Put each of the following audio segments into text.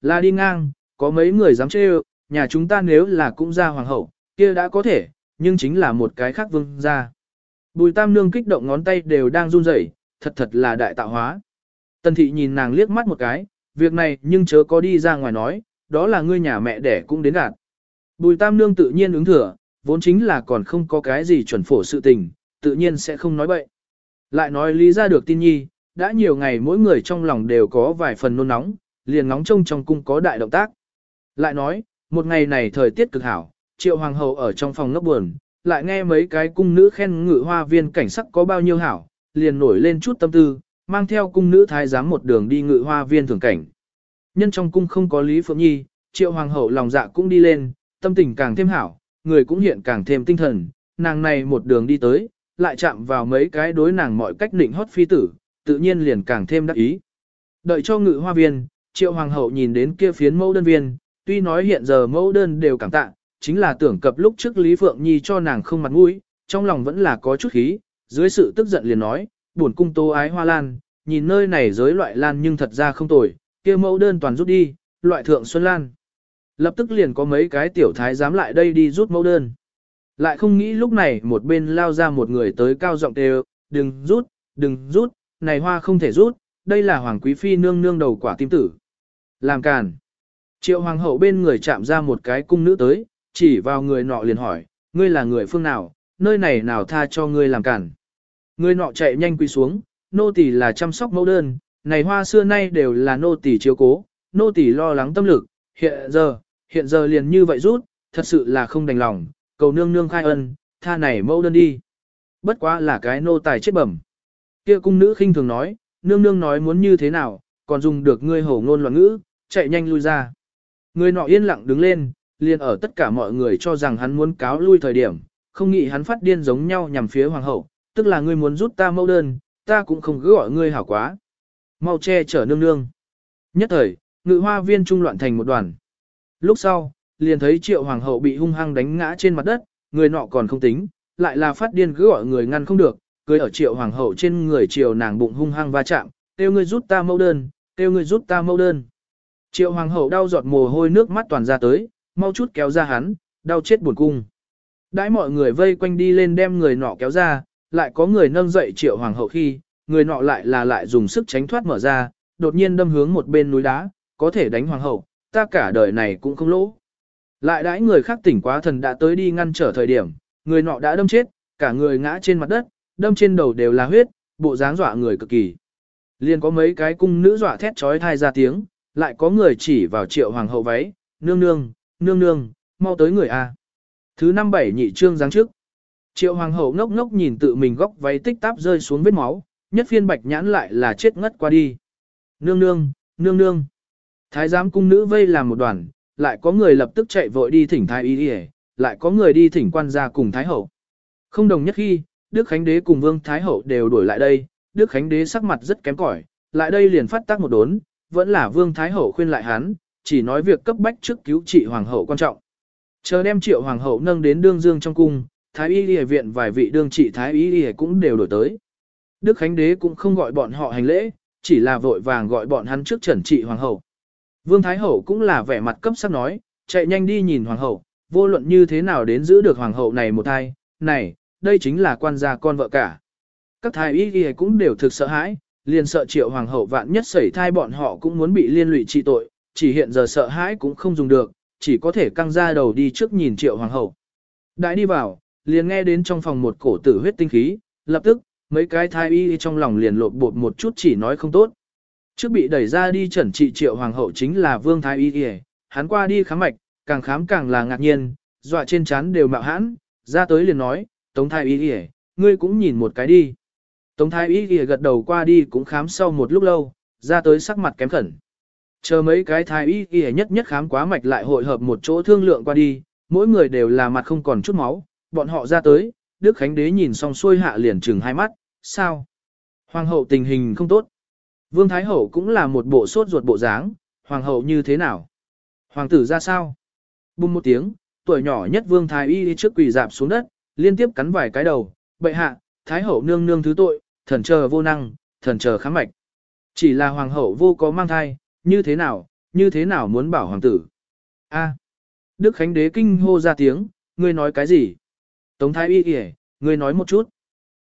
Là đi ngang, có mấy người dám chê nhà chúng ta nếu là cũng ra hoàng hậu, kia đã có thể, nhưng chính là một cái khác vương ra. Bùi tam nương kích động ngón tay đều đang run rẩy, thật thật là đại tạo hóa. Tần thị nhìn nàng liếc mắt một cái, việc này nhưng chớ có đi ra ngoài nói, đó là ngươi nhà mẹ đẻ cũng đến gạt. Bùi tam nương tự nhiên ứng thừa, vốn chính là còn không có cái gì chuẩn phổ sự tình, tự nhiên sẽ không nói bậy. Lại nói lý ra được tin nhi, đã nhiều ngày mỗi người trong lòng đều có vài phần nôn nóng, liền ngóng trông trong cung có đại động tác. Lại nói, một ngày này thời tiết cực hảo, triệu hoàng hậu ở trong phòng ngốc buồn, lại nghe mấy cái cung nữ khen ngự hoa viên cảnh sắc có bao nhiêu hảo, liền nổi lên chút tâm tư, mang theo cung nữ thái giám một đường đi ngự hoa viên thưởng cảnh. Nhân trong cung không có Lý Phượng Nhi, triệu hoàng hậu lòng dạ cũng đi lên, tâm tình càng thêm hảo, người cũng hiện càng thêm tinh thần, nàng này một đường đi tới, lại chạm vào mấy cái đối nàng mọi cách định hót phi tử, tự nhiên liền càng thêm đắc ý. Đợi cho ngự hoa viên, triệu hoàng hậu nhìn đến kia phiến mẫu đơn viên, tuy nói hiện giờ mẫu đơn đều cảm tạ, chính là tưởng cập lúc trước Lý Phượng Nhi cho nàng không mặt mũi, trong lòng vẫn là có chút khí, dưới sự tức giận liền nói, buồn cung tô ái hoa lan, nhìn nơi này giới loại lan nhưng thật ra không tồi, kia mẫu đơn toàn rút đi, loại thượng xuân lan. Lập tức liền có mấy cái tiểu thái dám lại đây đi rút mẫu đơn. Lại không nghĩ lúc này một bên lao ra một người tới cao giọng đều, đừng rút, đừng rút, này hoa không thể rút, đây là hoàng quý phi nương nương đầu quả tim tử. Làm càn. Triệu hoàng hậu bên người chạm ra một cái cung nữ tới, chỉ vào người nọ liền hỏi, ngươi là người phương nào, nơi này nào tha cho ngươi làm cản. Người nọ chạy nhanh quỳ xuống, nô tỳ là chăm sóc mẫu đơn, này hoa xưa nay đều là nô tỳ chiếu cố, nô tỳ lo lắng tâm lực, hiện giờ, hiện giờ liền như vậy rút, thật sự là không đành lòng, cầu nương nương khai ân, tha này mẫu đơn đi. Bất quá là cái nô tài chết bẩm. Kia cung nữ khinh thường nói, nương nương nói muốn như thế nào, còn dùng được ngươi hổ ngôn loạn ngữ, chạy nhanh lui ra. Người nọ yên lặng đứng lên, liền ở tất cả mọi người cho rằng hắn muốn cáo lui thời điểm, không nghĩ hắn phát điên giống nhau nhằm phía hoàng hậu, tức là ngươi muốn rút ta mẫu đơn, ta cũng không cứ gọi ngươi hảo quá. Mau che chở nương nương. Nhất thời, ngự hoa viên trung loạn thành một đoàn. Lúc sau, liền thấy triệu hoàng hậu bị hung hăng đánh ngã trên mặt đất, người nọ còn không tính, lại là phát điên cứ gọi người ngăn không được, cưới ở triệu hoàng hậu trên người triều nàng bụng hung hăng va chạm, kêu ngươi rút ta mẫu đơn, kêu ngươi rút ta mẫu đơn. Triệu hoàng hậu đau giọt mồ hôi nước mắt toàn ra tới, mau chút kéo ra hắn, đau chết buồn cung. Đãi mọi người vây quanh đi lên đem người nọ kéo ra, lại có người nâng dậy triệu hoàng hậu khi, người nọ lại là lại dùng sức tránh thoát mở ra, đột nhiên đâm hướng một bên núi đá, có thể đánh hoàng hậu, ta cả đời này cũng không lỗ. Lại đãi người khác tỉnh quá thần đã tới đi ngăn trở thời điểm, người nọ đã đâm chết, cả người ngã trên mặt đất, đâm trên đầu đều là huyết, bộ dáng dọa người cực kỳ. Liền có mấy cái cung nữ dọa thét trói thai ra tiếng, lại có người chỉ vào triệu hoàng hậu váy, nương nương, nương nương, mau tới người A. Thứ năm bảy nhị trương giáng trước. Triệu hoàng hậu ngốc ngốc nhìn tự mình góc váy tích táp rơi xuống vết máu, nhất phiên bạch nhãn lại là chết ngất qua đi. Nương nương, nương nương. Thái giám cung nữ vây làm một đoàn, lại có người lập tức chạy vội đi thỉnh thái y đi lại có người đi thỉnh quan gia cùng thái hậu. Không đồng nhất khi, Đức Khánh Đế cùng Vương Thái Hậu đều đuổi lại đây, Đức Khánh Đế sắc mặt rất kém cỏi, lại đây liền phát tác một đốn, vẫn là Vương Thái Hậu khuyên lại hắn, chỉ nói việc cấp bách trước cứu trị hoàng hậu quan trọng. Chờ đem triệu hoàng hậu nâng đến đương dương trong cung, thái y y viện vài vị đương trị thái y y cũng đều đổi tới. Đức Khánh Đế cũng không gọi bọn họ hành lễ, chỉ là vội vàng gọi bọn hắn trước trần trị hoàng hậu. Vương Thái Hậu cũng là vẻ mặt cấp sắc nói, chạy nhanh đi nhìn hoàng hậu, vô luận như thế nào đến giữ được hoàng hậu này một thai, này, đây chính là quan gia con vợ cả. Các thái y y cũng đều thực sợ hãi, liền sợ triệu hoàng hậu vạn nhất xảy thai bọn họ cũng muốn bị liên lụy trị tội, chỉ hiện giờ sợ hãi cũng không dùng được, chỉ có thể căng ra đầu đi trước nhìn triệu hoàng hậu. Đại đi vào, liền nghe đến trong phòng một cổ tử huyết tinh khí, lập tức, mấy cái thai y trong lòng liền lột bột một chút chỉ nói không tốt. Trước bị đẩy ra đi chẩn trị triệu hoàng hậu chính là vương thái y y, hắn qua đi khám mạch, càng khám càng là ngạc nhiên, dọa trên chán đều mạo hãn, ra tới liền nói, tống thái y y, ngươi cũng nhìn một cái đi. Tống thái y y gật đầu qua đi cũng khám sau một lúc lâu, ra tới sắc mặt kém khẩn. Chờ mấy cái thái y y nhất nhất khám quá mạch lại hội hợp một chỗ thương lượng qua đi, mỗi người đều là mặt không còn chút máu, bọn họ ra tới, Đức Khánh Đế nhìn xong xuôi hạ liền trừng hai mắt, sao? Hoàng hậu tình hình không tốt. Vương Thái Hậu cũng là một bộ sốt ruột bộ dáng, Hoàng hậu như thế nào? Hoàng tử ra sao? Bùng một tiếng, tuổi nhỏ nhất Vương Thái Y đi trước quỳ dạp xuống đất, liên tiếp cắn vài cái đầu, bệ hạ, Thái Hậu nương nương thứ tội, thần chờ vô năng, thần chờ khám mạch. Chỉ là Hoàng hậu vô có mang thai, như thế nào, như thế nào muốn bảo hoàng tử? A. Đức Khánh Đế kinh hô ra tiếng, ngươi nói cái gì? Tống Thái Y Y, ngươi nói một chút.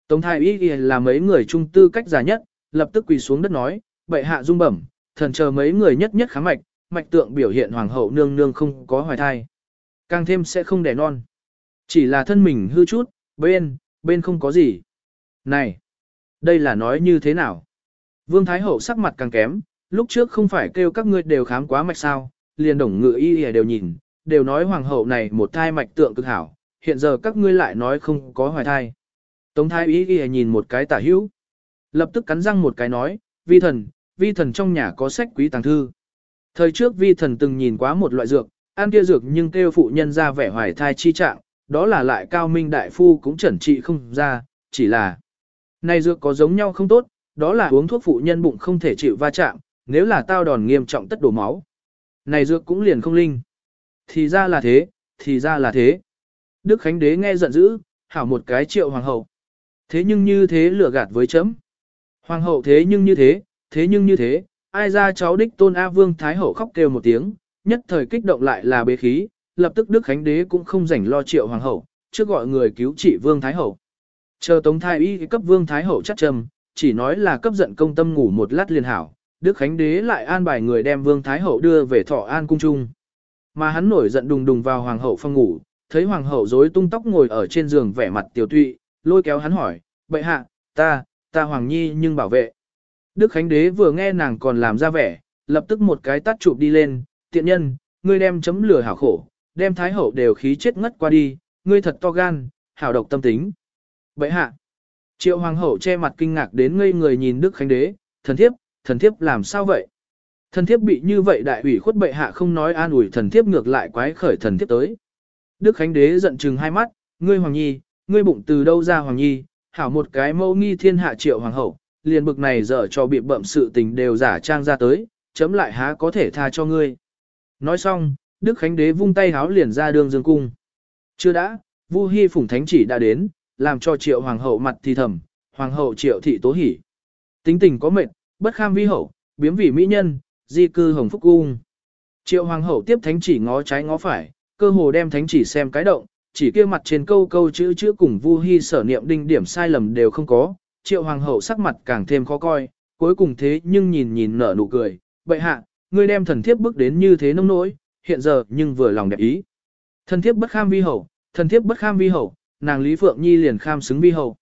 Tống Thái Y Y là mấy người trung tư cách giả nhất, lập tức quỳ xuống đất nói, bệ hạ dung bẩm, thần chờ mấy người nhất nhất khám mạch, mạch tượng biểu hiện hoàng hậu nương nương không có hoài thai. Càng thêm sẽ không đẻ non. Chỉ là thân mình hư chút, bên, bên không có gì. Này, đây là nói như thế nào? Vương Thái Hậu sắc mặt càng kém, lúc trước không phải kêu các ngươi đều khám quá mạch sao, liền đồng ngự y y đều nhìn, đều nói hoàng hậu này một thai mạch tượng cực hảo, hiện giờ các ngươi lại nói không có hoài thai. Tống thái y y nhìn một cái tả hữu, lập tức cắn răng một cái nói, vi thần, vi thần trong nhà có sách quý tàng thư. Thời trước vi thần từng nhìn quá một loại dược, ăn kia dược nhưng kêu phụ nhân ra vẻ hoài thai chi trạng, đó là lại cao minh đại phu cũng chẩn trị không ra, chỉ là này dược có giống nhau không tốt, đó là uống thuốc phụ nhân bụng không thể chịu va chạm, nếu là tao đòn nghiêm trọng tất đổ máu. Này dược cũng liền không linh. Thì ra là thế, thì ra là thế. Đức Khánh Đế nghe giận dữ, hảo một cái triệu hoàng hậu. Thế nhưng như thế lừa gạt với chấm. Hoàng hậu thế nhưng như thế, thế nhưng như thế, ai ra cháu đích tôn A Vương Thái Hậu khóc kêu một tiếng, nhất thời kích động lại là bế khí, lập tức Đức Khánh Đế cũng không rảnh lo triệu hoàng hậu, trước gọi người cứu trị Vương Thái Hậu. Chờ Tống Thái Y cấp Vương Thái Hậu chắc trầm, chỉ nói là cấp giận công tâm ngủ một lát liền hảo, Đức Khánh Đế lại an bài người đem Vương Thái Hậu đưa về Thọ An Cung Trung. Mà hắn nổi giận đùng đùng vào Hoàng Hậu phòng ngủ, thấy Hoàng Hậu rối tung tóc ngồi ở trên giường vẻ mặt tiểu tụy, lôi kéo hắn hỏi, bệ hạ, ta, ta Hoàng Nhi nhưng bảo vệ. Đức Khánh Đế vừa nghe nàng còn làm ra vẻ, lập tức một cái tắt chụp đi lên, tiện nhân, ngươi đem chấm lửa hảo khổ, đem Thái Hậu đều khí chết ngất qua đi, ngươi thật to gan, hảo độc tâm tính. Bệ hạ, triệu Hoàng Hậu che mặt kinh ngạc đến ngây người nhìn Đức Khánh Đế, thần thiếp, thần thiếp làm sao vậy? Thần thiếp bị như vậy đại ủy khuất bệ hạ không nói an ủi thần thiếp ngược lại quái khởi thần thiếp tới. Đức Khánh Đế giận chừng hai mắt, ngươi Hoàng Nhi, ngươi bụng từ đâu ra Hoàng Nhi, hảo một cái mẫu nghi thiên hạ triệu hoàng hậu, liền bực này dở cho bị bậm sự tình đều giả trang ra tới, chấm lại há có thể tha cho ngươi. Nói xong, Đức Khánh Đế vung tay háo liền ra đường dương cung. Chưa đã, Vu Hi phủng Thánh chỉ đã đến, làm cho triệu hoàng hậu mặt thì thầm, hoàng hậu triệu thị tố hỉ. Tính tình có mệt, bất kham vi hậu, biếm vị mỹ nhân, di cư hồng phúc cung. Triệu hoàng hậu tiếp thánh chỉ ngó trái ngó phải, cơ hồ đem thánh chỉ xem cái động, chỉ kia mặt trên câu câu chữ chữ cùng Vu Hi sở niệm đinh điểm sai lầm đều không có, Triệu hoàng hậu sắc mặt càng thêm khó coi, cuối cùng thế nhưng nhìn nhìn nở nụ cười, "Bệ hạ, ngươi đem thần thiếp bước đến như thế nông nỗi, hiện giờ nhưng vừa lòng đẹp ý." Thần thiếp bất kham vi hậu, thần thiếp bất kham vi hậu, nàng Lý Phượng Nhi liền kham xứng vi hậu.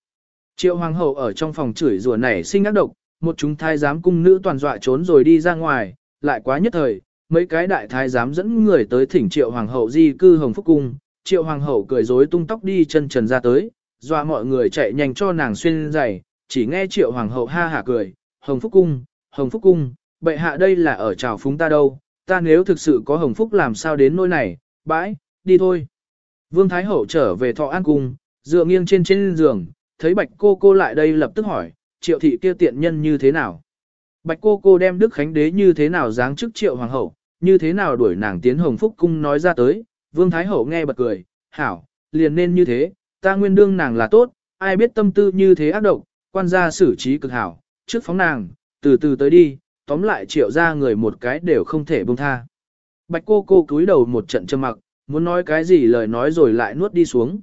Triệu hoàng hậu ở trong phòng chửi rủa nảy sinh ác độc, một chúng thái giám cung nữ toàn dọa trốn rồi đi ra ngoài, lại quá nhất thời, mấy cái đại thái giám dẫn người tới thỉnh triệu hoàng hậu di cư hồng phúc cung, triệu hoàng hậu cười rối tung tóc đi chân trần ra tới, dọa mọi người chạy nhanh cho nàng xuyên giày, chỉ nghe triệu hoàng hậu ha hả cười, hồng phúc cung, hồng phúc cung, bệ hạ đây là ở trào phúng ta đâu, ta nếu thực sự có hồng phúc làm sao đến nỗi này, bãi, đi thôi. Vương Thái Hậu trở về thọ an cung, dựa nghiêng trên trên giường, thấy bạch cô cô lại đây lập tức hỏi, triệu thị kia tiện nhân như thế nào. Bạch cô cô đem Đức Khánh Đế như thế nào dáng chức triệu hoàng hậu, như thế nào đuổi nàng tiến hồng phúc cung nói ra tới, vương thái hậu nghe bật cười, hảo, liền nên như thế, ta nguyên đương nàng là tốt, ai biết tâm tư như thế ác độc, quan gia xử trí cực hảo, trước phóng nàng, từ từ tới đi, tóm lại triệu ra người một cái đều không thể buông tha. Bạch cô cô cúi đầu một trận trầm mặc, muốn nói cái gì lời nói rồi lại nuốt đi xuống.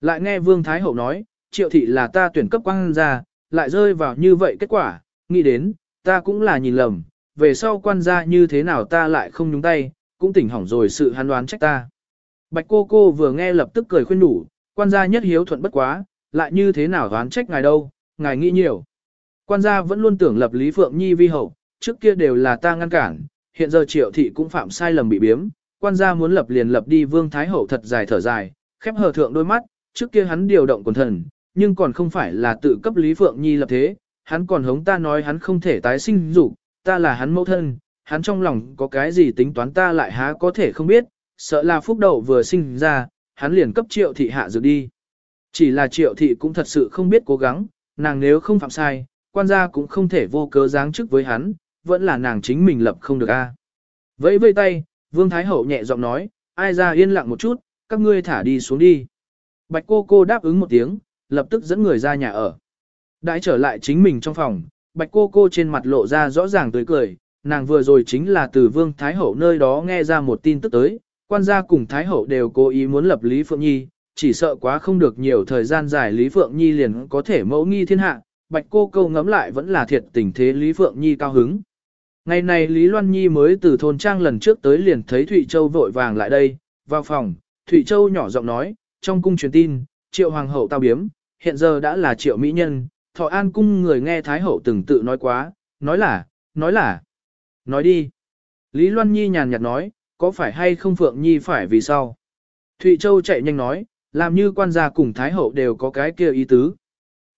Lại nghe vương thái hậu nói, triệu thị là ta tuyển cấp quan gia, lại rơi vào như vậy kết quả, nghĩ đến, ta cũng là nhìn lầm, về sau quan gia như thế nào ta lại không nhúng tay, cũng tỉnh hỏng rồi sự hắn đoán trách ta. Bạch cô cô vừa nghe lập tức cười khuyên đủ, quan gia nhất hiếu thuận bất quá, lại như thế nào đoán trách ngài đâu, ngài nghĩ nhiều. Quan gia vẫn luôn tưởng lập Lý Phượng Nhi vi hậu, trước kia đều là ta ngăn cản, hiện giờ triệu thị cũng phạm sai lầm bị biếm, quan gia muốn lập liền lập đi vương thái hậu thật dài thở dài, khép hờ thượng đôi mắt, trước kia hắn điều động quần thần, nhưng còn không phải là tự cấp Lý Phượng Nhi lập thế, hắn còn hống ta nói hắn không thể tái sinh dục, ta là hắn mẫu thân, hắn trong lòng có cái gì tính toán ta lại há có thể không biết, sợ là phúc đầu vừa sinh ra, hắn liền cấp triệu thị hạ dược đi. Chỉ là triệu thị cũng thật sự không biết cố gắng, nàng nếu không phạm sai, quan gia cũng không thể vô cớ giáng chức với hắn, vẫn là nàng chính mình lập không được a. Vẫy vây tay, Vương Thái Hậu nhẹ giọng nói, ai ra yên lặng một chút, các ngươi thả đi xuống đi. Bạch cô cô đáp ứng một tiếng, lập tức dẫn người ra nhà ở. Đãi trở lại chính mình trong phòng, bạch cô cô trên mặt lộ ra rõ ràng tươi cười, nàng vừa rồi chính là từ Vương Thái Hậu nơi đó nghe ra một tin tức tới, quan gia cùng Thái Hậu đều cố ý muốn lập Lý Phượng Nhi, chỉ sợ quá không được nhiều thời gian dài Lý Phượng Nhi liền có thể mẫu nghi thiên hạ, bạch cô câu ngẫm lại vẫn là thiệt tình thế Lý Phượng Nhi cao hứng. Ngày này Lý Loan Nhi mới từ thôn trang lần trước tới liền thấy Thụy Châu vội vàng lại đây, vào phòng, Thụy Châu nhỏ giọng nói, trong cung truyền tin, triệu hoàng hậu tao biếm, hiện giờ đã là triệu mỹ nhân, thọ an cung người nghe Thái hậu từng tự nói quá, nói là, nói là, nói đi. Lý Loan Nhi nhàn nhạt nói, có phải hay không Phượng Nhi phải vì sao? Thụy Châu chạy nhanh nói, làm như quan gia cùng Thái hậu đều có cái kia ý tứ.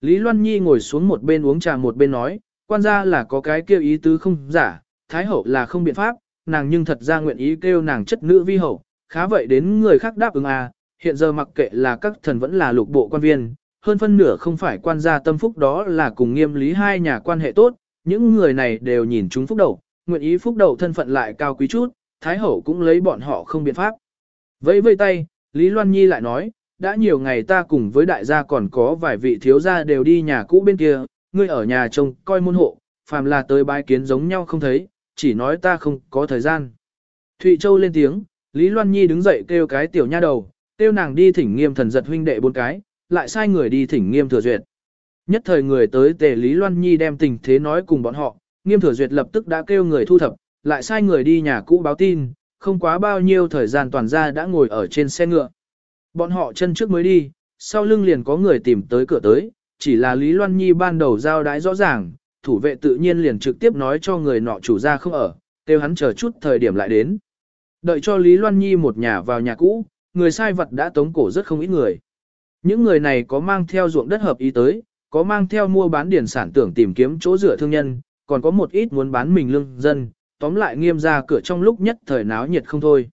Lý Loan Nhi ngồi xuống một bên uống trà một bên nói, quan gia là có cái kêu ý tứ không giả, Thái hậu là không biện pháp, nàng nhưng thật ra nguyện ý kêu nàng chất nữ vi hậu, khá vậy đến người khác đáp ứng à, hiện giờ mặc kệ là các thần vẫn là lục bộ quan viên, hơn phân nửa không phải quan gia tâm phúc đó là cùng nghiêm lý hai nhà quan hệ tốt, những người này đều nhìn chúng phúc đầu, nguyện ý phúc đầu thân phận lại cao quý chút, Thái hậu cũng lấy bọn họ không biện pháp. Vẫy vây tay, Lý Loan Nhi lại nói, đã nhiều ngày ta cùng với đại gia còn có vài vị thiếu gia đều đi nhà cũ bên kia, ngươi ở nhà trông coi môn hộ, phàm là tới bái kiến giống nhau không thấy, chỉ nói ta không có thời gian. Thụy Châu lên tiếng, Lý Loan Nhi đứng dậy kêu cái tiểu nha đầu, kêu nàng đi thỉnh nghiêm thần giật huynh đệ bốn cái, lại sai người đi thỉnh nghiêm thừa duyệt. Nhất thời người tới tề Lý Loan Nhi đem tình thế nói cùng bọn họ, nghiêm thừa duyệt lập tức đã kêu người thu thập, lại sai người đi nhà cũ báo tin, không quá bao nhiêu thời gian toàn gia đã ngồi ở trên xe ngựa. Bọn họ chân trước mới đi, sau lưng liền có người tìm tới cửa tới, chỉ là Lý Loan Nhi ban đầu giao đái rõ ràng, thủ vệ tự nhiên liền trực tiếp nói cho người nọ chủ gia không ở, kêu hắn chờ chút thời điểm lại đến. Đợi cho Lý Loan Nhi một nhà vào nhà cũ, người sai vật đã tống cổ rất không ít người. Những người này có mang theo ruộng đất hợp ý tới, có mang theo mua bán điển sản tưởng tìm kiếm chỗ rửa thương nhân, còn có một ít muốn bán mình lương dân, tóm lại nghiêm ra cửa trong lúc nhất thời náo nhiệt không thôi.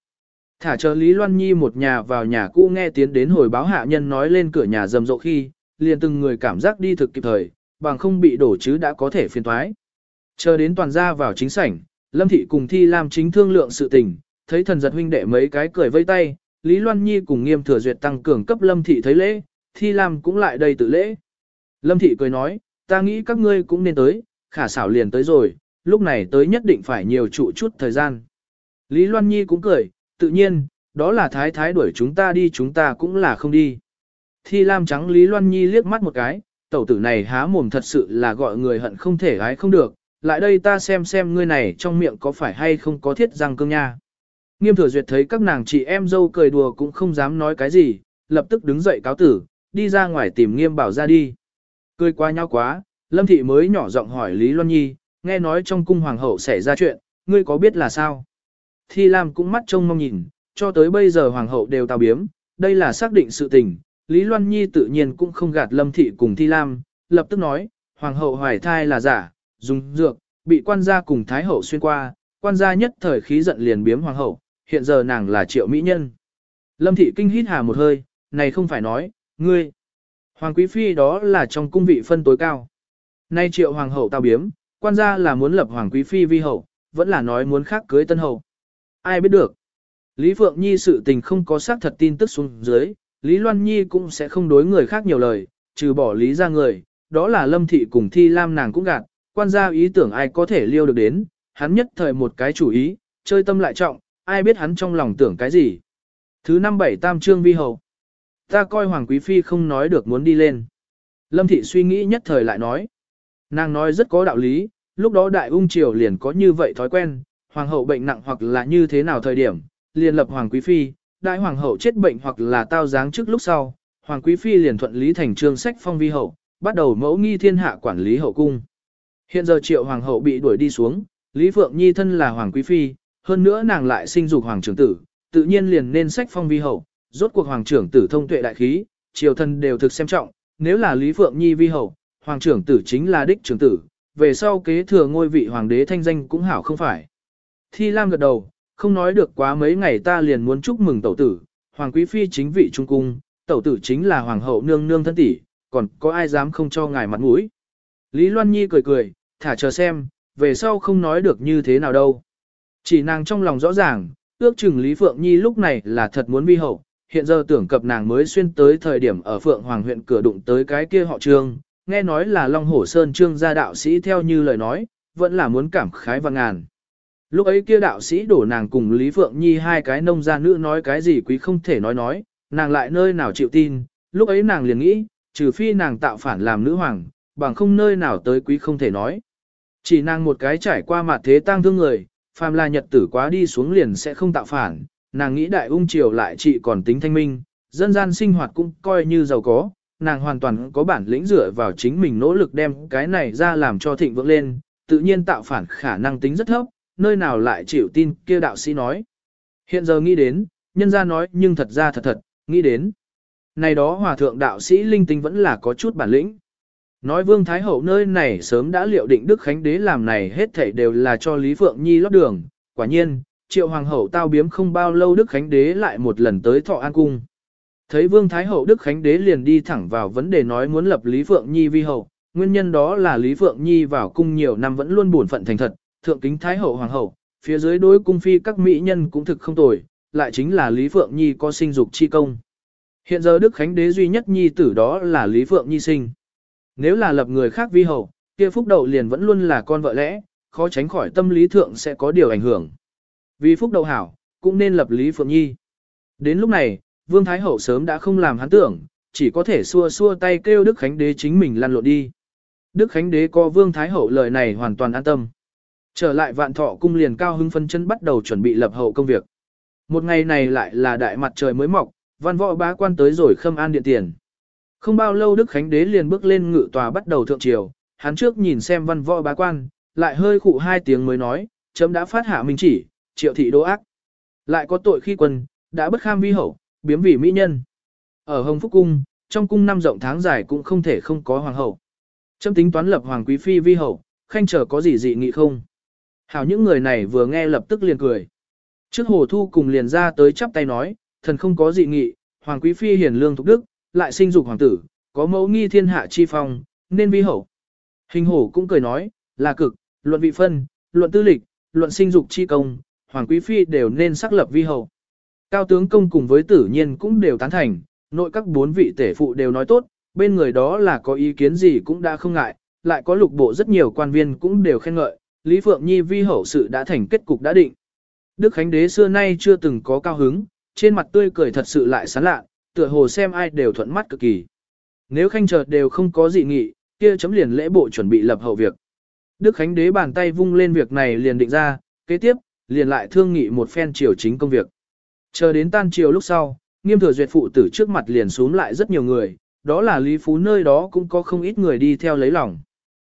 Thả chờ Lý Loan Nhi một nhà vào nhà cũ nghe tiến đến hồi báo hạ nhân nói lên cửa nhà rầm rộ khi, liền từng người cảm giác đi thực kịp thời, bằng không bị đổ chứ đã có thể phiền thoái. Chờ đến toàn gia vào chính sảnh, Lâm Thị cùng Thi Lam chính thương lượng sự tình, thấy thần giật huynh đệ mấy cái cười vây tay, Lý Loan Nhi cùng nghiêm thừa duyệt tăng cường cấp Lâm Thị thấy lễ, Thi Lam cũng lại đây tự lễ. Lâm Thị cười nói, ta nghĩ các ngươi cũng nên tới, khả xảo liền tới rồi, lúc này tới nhất định phải nhiều trụ chút thời gian. Lý Loan Nhi cũng cười, tự nhiên, đó là thái thái đuổi chúng ta đi chúng ta cũng là không đi. Thi Lam trắng Lý Loan Nhi liếc mắt một cái, tẩu tử này há mồm thật sự là gọi người hận không thể gái không được, lại đây ta xem xem ngươi này trong miệng có phải hay không có thiết răng cương nha. Nghiêm thừa duyệt thấy các nàng chị em dâu cười đùa cũng không dám nói cái gì, lập tức đứng dậy cáo tử, đi ra ngoài tìm nghiêm bảo ra đi. Cười qua nhau quá, Lâm Thị mới nhỏ giọng hỏi Lý Loan Nhi, nghe nói trong cung hoàng hậu xảy ra chuyện, ngươi có biết là sao? Thi Lam cũng mắt trông mong nhìn, cho tới bây giờ hoàng hậu đều tào biếm, đây là xác định sự tình. Lý Loan Nhi tự nhiên cũng không gạt Lâm Thị cùng Thi Lam, lập tức nói, hoàng hậu hoài thai là giả, dùng dược, bị quan gia cùng thái hậu xuyên qua, quan gia nhất thời khí giận liền biếm hoàng hậu, hiện giờ nàng là triệu mỹ nhân. Lâm Thị kinh hít hà một hơi, này không phải nói, ngươi. Hoàng quý phi đó là trong cung vị phân tối cao. Nay triệu hoàng hậu tao biếm, quan gia là muốn lập hoàng quý phi vi hậu, vẫn là nói muốn khác cưới tân hậu. Ai biết được. Lý Phượng Nhi sự tình không có xác thật tin tức xuống dưới, Lý Loan Nhi cũng sẽ không đối người khác nhiều lời, trừ bỏ Lý ra người, đó là Lâm Thị cùng Thi Lam nàng cũng gạt, quan gia ý tưởng ai có thể liêu được đến, hắn nhất thời một cái chủ ý, chơi tâm lại trọng, ai biết hắn trong lòng tưởng cái gì. Thứ năm bảy tam trương vi hầu, Ta coi Hoàng Quý Phi không nói được muốn đi lên. Lâm Thị suy nghĩ nhất thời lại nói. Nàng nói rất có đạo lý, lúc đó đại ung triều liền có như vậy thói quen, hoàng hậu bệnh nặng hoặc là như thế nào thời điểm, liền lập hoàng quý phi, đại hoàng hậu chết bệnh hoặc là tao giáng trước lúc sau, hoàng quý phi liền thuận lý thành trương sách phong vi hậu, bắt đầu mẫu nghi thiên hạ quản lý hậu cung. Hiện giờ triệu hoàng hậu bị đuổi đi xuống, Lý Phượng Nhi thân là hoàng quý phi, hơn nữa nàng lại sinh dục hoàng trưởng tử, tự nhiên liền nên sách phong vi hậu, rốt cuộc hoàng trưởng tử thông tuệ đại khí, triều thân đều thực xem trọng, nếu là Lý Phượng Nhi vi hậu, hoàng trưởng tử chính là đích trưởng tử, về sau kế thừa ngôi vị hoàng đế thanh danh cũng hảo không phải. Thi Lam gật đầu, không nói được quá mấy ngày ta liền muốn chúc mừng tẩu tử, hoàng quý phi chính vị trung cung, tẩu tử chính là hoàng hậu nương nương thân tỷ, còn có ai dám không cho ngài mặt mũi. Lý Loan Nhi cười cười, thả chờ xem, về sau không nói được như thế nào đâu. Chỉ nàng trong lòng rõ ràng, ước chừng Lý Phượng Nhi lúc này là thật muốn vi hậu, hiện giờ tưởng cập nàng mới xuyên tới thời điểm ở Phượng Hoàng huyện cửa đụng tới cái kia họ trương, nghe nói là Long Hổ Sơn trương gia đạo sĩ theo như lời nói, vẫn là muốn cảm khái và ngàn. Lúc ấy kia đạo sĩ đổ nàng cùng Lý Phượng Nhi hai cái nông gia nữ nói cái gì quý không thể nói nói, nàng lại nơi nào chịu tin, lúc ấy nàng liền nghĩ, trừ phi nàng tạo phản làm nữ hoàng, bằng không nơi nào tới quý không thể nói. Chỉ nàng một cái trải qua mặt thế tang thương người, phàm là nhật tử quá đi xuống liền sẽ không tạo phản, nàng nghĩ đại ung triều lại chị còn tính thanh minh, dân gian sinh hoạt cũng coi như giàu có, nàng hoàn toàn có bản lĩnh dựa vào chính mình nỗ lực đem cái này ra làm cho thịnh vượng lên, tự nhiên tạo phản khả năng tính rất thấp, nơi nào lại chịu tin kia đạo sĩ nói. Hiện giờ nghĩ đến, nhân ra nói nhưng thật ra thật thật, nghĩ đến. Này đó hòa thượng đạo sĩ linh tinh vẫn là có chút bản lĩnh. Nói vương thái hậu nơi này sớm đã liệu định Đức Khánh Đế làm này hết thảy đều là cho Lý Phượng Nhi lót đường, quả nhiên, triệu hoàng hậu tao biếm không bao lâu Đức Khánh Đế lại một lần tới thọ an cung. Thấy vương thái hậu Đức Khánh Đế liền đi thẳng vào vấn đề nói muốn lập Lý Phượng Nhi vi hậu, nguyên nhân đó là Lý Phượng Nhi vào cung nhiều năm vẫn luôn buồn phận thành thật, thượng kính thái hậu hoàng hậu, phía dưới đối cung phi các mỹ nhân cũng thực không tồi, lại chính là Lý Phượng Nhi có sinh dục chi công. Hiện giờ Đức Khánh Đế duy nhất nhi tử đó là Lý Phượng Nhi sinh. Nếu là lập người khác vi hậu, kia phúc đậu liền vẫn luôn là con vợ lẽ, khó tránh khỏi tâm lý thượng sẽ có điều ảnh hưởng. Vì phúc đậu hảo, cũng nên lập Lý Phượng Nhi. Đến lúc này, Vương Thái Hậu sớm đã không làm hắn tưởng, chỉ có thể xua xua tay kêu Đức Khánh Đế chính mình lăn lộn đi. Đức Khánh Đế có Vương Thái Hậu lời này hoàn toàn an tâm. Trở lại vạn thọ cung liền cao hưng phân chân bắt đầu chuẩn bị lập hậu công việc. Một ngày này lại là đại mặt trời mới mọc, văn võ bá quan tới rồi khâm an điện tiền. Không bao lâu Đức Khánh Đế liền bước lên ngự tòa bắt đầu thượng triều, hắn trước nhìn xem văn võ bá quan, lại hơi khụ hai tiếng mới nói, chấm đã phát hạ minh chỉ, triệu thị đô ác. Lại có tội khi quân, đã bất kham vi hậu, biếm vì mỹ nhân. Ở Hồng Phúc Cung, trong cung năm rộng tháng dài cũng không thể không có hoàng hậu. Chấm tính toán lập hoàng quý phi vi hậu, khanh chờ có gì dị nghị không? Hảo những người này vừa nghe lập tức liền cười. Trước hồ thu cùng liền ra tới chắp tay nói, thần không có dị nghị, hoàng quý phi hiền lương thục đức, lại sinh dục hoàng tử, có mẫu nghi thiên hạ chi phong, nên vi hậu. Hình hổ cũng cười nói, là cực, luận vị phân, luận tư lịch, luận sinh dục chi công, hoàng quý phi đều nên xác lập vi hậu. Cao tướng công cùng với tử nhiên cũng đều tán thành, nội các bốn vị tể phụ đều nói tốt, bên người đó là có ý kiến gì cũng đã không ngại, lại có lục bộ rất nhiều quan viên cũng đều khen ngợi, Lý Phượng Nhi vi hậu sự đã thành kết cục đã định. Đức Khánh Đế xưa nay chưa từng có cao hứng, trên mặt tươi cười thật sự lại sán lạ, tựa hồ xem ai đều thuận mắt cực kỳ. Nếu khanh chợt đều không có dị nghị, kia chấm liền lễ bộ chuẩn bị lập hậu việc. Đức Khánh Đế bàn tay vung lên việc này liền định ra, kế tiếp, liền lại thương nghị một phen triều chính công việc. Chờ đến tan triều lúc sau, nghiêm thừa duyệt phụ tử trước mặt liền xuống lại rất nhiều người, đó là Lý Phú nơi đó cũng có không ít người đi theo lấy lòng.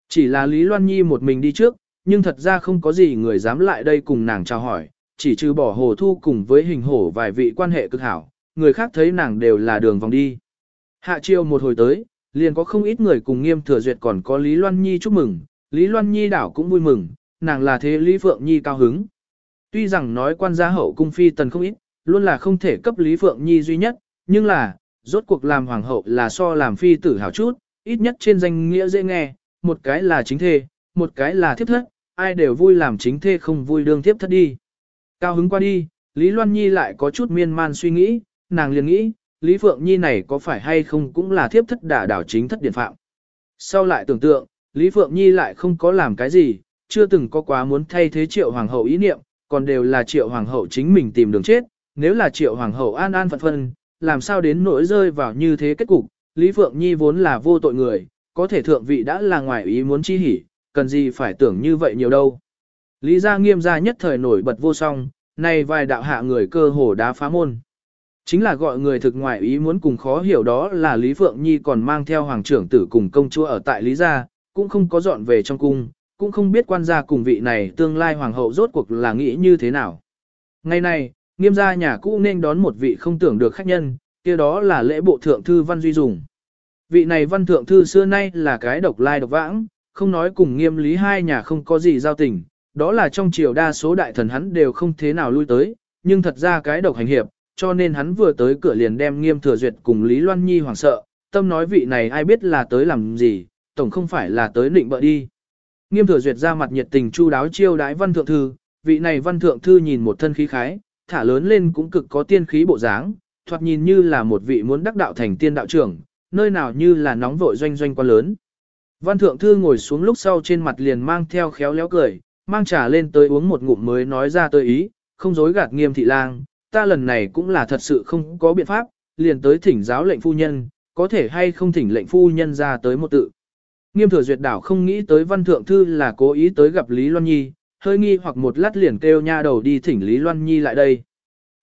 Chỉ là Lý Loan Nhi một mình đi trước, nhưng thật ra không có gì người dám lại đây cùng nàng chào hỏi, chỉ trừ bỏ hồ thu cùng với hình hổ vài vị quan hệ cực hảo, người khác thấy nàng đều là đường vòng đi. Hạ chiều một hồi tới, liền có không ít người cùng nghiêm thừa duyệt còn có Lý Loan Nhi chúc mừng, Lý Loan Nhi đảo cũng vui mừng, nàng là thế Lý Phượng Nhi cao hứng. Tuy rằng nói quan gia hậu cung phi tần không ít, luôn là không thể cấp Lý Phượng Nhi duy nhất, nhưng là, rốt cuộc làm hoàng hậu là so làm phi tử hảo chút, ít nhất trên danh nghĩa dễ nghe, một cái là chính thê, một cái là thiếp thất, ai đều vui làm chính thê không vui đương thiếp thất đi. Cao hứng qua đi, Lý Loan Nhi lại có chút miên man suy nghĩ, nàng liền nghĩ, Lý Phượng Nhi này có phải hay không cũng là thiếp thất đả đảo chính thất điện phạm. Sau lại tưởng tượng, Lý Phượng Nhi lại không có làm cái gì, chưa từng có quá muốn thay thế triệu hoàng hậu ý niệm, còn đều là triệu hoàng hậu chính mình tìm đường chết, nếu là triệu hoàng hậu an an phận phân, làm sao đến nỗi rơi vào như thế kết cục, Lý Phượng Nhi vốn là vô tội người, có thể thượng vị đã là ngoài ý muốn chi hỉ, cần gì phải tưởng như vậy nhiều đâu. Lý gia nghiêm gia nhất thời nổi bật vô song, nay vài đạo hạ người cơ hồ đá phá môn. Chính là gọi người thực ngoại ý muốn cùng khó hiểu đó là Lý Phượng Nhi còn mang theo hoàng trưởng tử cùng công chúa ở tại Lý gia, cũng không có dọn về trong cung, cũng không biết quan gia cùng vị này tương lai hoàng hậu rốt cuộc là nghĩ như thế nào. Ngày nay nghiêm gia nhà cũ nên đón một vị không tưởng được khách nhân, kia đó là lễ bộ thượng thư Văn Duy Dùng. Vị này văn thượng thư xưa nay là cái độc lai độc vãng, không nói cùng nghiêm lý hai nhà không có gì giao tình, đó là trong triều đa số đại thần hắn đều không thế nào lui tới, nhưng thật ra cái độc hành hiệp, cho nên hắn vừa tới cửa liền đem nghiêm thừa duyệt cùng Lý Loan Nhi hoảng sợ, tâm nói vị này ai biết là tới làm gì, tổng không phải là tới định bợ đi. Nghiêm thừa duyệt ra mặt nhiệt tình chu đáo chiêu đái văn thượng thư, vị này văn thượng thư nhìn một thân khí khái, thả lớn lên cũng cực có tiên khí bộ dáng, thoạt nhìn như là một vị muốn đắc đạo thành tiên đạo trưởng, nơi nào như là nóng vội doanh doanh quá lớn. Văn thượng thư ngồi xuống lúc sau trên mặt liền mang theo khéo léo cười, mang trà lên tới uống một ngụm mới nói ra tới ý, không dối gạt nghiêm thị lang, ta lần này cũng là thật sự không có biện pháp, liền tới thỉnh giáo lệnh phu nhân, có thể hay không thỉnh lệnh phu nhân ra tới một tự. Nghiêm thừa duyệt đảo không nghĩ tới văn thượng thư là cố ý tới gặp Lý Loan Nhi, hơi nghi hoặc một lát liền kêu nha đầu đi thỉnh Lý Loan Nhi lại đây.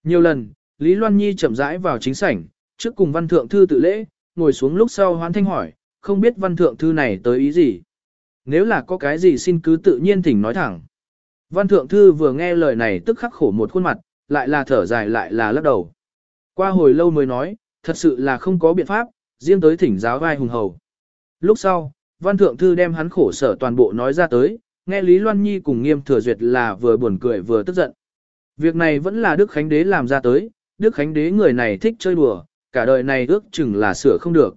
Nhiều lần, Lý Loan Nhi chậm rãi vào chính sảnh, trước cùng văn thượng thư tự lễ, ngồi xuống lúc sau hoán thanh hỏi, không biết văn thượng thư này tới ý gì. Nếu là có cái gì xin cứ tự nhiên thỉnh nói thẳng. Văn thượng thư vừa nghe lời này tức khắc khổ một khuôn mặt, lại là thở dài lại là lắc đầu. Qua hồi lâu mới nói, thật sự là không có biện pháp, riêng tới thỉnh giáo vai hùng hầu. Lúc sau, văn thượng thư đem hắn khổ sở toàn bộ nói ra tới, nghe Lý Loan Nhi cùng nghiêm thừa duyệt là vừa buồn cười vừa tức giận. Việc này vẫn là Đức Khánh Đế làm ra tới, Đức Khánh Đế người này thích chơi đùa, cả đời này ước chừng là sửa không được.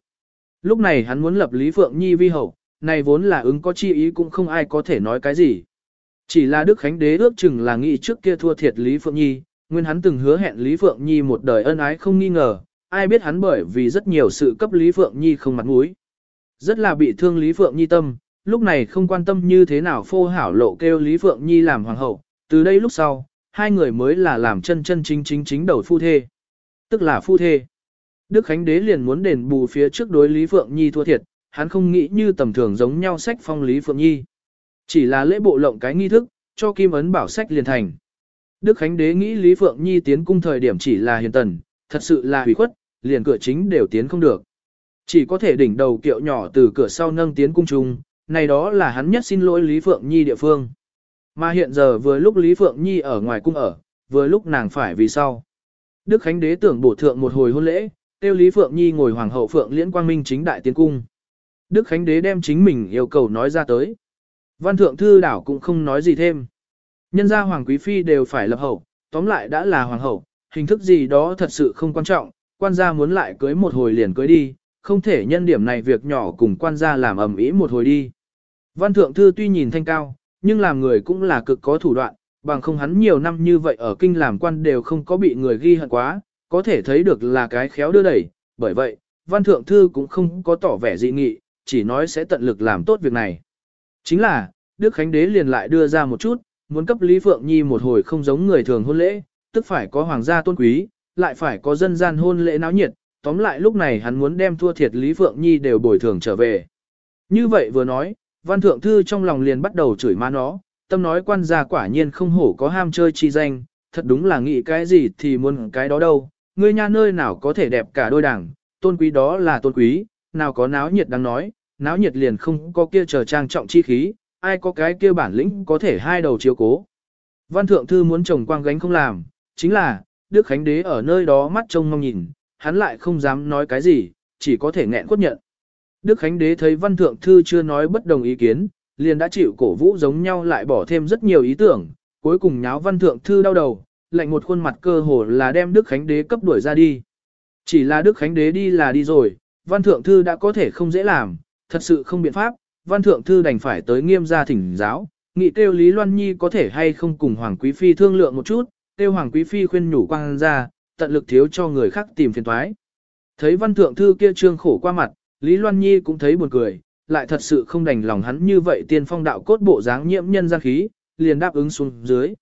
Lúc này hắn muốn lập Lý Phượng Nhi vi hậu, này vốn là ứng có chi ý cũng không ai có thể nói cái gì. Chỉ là Đức Khánh Đế ước chừng là nghĩ trước kia thua thiệt Lý Phượng Nhi, nguyên hắn từng hứa hẹn Lý Phượng Nhi một đời ân ái không nghi ngờ, ai biết hắn bởi vì rất nhiều sự cấp Lý Phượng Nhi không mặt mũi. Rất là bị thương Lý Phượng Nhi tâm, lúc này không quan tâm như thế nào phô hảo lộ kêu Lý Phượng Nhi làm hoàng hậu, từ đây lúc sau, hai người mới là làm chân chân chính chính chính đầu phu thê. Tức là phu thê. Đức Khánh Đế liền muốn đền bù phía trước đối Lý Phượng Nhi thua thiệt, hắn không nghĩ như tầm thường giống nhau sách phong Lý Phượng Nhi. Chỉ là lễ bộ lộng cái nghi thức, cho kim ấn bảo sách liền thành. Đức Khánh Đế nghĩ Lý Phượng Nhi tiến cung thời điểm chỉ là hiền tần, thật sự là hủy khuất, liền cửa chính đều tiến không được. Chỉ có thể đỉnh đầu kiệu nhỏ từ cửa sau nâng tiến cung trung, này đó là hắn nhất xin lỗi Lý Phượng Nhi địa phương. Mà hiện giờ vừa lúc Lý Phượng Nhi ở ngoài cung ở, vừa lúc nàng phải vì sau. Đức Khánh Đế tưởng bổ thượng một hồi hôn lễ, tiêu Lý Phượng Nhi ngồi hoàng hậu Phượng Liễn Quang Minh chính đại tiến cung. Đức Khánh Đế đem chính mình yêu cầu nói ra tới. Văn thượng thư đảo cũng không nói gì thêm. Nhân gia hoàng quý phi đều phải lập hậu, tóm lại đã là hoàng hậu, hình thức gì đó thật sự không quan trọng, quan gia muốn lại cưới một hồi liền cưới đi, không thể nhân điểm này việc nhỏ cùng quan gia làm ầm ĩ một hồi đi. Văn thượng thư tuy nhìn thanh cao, nhưng làm người cũng là cực có thủ đoạn, bằng không hắn nhiều năm như vậy ở kinh làm quan đều không có bị người ghi hận quá, có thể thấy được là cái khéo đưa đẩy, bởi vậy, văn thượng thư cũng không có tỏ vẻ dị nghị, chỉ nói sẽ tận lực làm tốt việc này. Chính là, Đức Khánh Đế liền lại đưa ra một chút, muốn cấp Lý Phượng Nhi một hồi không giống người thường hôn lễ, tức phải có hoàng gia tôn quý, lại phải có dân gian hôn lễ náo nhiệt, tóm lại lúc này hắn muốn đem thua thiệt Lý Phượng Nhi đều bồi thường trở về. Như vậy vừa nói, văn thượng thư trong lòng liền bắt đầu chửi má nó, tâm nói quan gia quả nhiên không hổ có ham chơi chi danh, thật đúng là nghĩ cái gì thì muốn cái đó đâu, ngươi nha nơi nào có thể đẹp cả đôi đảng, tôn quý đó là tôn quý, nào có náo nhiệt đang nói, náo nhiệt liền không có kia chờ trang trọng chi khí, ai có cái kia bản lĩnh có thể hai đầu chiếu cố. Văn thượng thư muốn chồng quang gánh không làm, chính là, Đức Khánh Đế ở nơi đó mắt trông mong nhìn, hắn lại không dám nói cái gì, chỉ có thể nghẹn quất nhận. Đức Khánh Đế thấy văn thượng thư chưa nói bất đồng ý kiến, liền đã chịu cổ vũ giống nhau lại bỏ thêm rất nhiều ý tưởng, cuối cùng nháo văn thượng thư đau đầu, lạnh một khuôn mặt cơ hồ là đem Đức Khánh Đế cấp đuổi ra đi. Chỉ là Đức Khánh Đế đi là đi rồi, văn thượng thư đã có thể không dễ làm, thật sự không biện pháp, văn thượng thư đành phải tới nghiêm gia thỉnh giáo, nghị tiêu Lý Loan Nhi có thể hay không cùng Hoàng Quý Phi thương lượng một chút, tiêu Hoàng Quý Phi khuyên nhủ quang ra, tận lực thiếu cho người khác tìm phiền toái. Thấy văn thượng thư kia trương khổ qua mặt, Lý Loan Nhi cũng thấy buồn cười, lại thật sự không đành lòng hắn như vậy tiên phong đạo cốt bộ dáng nhiễm nhân gian khí, liền đáp ứng xuống dưới.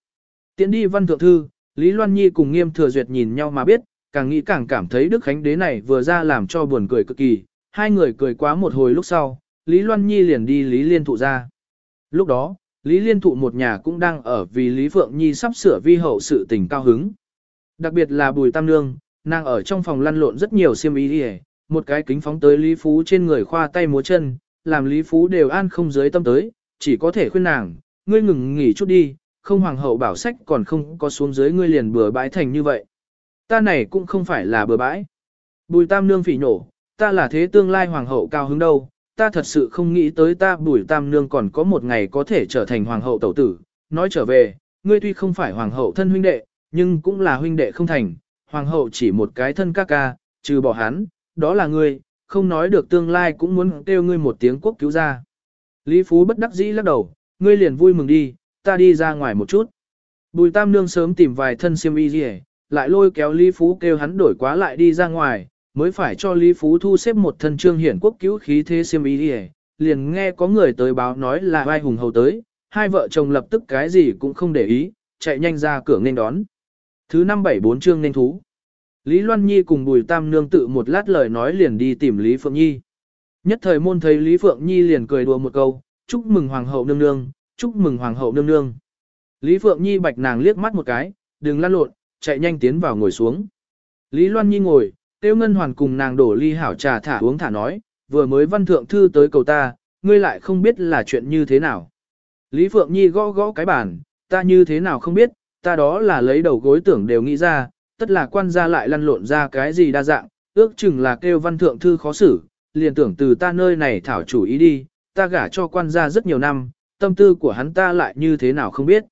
Tiến đi văn thượng thư, Lý Loan Nhi cùng nghiêm thừa duyệt nhìn nhau mà biết, càng nghĩ càng cảm thấy Đức Khánh Đế này vừa ra làm cho buồn cười cực kỳ, hai người cười quá một hồi lúc sau, Lý Loan Nhi liền đi Lý Liên Thụ ra. Lúc đó, Lý Liên Thụ một nhà cũng đang ở vì Lý Phượng Nhi sắp sửa vi hậu sự tình cao hứng. Đặc biệt là Bùi Tam Nương, nàng ở trong phòng lăn lộn rất nhiều xiêm ý đi một cái kính phóng tới Lý Phú trên người khoa tay múa chân, làm Lý Phú đều an không dưới tâm tới, chỉ có thể khuyên nàng, ngươi ngừng nghỉ chút đi, không hoàng hậu bảo sách còn không có xuống dưới ngươi liền bừa bãi thành như vậy. Ta này cũng không phải là bừa bãi. Bùi Tam Nương phỉ nổ, ta là thế tương lai hoàng hậu cao hứng đâu, ta thật sự không nghĩ tới ta bùi tam nương còn có một ngày có thể trở thành hoàng hậu tẩu tử. Nói trở về, ngươi tuy không phải hoàng hậu thân huynh đệ, nhưng cũng là huynh đệ không thành, hoàng hậu chỉ một cái thân ca ca, trừ bỏ hắn, đó là ngươi, không nói được tương lai cũng muốn kêu ngươi một tiếng quốc cứu ra. Lý Phú bất đắc dĩ lắc đầu, ngươi liền vui mừng đi, ta đi ra ngoài một chút. Bùi tam nương sớm tìm vài thân siêm y gì lại lôi kéo Lý Phú kêu hắn đổi quá lại đi ra ngoài, mới phải cho Lý Phú thu xếp một thân trương hiển quốc cứu khí thế siêm y gì liền nghe có người tới báo nói là vai hùng hầu tới, hai vợ chồng lập tức cái gì cũng không để ý, chạy nhanh ra cửa nên đón. Thứ năm bảy bốn chương nên thú. Lý Loan Nhi cùng Bùi Tam Nương tự một lát lời nói liền đi tìm Lý Phượng Nhi. Nhất thời môn thấy Lý Phượng Nhi liền cười đùa một câu, chúc mừng Hoàng hậu nương nương, chúc mừng Hoàng hậu nương nương. Lý Phượng Nhi bạch nàng liếc mắt một cái, đừng lăn lộn, chạy nhanh tiến vào ngồi xuống. Lý Loan Nhi ngồi, tiêu ngân hoàn cùng nàng đổ ly hảo trà thả uống thả nói, vừa mới văn thượng thư tới cầu ta, ngươi lại không biết là chuyện như thế nào. Lý Phượng Nhi gõ gõ cái bàn, ta như thế nào không biết, ta đó là lấy đầu gối tưởng đều nghĩ ra, tất là quan gia lại lăn lộn ra cái gì đa dạng, ước chừng là kêu văn thượng thư khó xử, liền tưởng từ ta nơi này thảo chủ ý đi, ta gả cho quan gia rất nhiều năm, tâm tư của hắn ta lại như thế nào không biết.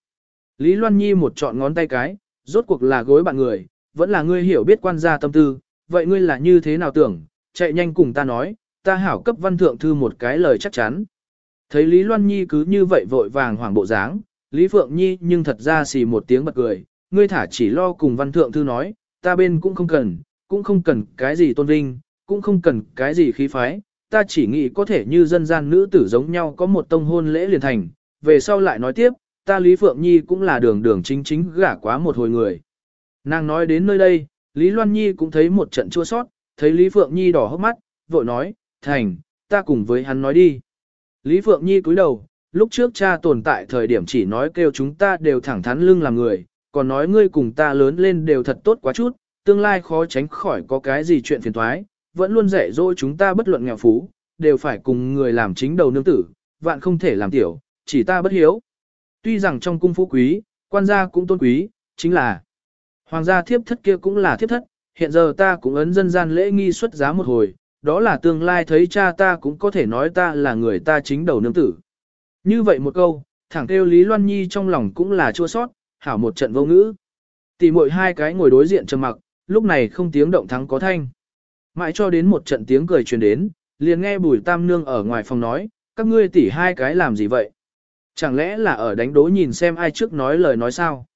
Lý Loan Nhi một chọn ngón tay cái, rốt cuộc là gối bạn người, vẫn là ngươi hiểu biết quan gia tâm tư, vậy ngươi là như thế nào tưởng, chạy nhanh cùng ta nói, ta hảo cấp văn thượng thư một cái lời chắc chắn. Thấy Lý Loan Nhi cứ như vậy vội vàng hoảng bộ dáng, Lý Phượng Nhi nhưng thật ra xì một tiếng bật cười, ngươi thả chỉ lo cùng văn thượng thư nói, ta bên cũng không cần, cũng không cần cái gì tôn vinh, cũng không cần cái gì khí phái, ta chỉ nghĩ có thể như dân gian nữ tử giống nhau có một tông hôn lễ liền thành, về sau lại nói tiếp, ta Lý Phượng Nhi cũng là đường đường chính chính gả quá một hồi người. Nàng nói đến nơi đây, Lý Loan Nhi cũng thấy một trận chua sót, thấy Lý Phượng Nhi đỏ hốc mắt, vội nói, thành, ta cùng với hắn nói đi. Lý Phượng Nhi cúi đầu, lúc trước cha tồn tại thời điểm chỉ nói kêu chúng ta đều thẳng thắn lưng làm người, còn nói ngươi cùng ta lớn lên đều thật tốt quá chút, tương lai khó tránh khỏi có cái gì chuyện phiền thoái, vẫn luôn dạy dỗ chúng ta bất luận nghèo phú, đều phải cùng người làm chính đầu nương tử, vạn không thể làm tiểu, chỉ ta bất hiếu. Tuy rằng trong cung phú quý, quan gia cũng tôn quý, chính là hoàng gia thiếp thất kia cũng là thiếp thất, hiện giờ ta cũng ấn dân gian lễ nghi xuất giá một hồi, đó là tương lai thấy cha ta cũng có thể nói ta là người ta chính đầu nương tử. Như vậy một câu, thẳng kêu Lý Loan Nhi trong lòng cũng là chua sót, hảo một trận vô ngữ. Tỷ muội hai cái ngồi đối diện trầm mặc, lúc này không tiếng động thắng có thanh. Mãi cho đến một trận tiếng cười truyền đến, liền nghe Bùi Tam Nương ở ngoài phòng nói, các ngươi tỷ hai cái làm gì vậy? Chẳng lẽ là ở đánh đố nhìn xem ai trước nói lời nói sao?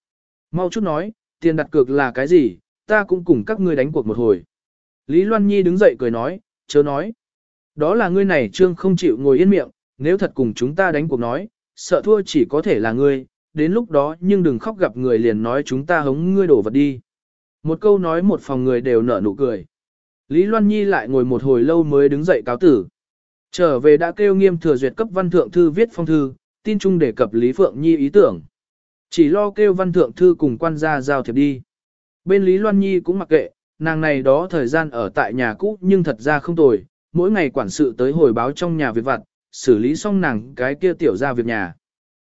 Mau chút nói, tiền đặt cược là cái gì, ta cũng cùng các ngươi đánh cuộc một hồi. Lý Loan Nhi đứng dậy cười nói, chớ nói. Đó là ngươi này trương không chịu ngồi yên miệng, nếu thật cùng chúng ta đánh cuộc nói, sợ thua chỉ có thể là ngươi, đến lúc đó nhưng đừng khóc gặp người liền nói chúng ta hống ngươi đổ vật đi. Một câu nói một phòng người đều nở nụ cười. Lý Loan Nhi lại ngồi một hồi lâu mới đứng dậy cáo tử. Trở về đã kêu nghiêm thừa duyệt cấp văn thượng thư viết phong thư, tin chung đề cập Lý Phượng Nhi ý tưởng. Chỉ lo kêu văn thượng thư cùng quan gia giao thiệp đi. Bên Lý Loan Nhi cũng mặc kệ, nàng này đó thời gian ở tại nhà cũ nhưng thật ra không tồi, mỗi ngày quản sự tới hồi báo trong nhà việc vặt, xử lý xong nàng cái kia tiểu ra việc nhà.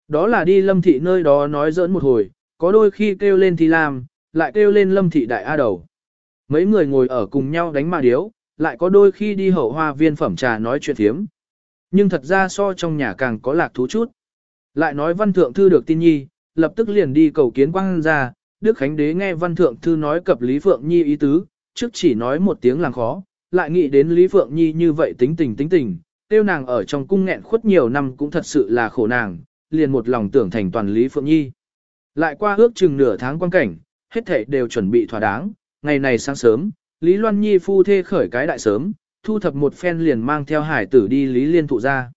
Đó là đi lâm thị nơi đó nói giỡn một hồi, có đôi khi kêu lên thì làm, lại kêu lên lâm thị đại A đầu. Mấy người ngồi ở cùng nhau đánh mà điếu, lại có đôi khi đi hậu hoa viên phẩm trà nói chuyện thiếm. Nhưng thật ra so trong nhà càng có lạc thú chút. Lại nói văn thượng thư được tin nhi, lập tức liền đi cầu kiến quang ra, Đức Khánh Đế nghe văn thượng thư nói cập Lý Phượng Nhi ý tứ, trước chỉ nói một tiếng làng khó, lại nghĩ đến Lý Phượng Nhi như vậy tính tình tính tình, tiêu nàng ở trong cung nghẹn khuất nhiều năm cũng thật sự là khổ nàng, liền một lòng tưởng thành toàn Lý Phượng Nhi. Lại qua ước chừng nửa tháng quan cảnh, hết thảy đều chuẩn bị thỏa đáng, ngày này sáng sớm, Lý Loan Nhi phu thê khởi cái đại sớm, thu thập một phen liền mang theo hải tử đi Lý Liên Thụ ra.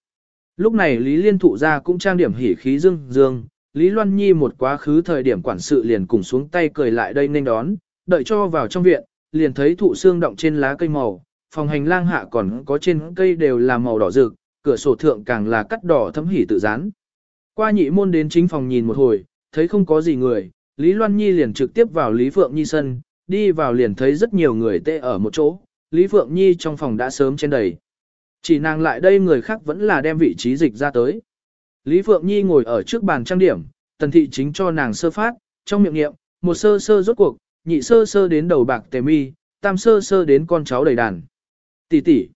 Lúc này Lý Liên Thụ ra cũng trang điểm hỉ khí dương dương, Lý Loan Nhi một quá khứ thời điểm quản sự liền cùng xuống tay cười lại đây nên đón, đợi cho vào trong viện, liền thấy thụ xương động trên lá cây màu, phòng hành lang hạ còn có trên cây đều là màu đỏ rực, cửa sổ thượng càng là cắt đỏ thấm hỉ tự dán. Qua nhị môn đến chính phòng nhìn một hồi, thấy không có gì người, Lý Loan Nhi liền trực tiếp vào Lý Phượng Nhi sân, đi vào liền thấy rất nhiều người tê ở một chỗ, Lý Phượng Nhi trong phòng đã sớm trên đầy. Chỉ nàng lại đây người khác vẫn là đem vị trí dịch ra tới. Lý Phượng Nhi ngồi ở trước bàn trang điểm, tần thị chính cho nàng sơ phát, trong miệng niệm, một sơ sơ rốt cuộc, nhị sơ sơ đến đầu bạc tề mi, tam sơ sơ đến con cháu đầy đàn. Tỷ tỷ.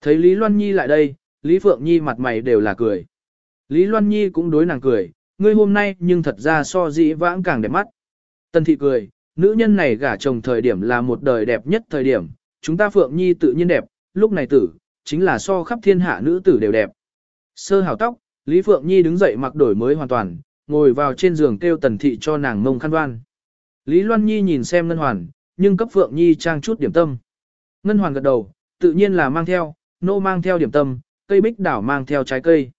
Thấy Lý Loan Nhi lại đây, Lý Phượng Nhi mặt mày đều là cười. Lý Loan Nhi cũng đối nàng cười, ngươi hôm nay nhưng thật ra so dĩ vãng càng đẹp mắt. Tần thị cười, nữ nhân này gả chồng thời điểm là một đời đẹp nhất thời điểm, chúng ta Phượng Nhi tự nhiên đẹp, lúc này tử, chính là so khắp thiên hạ nữ tử đều đẹp. Sơ hào tóc, Lý Phượng Nhi đứng dậy mặc đổi mới hoàn toàn, ngồi vào trên giường kêu tần thị cho nàng mông khăn đoan. Lý Loan Nhi nhìn xem Ngân Hoàn, nhưng cấp Phượng Nhi trang chút điểm tâm. Ngân Hoàn gật đầu, tự nhiên là mang theo, nô mang theo điểm tâm, cây bích đảo mang theo trái cây.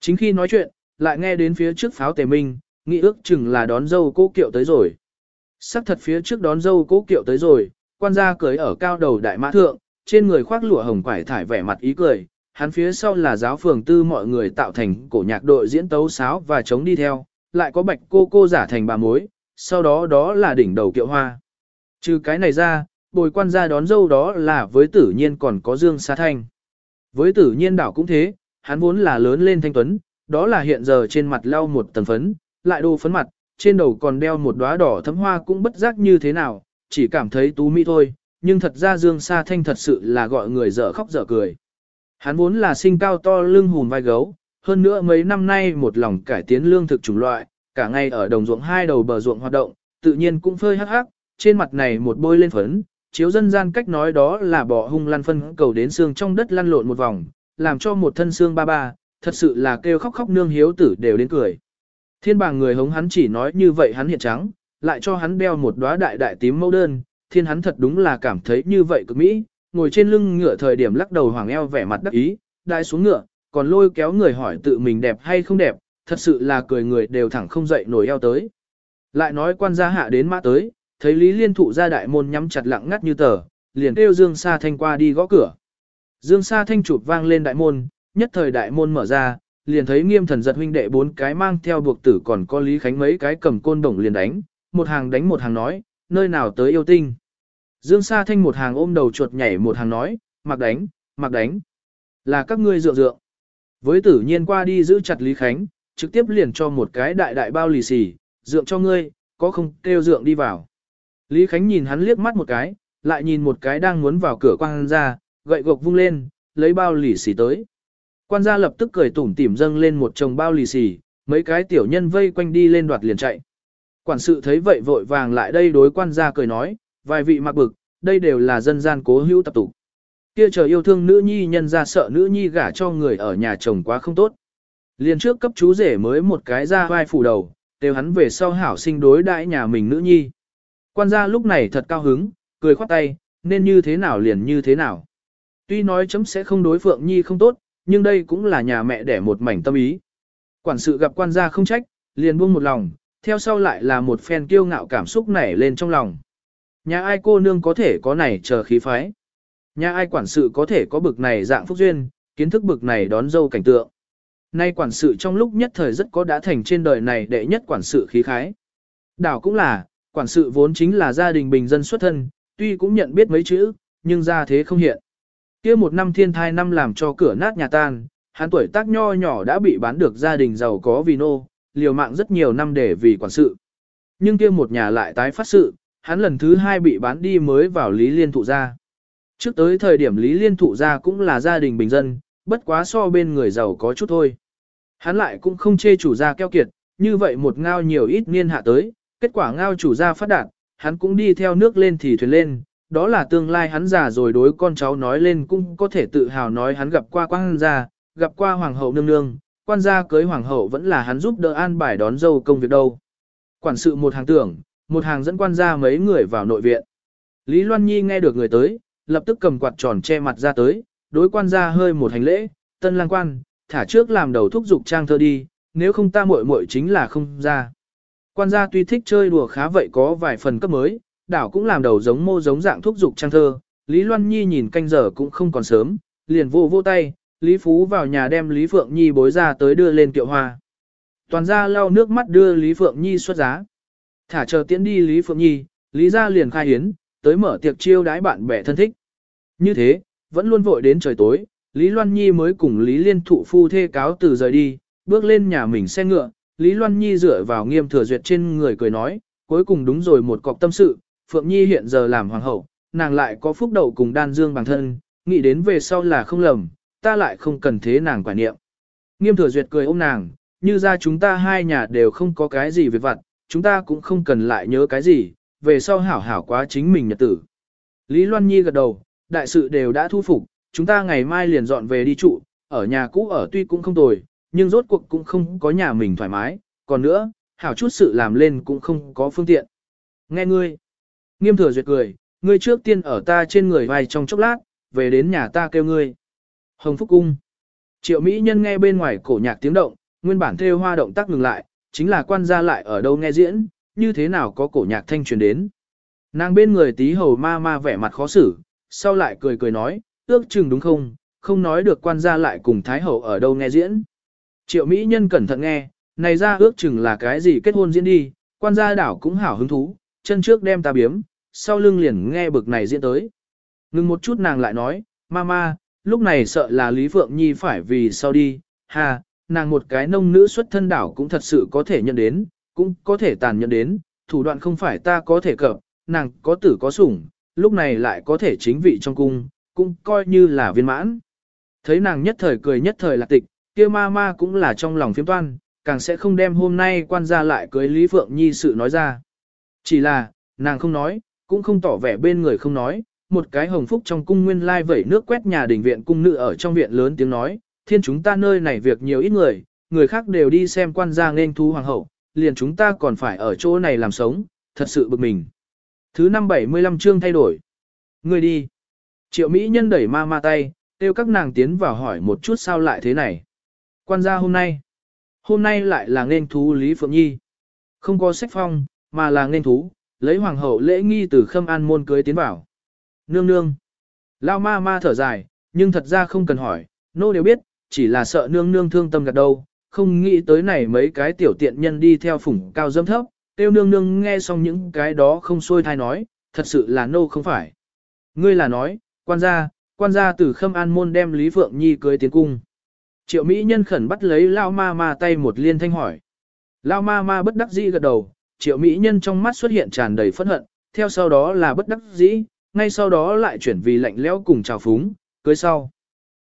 Chính khi nói chuyện, lại nghe đến phía trước pháo tề minh, nghĩ ước chừng là đón dâu cô kiệu tới rồi. Sắc thật phía trước đón dâu cố kiệu tới rồi, quan gia cưới ở cao đầu đại mã thượng, trên người khoác lụa hồng quải thải vẻ mặt ý cười, hắn phía sau là giáo phường tư mọi người tạo thành cổ nhạc đội diễn tấu sáo và chống đi theo, lại có bạch cô cô giả thành bà mối, sau đó đó là đỉnh đầu kiệu hoa. Trừ cái này ra, bồi quan gia đón dâu đó là với tử nhiên còn có Dương Sa Thanh. Với tử nhiên đảo cũng thế, hắn vốn là lớn lên thanh tuấn, đó là hiện giờ trên mặt lau một tầng phấn, lại đô phấn mặt, trên đầu còn đeo một đóa đỏ thấm hoa cũng bất giác như thế nào, chỉ cảm thấy tú mỹ thôi, nhưng thật ra Dương Sa Thanh thật sự là gọi người dở khóc dở cười. Hắn vốn là sinh cao to lưng hùn vai gấu, hơn nữa mấy năm nay một lòng cải tiến lương thực chủng loại, cả ngày ở đồng ruộng hai đầu bờ ruộng hoạt động, tự nhiên cũng phơi hắc hắc, trên mặt này một bôi lên phấn, chiếu dân gian cách nói đó là bỏ hung lăn phân cầu đến xương trong đất lăn lộn một vòng, làm cho một thân xương ba ba, thật sự là kêu khóc khóc nương hiếu tử đều đến cười. Thiên bảng người hống hắn chỉ nói như vậy hắn hiện trắng, lại cho hắn đeo một đóa đại đại tím mẫu đơn, thiên hắn thật đúng là cảm thấy như vậy cực mỹ, ngồi trên lưng ngựa thời điểm lắc đầu hoàng eo vẻ mặt đắc ý, đại xuống ngựa, còn lôi kéo người hỏi tự mình đẹp hay không đẹp, thật sự là cười người đều thẳng không dậy nổi eo tới. Lại nói quan gia hạ đến mã tới, thấy Lý Liên thụ ra đại môn nhắm chặt lặng ngắt như tờ, liền kêu Dương Sa Thanh qua đi gõ cửa. Dương Sa Thanh chụp vang lên đại môn, nhất thời đại môn mở ra, liền thấy nghiêm thần giật huynh đệ bốn cái mang theo buộc tử còn có Lý Khánh mấy cái cầm côn đồng liền đánh, một hàng đánh một hàng nói, nơi nào tới yêu tinh. Dương Sa Thanh một hàng ôm đầu chuột nhảy một hàng nói, mặc đánh, mặc đánh. Là các ngươi dựa dựa. Với tử nhiên qua đi giữ chặt Lý Khánh, trực tiếp liền cho một cái đại đại bao lì xì, dượng cho ngươi, có không kêu dượng đi vào. Lý Khánh nhìn hắn liếc mắt một cái, lại nhìn một cái đang muốn vào cửa quang ra, gậy gộc vung lên, lấy bao lì xì tới. Quan gia lập tức cười tủm tỉm dâng lên một chồng bao lì xì, mấy cái tiểu nhân vây quanh đi lên đoạt liền chạy. Quản sự thấy vậy vội vàng lại đây đối quan gia cười nói, vài vị mặc bực, đây đều là dân gian cố hữu tập tục. Kia chờ yêu thương nữ nhi nhân ra sợ nữ nhi gả cho người ở nhà chồng quá không tốt. Liền trước cấp chú rể mới một cái ra vai phủ đầu, đều hắn về sau hảo sinh đối đãi nhà mình nữ nhi. Quan gia lúc này thật cao hứng, cười khoát tay, nên như thế nào liền như thế nào. Tuy nói chấm sẽ không đối Phượng Nhi không tốt, nhưng đây cũng là nhà mẹ đẻ một mảnh tâm ý. Quản sự gặp quan gia không trách, liền buông một lòng, theo sau lại là một phen kiêu ngạo cảm xúc nảy lên trong lòng. Nhà ai cô nương có thể có này chờ khí phái. Nhà ai quản sự có thể có bực này dạng phúc duyên, kiến thức bực này đón dâu cảnh tượng. Nay quản sự trong lúc nhất thời rất có đã thành trên đời này đệ nhất quản sự khí khái. Đảo cũng là, quản sự vốn chính là gia đình bình dân xuất thân, tuy cũng nhận biết mấy chữ, nhưng ra thế không hiện kia một năm thiên thai năm làm cho cửa nát nhà tan, hắn tuổi tác nho nhỏ đã bị bán được gia đình giàu có vì nô, liều mạng rất nhiều năm để vì quản sự. Nhưng kia một nhà lại tái phát sự, hắn lần thứ hai bị bán đi mới vào Lý Liên Thụ gia. Trước tới thời điểm Lý Liên Thụ gia cũng là gia đình bình dân, bất quá so bên người giàu có chút thôi. Hắn lại cũng không chê chủ gia keo kiệt, như vậy một ngao nhiều ít niên hạ tới, kết quả ngao chủ gia phát đạt, hắn cũng đi theo nước lên thì thuyền lên, đó là tương lai hắn già rồi đối con cháu nói lên cũng có thể tự hào nói hắn gặp qua quan gia, gặp qua hoàng hậu nương nương, quan gia cưới hoàng hậu vẫn là hắn giúp đỡ an bài đón dâu công việc đâu. Quản sự một hàng tưởng, một hàng dẫn quan gia mấy người vào nội viện. Lý Loan Nhi nghe được người tới, lập tức cầm quạt tròn che mặt ra tới, đối quan gia hơi một hành lễ, tân lang quan, thả trước làm đầu thúc dục trang thơ đi, nếu không ta muội muội chính là không ra. Quan gia tuy thích chơi đùa khá vậy có vài phần cấp mới, đảo cũng làm đầu giống mô giống dạng thúc dục trang thơ, Lý Loan Nhi nhìn canh giờ cũng không còn sớm, liền vô vô tay, Lý Phú vào nhà đem Lý Phượng Nhi bối ra tới đưa lên kiệu hoa. Toàn gia lau nước mắt đưa Lý Phượng Nhi xuất giá. Thả chờ tiễn đi Lý Phượng Nhi, Lý gia liền khai hiến, tới mở tiệc chiêu đái bạn bè thân thích. Như thế, vẫn luôn vội đến trời tối, Lý Loan Nhi mới cùng Lý Liên thụ phu thê cáo từ rời đi, bước lên nhà mình xe ngựa, Lý Loan Nhi dựa vào nghiêm thừa duyệt trên người cười nói, cuối cùng đúng rồi một cọc tâm sự, Phượng Nhi hiện giờ làm hoàng hậu, nàng lại có phúc đậu cùng đan dương bằng thân, nghĩ đến về sau là không lầm, ta lại không cần thế nàng quả niệm. Nghiêm thừa duyệt cười ôm nàng, như ra chúng ta hai nhà đều không có cái gì về vặt, chúng ta cũng không cần lại nhớ cái gì, về sau hảo hảo quá chính mình nhật tử. Lý Loan Nhi gật đầu, đại sự đều đã thu phục, chúng ta ngày mai liền dọn về đi trụ, ở nhà cũ ở tuy cũng không tồi, nhưng rốt cuộc cũng không có nhà mình thoải mái, còn nữa, hảo chút sự làm lên cũng không có phương tiện. Nghe ngươi, nghiêm thừa duyệt cười, ngươi trước tiên ở ta trên người vài trong chốc lát, về đến nhà ta kêu ngươi. Hồng Phúc Cung. Triệu Mỹ Nhân nghe bên ngoài cổ nhạc tiếng động, nguyên bản theo hoa động tác ngừng lại, chính là quan gia lại ở đâu nghe diễn, như thế nào có cổ nhạc thanh truyền đến. Nàng bên người tí hầu ma ma vẻ mặt khó xử, sau lại cười cười nói, ước chừng đúng không, không nói được quan gia lại cùng thái hậu ở đâu nghe diễn. Triệu Mỹ nhân cẩn thận nghe, này ra ước chừng là cái gì kết hôn diễn đi, quan gia đảo cũng hảo hứng thú, chân trước đem ta biếm, sau lưng liền nghe bực này diễn tới. Ngừng một chút nàng lại nói, mama, lúc này sợ là Lý Phượng Nhi phải vì sao đi, ha, nàng một cái nông nữ xuất thân đảo cũng thật sự có thể nhận đến, cũng có thể tàn nhận đến, thủ đoạn không phải ta có thể cập, nàng có tử có sủng, lúc này lại có thể chính vị trong cung, cũng coi như là viên mãn. Thấy nàng nhất thời cười nhất thời lạc tịch, kia ma ma cũng là trong lòng phiếm toan, càng sẽ không đem hôm nay quan gia lại cưới Lý Phượng Nhi sự nói ra. Chỉ là, nàng không nói, cũng không tỏ vẻ bên người không nói, một cái hồng phúc trong cung nguyên lai vẩy nước quét nhà đình viện cung nữ ở trong viện lớn tiếng nói, thiên chúng ta nơi này việc nhiều ít người, người khác đều đi xem quan gia nên thu hoàng hậu, liền chúng ta còn phải ở chỗ này làm sống, thật sự bực mình. Thứ năm 75 chương thay đổi. Người đi. Triệu Mỹ nhân đẩy ma ma tay, kêu các nàng tiến vào hỏi một chút sao lại thế này. Quan gia hôm nay. Hôm nay lại là nên thú Lý Phượng Nhi. Không có sách phong, mà là nên thú, lấy hoàng hậu lễ nghi từ khâm an môn cưới tiến vào. Nương nương. Lao ma ma thở dài, nhưng thật ra không cần hỏi, nô đều biết, chỉ là sợ nương nương thương tâm gạt đâu, không nghĩ tới này mấy cái tiểu tiện nhân đi theo phủng cao dâm thấp, tiêu nương nương nghe xong những cái đó không xuôi thai nói, thật sự là nô không phải. Ngươi là nói, quan gia, quan gia từ khâm an môn đem Lý Phượng Nhi cưới tiến cung. Triệu Mỹ nhân khẩn bắt lấy Lao ma ma tay một liên thanh hỏi. Lao ma ma bất đắc dĩ gật đầu, triệu Mỹ nhân trong mắt xuất hiện tràn đầy phẫn hận, theo sau đó là bất đắc dĩ, ngay sau đó lại chuyển vì lạnh lẽo cùng chào phúng, cưới sau.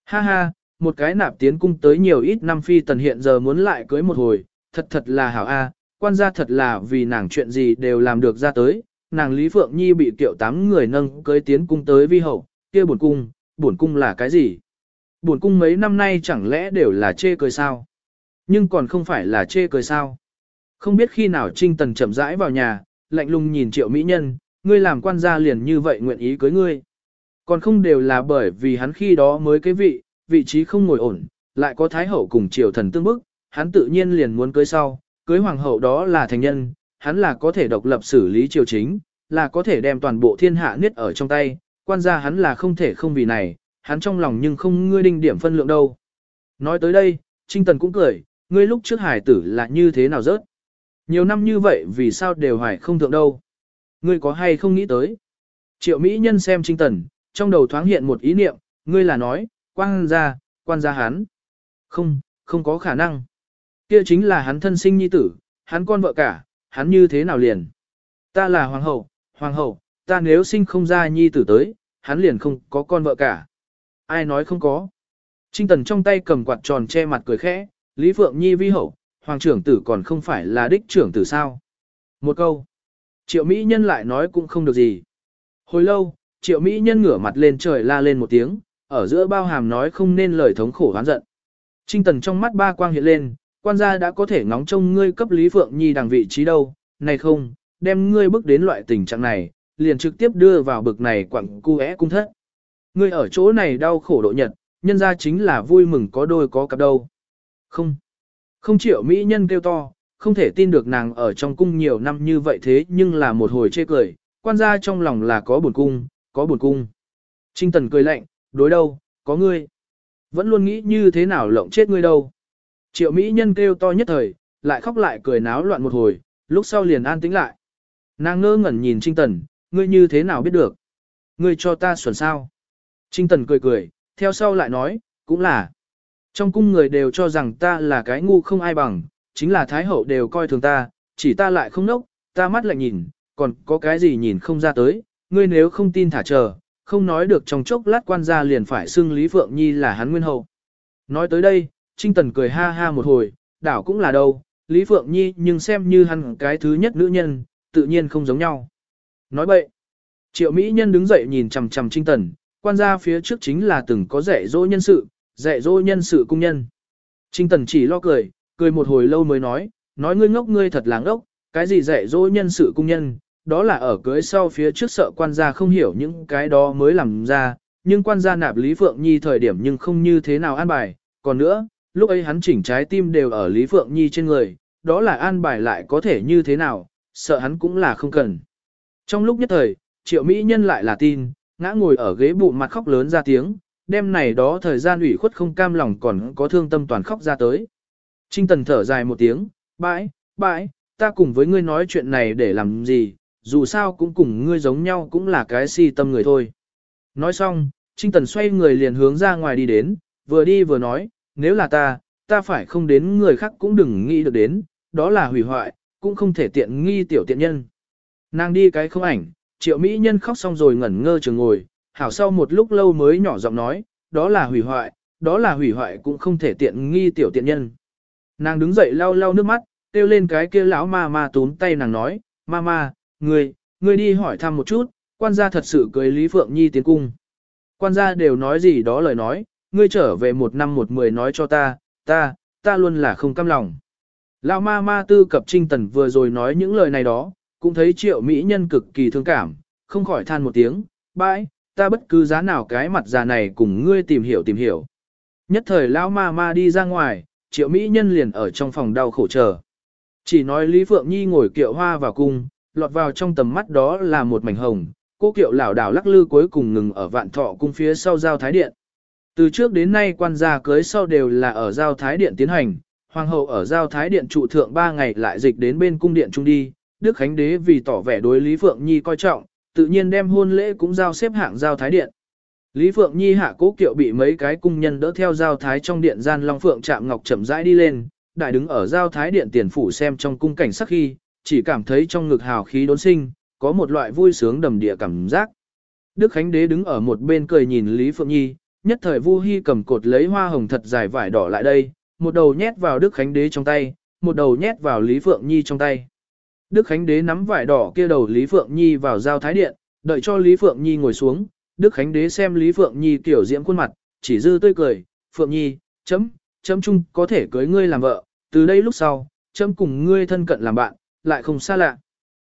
Ha ha, một cái nạp tiến cung tới nhiều ít năm phi tần hiện giờ muốn lại cưới một hồi, thật thật là hảo a, quan gia thật là vì nàng chuyện gì đều làm được ra tới, nàng Lý Phượng Nhi bị kiệu tám người nâng cưới tiến cung tới vi hậu, kia buồn cung, buồn cung là cái gì? Buồn cung mấy năm nay chẳng lẽ đều là chê cười sao? Nhưng còn không phải là chê cười sao? Không biết khi nào Trinh Tần chậm rãi vào nhà, lạnh lùng nhìn triệu mỹ nhân, ngươi làm quan gia liền như vậy nguyện ý cưới ngươi. Còn không đều là bởi vì hắn khi đó mới cái vị, vị trí không ngồi ổn, lại có thái hậu cùng triều thần tương bức, hắn tự nhiên liền muốn cưới sau, cưới hoàng hậu đó là thành nhân, hắn là có thể độc lập xử lý triều chính, là có thể đem toàn bộ thiên hạ niết ở trong tay, quan gia hắn là không thể không vì này, hắn trong lòng nhưng không ngươi đinh điểm phân lượng đâu. Nói tới đây, Trinh Tần cũng cười, ngươi lúc trước hải tử là như thế nào rớt. Nhiều năm như vậy vì sao đều hoài không thượng đâu. Ngươi có hay không nghĩ tới? Triệu Mỹ nhân xem Trinh Tần, trong đầu thoáng hiện một ý niệm, ngươi là nói, quan gia, quan gia hắn. Không, không có khả năng. Kia chính là hắn thân sinh nhi tử, hắn con vợ cả, hắn như thế nào liền. Ta là hoàng hậu, hoàng hậu, ta nếu sinh không ra nhi tử tới, hắn liền không có con vợ cả. Ai nói không có. Trinh Tần trong tay cầm quạt tròn che mặt cười khẽ, Lý Phượng Nhi vi hậu, hoàng trưởng tử còn không phải là đích trưởng tử sao. Một câu. Triệu Mỹ Nhân lại nói cũng không được gì. Hồi lâu, Triệu Mỹ Nhân ngửa mặt lên trời la lên một tiếng, ở giữa bao hàm nói không nên lời thống khổ hoán giận. Trinh Tần trong mắt ba quang hiện lên, quan gia đã có thể ngóng trông ngươi cấp Lý Phượng Nhi đằng vị trí đâu, này không, đem ngươi bước đến loại tình trạng này, liền trực tiếp đưa vào bực này quặng cu é cung thất. Ngươi ở chỗ này đau khổ độ nhật, nhân ra chính là vui mừng có đôi có cặp đâu. Không, không chịu Mỹ nhân kêu to, không thể tin được nàng ở trong cung nhiều năm như vậy thế nhưng là một hồi chê cười, quan gia trong lòng là có buồn cung, có buồn cung. Trinh Tần cười lạnh, đối đâu, có ngươi. Vẫn luôn nghĩ như thế nào lộng chết ngươi đâu. Triệu Mỹ nhân kêu to nhất thời, lại khóc lại cười náo loạn một hồi, lúc sau liền an tĩnh lại. Nàng ngơ ngẩn nhìn Trinh Tần, ngươi như thế nào biết được? Ngươi cho ta xuẩn sao? Trinh Tần cười cười, theo sau lại nói, cũng là. Trong cung người đều cho rằng ta là cái ngu không ai bằng, chính là Thái Hậu đều coi thường ta, chỉ ta lại không nốc, ta mắt lại nhìn, còn có cái gì nhìn không ra tới, ngươi nếu không tin thả chờ, không nói được trong chốc lát quan gia liền phải xưng Lý Phượng Nhi là hắn nguyên hậu. Nói tới đây, Trinh Tần cười ha ha một hồi, đảo cũng là đâu, Lý Phượng Nhi nhưng xem như hắn cái thứ nhất nữ nhân, tự nhiên không giống nhau. Nói bậy, triệu Mỹ nhân đứng dậy nhìn chằm chằm Trinh Tần, quan gia phía trước chính là từng có dạy dỗ nhân sự, dạy dỗ nhân sự cung nhân. Trinh Tần chỉ lo cười, cười một hồi lâu mới nói, nói ngươi ngốc ngươi thật là ngốc, cái gì dạy dỗ nhân sự cung nhân, đó là ở cưới sau phía trước sợ quan gia không hiểu những cái đó mới làm ra, nhưng quan gia nạp Lý Phượng Nhi thời điểm nhưng không như thế nào an bài, còn nữa, lúc ấy hắn chỉnh trái tim đều ở Lý Phượng Nhi trên người, đó là an bài lại có thể như thế nào, sợ hắn cũng là không cần. Trong lúc nhất thời, triệu mỹ nhân lại là tin, ngã ngồi ở ghế bụng mặt khóc lớn ra tiếng, đêm này đó thời gian ủy khuất không cam lòng còn có thương tâm toàn khóc ra tới. Trinh Tần thở dài một tiếng, bãi, bãi, ta cùng với ngươi nói chuyện này để làm gì, dù sao cũng cùng ngươi giống nhau cũng là cái si tâm người thôi. Nói xong, Trinh Tần xoay người liền hướng ra ngoài đi đến, vừa đi vừa nói, nếu là ta, ta phải không đến người khác cũng đừng nghĩ được đến, đó là hủy hoại, cũng không thể tiện nghi tiểu tiện nhân. Nàng đi cái không ảnh, triệu mỹ nhân khóc xong rồi ngẩn ngơ trường ngồi, hảo sau một lúc lâu mới nhỏ giọng nói, đó là hủy hoại, đó là hủy hoại cũng không thể tiện nghi tiểu tiện nhân. Nàng đứng dậy lau lau nước mắt, kêu lên cái kia lão ma ma túm tay nàng nói, ma ma, ngươi, ngươi đi hỏi thăm một chút, quan gia thật sự cưới Lý Phượng Nhi tiến cung. Quan gia đều nói gì đó lời nói, ngươi trở về một năm một mười nói cho ta, ta, ta luôn là không cam lòng. Lão ma ma tư cập trinh tần vừa rồi nói những lời này đó, cũng thấy triệu mỹ nhân cực kỳ thương cảm, không khỏi than một tiếng, bãi, ta bất cứ giá nào cái mặt già này cùng ngươi tìm hiểu tìm hiểu. Nhất thời lão ma ma đi ra ngoài, triệu mỹ nhân liền ở trong phòng đau khổ chờ. Chỉ nói Lý Phượng Nhi ngồi kiệu hoa vào cung, lọt vào trong tầm mắt đó là một mảnh hồng, cô kiệu lảo đảo lắc lư cuối cùng ngừng ở vạn thọ cung phía sau giao thái điện. Từ trước đến nay quan gia cưới sau đều là ở giao thái điện tiến hành, hoàng hậu ở giao thái điện trụ thượng 3 ngày lại dịch đến bên cung điện trung đi, Đức Khánh Đế vì tỏ vẻ đối Lý Phượng Nhi coi trọng, tự nhiên đem hôn lễ cũng giao xếp hạng giao thái điện. Lý Phượng Nhi hạ cố kiệu bị mấy cái cung nhân đỡ theo giao thái trong điện gian Long Phượng chạm ngọc chậm rãi đi lên, đại đứng ở giao thái điện tiền phủ xem trong cung cảnh sắc khi, chỉ cảm thấy trong ngực hào khí đốn sinh, có một loại vui sướng đầm địa cảm giác. Đức Khánh Đế đứng ở một bên cười nhìn Lý Phượng Nhi, nhất thời Vu Hi cầm cột lấy hoa hồng thật dài vải đỏ lại đây, một đầu nhét vào Đức Khánh Đế trong tay, một đầu nhét vào Lý Phượng Nhi trong tay. Đức Khánh Đế nắm vải đỏ kia đầu Lý Phượng Nhi vào giao thái điện, đợi cho Lý Phượng Nhi ngồi xuống, Đức Khánh Đế xem Lý Phượng Nhi kiểu diễm khuôn mặt, chỉ dư tươi cười, Phượng Nhi, chấm, chấm chung có thể cưới ngươi làm vợ, từ đây lúc sau, chấm cùng ngươi thân cận làm bạn, lại không xa lạ.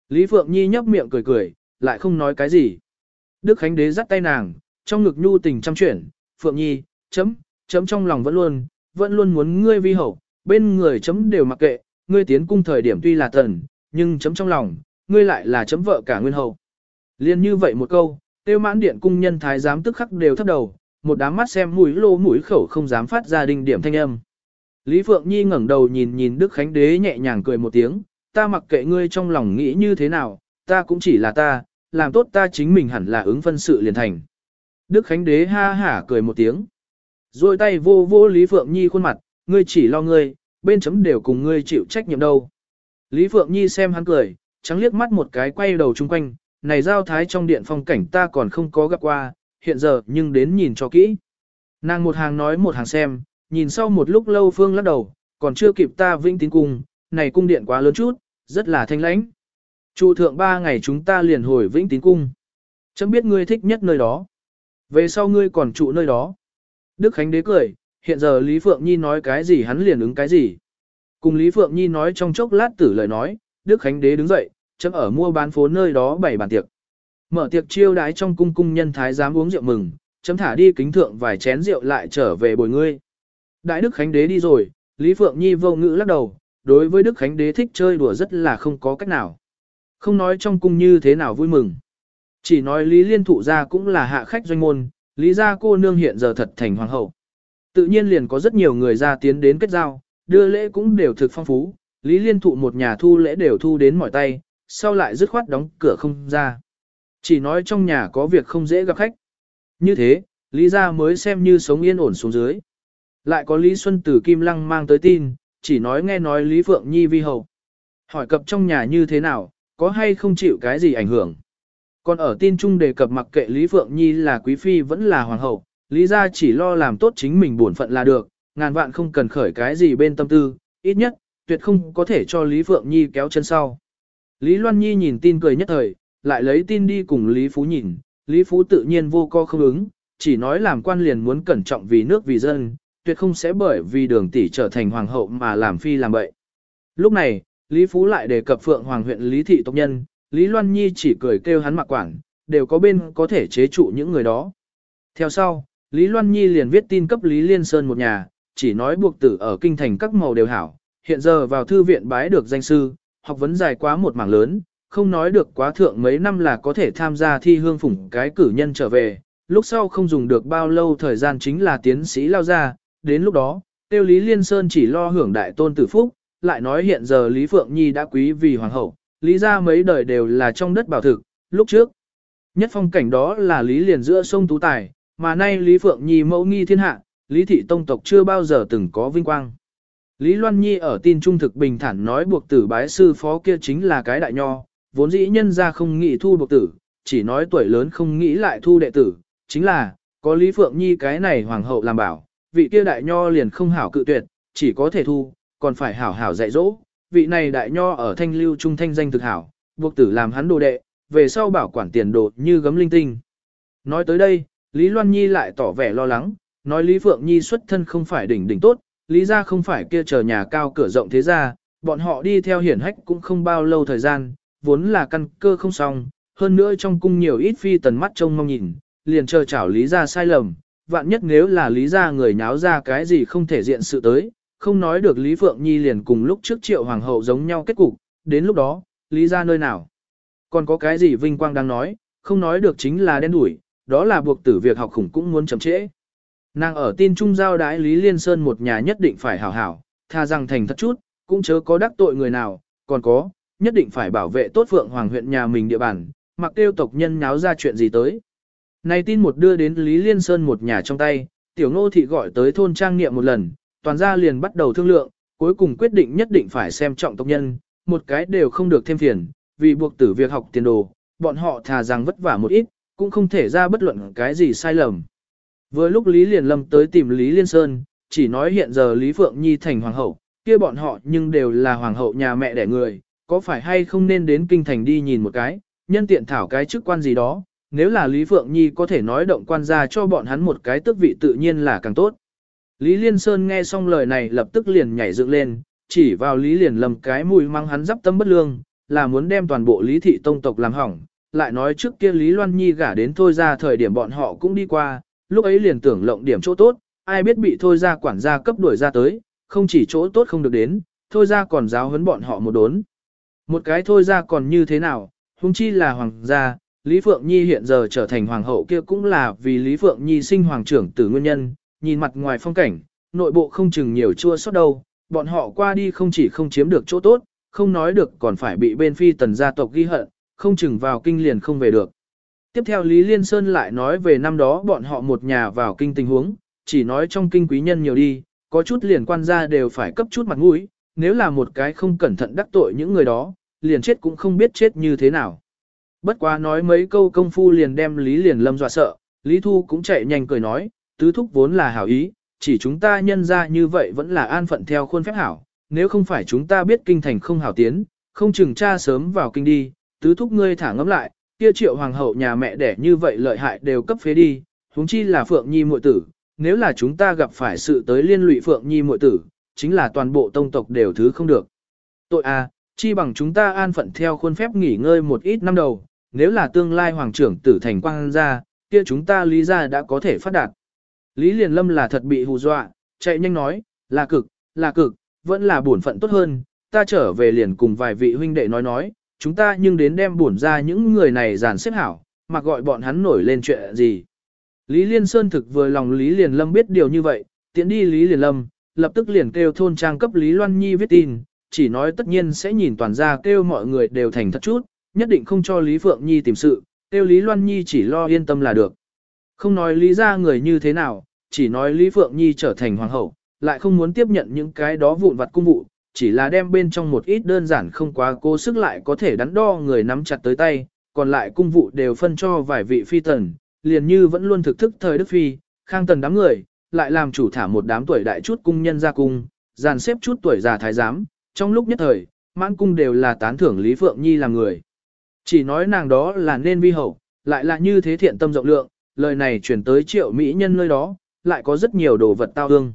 Lý Phượng Nhi nhấp miệng cười cười, lại không nói cái gì. Đức Khánh Đế dắt tay nàng, trong ngực nhu tình chăm chuyển, Phượng Nhi, chấm, chấm trong lòng vẫn luôn, vẫn luôn muốn ngươi vi hậu, bên người chấm đều mặc kệ, ngươi tiến cung thời điểm tuy là thần nhưng chấm trong lòng, ngươi lại là chấm vợ cả nguyên hậu. Liên như vậy một câu, tiêu mãn điện cung nhân thái giám tức khắc đều thấp đầu, một đám mắt xem mũi lô mũi khẩu không dám phát ra đinh điểm thanh âm. Lý Phượng Nhi ngẩng đầu nhìn nhìn Đức Khánh Đế nhẹ nhàng cười một tiếng, ta mặc kệ ngươi trong lòng nghĩ như thế nào, ta cũng chỉ là ta, làm tốt ta chính mình hẳn là ứng phân sự liền thành. Đức Khánh Đế ha hả cười một tiếng. Rồi tay vô vô Lý Phượng Nhi khuôn mặt, ngươi chỉ lo ngươi, bên chấm đều cùng ngươi chịu trách nhiệm đâu. Lý Phượng Nhi xem hắn cười, trắng liếc mắt một cái quay đầu chung quanh, này giao thái trong điện phong cảnh ta còn không có gặp qua, hiện giờ nhưng đến nhìn cho kỹ. Nàng một hàng nói một hàng xem, nhìn sau một lúc lâu phương lắc đầu, còn chưa kịp ta vĩnh tín cung, này cung điện quá lớn chút, rất là thanh lãnh. Trụ thượng ba ngày chúng ta liền hồi vĩnh tín cung. Chẳng biết ngươi thích nhất nơi đó. Về sau ngươi còn trụ nơi đó. Đức Khánh đế cười, hiện giờ Lý Phượng Nhi nói cái gì hắn liền ứng cái gì. Cùng Lý Phượng Nhi nói trong chốc lát tử lời nói, Đức Khánh đế đứng dậy, chấm ở mua bán phố nơi đó bày bàn tiệc. Mở tiệc chiêu đái trong cung cung nhân thái giám uống rượu mừng, chấm thả đi kính thượng vài chén rượu lại trở về bồi ngươi. Đại Đức Khánh đế đi rồi, Lý Phượng Nhi vô ngữ lắc đầu, đối với Đức Khánh đế thích chơi đùa rất là không có cách nào. Không nói trong cung như thế nào vui mừng. Chỉ nói Lý Liên Thụ gia cũng là hạ khách doanh môn, Lý gia cô nương hiện giờ thật thành hoàng hậu. Tự nhiên liền có rất nhiều người ra tiến đến kết giao, đưa lễ cũng đều thực phong phú, Lý Liên Thụ một nhà thu lễ đều thu đến mỏi tay, sau lại dứt khoát đóng cửa không ra. Chỉ nói trong nhà có việc không dễ gặp khách. Như thế, Lý gia mới xem như sống yên ổn xuống dưới. Lại có Lý Xuân từ Kim Lăng mang tới tin, chỉ nói nghe nói Lý Phượng Nhi vi hầu, Hỏi cập trong nhà như thế nào, có hay không chịu cái gì ảnh hưởng. Còn ở tin chung đề cập mặc kệ Lý Phượng Nhi là quý phi vẫn là hoàng hậu, Lý gia chỉ lo làm tốt chính mình bổn phận là được, ngàn vạn không cần khởi cái gì bên tâm tư, ít nhất, tuyệt không có thể cho Lý Phượng Nhi kéo chân sau. Lý Loan Nhi nhìn tin cười nhất thời, lại lấy tin đi cùng Lý Phú nhìn, Lý Phú tự nhiên vô co không ứng, chỉ nói làm quan liền muốn cẩn trọng vì nước vì dân, tuyệt không sẽ bởi vì đường tỷ trở thành hoàng hậu mà làm phi làm bậy. Lúc này, Lý Phú lại đề cập Phượng Hoàng huyện Lý Thị Tộc Nhân, Lý Loan Nhi chỉ cười kêu hắn mặc quản, đều có bên có thể chế trụ những người đó. Theo sau, Lý Loan Nhi liền viết tin cấp Lý Liên Sơn một nhà, chỉ nói buộc tử ở kinh thành các màu đều hảo, hiện giờ vào thư viện bái được danh sư, học vấn dài quá một mảng lớn, không nói được quá thượng mấy năm là có thể tham gia thi hương phủng cái cử nhân trở về, lúc sau không dùng được bao lâu thời gian chính là tiến sĩ lao ra, đến lúc đó, tiêu Lý Liên Sơn chỉ lo hưởng đại tôn tử phúc, lại nói hiện giờ Lý Phượng Nhi đã quý vì hoàng hậu, lý ra mấy đời đều là trong đất bảo thực, lúc trước. Nhất phong cảnh đó là Lý liền giữa sông Tú Tài, mà nay Lý Phượng Nhi mẫu nghi thiên hạ, Lý thị tông tộc chưa bao giờ từng có vinh quang. Lý Loan Nhi ở tin trung thực bình thản nói buộc tử bái sư phó kia chính là cái đại nho, vốn dĩ nhân ra không nghĩ thu buộc tử, chỉ nói tuổi lớn không nghĩ lại thu đệ tử, chính là, có Lý Phượng Nhi cái này hoàng hậu làm bảo, vị kia đại nho liền không hảo cự tuyệt, chỉ có thể thu, còn phải hảo hảo dạy dỗ, vị này đại nho ở thanh lưu trung thanh danh thực hảo, buộc tử làm hắn đồ đệ, về sau bảo quản tiền đồ như gấm linh tinh. Nói tới đây, Lý Loan Nhi lại tỏ vẻ lo lắng, nói Lý Phượng Nhi xuất thân không phải đỉnh đỉnh tốt, Lý ra không phải kia chờ nhà cao cửa rộng thế ra, bọn họ đi theo hiển hách cũng không bao lâu thời gian, vốn là căn cơ không xong, hơn nữa trong cung nhiều ít phi tần mắt trông mong nhìn, liền chờ chảo Lý ra sai lầm, vạn nhất nếu là Lý ra người nháo ra cái gì không thể diện sự tới, không nói được Lý Phượng Nhi liền cùng lúc trước triệu hoàng hậu giống nhau kết cục, đến lúc đó, Lý ra nơi nào. Còn có cái gì vinh quang đang nói, không nói được chính là đen đủi, đó là buộc tử việc học khủng cũng muốn chậm trễ. Nàng ở tin trung giao đái Lý Liên Sơn một nhà nhất định phải hảo hảo, tha rằng thành thật chút, cũng chớ có đắc tội người nào, còn có, nhất định phải bảo vệ tốt Phượng Hoàng huyện nhà mình địa bàn, mặc tiêu tộc nhân nháo ra chuyện gì tới. Này tin một đưa đến Lý Liên Sơn một nhà trong tay, tiểu ngô thị gọi tới thôn trang nghiệm một lần, toàn gia liền bắt đầu thương lượng, cuối cùng quyết định nhất định phải xem trọng tộc nhân, một cái đều không được thêm phiền, vì buộc tử việc học tiền đồ, bọn họ thà rằng vất vả một ít, cũng không thể ra bất luận cái gì sai lầm. Vừa lúc Lý Liên Lâm tới tìm Lý Liên Sơn, chỉ nói hiện giờ Lý Phượng Nhi thành hoàng hậu, kia bọn họ nhưng đều là hoàng hậu nhà mẹ đẻ người, có phải hay không nên đến kinh thành đi nhìn một cái, nhân tiện thảo cái chức quan gì đó, nếu là Lý Phượng Nhi có thể nói động quan ra cho bọn hắn một cái tước vị tự nhiên là càng tốt. Lý Liên Sơn nghe xong lời này lập tức liền nhảy dựng lên, chỉ vào Lý Liên Lâm cái mùi mang hắn dắp tâm bất lương, là muốn đem toàn bộ Lý Thị Tông tộc làm hỏng, lại nói trước kia Lý Loan Nhi gả đến thôi ra thời điểm bọn họ cũng đi qua, lúc ấy liền tưởng lộng điểm chỗ tốt, ai biết bị thôi ra quản gia cấp đuổi ra tới, không chỉ chỗ tốt không được đến, thôi ra còn giáo huấn bọn họ một đốn. Một cái thôi ra còn như thế nào, huống chi là hoàng gia, Lý Phượng Nhi hiện giờ trở thành hoàng hậu kia cũng là vì Lý Phượng Nhi sinh hoàng trưởng tử nguyên nhân, nhìn mặt ngoài phong cảnh, nội bộ không chừng nhiều chua sót đâu, bọn họ qua đi không chỉ không chiếm được chỗ tốt, không nói được còn phải bị bên phi tần gia tộc ghi hận, không chừng vào kinh liền không về được. Tiếp theo Lý Liên Sơn lại nói về năm đó bọn họ một nhà vào kinh tình huống, chỉ nói trong kinh quý nhân nhiều đi, có chút liền quan gia đều phải cấp chút mặt mũi, nếu là một cái không cẩn thận đắc tội những người đó, liền chết cũng không biết chết như thế nào. Bất quá nói mấy câu công phu liền đem Lý Liền Lâm dọa sợ, Lý Thu cũng chạy nhanh cười nói, tứ thúc vốn là hảo ý, chỉ chúng ta nhân ra như vậy vẫn là an phận theo khuôn phép hảo, nếu không phải chúng ta biết kinh thành không hảo tiến, không chừng cha sớm vào kinh đi, tứ thúc ngươi thả ngẫm lại, kia triệu hoàng hậu nhà mẹ đẻ như vậy lợi hại đều cấp phế đi, huống chi là Phượng Nhi muội tử, nếu là chúng ta gặp phải sự tới liên lụy Phượng Nhi muội tử, chính là toàn bộ tông tộc đều thứ không được. Tội a, chi bằng chúng ta an phận theo khuôn phép nghỉ ngơi một ít năm đầu, nếu là tương lai hoàng trưởng tử thành quang gia, kia chúng ta lý ra đã có thể phát đạt. Lý Liền Lâm là thật bị hù dọa, chạy nhanh nói, là cực, là cực, vẫn là bổn phận tốt hơn, ta trở về liền cùng vài vị huynh đệ nói nói, chúng ta nhưng đến đem bổn ra những người này giàn xếp hảo, mà gọi bọn hắn nổi lên chuyện gì. Lý Liên Sơn thực vừa lòng Lý Liền Lâm biết điều như vậy, tiện đi Lý Liền Lâm, lập tức liền kêu thôn trang cấp Lý Loan Nhi viết tin, chỉ nói tất nhiên sẽ nhìn toàn ra kêu mọi người đều thành thật chút, nhất định không cho Lý Phượng Nhi tìm sự, kêu Lý Loan Nhi chỉ lo yên tâm là được. Không nói Lý ra người như thế nào, chỉ nói Lý Phượng Nhi trở thành hoàng hậu, lại không muốn tiếp nhận những cái đó vụn vặt cung vụ, chỉ là đem bên trong một ít đơn giản không quá cố sức lại có thể đắn đo người nắm chặt tới tay, còn lại cung vụ đều phân cho vài vị phi tần, liền như vẫn luôn thực thức thời Đức Phi, khang tần đám người, lại làm chủ thả một đám tuổi đại chút cung nhân ra cung, dàn xếp chút tuổi già thái giám, trong lúc nhất thời, mãn cung đều là tán thưởng Lý Phượng Nhi làm người. Chỉ nói nàng đó là nên vi hậu, lại là như thế thiện tâm rộng lượng, lời này chuyển tới triệu mỹ nhân nơi đó, lại có rất nhiều đồ vật tao ương.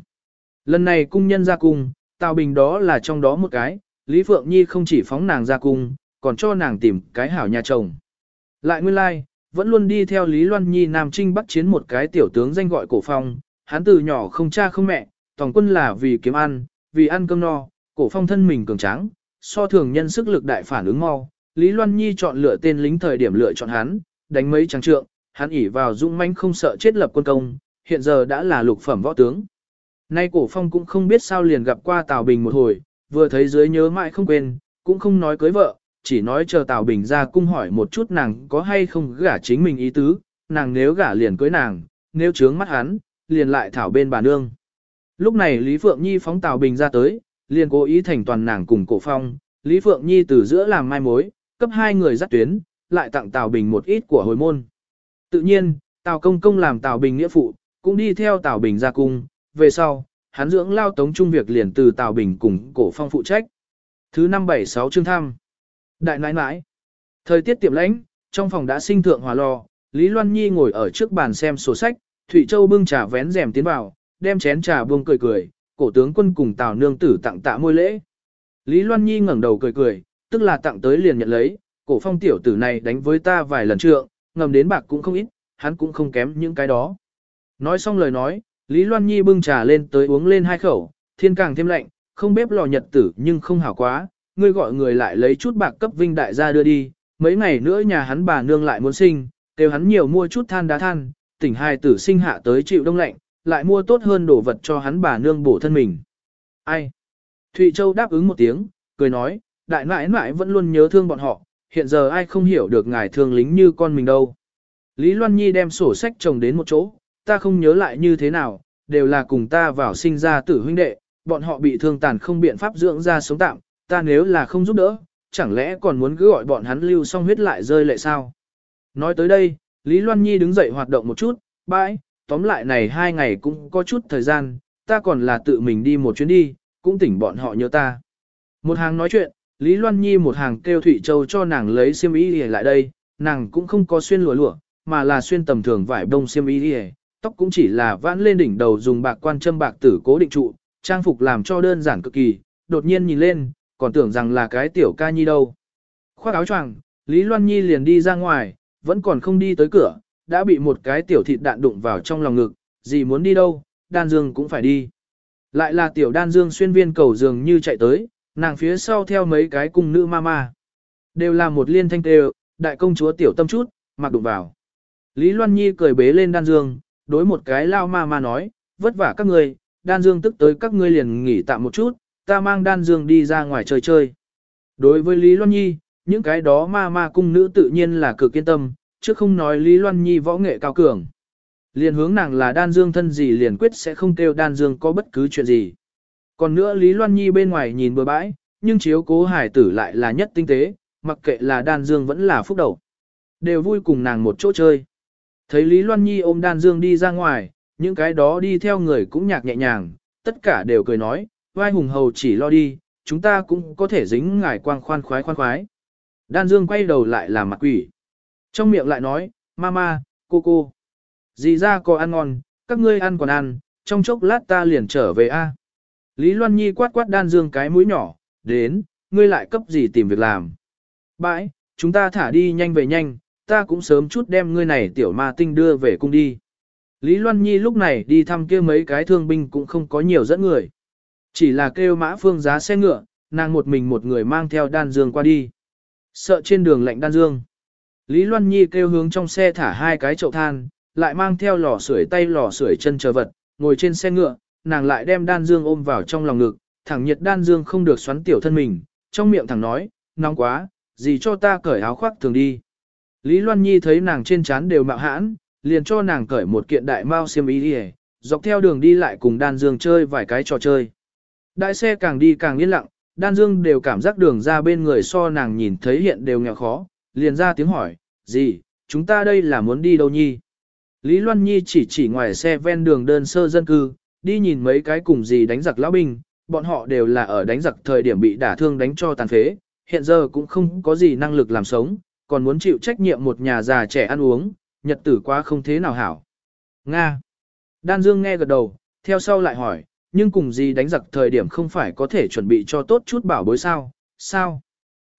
Lần này cung nhân ra cung, Tào Bình đó là trong đó một cái, Lý Phượng Nhi không chỉ phóng nàng ra cung, còn cho nàng tìm cái hảo nhà chồng. Lại nguyên lai, like, vẫn luôn đi theo Lý Loan Nhi Nam Trinh bắt chiến một cái tiểu tướng danh gọi cổ phong, hắn từ nhỏ không cha không mẹ, tổng quân là vì kiếm ăn, vì ăn cơm no, cổ phong thân mình cường tráng, so thường nhân sức lực đại phản ứng mau. Lý Loan Nhi chọn lựa tên lính thời điểm lựa chọn hắn, đánh mấy trắng trượng, hắn ỉ vào dũng mãnh không sợ chết lập quân công, hiện giờ đã là lục phẩm võ tướng. Nay cổ phong cũng không biết sao liền gặp qua Tào Bình một hồi, vừa thấy dưới nhớ mãi không quên, cũng không nói cưới vợ, chỉ nói chờ Tào Bình ra cung hỏi một chút nàng có hay không gả chính mình ý tứ, nàng nếu gả liền cưới nàng, nếu trướng mắt hắn, liền lại thảo bên bà nương. Lúc này Lý Phượng Nhi phóng Tào Bình ra tới, liền cố ý thành toàn nàng cùng cổ phong, Lý Phượng Nhi từ giữa làm mai mối, cấp hai người dắt tuyến, lại tặng Tào Bình một ít của hồi môn. Tự nhiên, Tào Công Công làm Tào Bình nghĩa phụ, cũng đi theo Tào Bình ra cung, về sau, hắn dưỡng lao tống trung việc liền từ Tào Bình cùng cổ phong phụ trách. Thứ năm bảy sáu chương thăm. Đại nãi nãi. Thời tiết tiệm lãnh, trong phòng đã sinh thượng hòa lò, Lý Loan Nhi ngồi ở trước bàn xem sổ sách, Thụy Châu bưng trà vén rèm tiến vào, đem chén trà buông cười cười, cổ tướng quân cùng Tào nương tử tặng tạ môi lễ. Lý Loan Nhi ngẩng đầu cười cười, tức là tặng tới liền nhận lấy, cổ phong tiểu tử này đánh với ta vài lần trượng, ngầm đến bạc cũng không ít, hắn cũng không kém những cái đó. Nói xong lời nói, Lý Loan Nhi bưng trà lên tới uống lên hai khẩu, thiên càng thêm lạnh, không bếp lò nhật tử nhưng không hảo quá, ngươi gọi người lại lấy chút bạc cấp vinh đại gia đưa đi, mấy ngày nữa nhà hắn bà nương lại muốn sinh, kêu hắn nhiều mua chút than đá than, tỉnh hai tử sinh hạ tới chịu đông lạnh, lại mua tốt hơn đồ vật cho hắn bà nương bổ thân mình. Ai? Thụy Châu đáp ứng một tiếng, cười nói, đại nãi nãi vẫn luôn nhớ thương bọn họ, hiện giờ ai không hiểu được ngài thương lính như con mình đâu. Lý Loan Nhi đem sổ sách chồng đến một chỗ, ta không nhớ lại như thế nào, đều là cùng ta vào sinh ra tử huynh đệ, bọn họ bị thương tàn không biện pháp dưỡng ra sống tạm, ta nếu là không giúp đỡ, chẳng lẽ còn muốn cứ gọi bọn hắn lưu xong huyết lại rơi lệ sao? Nói tới đây, Lý Loan Nhi đứng dậy hoạt động một chút, bãi, tóm lại này hai ngày cũng có chút thời gian, ta còn là tự mình đi một chuyến đi, cũng tỉnh bọn họ nhớ ta. Một hàng nói chuyện, Lý Loan Nhi một hàng kêu thủy Châu cho nàng lấy xiêm y lại đây, nàng cũng không có xuyên lụa lụa, mà là xuyên tầm thường vải đông xiêm y tóc cũng chỉ là vãn lên đỉnh đầu dùng bạc quan châm bạc tử cố định trụ, trang phục làm cho đơn giản cực kỳ, đột nhiên nhìn lên, còn tưởng rằng là cái tiểu ca nhi đâu. Khoác áo choàng, Lý Loan Nhi liền đi ra ngoài, vẫn còn không đi tới cửa, đã bị một cái tiểu thịt đạn đụng vào trong lòng ngực, gì muốn đi đâu, đan dương cũng phải đi. Lại là tiểu đan dương xuyên viên cầu dường như chạy tới, nàng phía sau theo mấy cái cung nữ ma ma. Đều là một liên thanh tê đại công chúa tiểu tâm chút, mặc đụng vào. Lý Loan Nhi cười bế lên đan dương, đối một cái lao ma ma nói, vất vả các ngươi đan dương tức tới các ngươi liền nghỉ tạm một chút, ta mang đan dương đi ra ngoài chơi chơi. Đối với Lý Loan Nhi, những cái đó ma ma cung nữ tự nhiên là cực kiên tâm, chứ không nói Lý Loan Nhi võ nghệ cao cường. Liền hướng nàng là đan dương thân gì liền quyết sẽ không kêu đan dương có bất cứ chuyện gì. Còn nữa Lý Loan Nhi bên ngoài nhìn bừa bãi, nhưng chiếu cố hải tử lại là nhất tinh tế, mặc kệ là đan dương vẫn là phúc đầu. Đều vui cùng nàng một chỗ chơi. Thấy Lý Loan Nhi ôm đan dương đi ra ngoài, những cái đó đi theo người cũng nhạc nhẹ nhàng, tất cả đều cười nói, vai hùng hầu chỉ lo đi, chúng ta cũng có thể dính ngải quang khoan khoái khoan khoái. Đan Dương quay đầu lại làm mặt quỷ. Trong miệng lại nói, mama, cô cô. Dì ra có ăn ngon, các ngươi ăn còn ăn, trong chốc lát ta liền trở về a. Lý Loan Nhi quát quát Đan Dương cái mũi nhỏ, đến, ngươi lại cấp gì tìm việc làm. Bãi, chúng ta thả đi nhanh về nhanh, ta cũng sớm chút đem ngươi này tiểu ma tinh đưa về cung đi. Lý Loan Nhi lúc này đi thăm kia mấy cái thương binh cũng không có nhiều dẫn người. Chỉ là kêu mã phương giá xe ngựa, nàng một mình một người mang theo đan dương qua đi. Sợ trên đường lạnh đan dương. Lý Loan Nhi kêu hướng trong xe thả hai cái chậu than, lại mang theo lò sưởi tay lò sưởi chân chờ vật, ngồi trên xe ngựa, nàng lại đem đan dương ôm vào trong lòng ngực, thẳng nhiệt đan dương không được xoắn tiểu thân mình, trong miệng thẳng nói, nóng quá, gì cho ta cởi áo khoác thường đi. Lý Loan Nhi thấy nàng trên trán đều mạo hãn, liền cho nàng cởi một kiện đại mao xiêm y đi dọc theo đường đi lại cùng đan dương chơi vài cái trò chơi. Đại xe càng đi càng yên lặng, đan dương đều cảm giác đường ra bên người so nàng nhìn thấy hiện đều nghèo khó, liền ra tiếng hỏi, gì, chúng ta đây là muốn đi đâu nhi? Lý Loan Nhi chỉ chỉ ngoài xe ven đường đơn sơ dân cư, đi nhìn mấy cái cùng gì đánh giặc lão binh, bọn họ đều là ở đánh giặc thời điểm bị đả thương đánh cho tàn phế, hiện giờ cũng không có gì năng lực làm sống, còn muốn chịu trách nhiệm một nhà già trẻ ăn uống, nhật tử quá không thế nào hảo. Nga. Đan Dương nghe gật đầu, theo sau lại hỏi, nhưng cùng gì đánh giặc thời điểm không phải có thể chuẩn bị cho tốt chút bảo bối sao, sao?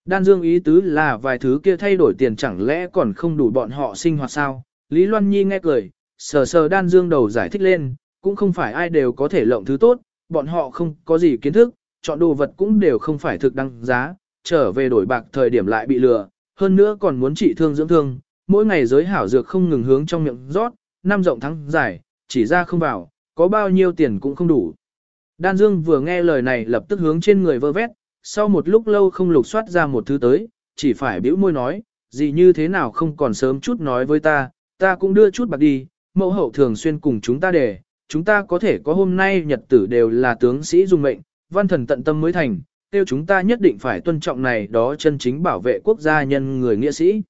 Đan Dương ý tứ là vài thứ kia thay đổi tiền chẳng lẽ còn không đủ bọn họ sinh hoạt sao? Lý Loan Nhi nghe cười, sờ sờ Đan Dương đầu giải thích lên, cũng không phải ai đều có thể lộng thứ tốt, bọn họ không có gì kiến thức, chọn đồ vật cũng đều không phải thực đăng giá, trở về đổi bạc thời điểm lại bị lừa, hơn nữa còn muốn trị thương dưỡng thương, mỗi ngày giới hảo dược không ngừng hướng trong miệng rót, năm rộng thắng dài, chỉ ra không vào, có bao nhiêu tiền cũng không đủ. Đan Dương vừa nghe lời này lập tức hướng trên người vơ vét, sau một lúc lâu không lục soát ra một thứ tới, chỉ phải bĩu môi nói, gì như thế nào không còn sớm chút nói với ta, ta cũng đưa chút bạc đi, mẫu hậu thường xuyên cùng chúng ta để, chúng ta có thể có hôm nay nhật tử đều là tướng sĩ dùng mệnh, văn thần tận tâm mới thành, tiêu chúng ta nhất định phải tuân trọng này đó chân chính bảo vệ quốc gia nhân người nghĩa sĩ.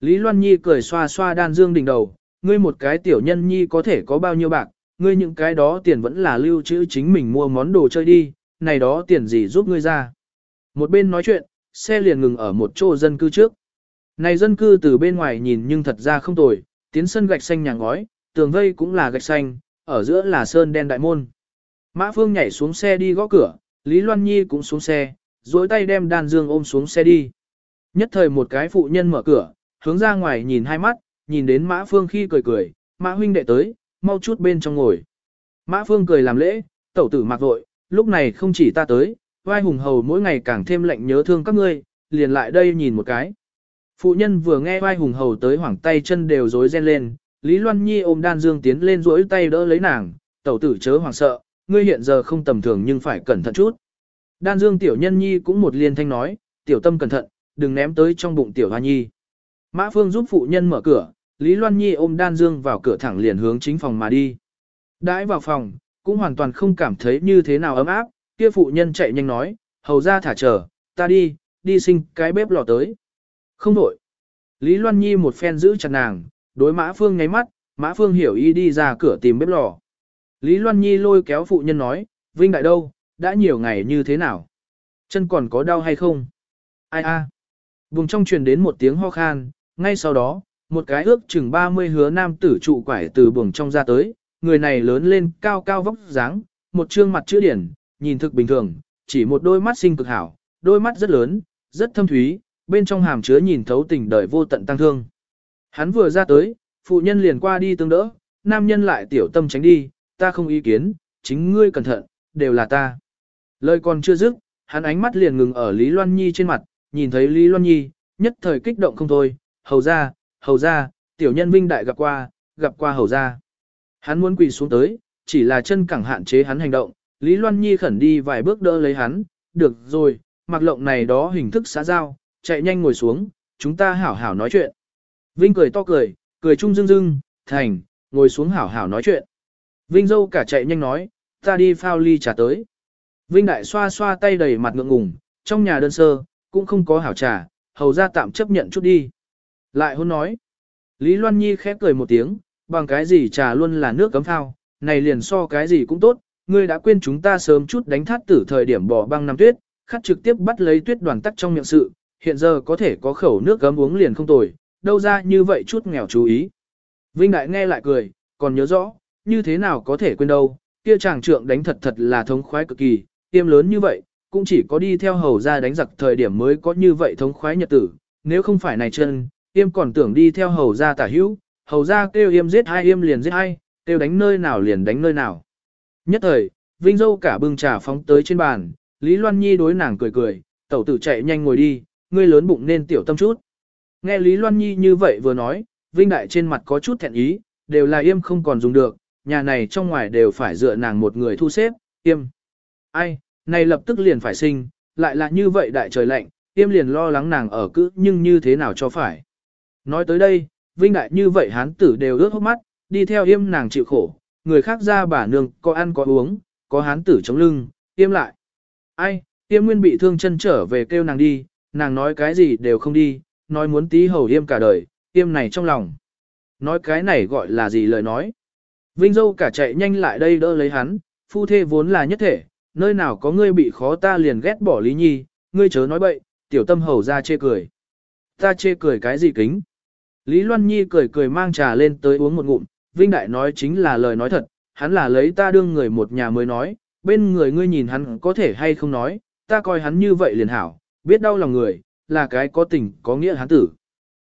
Lý Loan Nhi cười xoa xoa đan dương đỉnh đầu, ngươi một cái tiểu nhân nhi có thể có bao nhiêu bạc, ngươi những cái đó tiền vẫn là lưu trữ chính mình mua món đồ chơi đi, này đó tiền gì giúp ngươi ra. Một bên nói chuyện, xe liền ngừng ở một chỗ dân cư trước. Này dân cư từ bên ngoài nhìn nhưng thật ra không tồi, tiến sân gạch xanh nhà ngói, tường vây cũng là gạch xanh, ở giữa là sơn đen đại môn. Mã Phương nhảy xuống xe đi gõ cửa, Lý Loan Nhi cũng xuống xe, duỗi tay đem đàn dương ôm xuống xe đi. Nhất thời một cái phụ nhân mở cửa, hướng ra ngoài nhìn hai mắt, nhìn đến Mã Phương khi cười cười, Mã huynh đệ tới, mau chút bên trong ngồi. Mã Phương cười làm lễ, tẩu tử mặc vội, lúc này không chỉ ta tới, vai hùng hầu mỗi ngày càng thêm lạnh nhớ thương các ngươi, liền lại đây nhìn một cái. Phụ nhân vừa nghe vai hùng hầu tới hoảng tay chân đều rối ren lên, Lý Loan Nhi ôm đan dương tiến lên rỗi tay đỡ lấy nàng, tẩu tử chớ hoảng sợ, ngươi hiện giờ không tầm thường nhưng phải cẩn thận chút. Đan dương tiểu nhân nhi cũng một liên thanh nói, tiểu tâm cẩn thận, đừng ném tới trong bụng tiểu hoa nhi. Mã Phương giúp phụ nhân mở cửa, Lý Loan Nhi ôm đan dương vào cửa thẳng liền hướng chính phòng mà đi. Đãi vào phòng, cũng hoàn toàn không cảm thấy như thế nào ấm áp, kia phụ nhân chạy nhanh nói, hầu ra thả chờ, ta đi, đi sinh cái bếp lò tới. Không đổi. Lý Loan Nhi một phen giữ chặt nàng, đối Mã Phương ngáy mắt, Mã Phương hiểu ý đi ra cửa tìm bếp lò. Lý Loan Nhi lôi kéo phụ nhân nói, Vinh Đại đâu, đã nhiều ngày như thế nào? Chân còn có đau hay không? Ai a? Vùng trong truyền đến một tiếng ho khan, ngay sau đó, một cái ước chừng 30 hứa nam tử trụ quải từ buồng trong ra tới, người này lớn lên cao cao vóc dáng, một trương mặt chữ điển, nhìn thực bình thường, chỉ một đôi mắt xinh cực hảo, đôi mắt rất lớn, rất thâm thúy, bên trong hàm chứa nhìn thấu tình đời vô tận tăng thương. Hắn vừa ra tới, phụ nhân liền qua đi tương đỡ, nam nhân lại tiểu tâm tránh đi, ta không ý kiến, chính ngươi cẩn thận, đều là ta. Lời còn chưa dứt, hắn ánh mắt liền ngừng ở Lý Loan Nhi trên mặt, nhìn thấy Lý Loan Nhi, nhất thời kích động không thôi, hầu ra, hầu ra, tiểu nhân vinh đại gặp qua, gặp qua hầu ra. Hắn muốn quỳ xuống tới, chỉ là chân cẳng hạn chế hắn hành động, Lý Loan Nhi khẩn đi vài bước đỡ lấy hắn, được rồi, mặc lộng này đó hình thức xã giao, chạy nhanh ngồi xuống, chúng ta hảo hảo nói chuyện. Vinh cười to cười, cười chung dưng dưng, thành, ngồi xuống hảo hảo nói chuyện. Vinh dâu cả chạy nhanh nói, ta đi phao ly trà tới. Vinh đại xoa xoa tay đầy mặt ngượng ngùng, trong nhà đơn sơ, cũng không có hảo trà, hầu ra tạm chấp nhận chút đi. Lại hôn nói. Lý Loan Nhi khép cười một tiếng, bằng cái gì trà luôn là nước cấm phao, này liền so cái gì cũng tốt, ngươi đã quên chúng ta sớm chút đánh thắt tử thời điểm bỏ băng năm tuyết, khắc trực tiếp bắt lấy tuyết đoàn tắc trong miệng sự, hiện giờ có thể có khẩu nước cấm uống liền không tồi, đâu ra như vậy chút nghèo chú ý. Vinh Đại nghe lại cười, còn nhớ rõ, như thế nào có thể quên đâu, kia chàng trượng đánh thật thật là thống khoái cực kỳ, tiêm lớn như vậy, cũng chỉ có đi theo hầu ra đánh giặc thời điểm mới có như vậy thống khoái nhật tử, nếu không phải này chân, tiêm còn tưởng đi theo hầu ra tả hữu, hầu ra kêu Yêm giết hai Yêm liền giết hai, kêu đánh nơi nào liền đánh nơi nào. Nhất thời, Vinh Dâu cả bưng trà phóng tới trên bàn, Lý Loan Nhi đối nàng cười cười, tẩu tử chạy nhanh ngồi đi, ngươi lớn bụng nên tiểu tâm chút. Nghe Lý Loan Nhi như vậy vừa nói, Vinh Đại trên mặt có chút thẹn ý, đều là Yêm không còn dùng được, nhà này trong ngoài đều phải dựa nàng một người thu xếp, Yêm. Ai, này lập tức liền phải sinh, lại là như vậy đại trời lạnh, Yêm liền lo lắng nàng ở cứ nhưng như thế nào cho phải. Nói tới đây, vinh đại như vậy hán tử đều ướt hốc mắt, đi theo yêm nàng chịu khổ, người khác ra bà nương có ăn có uống, có hán tử chống lưng, yêm lại. Ai, yêm nguyên bị thương chân trở về kêu nàng đi, nàng nói cái gì đều không đi, nói muốn tí hầu yêm cả đời, yêm này trong lòng. Nói cái này gọi là gì lời nói. Vinh dâu cả chạy nhanh lại đây đỡ lấy hắn, phu thê vốn là nhất thể, nơi nào có ngươi bị khó ta liền ghét bỏ lý nhi, ngươi chớ nói bậy, tiểu tâm hầu ra chê cười. Ta chê cười cái gì kính? Lý Loan Nhi cười cười mang trà lên tới uống một ngụm, Vinh Đại nói chính là lời nói thật, hắn là lấy ta đương người một nhà mới nói, bên người ngươi nhìn hắn có thể hay không nói, ta coi hắn như vậy liền hảo, biết đau lòng người, là cái có tình có nghĩa hắn tử.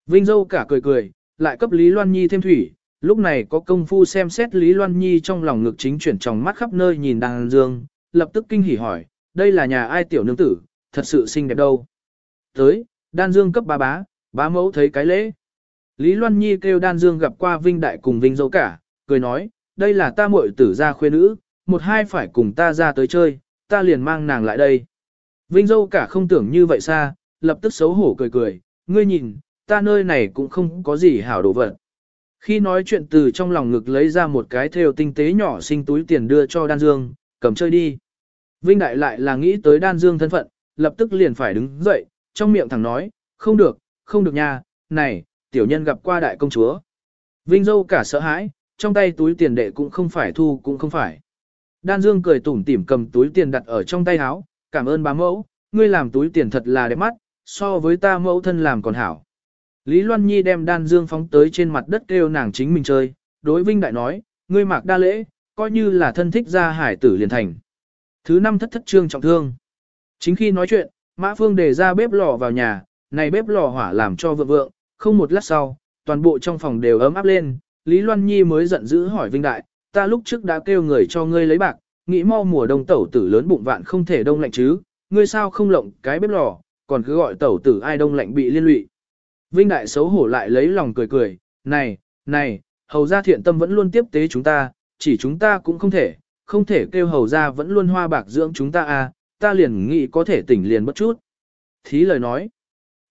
Vinh dâu cả cười cười, lại cấp Lý Loan Nhi thêm thủy, lúc này có công phu xem xét Lý Loan Nhi trong lòng ngực chính chuyển trong mắt khắp nơi nhìn đàn dương, lập tức kinh hỉ hỏi, đây là nhà ai tiểu nương tử, thật sự xinh đẹp đâu. Tới, đan dương cấp ba bá, bá mẫu thấy cái lễ. Lý Loan Nhi kêu đan dương gặp qua Vinh Đại cùng Vinh dâu cả, cười nói, đây là ta muội tử gia khuê nữ, một hai phải cùng ta ra tới chơi, ta liền mang nàng lại đây. Vinh dâu cả không tưởng như vậy xa, lập tức xấu hổ cười cười, ngươi nhìn, ta nơi này cũng không có gì hảo đồ vật. Khi nói chuyện từ trong lòng ngực lấy ra một cái thêu tinh tế nhỏ sinh túi tiền đưa cho Đan Dương, cầm chơi đi. Vinh Đại lại là nghĩ tới Đan Dương thân phận, lập tức liền phải đứng dậy, trong miệng thẳng nói, không được, không được nha, này, tiểu nhân gặp qua đại công chúa. Vinh dâu cả sợ hãi, trong tay túi tiền đệ cũng không phải thu cũng không phải. Đan Dương cười tủm tỉm cầm túi tiền đặt ở trong tay áo, cảm ơn bá mẫu, ngươi làm túi tiền thật là đẹp mắt, so với ta mẫu thân làm còn hảo. Lý Loan Nhi đem đan dương phóng tới trên mặt đất kêu nàng chính mình chơi, đối Vinh Đại nói, ngươi mạc đa lễ, coi như là thân thích gia hải tử liền thành. Thứ năm thất thất trương trọng thương. Chính khi nói chuyện, Mã Phương đề ra bếp lò vào nhà, này bếp lò hỏa làm cho vượng vượng, không một lát sau, toàn bộ trong phòng đều ấm áp lên, Lý Loan Nhi mới giận dữ hỏi Vinh Đại, ta lúc trước đã kêu người cho ngươi lấy bạc, nghĩ mau mùa đông tẩu tử lớn bụng vạn không thể đông lạnh chứ, ngươi sao không lộng cái bếp lò, còn cứ gọi tẩu tử ai đông lạnh bị liên lụy. Vinh Đại xấu hổ lại lấy lòng cười cười, này, này, hầu gia thiện tâm vẫn luôn tiếp tế chúng ta, chỉ chúng ta cũng không thể, không thể kêu hầu gia vẫn luôn hoa bạc dưỡng chúng ta à, ta liền nghĩ có thể tỉnh liền bất chút. Thí lời nói,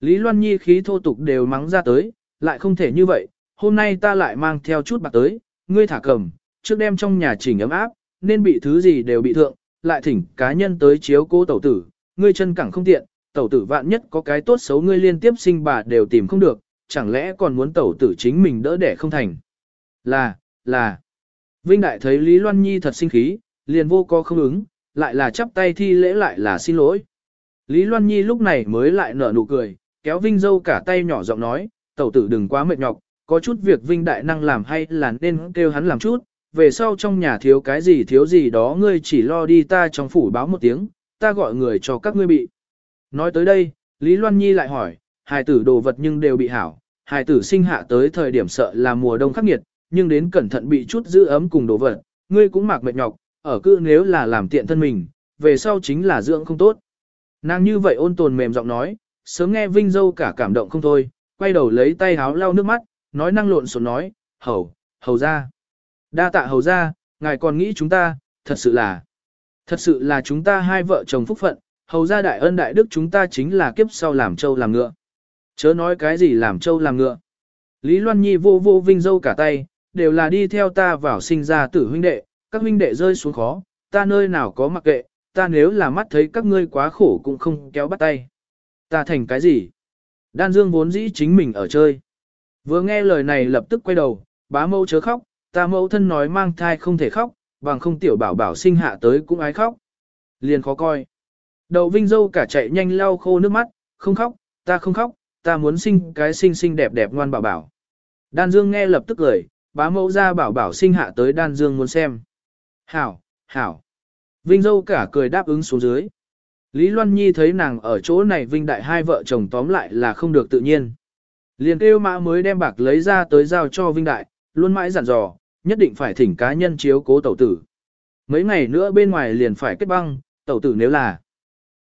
Lý Loan Nhi khí thô tục đều mắng ra tới, lại không thể như vậy, hôm nay ta lại mang theo chút bạc tới, ngươi thả cầm, trước đem trong nhà chỉnh ấm áp, nên bị thứ gì đều bị thượng, lại thỉnh cá nhân tới chiếu cố tẩu tử, ngươi chân cẳng không tiện, tẩu tử vạn nhất có cái tốt xấu ngươi liên tiếp sinh bà đều tìm không được, chẳng lẽ còn muốn tẩu tử chính mình đỡ đẻ không thành. Là, là. Vinh Đại thấy Lý Loan Nhi thật sinh khí, liền vô co không ứng, lại là chắp tay thi lễ lại là xin lỗi. Lý Loan Nhi lúc này mới lại nở nụ cười, kéo Vinh dâu cả tay nhỏ giọng nói, tẩu tử đừng quá mệt nhọc, có chút việc Vinh Đại năng làm hay là nên kêu hắn làm chút, về sau trong nhà thiếu cái gì thiếu gì đó ngươi chỉ lo đi ta trong phủ báo một tiếng, ta gọi người cho các ngươi bị. Nói tới đây, Lý Loan Nhi lại hỏi, hài tử đồ vật nhưng đều bị hảo, hài tử sinh hạ tới thời điểm sợ là mùa đông khắc nghiệt, nhưng đến cẩn thận bị chút giữ ấm cùng đồ vật, ngươi cũng mặc mệt nhọc, ở cư nếu là làm tiện thân mình, về sau chính là dưỡng không tốt. Nàng như vậy ôn tồn mềm giọng nói, sớm nghe Vinh Dâu cả cảm động không thôi, quay đầu lấy tay háo lau nước mắt, nói năng lộn xộn nói, hầu, hầu ra. Đa tạ hầu ra, ngài còn nghĩ chúng ta, thật sự là, thật sự là chúng ta hai vợ chồng phúc phận, hầu ra đại ân đại đức chúng ta chính là kiếp sau làm trâu làm ngựa. Chớ nói cái gì làm trâu làm ngựa. Lý Loan Nhi vô vô vinh dâu cả tay, đều là đi theo ta vào sinh ra tử huynh đệ, các huynh đệ rơi xuống khó, ta nơi nào có mặc kệ, ta nếu là mắt thấy các ngươi quá khổ cũng không kéo bắt tay. Ta thành cái gì? Đan Dương vốn dĩ chính mình ở chơi. Vừa nghe lời này lập tức quay đầu, bá mẫu chớ khóc, ta mẫu thân nói mang thai không thể khóc, bằng không tiểu bảo bảo sinh hạ tới cũng ái khóc. Liền khó coi. Đậu Vinh dâu cả chạy nhanh lau khô nước mắt, không khóc, ta không khóc, ta muốn sinh cái sinh xinh đẹp đẹp ngoan bảo bảo. Đan Dương nghe lập tức cười, bá mẫu ra bảo bảo sinh hạ tới Đan Dương muốn xem. Hảo, hảo. Vinh dâu cả cười đáp ứng xuống dưới. Lý Loan Nhi thấy nàng ở chỗ này Vinh đại hai vợ chồng tóm lại là không được tự nhiên. Liền kêu mã mới đem bạc lấy ra tới giao cho Vinh đại, luôn mãi dặn dò, nhất định phải thỉnh cá nhân chiếu cố tẩu tử. Mấy ngày nữa bên ngoài liền phải kết băng, tẩu tử nếu là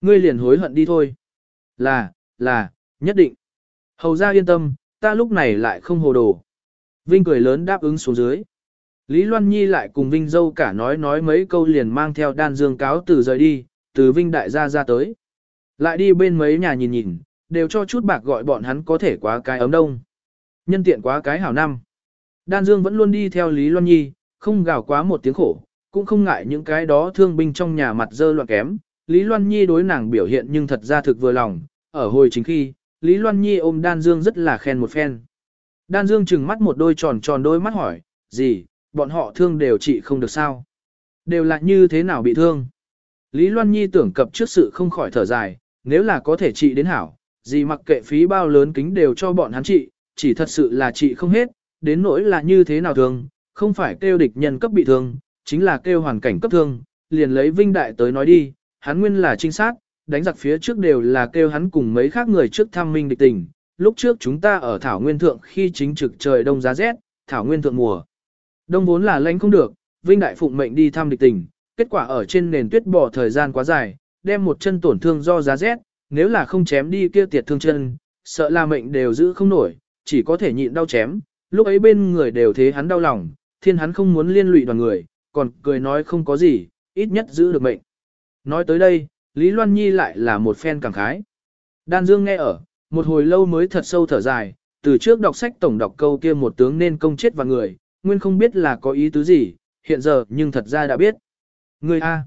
Ngươi liền hối hận đi thôi. Là, là, nhất định. Hầu ra yên tâm, ta lúc này lại không hồ đồ. Vinh cười lớn đáp ứng xuống dưới. Lý Loan Nhi lại cùng Vinh dâu cả nói nói mấy câu liền mang theo đan dương cáo từ rời đi, từ Vinh đại gia ra tới. Lại đi bên mấy nhà nhìn nhìn, đều cho chút bạc gọi bọn hắn có thể quá cái ấm đông. Nhân tiện quá cái hảo năm. Đan Dương vẫn luôn đi theo Lý Loan Nhi, không gào quá một tiếng khổ, cũng không ngại những cái đó thương binh trong nhà mặt dơ loạn kém, Lý Loan Nhi đối nàng biểu hiện nhưng thật ra thực vừa lòng, ở hồi chính khi, Lý Loan Nhi ôm Đan Dương rất là khen một phen. Đan Dương trừng mắt một đôi tròn tròn đôi mắt hỏi, gì, bọn họ thương đều trị không được sao? Đều là như thế nào bị thương? Lý Loan Nhi tưởng cập trước sự không khỏi thở dài, nếu là có thể trị đến hảo, gì mặc kệ phí bao lớn kính đều cho bọn hắn trị, chỉ thật sự là trị không hết, đến nỗi là như thế nào thương, không phải kêu địch nhân cấp bị thương, chính là kêu hoàn cảnh cấp thương, liền lấy vinh đại tới nói đi, hắn nguyên là trinh sát, đánh giặc phía trước đều là kêu hắn cùng mấy khác người trước thăm minh địch tình. Lúc trước chúng ta ở Thảo Nguyên Thượng khi chính trực trời đông giá rét, Thảo Nguyên Thượng mùa. Đông vốn là lạnh không được, Vinh Đại Phụng mệnh đi thăm địch tình, kết quả ở trên nền tuyết bỏ thời gian quá dài, đem một chân tổn thương do giá rét, nếu là không chém đi kia tiệt thương chân, sợ là mệnh đều giữ không nổi, chỉ có thể nhịn đau chém, lúc ấy bên người đều thế hắn đau lòng, thiên hắn không muốn liên lụy đoàn người, còn cười nói không có gì, ít nhất giữ được mệnh. Nói tới đây, Lý Loan Nhi lại là một phen cảm khái. Đan Dương nghe ở, một hồi lâu mới thật sâu thở dài, từ trước đọc sách tổng đọc câu kia một tướng nên công chết và người, nguyên không biết là có ý tứ gì, hiện giờ nhưng thật ra đã biết. Người A.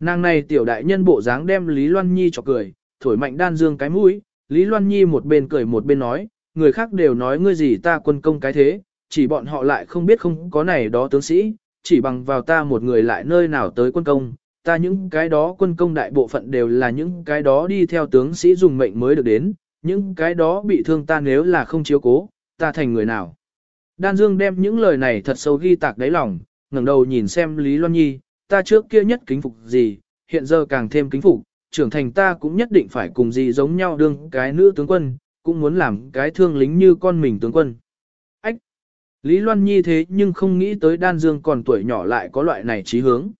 Nàng này tiểu đại nhân bộ dáng đem Lý Loan Nhi cho cười, thổi mạnh đan dương cái mũi, Lý Loan Nhi một bên cười một bên nói, người khác đều nói ngươi gì ta quân công cái thế, chỉ bọn họ lại không biết không có này đó tướng sĩ, chỉ bằng vào ta một người lại nơi nào tới quân công, ta những cái đó quân công đại bộ phận đều là những cái đó đi theo tướng sĩ dùng mệnh mới được đến, những cái đó bị thương ta nếu là không chiếu cố, ta thành người nào. Đan Dương đem những lời này thật sâu ghi tạc đáy lòng, ngẩng đầu nhìn xem Lý Loan Nhi, ta trước kia nhất kính phục gì, hiện giờ càng thêm kính phục, trưởng thành ta cũng nhất định phải cùng gì giống nhau đương cái nữ tướng quân, cũng muốn làm cái thương lính như con mình tướng quân. Ách! Lý Loan Nhi thế nhưng không nghĩ tới Đan Dương còn tuổi nhỏ lại có loại này trí hướng.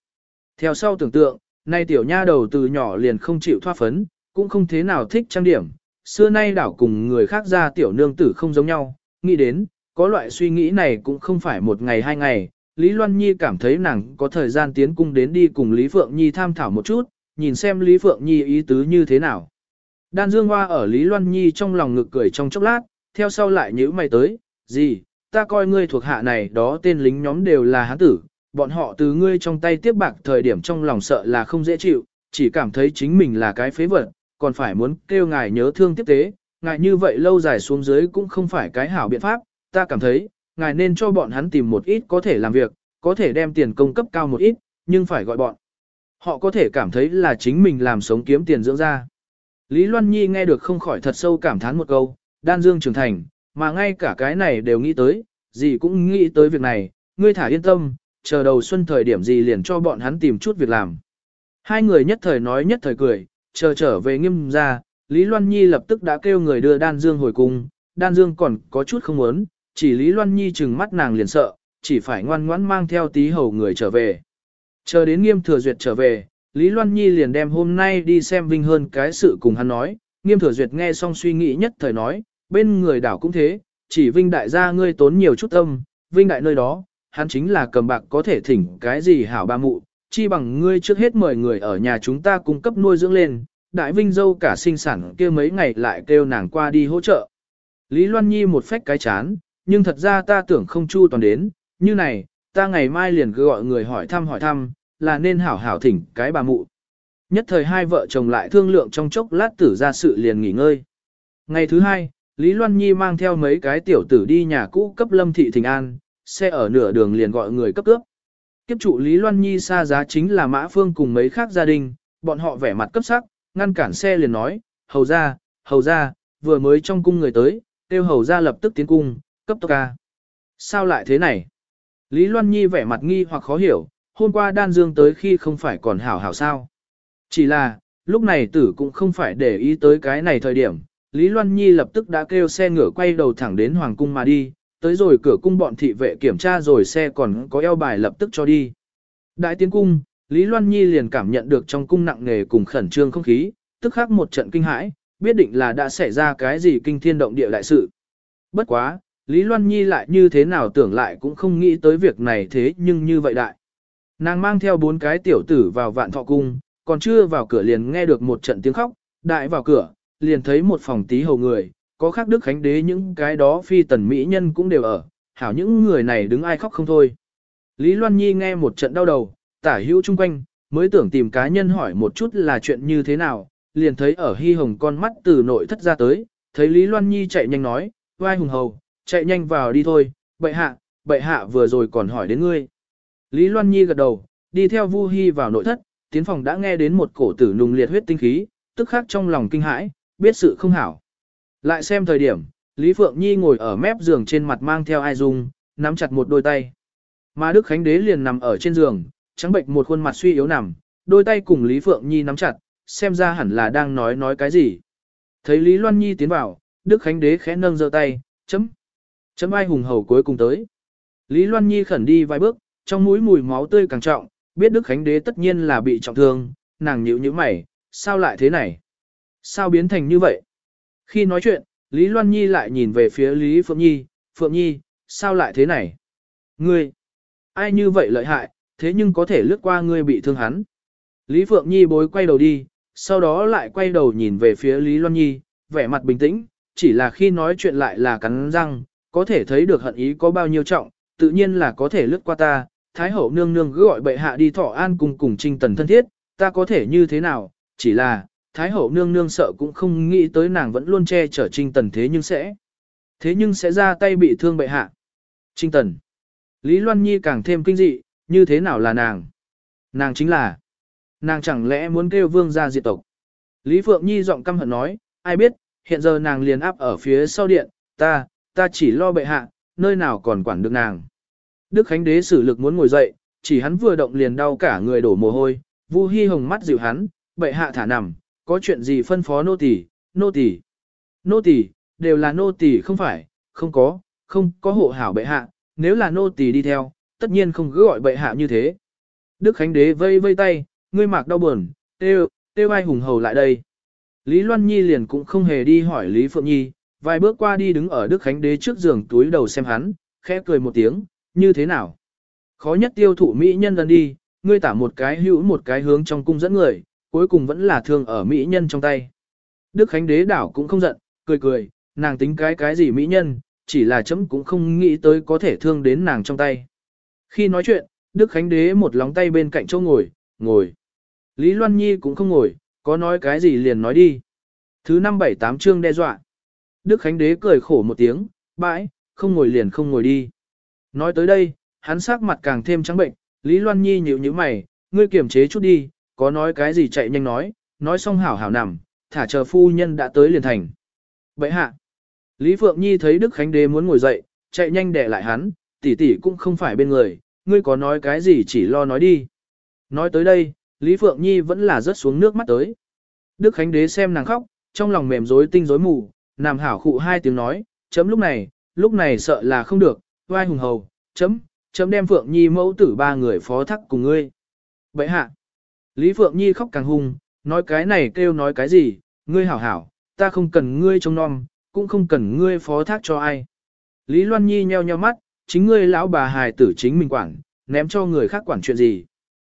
Theo sau tưởng tượng, nay tiểu nha đầu từ nhỏ liền không chịu thoát phấn, cũng không thế nào thích trang điểm, xưa nay đảo cùng người khác ra tiểu nương tử không giống nhau, nghĩ đến, có loại suy nghĩ này cũng không phải một ngày hai ngày, Lý Loan Nhi cảm thấy nàng có thời gian tiến cung đến đi cùng Lý Phượng Nhi tham thảo một chút, nhìn xem Lý Phượng Nhi ý tứ như thế nào. Đan Dương Hoa ở Lý Loan Nhi trong lòng ngực cười trong chốc lát, theo sau lại nhíu mày tới, gì, ta coi ngươi thuộc hạ này đó tên lính nhóm đều là hán tử, bọn họ từ ngươi trong tay tiếp bạc thời điểm trong lòng sợ là không dễ chịu, chỉ cảm thấy chính mình là cái phế vật, còn phải muốn kêu ngài nhớ thương tiếp tế, ngài như vậy lâu dài xuống dưới cũng không phải cái hảo biện pháp, ta cảm thấy, ngài nên cho bọn hắn tìm một ít có thể làm việc, có thể đem tiền công cấp cao một ít, nhưng phải gọi bọn. Họ có thể cảm thấy là chính mình làm sống kiếm tiền dưỡng ra. Lý Loan Nhi nghe được không khỏi thật sâu cảm thán một câu, đan dương trưởng thành, mà ngay cả cái này đều nghĩ tới, gì cũng nghĩ tới việc này, ngươi thả yên tâm, chờ đầu xuân thời điểm gì liền cho bọn hắn tìm chút việc làm. Hai người nhất thời nói nhất thời cười, chờ trở về nghiêm ra, Lý Loan Nhi lập tức đã kêu người đưa đan dương hồi cung, đan dương còn có chút không muốn, chỉ Lý Loan Nhi chừng mắt nàng liền sợ, chỉ phải ngoan ngoãn mang theo tí hầu người trở về. Chờ đến nghiêm thừa duyệt trở về, Lý Loan Nhi liền đem hôm nay đi xem Vinh hơn cái sự cùng hắn nói, nghiêm thừa duyệt nghe xong suy nghĩ nhất thời nói, bên người đảo cũng thế, chỉ Vinh đại gia ngươi tốn nhiều chút tâm, Vinh đại nơi đó, hắn chính là cầm bạc có thể thỉnh cái gì hảo ba mụ, chi bằng ngươi trước hết mời người ở nhà chúng ta cung cấp nuôi dưỡng lên, đại Vinh dâu cả sinh sản kia mấy ngày lại kêu nàng qua đi hỗ trợ. Lý Loan Nhi một phách cái chán, nhưng thật ra ta tưởng không chu toàn đến, như này, ta ngày mai liền cứ gọi người hỏi thăm hỏi thăm, là nên hảo hảo thỉnh cái bà mụ. Nhất thời hai vợ chồng lại thương lượng trong chốc lát tử ra sự liền nghỉ ngơi. Ngày thứ hai, Lý Loan Nhi mang theo mấy cái tiểu tử đi nhà cũ cấp lâm thị thỉnh an, xe ở nửa đường liền gọi người cấp cướp. Kiếp trụ Lý Loan Nhi xa giá chính là Mã Phương cùng mấy khác gia đình, bọn họ vẻ mặt cấp sắc, ngăn cản xe liền nói, hầu ra, hầu ra, vừa mới trong cung người tới, kêu hầu ra lập tức tiến cung, cấp tốc ca. Sao lại thế này? Lý Loan Nhi vẻ mặt nghi hoặc khó hiểu, hôm qua đan dương tới khi không phải còn hảo hảo sao. Chỉ là, lúc này tử cũng không phải để ý tới cái này thời điểm, Lý Loan Nhi lập tức đã kêu xe ngựa quay đầu thẳng đến Hoàng Cung mà đi, tới rồi cửa cung bọn thị vệ kiểm tra rồi xe còn có eo bài lập tức cho đi. Đại tiến cung, Lý Loan Nhi liền cảm nhận được trong cung nặng nề cùng khẩn trương không khí, tức khắc một trận kinh hãi, biết định là đã xảy ra cái gì kinh thiên động địa đại sự. Bất quá, Lý Loan Nhi lại như thế nào tưởng lại cũng không nghĩ tới việc này thế nhưng như vậy đại. Nàng mang theo bốn cái tiểu tử vào vạn thọ cung, còn chưa vào cửa liền nghe được một trận tiếng khóc, đại vào cửa, liền thấy một phòng tí hầu người, có khác đức khánh đế những cái đó phi tần mỹ nhân cũng đều ở, hảo những người này đứng ai khóc không thôi. Lý Loan Nhi nghe một trận đau đầu, tả hữu chung quanh, mới tưởng tìm cá nhân hỏi một chút là chuyện như thế nào, liền thấy ở hy hồng con mắt từ nội thất ra tới, thấy Lý Loan Nhi chạy nhanh nói, vai hùng hầu, chạy nhanh vào đi thôi, bệ hạ, bệ hạ vừa rồi còn hỏi đến ngươi. Lý Loan Nhi gật đầu, đi theo Vu Hi vào nội thất, tiến phòng đã nghe đến một cổ tử nùng liệt huyết tinh khí, tức khắc trong lòng kinh hãi, biết sự không hảo. Lại xem thời điểm, Lý Phượng Nhi ngồi ở mép giường trên mặt mang theo ai dung, nắm chặt một đôi tay. Mà Đức Khánh Đế liền nằm ở trên giường, trắng bệnh một khuôn mặt suy yếu nằm, đôi tay cùng Lý Phượng Nhi nắm chặt, xem ra hẳn là đang nói nói cái gì. Thấy Lý Loan Nhi tiến vào, Đức Khánh Đế khẽ nâng giơ tay, chấm. Chấm ai hùng hầu cuối cùng tới. Lý Loan Nhi khẩn đi vài bước, trong mũi mùi máu tươi càng trọng, biết Đức Khánh Đế tất nhiên là bị trọng thương, nàng nhíu nhíu mày, sao lại thế này? Sao biến thành như vậy? Khi nói chuyện, Lý Loan Nhi lại nhìn về phía Lý Phượng Nhi, Phượng Nhi, sao lại thế này? Ngươi, ai như vậy lợi hại, thế nhưng có thể lướt qua ngươi bị thương hắn. Lý Phượng Nhi bối quay đầu đi, sau đó lại quay đầu nhìn về phía Lý Loan Nhi, vẻ mặt bình tĩnh, chỉ là khi nói chuyện lại là cắn răng, có thể thấy được hận ý có bao nhiêu trọng, tự nhiên là có thể lướt qua ta, Thái hậu nương nương cứ gọi bệ hạ đi thọ an cùng cùng trinh tần thân thiết, ta có thể như thế nào, chỉ là, Thái hậu nương nương sợ cũng không nghĩ tới nàng vẫn luôn che chở trinh tần thế nhưng sẽ, thế nhưng sẽ ra tay bị thương bệ hạ. Trinh tần. Lý Loan Nhi càng thêm kinh dị, như thế nào là nàng? Nàng chính là, nàng chẳng lẽ muốn kêu vương ra diệt tộc? Lý Phượng Nhi giọng căm hận nói, ai biết, hiện giờ nàng liền áp ở phía sau điện, ta, ta chỉ lo bệ hạ, nơi nào còn quản được nàng. Đức Khánh Đế sử lực muốn ngồi dậy, chỉ hắn vừa động liền đau cả người đổ mồ hôi, Vu Hi Hồng mắt dịu hắn, bệ hạ thả nằm, có chuyện gì phân phó nô tỳ, nô tỳ, nô tỳ đều là nô tỳ không phải, không có, không có hộ hảo bệ hạ, nếu là nô tỳ đi theo, tất nhiên không cứ gọi bệ hạ như thế. Đức Khánh Đế vây vây tay, ngươi mạc đau buồn, têu, têu ai hùng hầu lại đây. Lý Loan Nhi liền cũng không hề đi hỏi Lý Phượng Nhi, vài bước qua đi đứng ở Đức Khánh Đế trước giường túi đầu xem hắn, khẽ cười một tiếng, như thế nào? Khó nhất tiêu thụ Mỹ nhân lần đi, ngươi tả một cái hữu một cái hướng trong cung dẫn người, cuối cùng vẫn là thương ở Mỹ nhân trong tay. Đức Khánh Đế đảo cũng không giận, cười cười, nàng tính cái cái gì Mỹ nhân, chỉ là chấm cũng không nghĩ tới có thể thương đến nàng trong tay. Khi nói chuyện, Đức Khánh Đế một lóng tay bên cạnh chỗ ngồi, ngồi. Lý Loan Nhi cũng không ngồi, có nói cái gì liền nói đi. Thứ năm bảy tám chương đe dọa. Đức Khánh Đế cười khổ một tiếng, bãi, không ngồi liền không ngồi đi. Nói tới đây, hắn sắc mặt càng thêm trắng bệnh, Lý Loan Nhi nhíu nhíu mày, ngươi kiềm chế chút đi, có nói cái gì chạy nhanh nói, nói xong hảo hảo nằm, thả chờ phu nhân đã tới liền thành. Vậy hạ, Lý Phượng Nhi thấy Đức Khánh Đế muốn ngồi dậy, chạy nhanh để lại hắn, tỷ tỷ cũng không phải bên người, ngươi có nói cái gì chỉ lo nói đi. Nói tới đây, Lý Phượng Nhi vẫn là rớt xuống nước mắt tới. Đức Khánh Đế xem nàng khóc, trong lòng mềm rối tinh rối mù, nằm hảo khụ hai tiếng nói, chấm lúc này, lúc này sợ là không được, vai hùng hầu, chấm, chấm đem Phượng Nhi mẫu tử ba người phó thắc cùng ngươi. Vậy hạ, Lý Phượng Nhi khóc càng hung, nói cái này kêu nói cái gì, ngươi hảo hảo, ta không cần ngươi trông nom, cũng không cần ngươi phó thác cho ai. Lý Loan Nhi nheo nheo mắt, chính ngươi lão bà hài tử chính mình quản, ném cho người khác quản chuyện gì.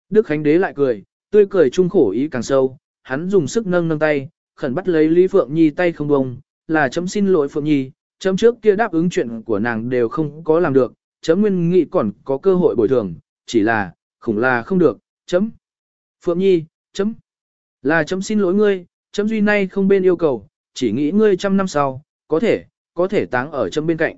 Đức Khánh Đế lại cười, tươi cười trung khổ ý càng sâu, hắn dùng sức nâng nâng tay, khẩn bắt lấy Lý Phượng Nhi tay không bông, là chấm xin lỗi Phượng Nhi, chấm trước kia đáp ứng chuyện của nàng đều không có làm được, chấm nguyên nghị còn có cơ hội bồi thường, chỉ là, khủng là không được, chấm. Phượng Nhi, chấm. Là chấm xin lỗi ngươi, chấm duy nay không bên yêu cầu, chỉ nghĩ ngươi trăm năm sau, có thể, có thể táng ở chấm bên cạnh.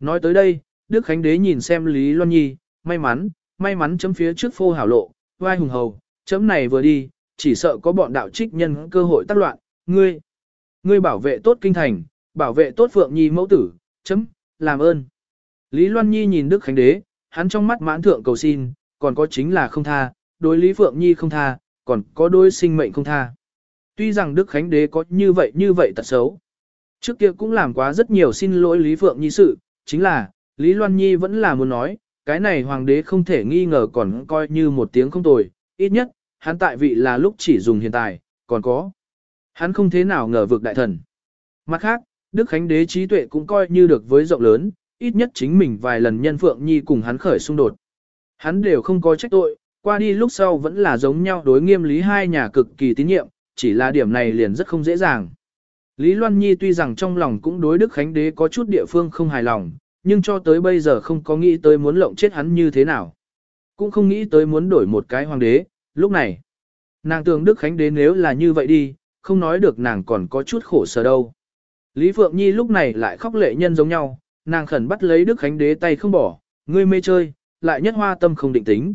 Nói tới đây, Đức Khánh Đế nhìn xem Lý Loan Nhi, may mắn, may mắn chấm phía trước phô hảo lộ, vai hùng hầu, chấm này vừa đi, chỉ sợ có bọn đạo trích nhân cơ hội tác loạn, ngươi, ngươi bảo vệ tốt kinh thành, bảo vệ tốt Phượng Nhi mẫu tử, chấm, làm ơn. Lý Loan Nhi nhìn Đức Khánh Đế, hắn trong mắt mãn thượng cầu xin, còn có chính là không tha, đối Lý Phượng Nhi không tha, còn có đôi sinh mệnh không tha. Tuy rằng Đức Khánh Đế có như vậy như vậy tật xấu. Trước kia cũng làm quá rất nhiều xin lỗi Lý Phượng Nhi sự, chính là, Lý Loan Nhi vẫn là muốn nói, cái này hoàng đế không thể nghi ngờ còn coi như một tiếng không tồi, ít nhất, hắn tại vị là lúc chỉ dùng hiện tại, còn có. Hắn không thế nào ngờ vực đại thần. Mặt khác, Đức Khánh Đế trí tuệ cũng coi như được với rộng lớn, ít nhất chính mình vài lần nhân Phượng Nhi cùng hắn khởi xung đột. Hắn đều không có trách tội, qua đi lúc sau vẫn là giống nhau đối nghiêm lý hai nhà cực kỳ tín nhiệm, chỉ là điểm này liền rất không dễ dàng. Lý Loan Nhi tuy rằng trong lòng cũng đối Đức Khánh Đế có chút địa phương không hài lòng, nhưng cho tới bây giờ không có nghĩ tới muốn lộng chết hắn như thế nào. Cũng không nghĩ tới muốn đổi một cái hoàng đế, lúc này. Nàng tưởng Đức Khánh Đế nếu là như vậy đi, không nói được nàng còn có chút khổ sở đâu. Lý Phượng Nhi lúc này lại khóc lệ nhân giống nhau, nàng khẩn bắt lấy Đức Khánh Đế tay không bỏ, ngươi mê chơi, lại nhất hoa tâm không định tính.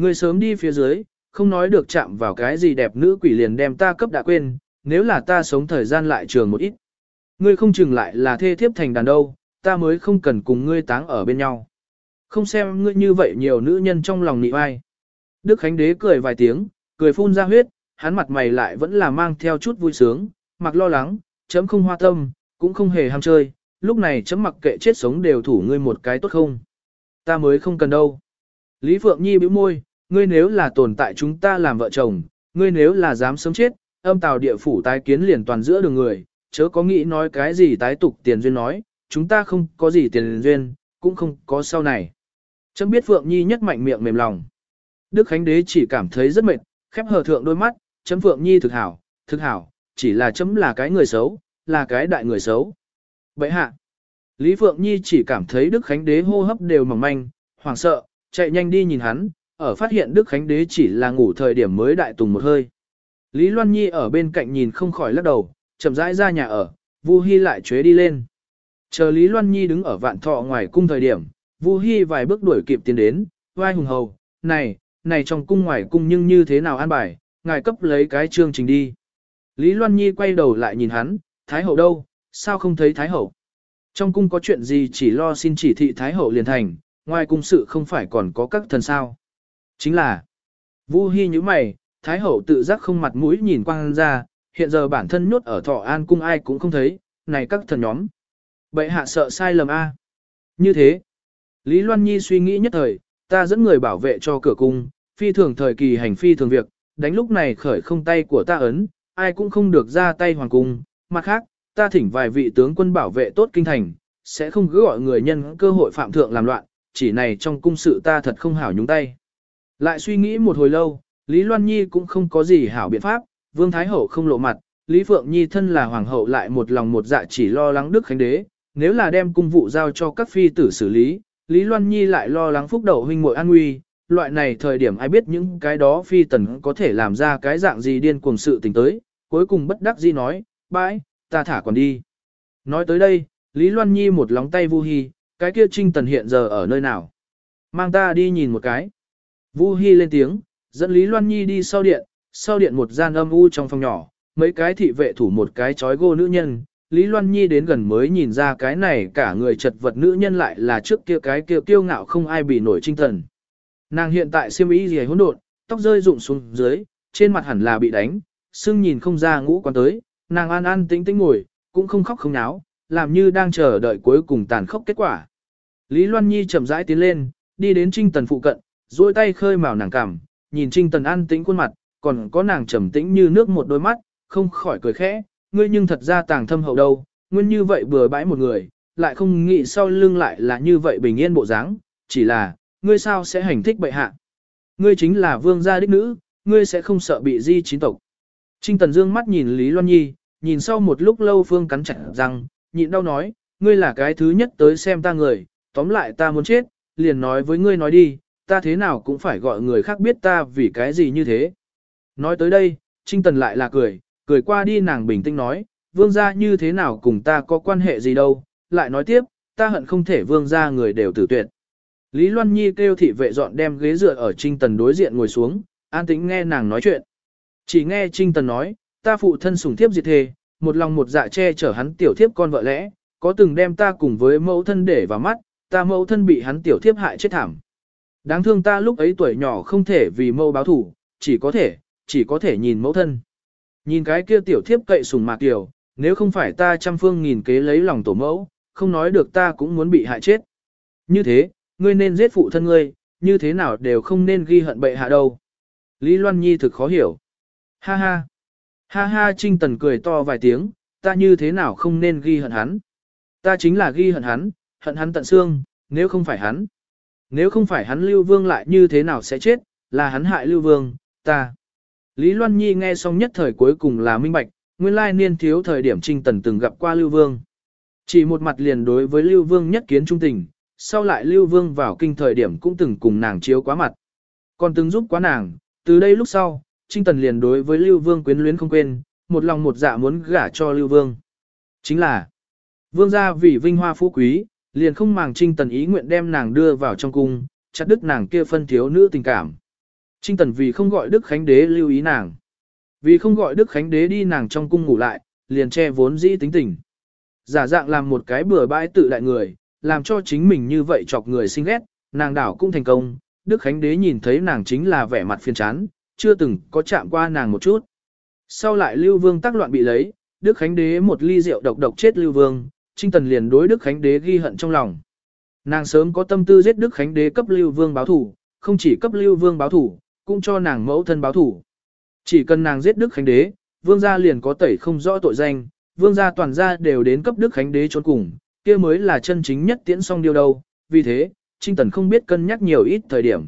Ngươi sớm đi phía dưới, không nói được chạm vào cái gì đẹp nữ quỷ liền đem ta cấp đã quên, nếu là ta sống thời gian lại trường một ít. Ngươi không chừng lại là thê thiếp thành đàn đâu, ta mới không cần cùng ngươi táng ở bên nhau. Không xem ngươi như vậy nhiều nữ nhân trong lòng nị ai. Đức Khánh Đế cười vài tiếng, cười phun ra huyết, hắn mặt mày lại vẫn là mang theo chút vui sướng, mặc lo lắng, chấm không hoa tâm, cũng không hề ham chơi, lúc này chấm mặc kệ chết sống đều thủ ngươi một cái tốt không. Ta mới không cần đâu. Lý Phượng Nhi bĩu môi, ngươi nếu là tồn tại chúng ta làm vợ chồng, ngươi nếu là dám sớm chết, âm tào địa phủ tái kiến liền toàn giữa đường người, chớ có nghĩ nói cái gì tái tục tiền duyên nói, chúng ta không có gì tiền duyên, cũng không có sau này. Chấm biết Phượng Nhi nhất mạnh miệng mềm lòng. Đức Khánh Đế chỉ cảm thấy rất mệt, khép hờ thượng đôi mắt, chấm Phượng Nhi thực hảo, thực hảo, chỉ là chấm là cái người xấu, là cái đại người xấu. Vậy hạ, Lý Phượng Nhi chỉ cảm thấy Đức Khánh Đế hô hấp đều mỏng manh, hoảng sợ, chạy nhanh đi nhìn hắn, ở phát hiện Đức Khánh Đế chỉ là ngủ thời điểm mới đại tùng một hơi. Lý Loan Nhi ở bên cạnh nhìn không khỏi lắc đầu, chậm rãi ra nhà ở, Vu Hi lại chế đi lên. Chờ Lý Loan Nhi đứng ở vạn thọ ngoài cung thời điểm, Vu Hi vài bước đuổi kịp tiến đến, vai hùng hầu, này, này trong cung ngoài cung nhưng như thế nào an bài, ngài cấp lấy cái chương trình đi. Lý Loan Nhi quay đầu lại nhìn hắn, Thái hậu đâu, sao không thấy Thái hậu? Trong cung có chuyện gì chỉ lo xin chỉ thị Thái hậu liền thành, ngoài cung sự không phải còn có các thần sao. Chính là, Vu Hi như mày, Thái hậu tự giác không mặt mũi nhìn quang ra, hiện giờ bản thân nhốt ở thọ an cung ai cũng không thấy, này các thần nhóm. Bệ hạ sợ sai lầm a. Như thế, Lý Loan Nhi suy nghĩ nhất thời, ta dẫn người bảo vệ cho cửa cung, phi thường thời kỳ hành phi thường việc, đánh lúc này khởi không tay của ta ấn, ai cũng không được ra tay hoàng cung, mặt khác, ta thỉnh vài vị tướng quân bảo vệ tốt kinh thành, sẽ không cứ gọi người nhân cơ hội phạm thượng làm loạn, chỉ này trong cung sự ta thật không hảo nhúng tay. Lại suy nghĩ một hồi lâu, Lý Loan Nhi cũng không có gì hảo biện pháp, Vương Thái Hậu không lộ mặt, Lý Phượng Nhi thân là hoàng hậu lại một lòng một dạ chỉ lo lắng Đức Khánh Đế, nếu là đem cung vụ giao cho các phi tử xử lý, Lý Loan Nhi lại lo lắng phúc đầu huynh muội an nguy, loại này thời điểm ai biết những cái đó phi tần có thể làm ra cái dạng gì điên cuồng sự tình tới, cuối cùng bất đắc dĩ nói, bãi, ta thả còn đi. Nói tới đây, Lý Loan Nhi một lóng tay Vu Hi, cái kia Trinh Tần hiện giờ ở nơi nào? Mang ta đi nhìn một cái. Vu Hi lên tiếng, dẫn Lý Loan Nhi đi sau điện, sau điện một gian âm u trong phòng nhỏ, mấy cái thị vệ thủ một cái chói gô nữ nhân. Lý Loan Nhi đến gần mới nhìn ra cái này cả người chật vật nữ nhân lại là trước kia cái kia kiêu ngạo không ai bị nổi trinh tần. Nàng hiện tại siêm ý gì hỗn độn, tóc rơi rụng xuống dưới, trên mặt hẳn là bị đánh, sưng nhìn không ra ngũ quan tới, nàng an an tĩnh tĩnh ngồi, cũng không khóc không náo, làm như đang chờ đợi cuối cùng tàn khốc kết quả. Lý Loan Nhi chậm rãi tiến lên, đi đến Trinh Tần phụ cận, duỗi tay khơi mào nàng cằm, nhìn Trinh Tần an tĩnh khuôn mặt, còn có nàng trầm tĩnh như nước một đôi mắt, không khỏi cười khẽ, ngươi nhưng thật ra tàng thâm hậu đâu, nguyên như vậy bừa bãi một người, lại không nghĩ sau lưng lại là như vậy bình yên bộ dáng, chỉ là, ngươi sao sẽ hành thích bệ hạ? Ngươi chính là vương gia đích nữ, ngươi sẽ không sợ bị di chín tộc. Trinh Tần Dương mắt nhìn Lý Loan Nhi, nhìn sau một lúc lâu Phương cắn chặt răng, nhịn đau nói, ngươi là cái thứ nhất tới xem ta người, tóm lại ta muốn chết, liền nói với ngươi nói đi, ta thế nào cũng phải gọi người khác biết ta vì cái gì như thế. Nói tới đây, Trinh Tần lại là cười, cười qua đi nàng bình tĩnh nói, vương gia như thế nào cùng ta có quan hệ gì đâu, lại nói tiếp, ta hận không thể vương gia người đều tử tuyệt. Lý Loan Nhi kêu thị vệ dọn đem ghế dựa ở Trinh Tần đối diện ngồi xuống, an tĩnh nghe nàng nói chuyện. Chỉ nghe Trinh Tần nói, ta phụ thân sủng thiếp diệt thề, một lòng một dạ che chở hắn tiểu thiếp con vợ lẽ, có từng đem ta cùng với mẫu thân để vào mắt, ta mẫu thân bị hắn tiểu thiếp hại chết thảm. Đáng thương ta lúc ấy tuổi nhỏ không thể vì mâu báo thủ, chỉ có thể, chỉ có thể nhìn mẫu thân. Nhìn cái kia tiểu thiếp cậy sùng mạc tiểu, nếu không phải ta trăm phương nghìn kế lấy lòng tổ mẫu, không nói được ta cũng muốn bị hại chết. Như thế, ngươi nên giết phụ thân ngươi, như thế nào đều không nên ghi hận bệ hạ đâu. Lý Loan Nhi thực khó hiểu. Ha ha. Ha ha Trinh Tần cười to vài tiếng, ta như thế nào không nên ghi hận hắn. Ta chính là ghi hận hắn, hận hắn tận xương, nếu không phải hắn. Nếu không phải hắn Lưu Vương lại như thế nào sẽ chết, là hắn hại Lưu Vương, ta. Lý Loan Nhi nghe xong nhất thời cuối cùng là minh bạch, nguyên lai niên thiếu thời điểm Trinh Tần từng gặp qua Lưu Vương. Chỉ một mặt liền đối với Lưu Vương nhất kiến trung tình, sau lại Lưu Vương vào kinh thời điểm cũng từng cùng nàng chiếu quá mặt. Còn từng giúp quá nàng, từ đây lúc sau, Trinh Tần liền đối với Lưu Vương quyến luyến không quên, một lòng một dạ muốn gả cho Lưu Vương. Chính là, Vương gia vì vinh hoa phú quý, liền không màng Trinh Tần ý nguyện đem nàng đưa vào trong cung, chặt đứt nàng kia phân thiếu nữ tình cảm. Trinh Tần vì không gọi Đức Khánh Đế lưu ý nàng. Vì không gọi Đức Khánh Đế đi nàng trong cung ngủ lại, liền che vốn dĩ tính tình. Giả dạng làm một cái bừa bãi tự đại người, làm cho chính mình như vậy chọc người sinh ghét, nàng đảo cũng thành công. Đức Khánh Đế nhìn thấy nàng chính là vẻ mặt phiền chán, chưa từng có chạm qua nàng một chút. Sau lại Lưu Vương tác loạn bị lấy, Đức Khánh Đế một ly rượu độc độc chết Lưu Vương, Trinh Tần liền đối Đức Khánh Đế ghi hận trong lòng. Nàng sớm có tâm tư giết Đức Khánh Đế cấp Lưu Vương báo thù, không chỉ cấp lưu vương báo thủ, cũng cho nàng mẫu thân báo thủ. Chỉ cần nàng giết Đức Khánh Đế, vương gia liền có tẩy không rõ tội danh, vương gia toàn gia đều đến cấp Đức Khánh Đế trốn cùng, kia mới là chân chính nhất tiễn song điều đâu. Vì thế, Trinh Tần không biết cân nhắc nhiều ít thời điểm.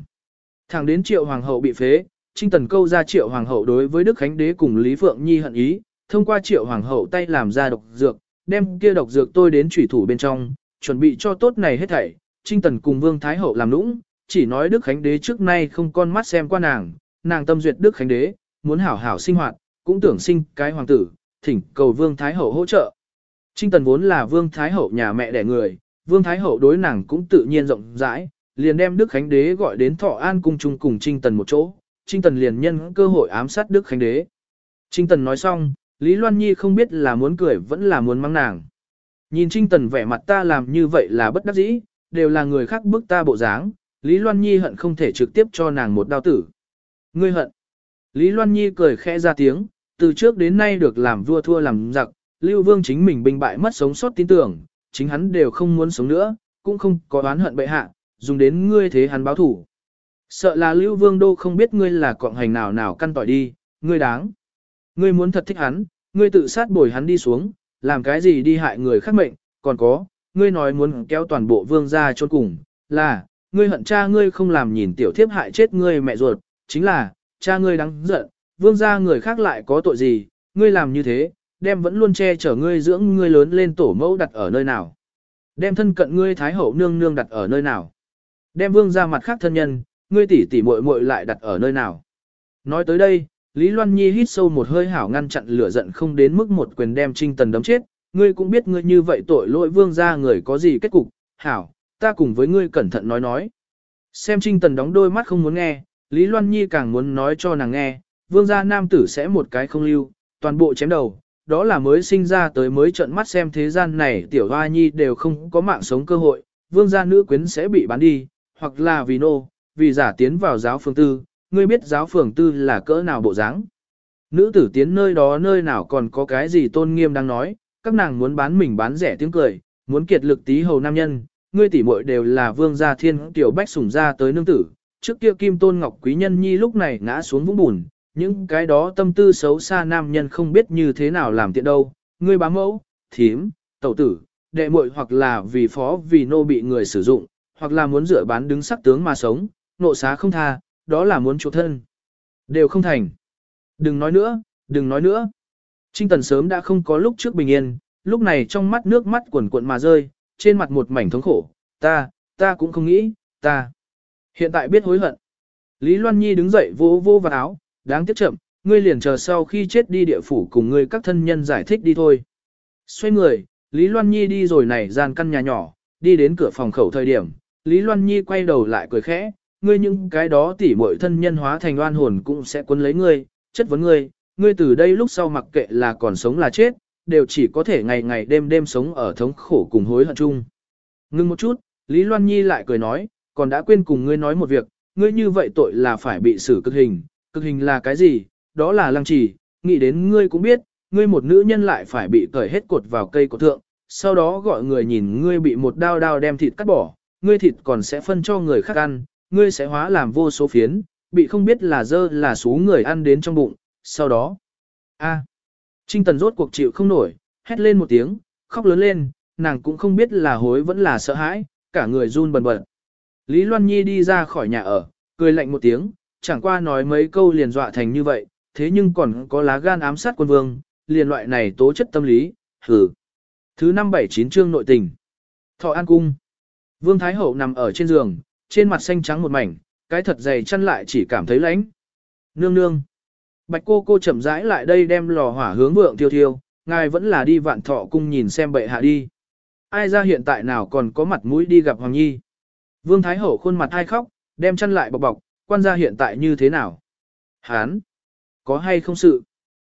Thẳng đến triệu hoàng hậu bị phế, Trinh Tần câu ra triệu hoàng hậu đối với Đức Khánh Đế cùng Lý Phượng Nhi hận ý, thông qua triệu hoàng hậu tay làm ra độc dược, đem kia độc dược tôi đến chủy thủ bên trong, chuẩn bị cho tốt này hết thảy. Trinh Tần cùng Vương Thái Hậu làm nũng, chỉ nói Đức Khánh Đế trước nay không con mắt xem qua nàng, nàng tâm duyệt Đức Khánh Đế, muốn hảo hảo sinh hoạt, cũng tưởng sinh cái hoàng tử, thỉnh cầu Vương Thái Hậu hỗ trợ. Trinh Tần vốn là Vương Thái Hậu nhà mẹ đẻ người, Vương Thái Hậu đối nàng cũng tự nhiên rộng rãi, liền đem Đức Khánh Đế gọi đến Thọ An cung chung cùng Trinh Tần một chỗ, Trinh Tần liền nhân cơ hội ám sát Đức Khánh Đế. Trinh Tần nói xong, Lý Loan Nhi không biết là muốn cười vẫn là muốn mắng nàng. Nhìn Trinh Tần vẻ mặt ta làm như vậy là bất đắc dĩ, đều là người khác bức ta bộ dáng, Lý Loan Nhi hận không thể trực tiếp cho nàng một đao tử. Ngươi hận. Lý Loan Nhi cười khẽ ra tiếng, từ trước đến nay được làm vua thua làm giặc, Lưu Vương chính mình binh bại mất sống sót tin tưởng, chính hắn đều không muốn sống nữa, cũng không có oán hận bệ hạ, dùng đến ngươi thế hắn báo thủ. Sợ là Lưu Vương Đô không biết ngươi là cọng hành nào nào căn tỏi đi, ngươi đáng. Ngươi muốn thật thích hắn, ngươi tự sát bồi hắn đi xuống, làm cái gì đi hại người khác mệnh, còn có, ngươi nói muốn kéo toàn bộ vương ra chôn cùng, là, ngươi hận cha ngươi không làm nhìn tiểu thiếp hại chết ngươi mẹ ruột, chính là, cha ngươi đáng giận, vương ra người khác lại có tội gì, ngươi làm như thế, đem vẫn luôn che chở ngươi dưỡng ngươi lớn lên tổ mẫu đặt ở nơi nào. Đem thân cận ngươi thái hậu nương nương đặt ở nơi nào. Đem vương ra mặt khác thân nhân, ngươi tỷ tỷ muội muội lại đặt ở nơi nào. Nói tới đây, Lý Loan Nhi hít sâu một hơi hảo ngăn chặn lửa giận không đến mức một quyền đem Trinh Tần đấm chết, ngươi cũng biết ngươi như vậy tội lỗi vương gia người có gì kết cục, hảo, ta cùng với ngươi cẩn thận nói nói. Xem Trinh Tần đóng đôi mắt không muốn nghe, Lý Loan Nhi càng muốn nói cho nàng nghe, vương gia nam tử sẽ một cái không lưu, toàn bộ chém đầu, đó là mới sinh ra tới mới trận mắt xem thế gian này tiểu hoa nhi đều không có mạng sống cơ hội, vương gia nữ quyến sẽ bị bán đi, hoặc là vì nô, vì giả tiến vào giáo phương tư, ngươi biết giáo phường tư là cỡ nào bộ dáng. Nữ tử tiến nơi đó nơi nào còn có cái gì tôn nghiêm đang nói, các nàng muốn bán mình bán rẻ tiếng cười, muốn kiệt lực tí hầu nam nhân, ngươi tỷ muội đều là vương gia thiên tiểu bách sủng ra tới nương tử, trước kia kim tôn ngọc quý nhân nhi lúc này ngã xuống vũng bùn, những cái đó tâm tư xấu xa nam nhân không biết như thế nào làm tiện đâu, ngươi bá mẫu, thím, tẩu tử, đệ muội hoặc là vì phó vì nô bị người sử dụng, hoặc là muốn dựa bán đứng sắc tướng mà sống, nộ xá không tha, đó là muốn chỗ thân. Đều không thành. Đừng nói nữa, đừng nói nữa. Trinh Tần sớm đã không có lúc trước bình yên, lúc này trong mắt nước mắt quần cuộn mà rơi, trên mặt một mảnh thống khổ, ta, ta cũng không nghĩ, ta. Hiện tại biết hối hận. Lý Loan Nhi đứng dậy vô vô vào áo, đáng tiếc chậm, ngươi liền chờ sau khi chết đi địa phủ cùng ngươi các thân nhân giải thích đi thôi. Xoay người, Lý Loan Nhi đi rồi này gian căn nhà nhỏ, đi đến cửa phòng khẩu thời điểm, Lý Loan Nhi quay đầu lại cười khẽ, ngươi những cái đó tỉ muội thân nhân hóa thành oan hồn cũng sẽ cuốn lấy ngươi, chất vấn ngươi, ngươi từ đây lúc sau mặc kệ là còn sống là chết, đều chỉ có thể ngày ngày đêm đêm sống ở thống khổ cùng hối hận chung. Ngưng một chút, Lý Loan Nhi lại cười nói, còn đã quên cùng ngươi nói một việc, ngươi như vậy tội là phải bị xử cực hình, cực hình là cái gì, đó là lăng trì, nghĩ đến ngươi cũng biết, ngươi một nữ nhân lại phải bị cởi hết cột vào cây cổ thượng, sau đó gọi người nhìn ngươi bị một đao đao đem thịt cắt bỏ, ngươi thịt còn sẽ phân cho người khác ăn, ngươi sẽ hóa làm vô số phiến, bị không biết là dơ là xú người ăn đến trong bụng, sau đó. a Trinh Tần rốt cuộc chịu không nổi, hét lên một tiếng, khóc lớn lên, nàng cũng không biết là hối vẫn là sợ hãi, cả người run bần bật. Lý Loan Nhi đi ra khỏi nhà ở, cười lạnh một tiếng, chẳng qua nói mấy câu liền dọa thành như vậy, thế nhưng còn có lá gan ám sát quân vương, liền loại này tố chất tâm lý, hử. Thứ năm bảy chín chương nội tình. Thọ An Cung. Vương Thái Hậu nằm ở trên giường, trên mặt xanh trắng một mảnh, cái thật dày chăn lại chỉ cảm thấy lạnh. Nương nương. Bạch cô cô chậm rãi lại đây đem lò hỏa hướng vượng thiêu thiêu, ngài vẫn là đi vạn thọ cung nhìn xem bệ hạ đi. Ai ra hiện tại nào còn có mặt mũi đi gặp Hoàng Nhi. Vương Thái Hậu khuôn mặt hai khóc, đem chăn lại bọc bọc, quan gia hiện tại như thế nào? Hán! Có hay không sự?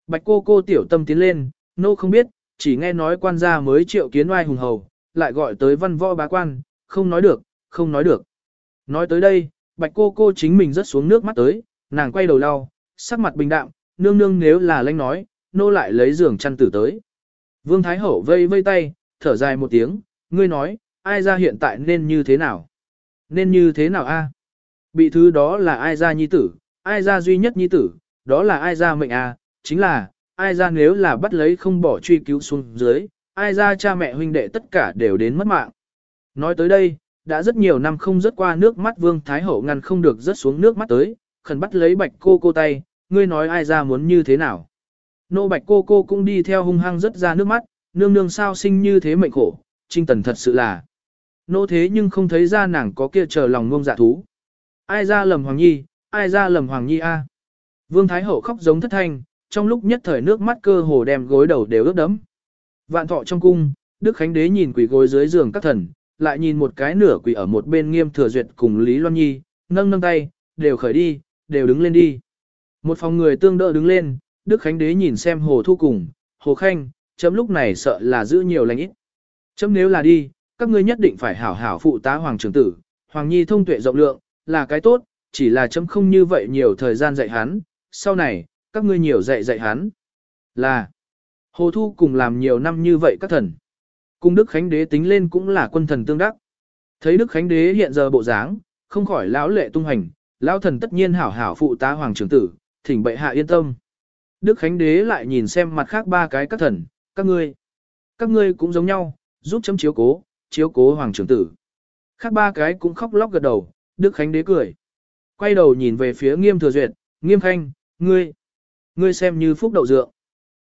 Bạch cô cô tiểu tâm tiến lên, nô không biết, chỉ nghe nói quan gia mới triệu kiến oai hùng hầu, lại gọi tới văn võ bá quan, không nói được, không nói được. Nói tới đây, bạch cô cô chính mình rất xuống nước mắt tới, nàng quay đầu lau, sắc mặt bình đạm, nương nương nếu là lanh nói, nô lại lấy giường chăn tử tới. Vương Thái Hậu vây vây tay, thở dài một tiếng, ngươi nói, ai ra hiện tại nên như thế nào? Nên như thế nào a? bị thứ đó là ai ra nhi tử, ai ra duy nhất nhi tử, đó là ai ra mệnh à, chính là, ai ra nếu là bắt lấy không bỏ truy cứu xuống dưới, ai ra cha mẹ huynh đệ tất cả đều đến mất mạng. Nói tới đây, đã rất nhiều năm không rớt qua nước mắt Vương Thái Hậu ngăn không được rớt xuống nước mắt tới, khẩn bắt lấy bạch cô cô tay, ngươi nói ai ra muốn như thế nào. Nô bạch cô cô cũng đi theo hung hăng rớt ra nước mắt, nương nương sao sinh như thế mệnh khổ, trinh tần thật sự là. Nô thế nhưng không thấy ra nàng có kia chờ lòng ngông dạ thú. Ai ra lầm Hoàng Nhi, ai ra lầm Hoàng Nhi a. Vương Thái Hậu khóc giống thất thanh, trong lúc nhất thời nước mắt cơ hồ đem gối đầu đều ướt đẫm. Vạn thọ trong cung, Đức Khánh Đế nhìn quỷ gối dưới giường các thần, lại nhìn một cái nửa quỷ ở một bên nghiêm thừa duyệt cùng Lý Loan Nhi, nâng nâng tay, đều khởi đi, đều đứng lên đi. Một phòng người tương đỡ đứng lên, Đức Khánh Đế nhìn xem Hồ Thu cùng, Hồ Khanh, chấm lúc này sợ là giữ nhiều lành ít. Chấm nếu là đi, các ngươi nhất định phải hảo hảo phụ tá Hoàng trưởng tử, Hoàng Nhi thông tuệ rộng lượng, là cái tốt, chỉ là chấm không như vậy nhiều thời gian dạy hắn, sau này, các ngươi nhiều dạy dạy hắn. Là, Hồ Thu cùng làm nhiều năm như vậy các thần. Cung Đức Khánh Đế tính lên cũng là quân thần tương đắc. Thấy Đức Khánh Đế hiện giờ bộ dáng, không khỏi lão lệ tung hành, lão thần tất nhiên hảo hảo phụ tá hoàng trưởng tử, thỉnh bệ hạ yên tâm. Đức Khánh Đế lại nhìn xem mặt khác ba cái các thần, các ngươi. Các ngươi cũng giống nhau, giúp chấm chiếu cố, chiếu cố hoàng trưởng tử. Khác ba cái cũng khóc lóc gật đầu, Đức Khánh Đế cười. Quay đầu nhìn về phía nghiêm thừa duyệt, nghiêm khanh, ngươi. Ngươi xem như phúc đậu dượng.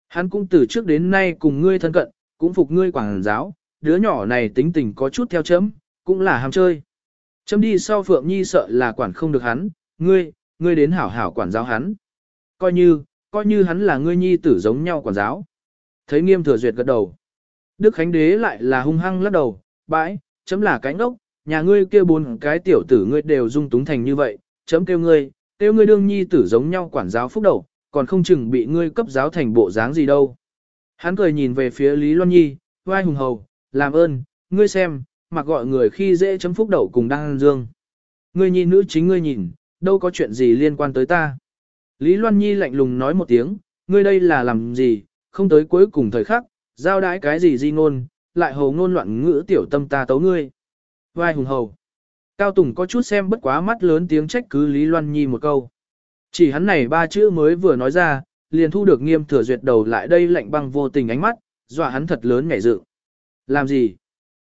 Hắn cũng từ trước đến nay cùng ngươi thân cận, cũng phục ngươi quảng giáo, đứa nhỏ này tính tình có chút theo chấm, cũng là ham chơi. Chấm đi sau Phượng Nhi sợ là quản không được hắn, ngươi, ngươi đến hảo hảo quản giáo hắn. Coi như, coi như hắn là ngươi nhi tử giống nhau quản giáo. Thấy nghiêm thừa duyệt gật đầu. Đức Khánh Đế lại là hung hăng lắc đầu, bãi, chấm là cánh ốc, nhà ngươi kia bốn cái tiểu tử ngươi đều dung túng thành như vậy, chấm kêu ngươi, kêu ngươi đương nhi tử giống nhau quản giáo phúc đầu, còn không chừng bị ngươi cấp giáo thành bộ dáng gì đâu. Hắn cười nhìn về phía Lý Loan Nhi, vai hùng hầu, làm ơn, ngươi xem, mặc gọi người khi dễ chấm phúc đậu cùng đang dương. Ngươi nhìn nữ chính ngươi nhìn, đâu có chuyện gì liên quan tới ta. Lý Loan Nhi lạnh lùng nói một tiếng, ngươi đây là làm gì, không tới cuối cùng thời khắc, giao đái cái gì di ngôn, lại hầu ngôn loạn ngữ tiểu tâm ta tấu ngươi. Vai hùng hầu. Cao Tùng có chút xem bất quá mắt lớn tiếng trách cứ Lý Loan Nhi một câu. Chỉ hắn này ba chữ mới vừa nói ra, liền thu được nghiêm thừa duyệt đầu lại đây lạnh băng vô tình ánh mắt, dọa hắn thật lớn nhảy dự. Làm gì?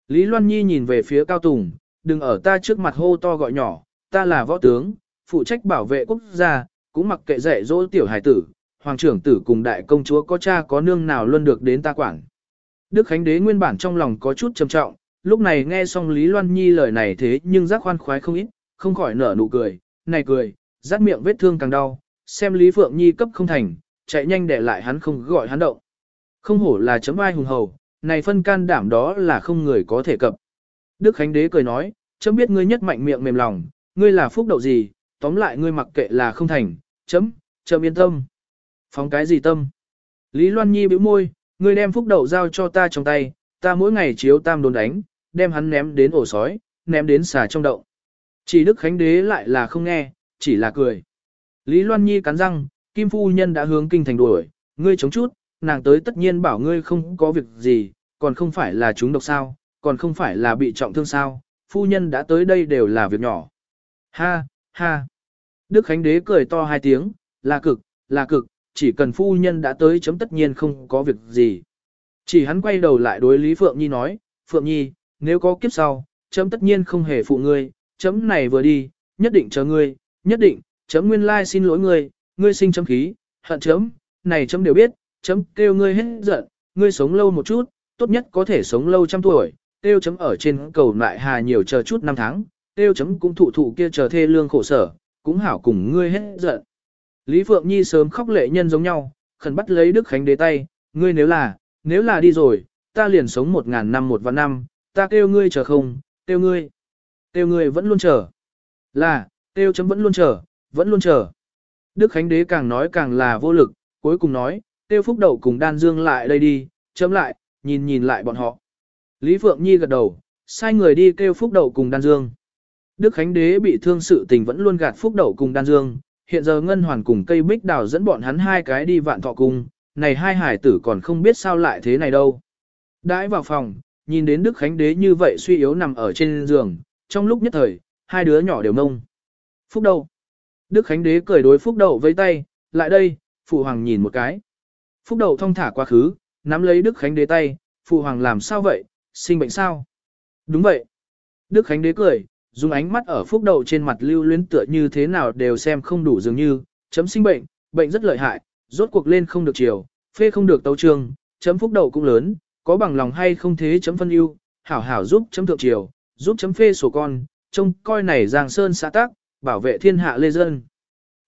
Lý Loan Nhi nhìn về phía Cao Tùng, đừng ở ta trước mặt hô to gọi nhỏ, ta là võ tướng, phụ trách bảo vệ quốc gia, cũng mặc kệ dạy dỗ tiểu hải tử, hoàng trưởng tử cùng đại công chúa có cha có nương nào luôn được đến ta quản. Đức Khánh Đế nguyên bản trong lòng có chút trầm trọng, lúc này nghe xong Lý Loan Nhi lời này thế nhưng giác khoan khoái không ít, không khỏi nở nụ cười, này cười, rát miệng vết thương càng đau, xem Lý Phượng Nhi cấp không thành, chạy nhanh để lại hắn không gọi hắn động. Không hổ là chấm ai hùng hầu, này phân can đảm đó là không người có thể cập. Đức Khánh Đế cười nói, chấm biết ngươi nhất mạnh miệng mềm lòng, ngươi là phúc đậu gì, tóm lại ngươi mặc kệ là không thành, chấm, chấm yên tâm. Phóng cái gì tâm? Lý Loan Nhi bĩu môi, ngươi đem phúc đậu giao cho ta trong tay, ta mỗi ngày chiếu tam đồn đánh, đem hắn ném đến ổ sói, ném đến xà trong đậu. Chỉ Đức Khánh Đế lại là không nghe, chỉ là cười. Lý Loan Nhi cắn răng, Kim Phu Nhân đã hướng kinh thành đuổi, ngươi chống chút, nàng tới tất nhiên bảo ngươi không có việc gì, còn không phải là chúng độc sao, còn không phải là bị trọng thương sao, Phu Nhân đã tới đây đều là việc nhỏ. Ha, ha. Đức Khánh Đế cười to hai tiếng, là cực, là cực, chỉ cần Phu Nhân đã tới chấm tất nhiên không có việc gì. Chỉ hắn quay đầu lại đối Lý Phượng Nhi nói, Phượng Nhi, nếu có kiếp sau, chấm tất nhiên không hề phụ ngươi, chấm này vừa đi, nhất định chờ ngươi, nhất định, chấm nguyên lai xin lỗi ngươi, ngươi sinh chấm khí, hận chấm, này chấm đều biết, chấm kêu ngươi hết giận, ngươi sống lâu một chút, tốt nhất có thể sống lâu trăm tuổi, kêu chấm ở trên cầu lại hà nhiều chờ chút năm tháng, kêu chấm cũng thụ thụ kia chờ thê lương khổ sở, cũng hảo cùng ngươi hết giận. Lý Phượng Nhi sớm khóc lệ nhân giống nhau, khẩn bắt lấy Đức Khánh đế tay, ngươi nếu là, nếu là đi rồi, ta liền sống một ngàn năm một vạn năm, ta kêu ngươi chờ không, kêu ngươi, kêu ngươi vẫn luôn chờ. Là, kêu chấm vẫn luôn chờ, vẫn luôn chờ. Đức Khánh Đế càng nói càng là vô lực, cuối cùng nói, tiêu phúc đậu cùng đan dương lại đây đi, chấm lại, nhìn nhìn lại bọn họ. Lý Phượng Nhi gật đầu, sai người đi kêu phúc đậu cùng đan dương. Đức Khánh Đế bị thương sự tình vẫn luôn gạt phúc đậu cùng đan dương, hiện giờ Ngân Hoàn cùng cây bích đào dẫn bọn hắn hai cái đi vạn thọ cung, này hai hải tử còn không biết sao lại thế này đâu. Đãi vào phòng, nhìn đến Đức Khánh Đế như vậy suy yếu nằm ở trên giường, trong lúc nhất thời, hai đứa nhỏ đều nông. Phúc Đậu. Đức Khánh Đế cười đối Phúc Đậu với tay, lại đây, Phụ Hoàng nhìn một cái. Phúc Đậu thông thả quá khứ, nắm lấy Đức Khánh Đế tay, Phụ Hoàng làm sao vậy, sinh bệnh sao? Đúng vậy. Đức Khánh Đế cười, dùng ánh mắt ở Phúc Đậu trên mặt lưu luyến tựa như thế nào đều xem không đủ dường như, chấm sinh bệnh, bệnh rất lợi hại, rốt cuộc lên không được chiều, phê không được tấu trường, chấm Phúc Đậu cũng lớn, có bằng lòng hay không thế chấm phân ưu, hảo hảo giúp chấm thượng chiều, giúp chấm phê sổ con, trông coi này Giang Sơn xã tác, bảo vệ thiên hạ lê dân.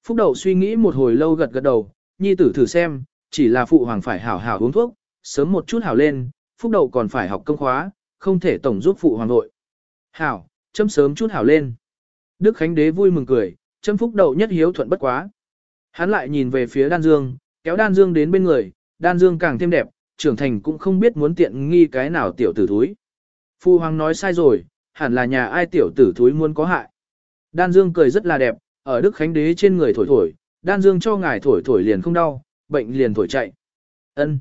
Phúc Đậu suy nghĩ một hồi lâu gật gật đầu, nhi tử thử xem, chỉ là phụ hoàng phải hảo hảo uống thuốc, sớm một chút hảo lên, Phúc Đậu còn phải học công khóa, không thể tổng giúp phụ hoàng nội. Hảo, chấm sớm chút hảo lên. Đức Khánh Đế vui mừng cười, chấm Phúc Đậu nhất hiếu thuận bất quá. Hắn lại nhìn về phía Đan Dương, kéo Đan Dương đến bên người, Đan Dương càng thêm đẹp, trưởng thành cũng không biết muốn tiện nghi cái nào tiểu tử thúi. Phu hoàng nói sai rồi, hẳn là nhà ai tiểu tử thúi muốn có hại. Đan Dương cười rất là đẹp, ở Đức Khánh Đế trên người thổi thổi, Đan Dương cho ngài thổi thổi liền không đau, bệnh liền thổi chạy. Ân.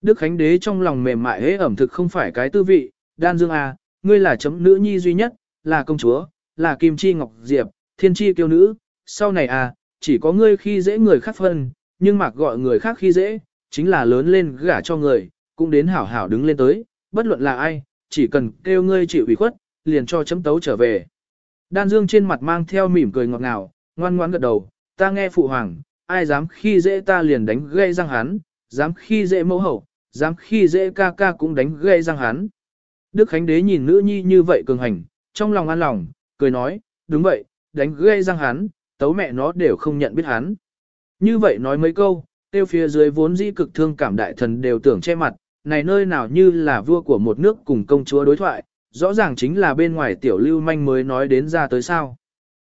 Đức Khánh Đế trong lòng mềm mại hế ẩm thực không phải cái tư vị, Đan Dương à, ngươi là chấm nữ nhi duy nhất, là công chúa, là Kim Chi Ngọc Diệp, Thiên Chi kiêu nữ, sau này à, chỉ có ngươi khi dễ người khác phân, nhưng mặc gọi người khác khi dễ, chính là lớn lên gả cho người, cũng đến hảo hảo đứng lên tới, bất luận là ai, chỉ cần kêu ngươi chịu ủy khuất, liền cho chấm tấu trở về. Đan Dương trên mặt mang theo mỉm cười ngọt ngào, ngoan ngoãn gật đầu, ta nghe phụ hoàng, ai dám khi dễ ta liền đánh gây răng hắn, dám khi dễ mẫu hậu, dám khi dễ ca ca cũng đánh gây răng hắn. Đức Khánh Đế nhìn nữ nhi như vậy cường hành, trong lòng an lòng, cười nói, đúng vậy, đánh gây răng hắn, tấu mẹ nó đều không nhận biết hắn. Như vậy nói mấy câu, tiêu phía dưới vốn dĩ cực thương cảm đại thần đều tưởng che mặt, này nơi nào như là vua của một nước cùng công chúa đối thoại, rõ ràng chính là bên ngoài tiểu lưu manh mới nói đến ra tới sao.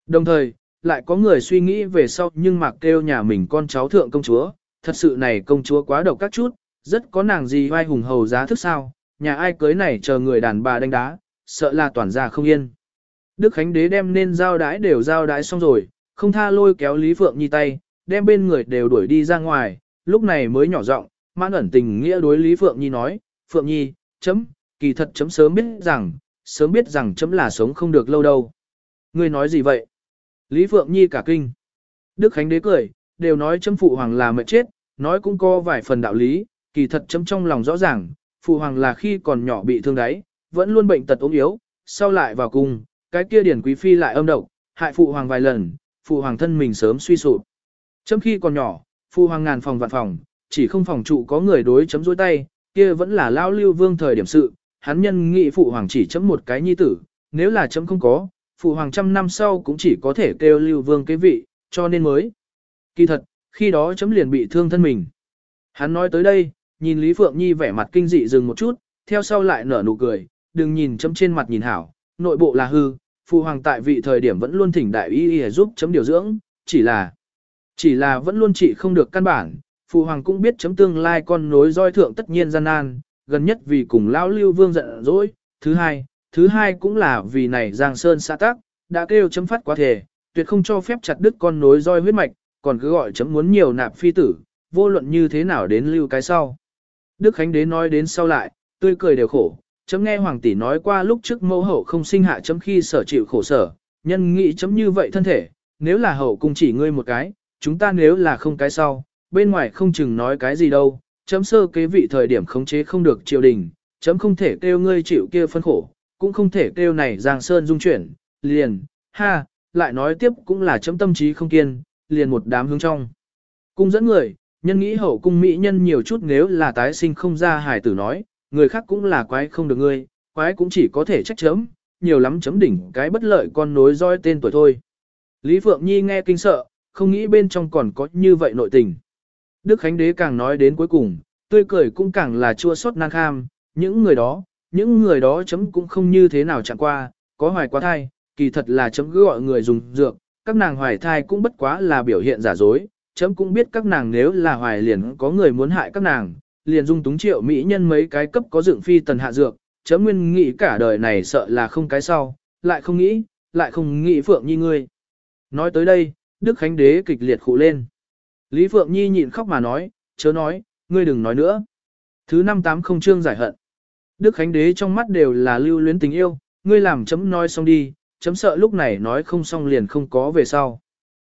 Đồng thời, lại có người suy nghĩ về sau nhưng mặc kêu nhà mình con cháu thượng công chúa, thật sự này công chúa quá độc các chút, rất có nàng gì vai hùng hầu giá thức sao, nhà ai cưới này chờ người đàn bà đánh đá, sợ là toàn gia không yên. Đức Khánh Đế đem nên giao đái đều giao đái xong rồi, không tha lôi kéo Lý Phượng Nhi tay, đem bên người đều đuổi đi ra ngoài, lúc này mới nhỏ giọng, mãn ẩn tình nghĩa đối Lý Phượng Nhi nói, Phượng Nhi, chấm, kỳ thật chấm sớm biết rằng, sớm biết rằng chấm là sống không được lâu đâu. Ngươi nói gì vậy? Lý Phượng Nhi cả kinh. Đức Khánh Đế cười, đều nói chấm phụ hoàng là mệt chết, nói cũng có vài phần đạo lý, kỳ thật chấm trong lòng rõ ràng, phụ hoàng là khi còn nhỏ bị thương đáy, vẫn luôn bệnh tật ốm yếu, sau lại vào cung, cái kia điển quý phi lại âm độc, hại phụ hoàng vài lần, phụ hoàng thân mình sớm suy sụp. Chấm khi còn nhỏ, phụ hoàng ngàn phòng vạn phòng, chỉ không phòng trụ có người đối chấm dối tay, kia vẫn là lao lưu vương thời điểm sự, hắn nhân nghị phụ hoàng chỉ chấm một cái nhi tử, nếu là chấm không có, phụ hoàng trăm năm sau cũng chỉ có thể kêu lưu vương cái vị, cho nên mới. Kỳ thật, khi đó chấm liền bị thương thân mình. Hắn nói tới đây, nhìn Lý Phượng Nhi vẻ mặt kinh dị dừng một chút, theo sau lại nở nụ cười, đừng nhìn chấm trên mặt nhìn hảo, nội bộ là hư, phụ hoàng tại vị thời điểm vẫn luôn thỉnh đại y y giúp chấm điều dưỡng, chỉ là chỉ là vẫn luôn trị không được căn bản, phụ hoàng cũng biết chấm tương lai con nối roi thượng tất nhiên gian nan, gần nhất vì cùng lão lưu vương giận dỗi, thứ hai, thứ hai cũng là vì này Giang Sơn xã tác, đã kêu chấm phát quá thể, tuyệt không cho phép chặt đứt con nối roi huyết mạch, còn cứ gọi chấm muốn nhiều nạp phi tử, vô luận như thế nào đến lưu cái sau. Đức Khánh Đế nói đến sau lại, tươi cười đều khổ, chấm nghe hoàng tỷ nói qua lúc trước mẫu hậu không sinh hạ chấm khi sở chịu khổ sở, nhân nghĩ chấm như vậy thân thể, nếu là hậu cung chỉ ngươi một cái, chúng ta nếu là không cái sau, bên ngoài không chừng nói cái gì đâu, chấm sơ kế vị thời điểm khống chế không được triều đình, chấm không thể kêu ngươi chịu kia phân khổ, cũng không thể kêu này giang sơn dung chuyển, liền, ha, lại nói tiếp cũng là chấm tâm trí không kiên, liền một đám hướng trong. Cung dẫn người, nhân nghĩ hậu cung mỹ nhân nhiều chút nếu là tái sinh không ra hài tử nói, người khác cũng là quái không được ngươi, quái cũng chỉ có thể trách chấm, nhiều lắm chấm đỉnh cái bất lợi con nối roi tên tuổi thôi. Lý Phượng Nhi nghe kinh sợ, không nghĩ bên trong còn có như vậy nội tình. Đức Khánh Đế càng nói đến cuối cùng, tươi cười cũng càng là chua xót nan kham, những người đó, những người đó chấm cũng không như thế nào chẳng qua, có hoài quá thai, kỳ thật là chấm cứ gọi người dùng dược, các nàng hoài thai cũng bất quá là biểu hiện giả dối, chấm cũng biết các nàng nếu là hoài liền có người muốn hại các nàng, liền dung túng triệu mỹ nhân mấy cái cấp có dựng phi tần hạ dược, chấm nguyên nghĩ cả đời này sợ là không cái sau, lại không nghĩ, lại không nghĩ phượng như ngươi. Nói tới đây, Đức Khánh Đế kịch liệt khụ lên. Lý Phượng Nhi nhịn khóc mà nói, chớ nói, ngươi đừng nói nữa. Thứ năm tám không chương giải hận. Đức Khánh Đế trong mắt đều là lưu luyến tình yêu, ngươi làm chấm nói xong đi, chấm sợ lúc này nói không xong liền không có về sau.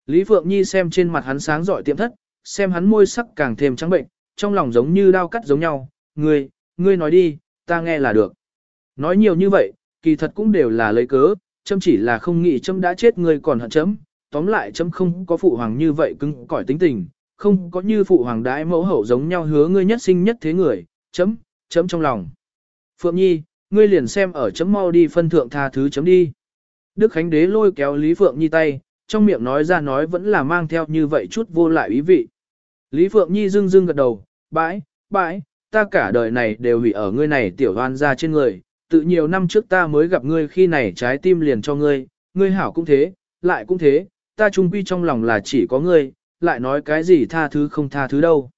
Lý Phượng Nhi xem trên mặt hắn sáng giỏi tiệm thất, xem hắn môi sắc càng thêm trắng bệnh, trong lòng giống như đao cắt giống nhau, ngươi, ngươi nói đi, ta nghe là được. Nói nhiều như vậy, kỳ thật cũng đều là lấy cớ, chấm chỉ là không nghĩ chấm đã chết ngươi còn hận chấm, tóm lại chấm không có phụ hoàng như vậy cứng cỏi tính tình, không có như phụ hoàng đãi mẫu hậu giống nhau hứa ngươi nhất sinh nhất thế người, chấm, chấm trong lòng. Phượng Nhi, ngươi liền xem ở chấm mau đi phân thượng tha thứ chấm đi. Đức Khánh Đế lôi kéo Lý Phượng Nhi tay, trong miệng nói ra nói vẫn là mang theo như vậy chút vô lại ý vị. Lý Phượng Nhi dưng dưng gật đầu, bãi, bãi, ta cả đời này đều hủy ở ngươi này tiểu hoan ra trên người, tự nhiều năm trước ta mới gặp ngươi khi này trái tim liền cho ngươi, ngươi hảo cũng thế, lại cũng thế, ta trung quy trong lòng là chỉ có ngươi, lại nói cái gì tha thứ không tha thứ đâu.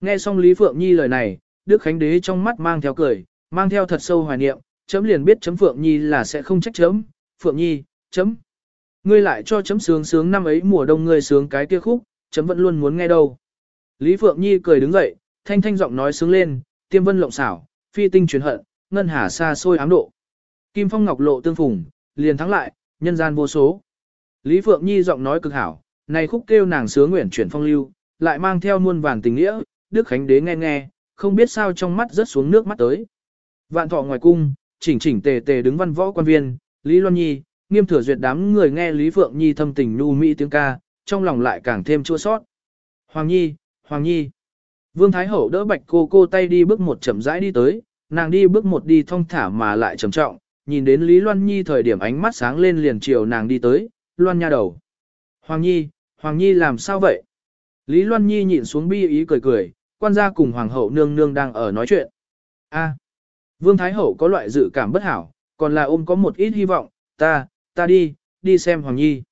Nghe xong Lý Phượng Nhi lời này, Đức Khánh Đế trong mắt mang theo cười, mang theo thật sâu hoài niệm, chấm liền biết chấm Phượng Nhi là sẽ không trách chấm, Phượng Nhi, chấm. Ngươi lại cho chấm sướng sướng năm ấy mùa đông ngươi sướng cái kia khúc, chấm vẫn luôn muốn nghe đâu. Lý Phượng Nhi cười đứng dậy, thanh thanh giọng nói sướng lên, tiêm vân lộng xảo, phi tinh truyền hận, ngân hà xa xôi ám độ. Kim phong ngọc lộ tương phùng, liền thắng lại, nhân gian vô số. Lý Phượng Nhi giọng nói cực hảo, này khúc kêu nàng sướng nguyện chuyển phong lưu, lại mang theo muôn vàn tình nghĩa, Đức Khánh Đế nghe nghe, không biết sao trong mắt rớt xuống nước mắt tới. Vạn thọ ngoài cung, chỉnh chỉnh tề tề đứng văn võ quan viên, Lý Loan Nhi, nghiêm thừa duyệt đám người nghe Lý Phượng Nhi thâm tình nu mỹ tiếng ca, trong lòng lại càng thêm chua sót. Hoàng Nhi, Hoàng Nhi. Vương Thái Hậu đỡ bạch cô cô tay đi bước một chậm rãi đi tới, nàng đi bước một đi thong thả mà lại trầm trọng, nhìn đến Lý Loan Nhi thời điểm ánh mắt sáng lên liền chiều nàng đi tới, Loan nha đầu. Hoàng Nhi, Hoàng Nhi làm sao vậy? Lý Loan Nhi nhịn xuống bi ý cười cười, quan gia cùng Hoàng hậu nương nương đang ở nói chuyện. A, Vương Thái Hậu có loại dự cảm bất hảo, còn là ôm có một ít hy vọng, ta, ta đi, đi xem Hoàng Nhi.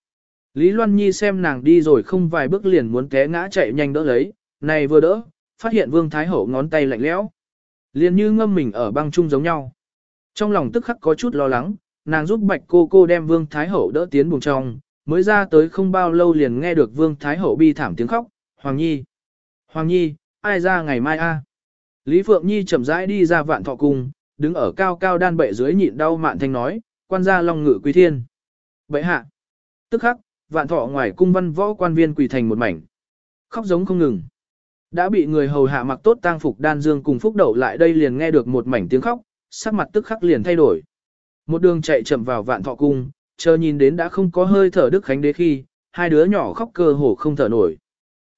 Lý Loan Nhi xem nàng đi rồi không vài bước liền muốn té ngã chạy nhanh đỡ lấy, này vừa đỡ, phát hiện Vương Thái Hậu ngón tay lạnh lẽo, liền như ngâm mình ở băng chung giống nhau. Trong lòng tức khắc có chút lo lắng, nàng giúp Bạch cô cô đem Vương Thái Hậu đỡ tiến buồng trong, mới ra tới không bao lâu liền nghe được Vương Thái Hậu bi thảm tiếng khóc, Hoàng Nhi. Hoàng Nhi, ai ra ngày mai a? Lý Phượng Nhi chậm rãi đi ra vạn thọ cung, đứng ở cao cao đan bệ dưới nhịn đau mạn thanh nói, quan gia long ngự quý thiên. Bệ hạ. Tức khắc, vạn thọ ngoài cung văn võ quan viên quỳ thành một mảnh. Khóc giống không ngừng. Đã bị người hầu hạ mặc tốt tang phục đan dương cùng phúc đậu lại đây liền nghe được một mảnh tiếng khóc, sắc mặt tức khắc liền thay đổi. Một đường chạy chậm vào vạn thọ cung, chờ nhìn đến đã không có hơi thở Đức Khánh Đế khi, hai đứa nhỏ khóc cơ hồ không thở nổi.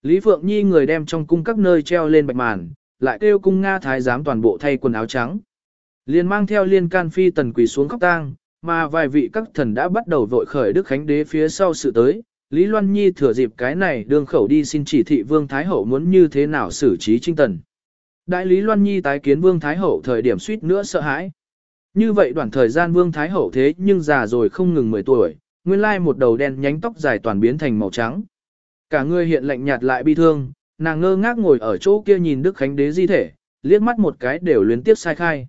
Lý Phượng Nhi người đem trong cung các nơi treo lên bạch màn, lại kêu cung Nga thái giám toàn bộ thay quần áo trắng. Liền mang theo liên can phi tần quỳ xuống khóc tang, mà vài vị các thần đã bắt đầu vội khởi Đức Khánh Đế phía sau sự tới. Lý Loan Nhi thừa dịp cái này đường khẩu đi xin chỉ thị Vương Thái Hậu muốn như thế nào xử trí trinh tần. Đại Lý Loan Nhi tái kiến Vương Thái Hậu thời điểm suýt nữa sợ hãi. Như vậy đoạn thời gian Vương Thái Hậu thế nhưng già rồi không ngừng 10 tuổi, nguyên lai một đầu đen nhánh tóc dài toàn biến thành màu trắng. Cả người hiện lạnh nhạt lại bi thương, nàng ngơ ngác ngồi ở chỗ kia nhìn Đức Khánh Đế di thể, liếc mắt một cái đều luyến tiếp sai khai.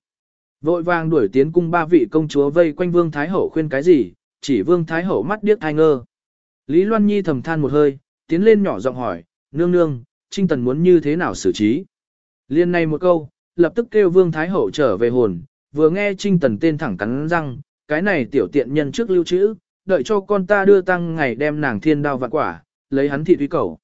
Vội vàng đuổi tiến cung ba vị công chúa vây quanh Vương Thái Hậu khuyên cái gì, chỉ Vương Thái Hậu mắt điếc thai ngơ. Lý Loan Nhi thầm than một hơi, tiến lên nhỏ giọng hỏi, nương nương, Trinh Tần muốn như thế nào xử trí? Liên này một câu, lập tức kêu Vương Thái Hậu trở về hồn, vừa nghe Trinh Tần tên thẳng cắn răng, cái này tiểu tiện nhân trước lưu trữ, đợi cho con ta đưa tăng ngày đem nàng thiên đao vạn quả, lấy hắn thị thúy cầu.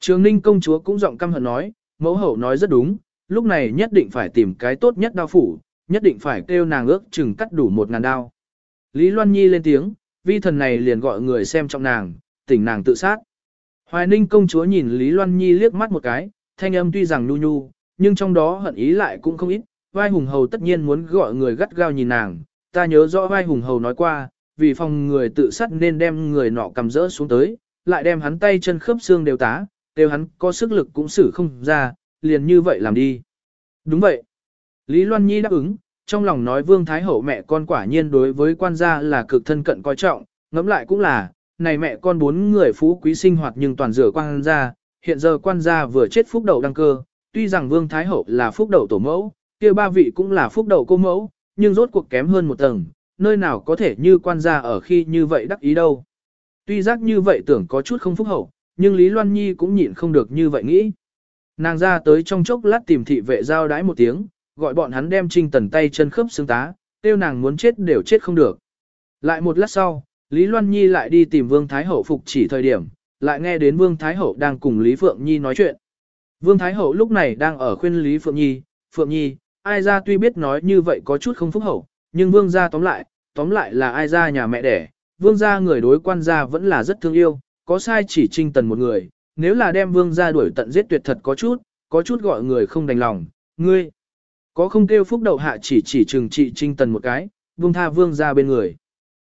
Trường Ninh công chúa cũng giọng căm hận nói, mẫu hậu nói rất đúng, lúc này nhất định phải tìm cái tốt nhất đao phủ, nhất định phải kêu nàng ước chừng cắt đủ một ngàn đao. Lý Loan Nhi lên tiếng, vi thần này liền gọi người xem trọng nàng, tỉnh nàng tự sát. Hoài Ninh công chúa nhìn Lý Loan Nhi liếc mắt một cái, thanh âm tuy rằng nhu nhu, nhưng trong đó hận ý lại cũng không ít, vai hùng hầu tất nhiên muốn gọi người gắt gao nhìn nàng, ta nhớ rõ vai hùng hầu nói qua, vì phòng người tự sát nên đem người nọ cầm rỡ xuống tới, lại đem hắn tay chân khớp xương đều tá, đều hắn có sức lực cũng xử không ra, liền như vậy làm đi. Đúng vậy. Lý Loan Nhi đáp ứng, trong lòng nói Vương Thái Hậu mẹ con quả nhiên đối với quan gia là cực thân cận coi trọng, ngẫm lại cũng là, này mẹ con bốn người phú quý sinh hoạt nhưng toàn rửa quan gia, hiện giờ quan gia vừa chết phúc đầu đăng cơ, tuy rằng Vương Thái Hậu là phúc đầu tổ mẫu, kia ba vị cũng là phúc đậu cô mẫu, nhưng rốt cuộc kém hơn một tầng, nơi nào có thể như quan gia ở khi như vậy đắc ý đâu. Tuy giác như vậy tưởng có chút không phúc hậu, nhưng Lý Loan Nhi cũng nhịn không được như vậy nghĩ. Nàng ra tới trong chốc lát tìm thị vệ giao đái một tiếng, gọi bọn hắn đem trinh tần tay chân khớp xương tá, tiêu nàng muốn chết đều chết không được. Lại một lát sau, Lý Loan Nhi lại đi tìm Vương Thái Hậu phục chỉ thời điểm, lại nghe đến Vương Thái Hậu đang cùng Lý Phượng Nhi nói chuyện. Vương Thái Hậu lúc này đang ở khuyên Lý Phượng Nhi, Phượng Nhi, ai ra tuy biết nói như vậy có chút không phúc hậu, nhưng Vương gia tóm lại, tóm lại là ai ra nhà mẹ đẻ, Vương gia người đối quan gia vẫn là rất thương yêu, có sai chỉ trinh tần một người, nếu là đem Vương gia đuổi tận giết tuyệt thật có chút, có chút gọi người không đành lòng, ngươi, có không kêu phúc đậu hạ chỉ chỉ trừng trị trinh tần một cái, Vương tha Vương gia bên người.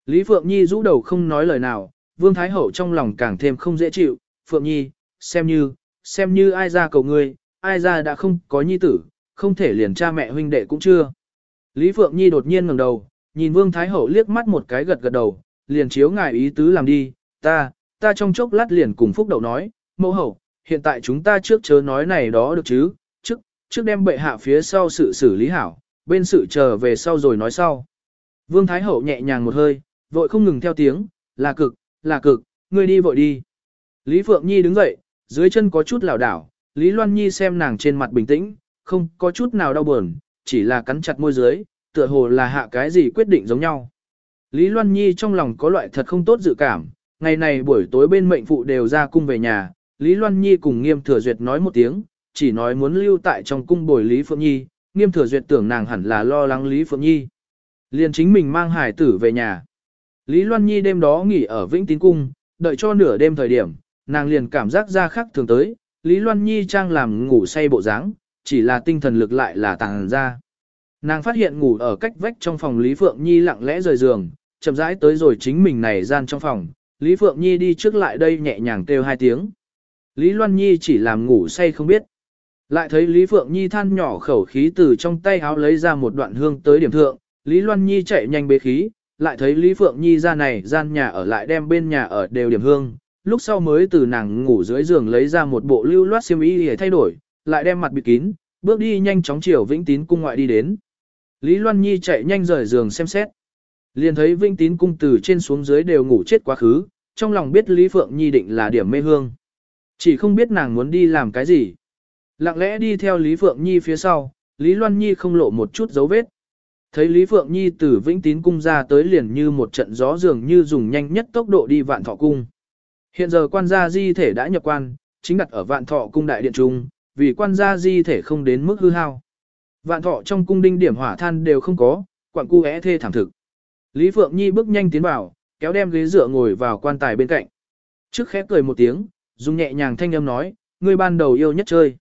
Lý Phượng Nhi rũ đầu không nói lời nào, Vương Thái Hậu trong lòng càng thêm không dễ chịu, Phượng Nhi, xem như, xem như ai ra cầu ngươi, ai ra đã không có nhi tử, không thể liền cha mẹ huynh đệ cũng chưa. Lý Phượng Nhi đột nhiên ngẩng đầu, nhìn Vương Thái Hậu liếc mắt một cái gật gật đầu, liền chiếu ngài ý tứ làm đi, ta, ta trong chốc lát liền cùng Phúc Đậu nói, mẫu hậu, hiện tại chúng ta trước chớ nói này đó được chứ, trước, trước đem bệ hạ phía sau sự xử lý hảo, bên sự chờ về sau rồi nói sau. Vương Thái Hậu nhẹ nhàng một hơi, vội không ngừng theo tiếng, là cực, là cực, ngươi đi vội đi. Lý Phượng Nhi đứng dậy, dưới chân có chút lảo đảo, Lý Loan Nhi xem nàng trên mặt bình tĩnh, không có chút nào đau buồn, chỉ là cắn chặt môi dưới, tựa hồ là hạ cái gì quyết định giống nhau. Lý Loan Nhi trong lòng có loại thật không tốt dự cảm, ngày này buổi tối bên mệnh phụ đều ra cung về nhà, Lý Loan Nhi cùng Nghiêm Thừa Duyệt nói một tiếng, chỉ nói muốn lưu tại trong cung bồi Lý Phượng Nhi, Nghiêm Thừa Duyệt tưởng nàng hẳn là lo lắng Lý Phượng Nhi. Liền chính mình mang hải tử về nhà. Lý Loan Nhi đêm đó nghỉ ở Vĩnh Tín Cung, đợi cho nửa đêm thời điểm, nàng liền cảm giác ra khắc thường tới, Lý Loan Nhi trang làm ngủ say bộ dáng, chỉ là tinh thần lực lại là tàng ra. Nàng phát hiện ngủ ở cách vách trong phòng Lý Phượng Nhi lặng lẽ rời giường, chậm rãi tới rồi chính mình này gian trong phòng, Lý Phượng Nhi đi trước lại đây nhẹ nhàng kêu hai tiếng. Lý Loan Nhi chỉ làm ngủ say không biết. Lại thấy Lý Phượng Nhi than nhỏ khẩu khí từ trong tay áo lấy ra một đoạn hương tới điểm thượng, Lý Loan Nhi chạy nhanh bế khí, lại thấy Lý Phượng Nhi ra này gian nhà ở lại đem bên nhà ở đều điểm hương, lúc sau mới từ nàng ngủ dưới giường lấy ra một bộ lưu loát xiêm y để thay đổi, lại đem mặt bịt kín, bước đi nhanh chóng chiều Vĩnh Tín cung ngoại đi đến. Lý Loan Nhi chạy nhanh rời giường xem xét. Liền thấy Vĩnh Tín cung từ trên xuống dưới đều ngủ chết quá khứ, trong lòng biết Lý Phượng Nhi định là điểm mê hương. Chỉ không biết nàng muốn đi làm cái gì. Lặng lẽ đi theo Lý Phượng Nhi phía sau, Lý Loan Nhi không lộ một chút dấu vết. Thấy Lý Phượng Nhi từ Vĩnh Tín cung ra tới liền như một trận gió dường như dùng nhanh nhất tốc độ đi vạn thọ cung. Hiện giờ quan gia di thể đã nhập quan, chính đặt ở vạn thọ cung đại điện trung, vì quan gia di thể không đến mức hư hao. Vạn thọ trong cung đinh điểm hỏa than đều không có, quặng cu é thê thảm thực. Lý Phượng Nhi bước nhanh tiến vào, kéo đem ghế dựa ngồi vào quan tài bên cạnh. Trước khẽ cười một tiếng, dùng nhẹ nhàng thanh âm nói, ngươi ban đầu yêu nhất chơi.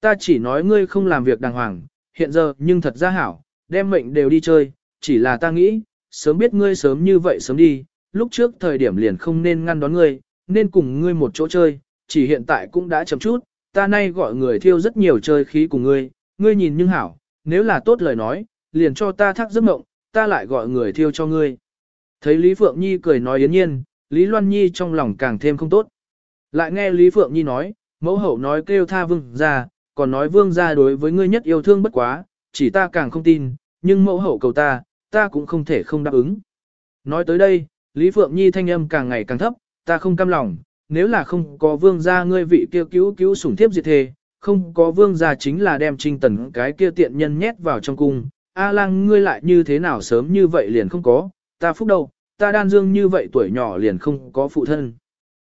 Ta chỉ nói ngươi không làm việc đàng hoàng, hiện giờ nhưng thật ra hảo, đem mệnh đều đi chơi, chỉ là ta nghĩ, sớm biết ngươi sớm như vậy sớm đi, lúc trước thời điểm liền không nên ngăn đón ngươi, nên cùng ngươi một chỗ chơi, chỉ hiện tại cũng đã chậm chút, ta nay gọi người thiêu rất nhiều chơi khí cùng ngươi, ngươi nhìn nhưng hảo, nếu là tốt lời nói, liền cho ta thác giấc mộng, ta lại gọi người thiêu cho ngươi. Thấy Lý Phượng Nhi cười nói yến nhiên, Lý Loan Nhi trong lòng càng thêm không tốt. Lại nghe Lý Phượng Nhi nói, mẫu hậu nói kêu tha vương ra, còn nói vương ra đối với ngươi nhất yêu thương bất quá, chỉ ta càng không tin, nhưng mẫu hậu cầu ta, ta cũng không thể không đáp ứng. Nói tới đây, Lý Phượng Nhi thanh âm càng ngày càng thấp, ta không cam lòng, nếu là không có vương gia ngươi vị kia cứu cứu sủng thiếp diệt thề, không có vương gia chính là đem trinh tần cái kia tiện nhân nhét vào trong cung, A lang ngươi lại như thế nào sớm như vậy liền không có, ta phúc đâu, ta đan dương như vậy tuổi nhỏ liền không có phụ thân.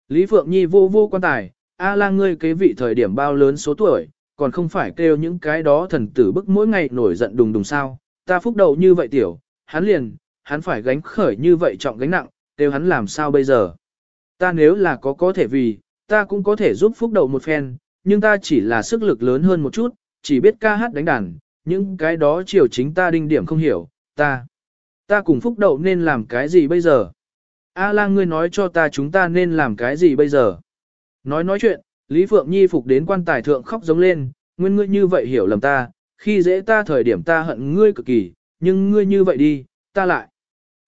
Lý Phượng Nhi vô vô quan tài, A lang ngươi kế vị thời điểm bao lớn số tuổi, còn không phải kêu những cái đó thần tử bức mỗi ngày nổi giận đùng đùng sao, ta phúc đầu như vậy tiểu, hắn liền, hắn phải gánh khởi như vậy trọng gánh nặng, kêu hắn làm sao bây giờ. Ta nếu là có có thể vì, ta cũng có thể giúp phúc đầu một phen, nhưng ta chỉ là sức lực lớn hơn một chút, chỉ biết ca hát đánh đàn, những cái đó chiều chính ta đinh điểm không hiểu, ta, ta cùng phúc đậu nên làm cái gì bây giờ? A lang ngươi nói cho ta chúng ta nên làm cái gì bây giờ? Nói nói chuyện, Lý Phượng Nhi phục đến quan tài thượng khóc giống lên, nguyên ngươi như vậy hiểu lầm ta, khi dễ ta thời điểm ta hận ngươi cực kỳ, nhưng ngươi như vậy đi, ta lại.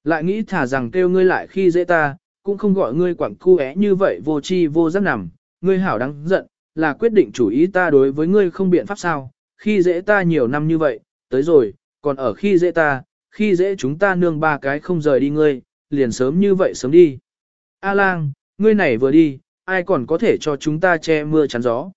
Lại nghĩ thả rằng kêu ngươi lại khi dễ ta, cũng không gọi ngươi quảng cu é như vậy vô chi vô giác nằm, ngươi hảo đáng giận, là quyết định chủ ý ta đối với ngươi không biện pháp sao, khi dễ ta nhiều năm như vậy, tới rồi, còn ở khi dễ ta, khi dễ chúng ta nương ba cái không rời đi ngươi, liền sớm như vậy sớm đi. A lang, ngươi này vừa đi, ai còn có thể cho chúng ta che mưa chắn gió.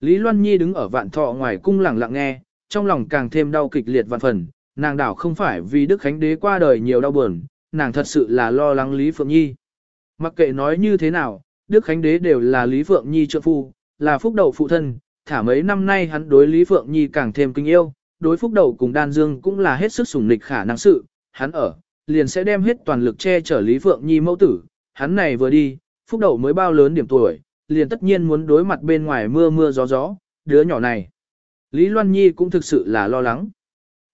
Lý Loan Nhi đứng ở vạn thọ ngoài cung lặng lặng nghe, trong lòng càng thêm đau kịch liệt vạn phần, nàng đảo không phải vì Đức Khánh Đế qua đời nhiều đau buồn, nàng thật sự là lo lắng Lý Phượng Nhi. Mặc kệ nói như thế nào, Đức Khánh Đế đều là Lý Phượng Nhi trợ phu, là phúc đầu phụ thân, thả mấy năm nay hắn đối Lý Phượng Nhi càng thêm kinh yêu, đối phúc đầu cùng Đan Dương cũng là hết sức sủng nịch khả năng sự, hắn ở, liền sẽ đem hết toàn lực che chở Lý Phượng Nhi mẫu tử, hắn này vừa đi, phúc đầu mới bao lớn điểm tuổi, liền tất nhiên muốn đối mặt bên ngoài mưa mưa gió gió, đứa nhỏ này. Lý Loan Nhi cũng thực sự là lo lắng.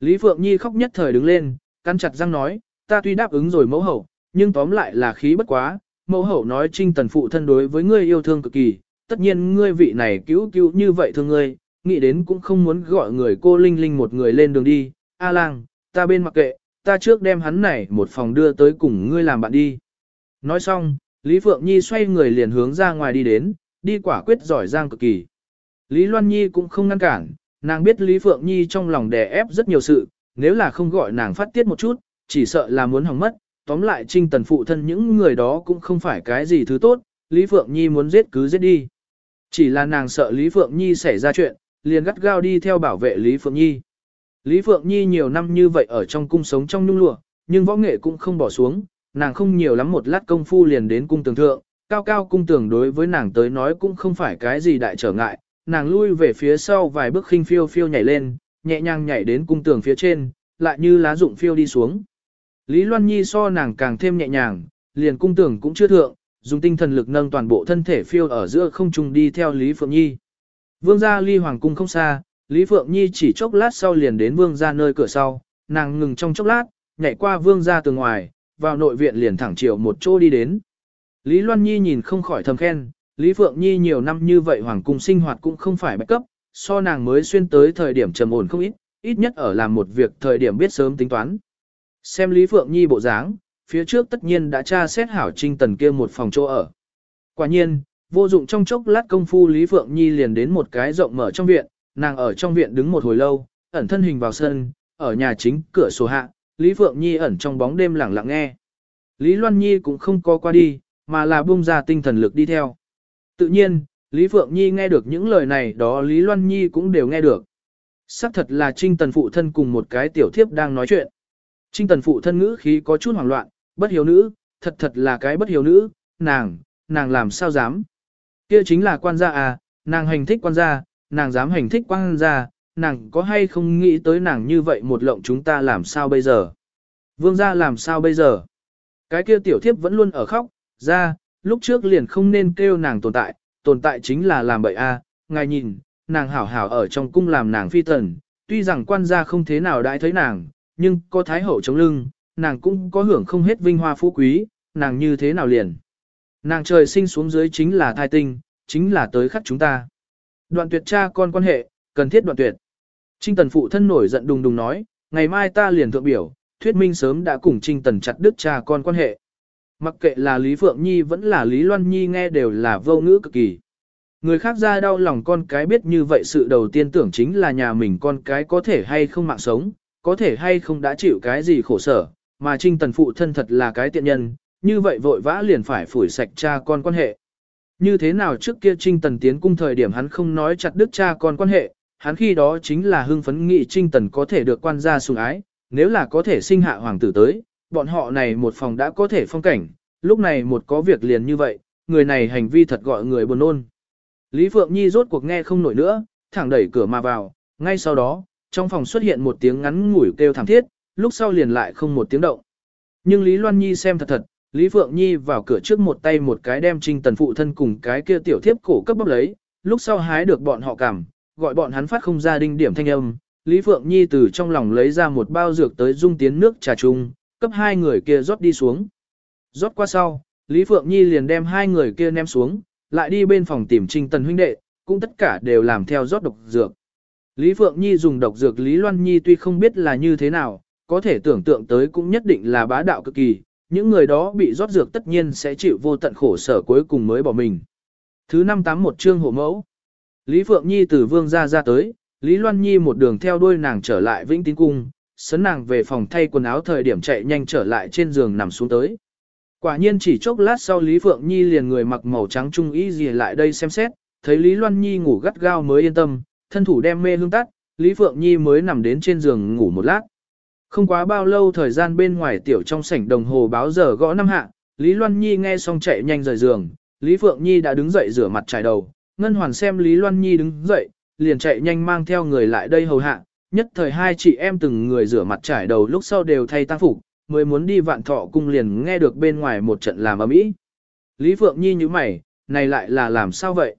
Lý Phượng Nhi khóc nhất thời đứng lên, căn chặt răng nói, ta tuy đáp ứng rồi mẫu hậu, nhưng tóm lại là khí bất quá, mẫu hậu nói trinh tần phụ thân đối với ngươi yêu thương cực kỳ, tất nhiên ngươi vị này cứu cứu như vậy thương ngươi, nghĩ đến cũng không muốn gọi người cô Linh Linh một người lên đường đi, A lang, ta bên mặc kệ, ta trước đem hắn này một phòng đưa tới cùng ngươi làm bạn đi. Nói xong, Lý Phượng Nhi xoay người liền hướng ra ngoài đi đến, đi quả quyết giỏi giang cực kỳ. Lý Loan Nhi cũng không ngăn cản, nàng biết Lý Phượng Nhi trong lòng đè ép rất nhiều sự, nếu là không gọi nàng phát tiết một chút, chỉ sợ là muốn hỏng mất, tóm lại trinh tần phụ thân những người đó cũng không phải cái gì thứ tốt, Lý Phượng Nhi muốn giết cứ giết đi. Chỉ là nàng sợ Lý Phượng Nhi xảy ra chuyện, liền gắt gao đi theo bảo vệ Lý Phượng Nhi. Lý Phượng Nhi nhiều năm như vậy ở trong cung sống trong nhung lụa, nhưng võ nghệ cũng không bỏ xuống, nàng không nhiều lắm một lát công phu liền đến cung tường thượng, cao cao cung tường đối với nàng tới nói cũng không phải cái gì đại trở ngại, nàng lui về phía sau vài bước khinh phiêu phiêu nhảy lên, nhẹ nhàng nhảy đến cung tường phía trên, lại như lá rụng phiêu đi xuống. Lý Loan Nhi so nàng càng thêm nhẹ nhàng, liền cung tưởng cũng chưa thượng, dùng tinh thần lực nâng toàn bộ thân thể phiêu ở giữa không trung đi theo Lý Phượng Nhi. Vương gia ly hoàng cung không xa, Lý Phượng Nhi chỉ chốc lát sau liền đến vương gia nơi cửa sau, nàng ngừng trong chốc lát, nhảy qua vương gia từ ngoài, vào nội viện liền thẳng chiều một chỗ đi đến. Lý Loan Nhi nhìn không khỏi thầm khen, Lý Phượng Nhi nhiều năm như vậy hoàng cung sinh hoạt cũng không phải bạch cấp, so nàng mới xuyên tới thời điểm trầm ổn không ít, ít nhất ở làm một việc thời điểm biết sớm tính toán. Xem Lý Phượng Nhi bộ dáng, phía trước tất nhiên đã tra xét hảo trinh tần kia một phòng chỗ ở. Quả nhiên, vô dụng trong chốc lát công phu Lý Phượng Nhi liền đến một cái rộng mở trong viện, nàng ở trong viện đứng một hồi lâu, ẩn thân hình vào sân, ở nhà chính cửa sổ hạ, Lý Phượng Nhi ẩn trong bóng đêm lặng lặng nghe. Lý Loan Nhi cũng không có qua đi, mà là buông ra tinh thần lực đi theo. Tự nhiên, Lý Phượng Nhi nghe được những lời này đó Lý Loan Nhi cũng đều nghe được. Sắc thật là Trinh Tần phụ thân cùng một cái tiểu thiếp đang nói chuyện. Trinh Tần phụ thân ngữ khí có chút hoảng loạn, bất hiếu nữ, thật thật là cái bất hiếu nữ, nàng, nàng làm sao dám. Kia chính là quan gia à, nàng hành thích quan gia, nàng dám hành thích quan gia, nàng có hay không nghĩ tới nàng như vậy một lộng chúng ta làm sao bây giờ. Vương gia làm sao bây giờ. Cái kia tiểu thiếp vẫn luôn ở khóc, ra, lúc trước liền không nên kêu nàng tồn tại, tồn tại chính là làm bậy a. À. ngài nhìn, nàng hảo hảo ở trong cung làm nàng phi tần, tuy rằng quan gia không thế nào đãi thấy nàng, nhưng có thái hậu chống lưng, nàng cũng có hưởng không hết vinh hoa phú quý, nàng như thế nào liền. Nàng trời sinh xuống dưới chính là thai tinh, chính là tới khắc chúng ta. Đoạn tuyệt cha con quan hệ, cần thiết đoạn tuyệt. Trinh tần phụ thân nổi giận đùng đùng nói, ngày mai ta liền thượng biểu, thuyết minh sớm đã cùng Trinh tần chặt đứt cha con quan hệ. Mặc kệ là Lý Phượng Nhi vẫn là Lý Loan Nhi nghe đều là vô ngữ cực kỳ. Người khác ra đau lòng con cái biết như vậy sự đầu tiên tưởng chính là nhà mình con cái có thể hay không mạng sống, có thể hay không đã chịu cái gì khổ sở, mà Trinh Tần phụ thân thật là cái tiện nhân, như vậy vội vã liền phải phủi sạch cha con quan hệ. Như thế nào trước kia Trinh Tần tiến cung thời điểm hắn không nói chặt đứt cha con quan hệ, hắn khi đó chính là hưng phấn nghị Trinh Tần có thể được quan gia sủng ái, nếu là có thể sinh hạ hoàng tử tới, bọn họ này một phòng đã có thể phong cảnh, lúc này một có việc liền như vậy, người này hành vi thật gọi người buồn nôn. Lý Phượng Nhi rốt cuộc nghe không nổi nữa, thẳng đẩy cửa mà vào, ngay sau đó, trong phòng xuất hiện một tiếng ngắn ngủi kêu thảm thiết, lúc sau liền lại không một tiếng động. Nhưng Lý Loan Nhi xem thật thật, Lý Phượng Nhi vào cửa trước một tay một cái đem trinh tần phụ thân cùng cái kia tiểu thiếp cổ cấp bóc lấy, lúc sau hái được bọn họ cảm, gọi bọn hắn phát không ra đinh điểm thanh âm. Lý Phượng Nhi từ trong lòng lấy ra một bao dược tới dung tiến nước trà chung, cấp hai người kia rót đi xuống. Rót qua sau, Lý Phượng Nhi liền đem hai người kia ném xuống, lại đi bên phòng tìm Trinh Tần huynh đệ, cũng tất cả đều làm theo rót độc dược. Lý Phượng Nhi dùng độc dược Lý Loan Nhi tuy không biết là như thế nào, có thể tưởng tượng tới cũng nhất định là bá đạo cực kỳ, những người đó bị rót dược tất nhiên sẽ chịu vô tận khổ sở cuối cùng mới bỏ mình. Thứ năm tám một chương hộ mẫu. Lý Phượng Nhi từ vương ra ra tới, Lý Loan Nhi một đường theo đuôi nàng trở lại Vĩnh Tín Cung, sấn nàng về phòng thay quần áo thời điểm chạy nhanh trở lại trên giường nằm xuống tới. Quả nhiên chỉ chốc lát sau Lý Phượng Nhi liền người mặc màu trắng trung y gì lại đây xem xét, thấy Lý Loan Nhi ngủ gắt gao mới yên tâm, thân thủ đem mê hương tắt, Lý Phượng Nhi mới nằm đến trên giường ngủ một lát. Không quá bao lâu thời gian bên ngoài tiểu trong sảnh đồng hồ báo giờ gõ năm hạ, Lý Loan Nhi nghe xong chạy nhanh rời giường, Lý Phượng Nhi đã đứng dậy rửa mặt trải đầu, Ngân Hoàn xem Lý Loan Nhi đứng dậy, liền chạy nhanh mang theo người lại đây hầu hạ, nhất thời hai chị em từng người rửa mặt trải đầu lúc sau đều thay tang phục, mới muốn đi vạn thọ cung liền nghe được bên ngoài một trận làm ầm ĩ. Lý Phượng Nhi như mày, này lại là làm sao vậy?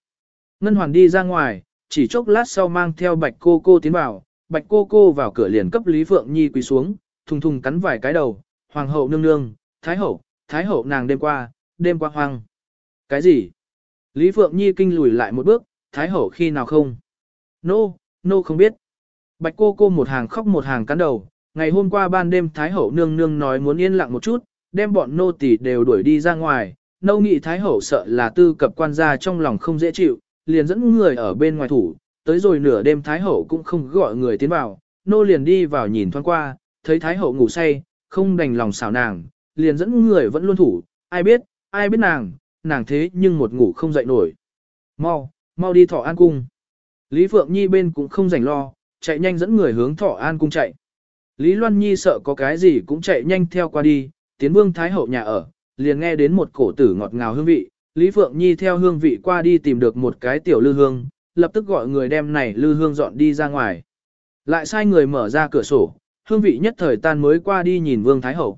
Ngân Hoàn đi ra ngoài, chỉ chốc lát sau mang theo bạch cô cô tiến vào, bạch cô cô vào cửa liền cấp Lý Phượng Nhi quỳ xuống, thùng thùng cắn vài cái đầu, hoàng hậu nương nương, thái hậu, thái hậu nàng đêm qua, đêm qua hoang. Cái gì? Lý Phượng Nhi kinh lùi lại một bước, thái hậu khi nào không? Nô, no, nô no không biết. Bạch cô cô một hàng khóc một hàng cắn đầu, ngày hôm qua ban đêm thái hậu nương nương nói muốn yên lặng một chút, đem bọn nô tỳ đều đuổi đi ra ngoài, nâu nghị thái hậu sợ là tư cập quan gia trong lòng không dễ chịu, liền dẫn người ở bên ngoài thủ, tới rồi nửa đêm thái hậu cũng không gọi người tiến vào, nô liền đi vào nhìn thoáng qua, thấy thái hậu ngủ say, không đành lòng xảo nàng, liền dẫn người vẫn luôn thủ, ai biết, ai biết nàng, nàng thế nhưng một ngủ không dậy nổi. Mau, mau đi thọ an cung. Lý Phượng Nhi bên cũng không rảnh lo, chạy nhanh dẫn người hướng thọ an cung chạy. Lý Loan Nhi sợ có cái gì cũng chạy nhanh theo qua đi, tiến vương thái hậu nhà ở, liền nghe đến một cổ tử ngọt ngào hương vị, Lý Phượng Nhi theo hương vị qua đi tìm được một cái tiểu lư hương, lập tức gọi người đem này lư hương dọn đi ra ngoài. Lại sai người mở ra cửa sổ, hương vị nhất thời tan mới qua đi nhìn Vương Thái Hậu.